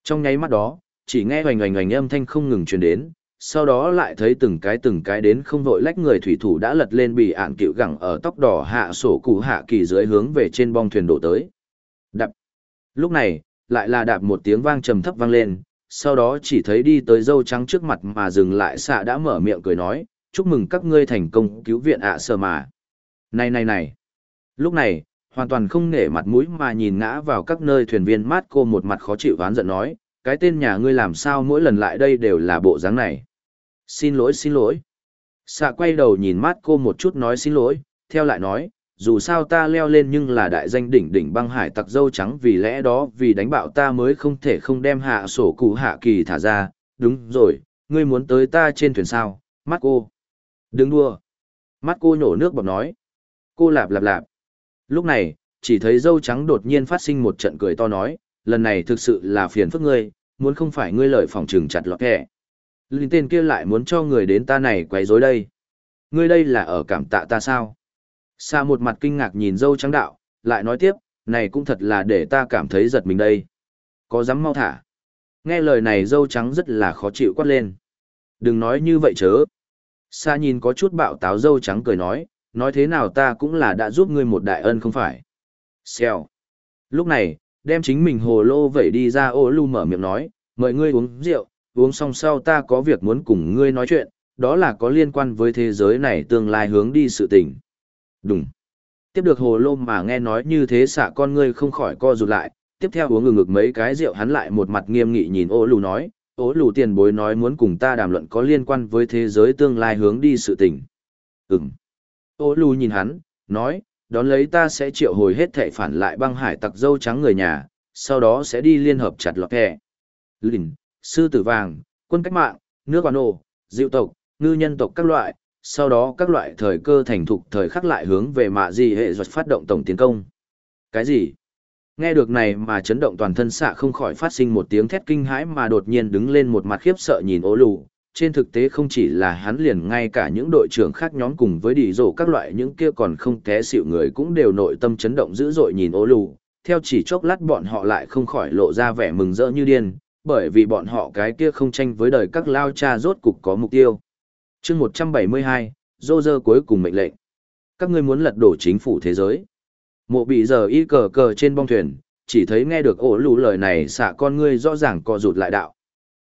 Speaker 1: Trong nháy mắt đó, chỉ nghe oanh oanh oanh âm thanh không ngừng truyền đến, sau đó lại thấy từng cái từng cái đến không vội lách người thủy thủ đã lật lên bị ạn cựu gẳng ở tóc đỏ hạ sổ cụ hạ kỳ dưới hướng về trên bong thuyền đổ tới. Đập! Lúc này, lại là đạp một tiếng vang trầm thấp vang lên, sau đó chỉ thấy đi tới dâu trắng trước mặt mà dừng lại xạ đã mở miệng cười nói, chúc mừng các ngươi thành công cứu viện ạ à mà. Này này này. Lúc này, hoàn toàn không nể mặt mũi mà nhìn ngã vào các nơi thuyền viên mát cô một mặt khó chịu ván giận nói, cái tên nhà ngươi làm sao mỗi lần lại đây đều là bộ dáng này. Xin lỗi xin lỗi. Xạ quay đầu nhìn mát cô một chút nói xin lỗi, theo lại nói, dù sao ta leo lên nhưng là đại danh đỉnh đỉnh băng hải tặc dâu trắng vì lẽ đó vì đánh bạo ta mới không thể không đem hạ sổ cụ hạ kỳ thả ra, đúng rồi, ngươi muốn tới ta trên thuyền sao, mắt cô. Đừng đua. Mắt cô nhổ nước bọt nói. Cô lạp lạp lạp. Lúc này, chỉ thấy dâu trắng đột nhiên phát sinh một trận cười to nói, lần này thực sự là phiền phức ngươi, muốn không phải ngươi lợi phòng trừng chặt lọt kẻ. Linh tên kia lại muốn cho người đến ta này quấy rối đây. Ngươi đây là ở cảm tạ ta sao? Sa một mặt kinh ngạc nhìn dâu trắng đạo, lại nói tiếp, này cũng thật là để ta cảm thấy giật mình đây. Có dám mau thả. Nghe lời này dâu trắng rất là khó chịu quát lên. Đừng nói như vậy chớ. Sa nhìn có chút bạo táo dâu trắng cười nói, nói thế nào ta cũng là đã giúp ngươi một đại ân không phải. Xèo. Lúc này, đem chính mình hồ lô vẩy đi ra ô lu mở miệng nói, mời ngươi uống rượu, uống xong sau ta có việc muốn cùng ngươi nói chuyện, đó là có liên quan với thế giới này tương lai hướng đi sự tình. Đúng. Tiếp được hồ lô mà nghe nói như thế xạ con ngươi không khỏi co rụt lại, tiếp theo uống ngừng ngực mấy cái rượu hắn lại một mặt nghiêm nghị nhìn ô lù nói, ô lù tiền bối nói muốn cùng ta đàm luận có liên quan với thế giới tương lai hướng đi sự tình. Ừm. Ô lù nhìn hắn, nói, đón lấy ta sẽ triệu hồi hết thể phản lại băng hải tặc dâu trắng người nhà, sau đó sẽ đi liên hợp chặt lọt kẻ. Lìn, sư tử vàng, quân cách mạng, nước quan ổ, diệu tộc, ngư nhân tộc các loại, sau đó các loại thời cơ thành thục thời khắc lại hướng về mạ gì hệ giật phát động tổng tiến công. Cái gì? Nghe được này mà chấn động toàn thân xạ không khỏi phát sinh một tiếng thét kinh hãi mà đột nhiên đứng lên một mặt khiếp sợ nhìn ố lù. Trên thực tế không chỉ là hắn liền ngay cả những đội trưởng khác nhóm cùng với đi rổ các loại những kia còn không té xịu người cũng đều nội tâm chấn động dữ dội nhìn ố lù. Theo chỉ chốc lát bọn họ lại không khỏi lộ ra vẻ mừng rỡ như điên, bởi vì bọn họ cái kia không tranh với đời các lao cha rốt cục có mục tiêu chương một trăm bảy mươi hai dô dơ cuối cùng mệnh lệnh. Các ngươi muốn lật đổ chính phủ thế giới. Mộ bị giờ y cờ cờ trên bong thuyền, chỉ thấy nghe được ổ lù lời này xạ con ngươi rõ ràng co rụt lại đạo.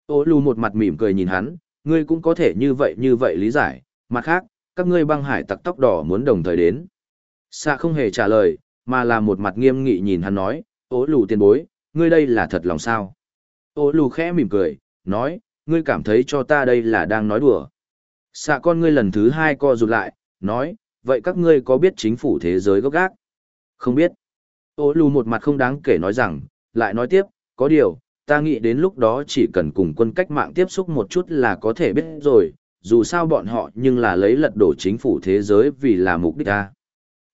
Speaker 1: Ổ lù một mặt mỉm cười nhìn hắn, ngươi cũng có thể như vậy như vậy lý giải. Mặt khác, các ngươi băng hải tặc tóc đỏ muốn đồng thời đến. Xạ không hề trả lời, mà là một mặt nghiêm nghị nhìn hắn nói, ổ lù tiền bối, ngươi đây là thật lòng sao? Ổ lù khẽ mỉm cười, nói, ngươi cảm thấy cho ta đây là đang nói đùa. Xạ con ngươi lần thứ hai co rụt lại, nói, vậy các ngươi có biết chính phủ thế giới gốc gác? Không biết. Ô lù một mặt không đáng kể nói rằng, lại nói tiếp, có điều, ta nghĩ đến lúc đó chỉ cần cùng quân cách mạng tiếp xúc một chút là có thể biết rồi, dù sao bọn họ nhưng là lấy lật đổ chính phủ thế giới vì là mục đích ta.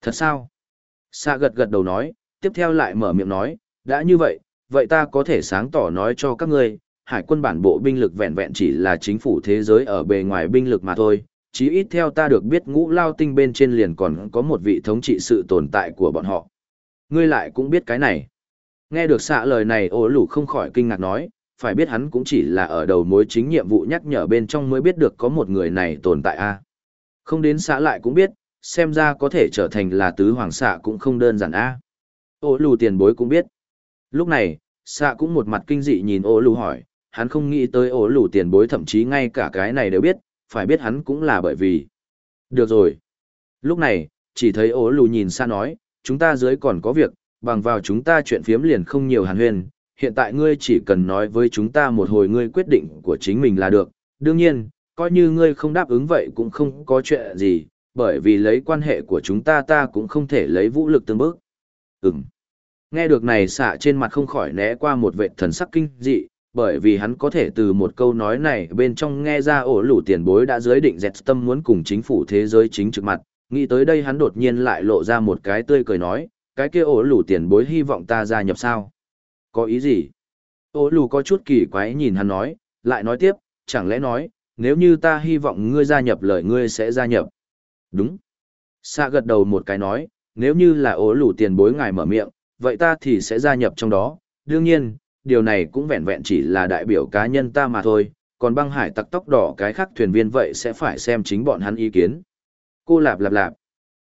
Speaker 1: Thật sao? Sa gật gật đầu nói, tiếp theo lại mở miệng nói, đã như vậy, vậy ta có thể sáng tỏ nói cho các ngươi, hải quân bản bộ binh lực vẹn vẹn chỉ là chính phủ thế giới ở bề ngoài binh lực mà thôi. Chí ít theo ta được biết ngũ lao tinh bên trên liền còn có một vị thống trị sự tồn tại của bọn họ. Ngươi lại cũng biết cái này. Nghe được xạ lời này ô lủ không khỏi kinh ngạc nói, phải biết hắn cũng chỉ là ở đầu mối chính nhiệm vụ nhắc nhở bên trong mới biết được có một người này tồn tại a Không đến xã lại cũng biết, xem ra có thể trở thành là tứ hoàng xạ cũng không đơn giản a à. Ô lù tiền bối cũng biết. Lúc này, xạ cũng một mặt kinh dị nhìn ô lù hỏi, hắn không nghĩ tới ổ lù tiền bối thậm chí ngay cả cái này đều biết, phải biết hắn cũng là bởi vì. Được rồi. Lúc này, chỉ thấy ổ lù nhìn xa nói, chúng ta dưới còn có việc, bằng vào chúng ta chuyện phiếm liền không nhiều hàn huyền, hiện tại ngươi chỉ cần nói với chúng ta một hồi ngươi quyết định của chính mình là được. Đương nhiên, coi như ngươi không đáp ứng vậy cũng không có chuyện gì, bởi vì lấy quan hệ của chúng ta ta cũng không thể lấy vũ lực tương bước. Ừm. Nghe được này xạ trên mặt không khỏi né qua một vệ thần sắc kinh dị, bởi vì hắn có thể từ một câu nói này bên trong nghe ra ổ lũ tiền bối đã giới định dẹt tâm muốn cùng chính phủ thế giới chính trực mặt, nghĩ tới đây hắn đột nhiên lại lộ ra một cái tươi cười nói, cái kia ổ lũ tiền bối hy vọng ta gia nhập sao? Có ý gì? Ổ lũ có chút kỳ quái nhìn hắn nói, lại nói tiếp, chẳng lẽ nói, nếu như ta hy vọng ngươi gia nhập lời ngươi sẽ gia nhập? Đúng. Sa gật đầu một cái nói, nếu như là ổ lũ tiền bối ngài mở miệng, vậy ta thì sẽ gia nhập trong đó. Đương nhiên, điều này cũng vẹn vẹn chỉ là đại biểu cá nhân ta mà thôi, còn băng hải tặc tóc đỏ cái khác thuyền viên vậy sẽ phải xem chính bọn hắn ý kiến. Cô lạp lạp lạp.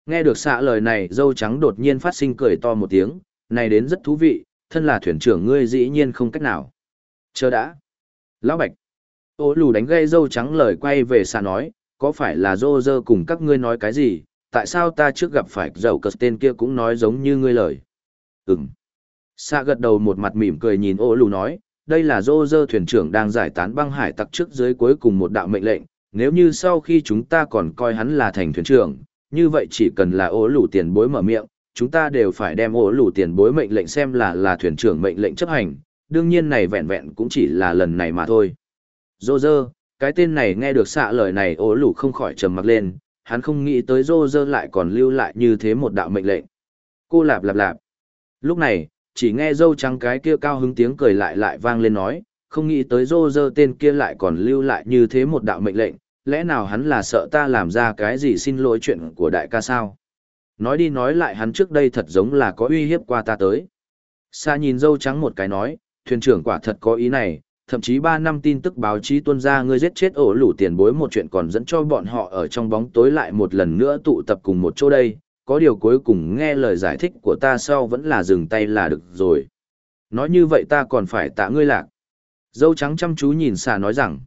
Speaker 1: Nghe được xạ lời này dâu trắng đột nhiên phát sinh cười to một tiếng, này đến rất thú vị, thân là thuyền trưởng ngươi dĩ nhiên không cách nào. Chờ đã. Lão Bạch. Ô lù đánh gây dâu trắng lời quay về xạ nói, có phải là dô dơ cùng các ngươi nói cái gì, tại sao ta trước gặp phải dầu cờ tên kia cũng nói giống như ngươi lời. Ừm. Xạ gật đầu một mặt mỉm cười nhìn ô lù nói, đây là dô dơ thuyền trưởng đang giải tán băng hải tặc trước dưới cuối cùng một đạo mệnh lệnh, nếu như sau khi chúng ta còn coi hắn là thành thuyền trưởng, như vậy chỉ cần là ô lù tiền bối mở miệng, chúng ta đều phải đem ô lù tiền bối mệnh lệnh xem là là thuyền trưởng mệnh lệnh chấp hành, đương nhiên này vẹn vẹn cũng chỉ là lần này mà thôi. Dô dơ, cái tên này nghe được xạ lời này ố lù không khỏi trầm mặc lên, hắn không nghĩ tới dô dơ lại còn lưu lại như thế một đạo mệnh lệnh. Cô lạp lạp lạp. Lúc này, chỉ nghe dâu trắng cái kia cao hứng tiếng cười lại lại vang lên nói, không nghĩ tới dô dơ tên kia lại còn lưu lại như thế một đạo mệnh lệnh, lẽ nào hắn là sợ ta làm ra cái gì xin lỗi chuyện của đại ca sao? Nói đi nói lại hắn trước đây thật giống là có uy hiếp qua ta tới. Sa nhìn dâu trắng một cái nói, thuyền trưởng quả thật có ý này, thậm chí 3 năm tin tức báo chí tuôn ra ngươi giết chết ổ lũ tiền bối một chuyện còn dẫn cho bọn họ ở trong bóng tối lại một lần nữa tụ tập cùng một chỗ đây, có điều cuối cùng nghe lời giải thích của ta sau vẫn là dừng tay là được rồi. Nói như vậy ta còn phải tạ ngươi lạc. Dâu trắng chăm chú nhìn xà nói rằng,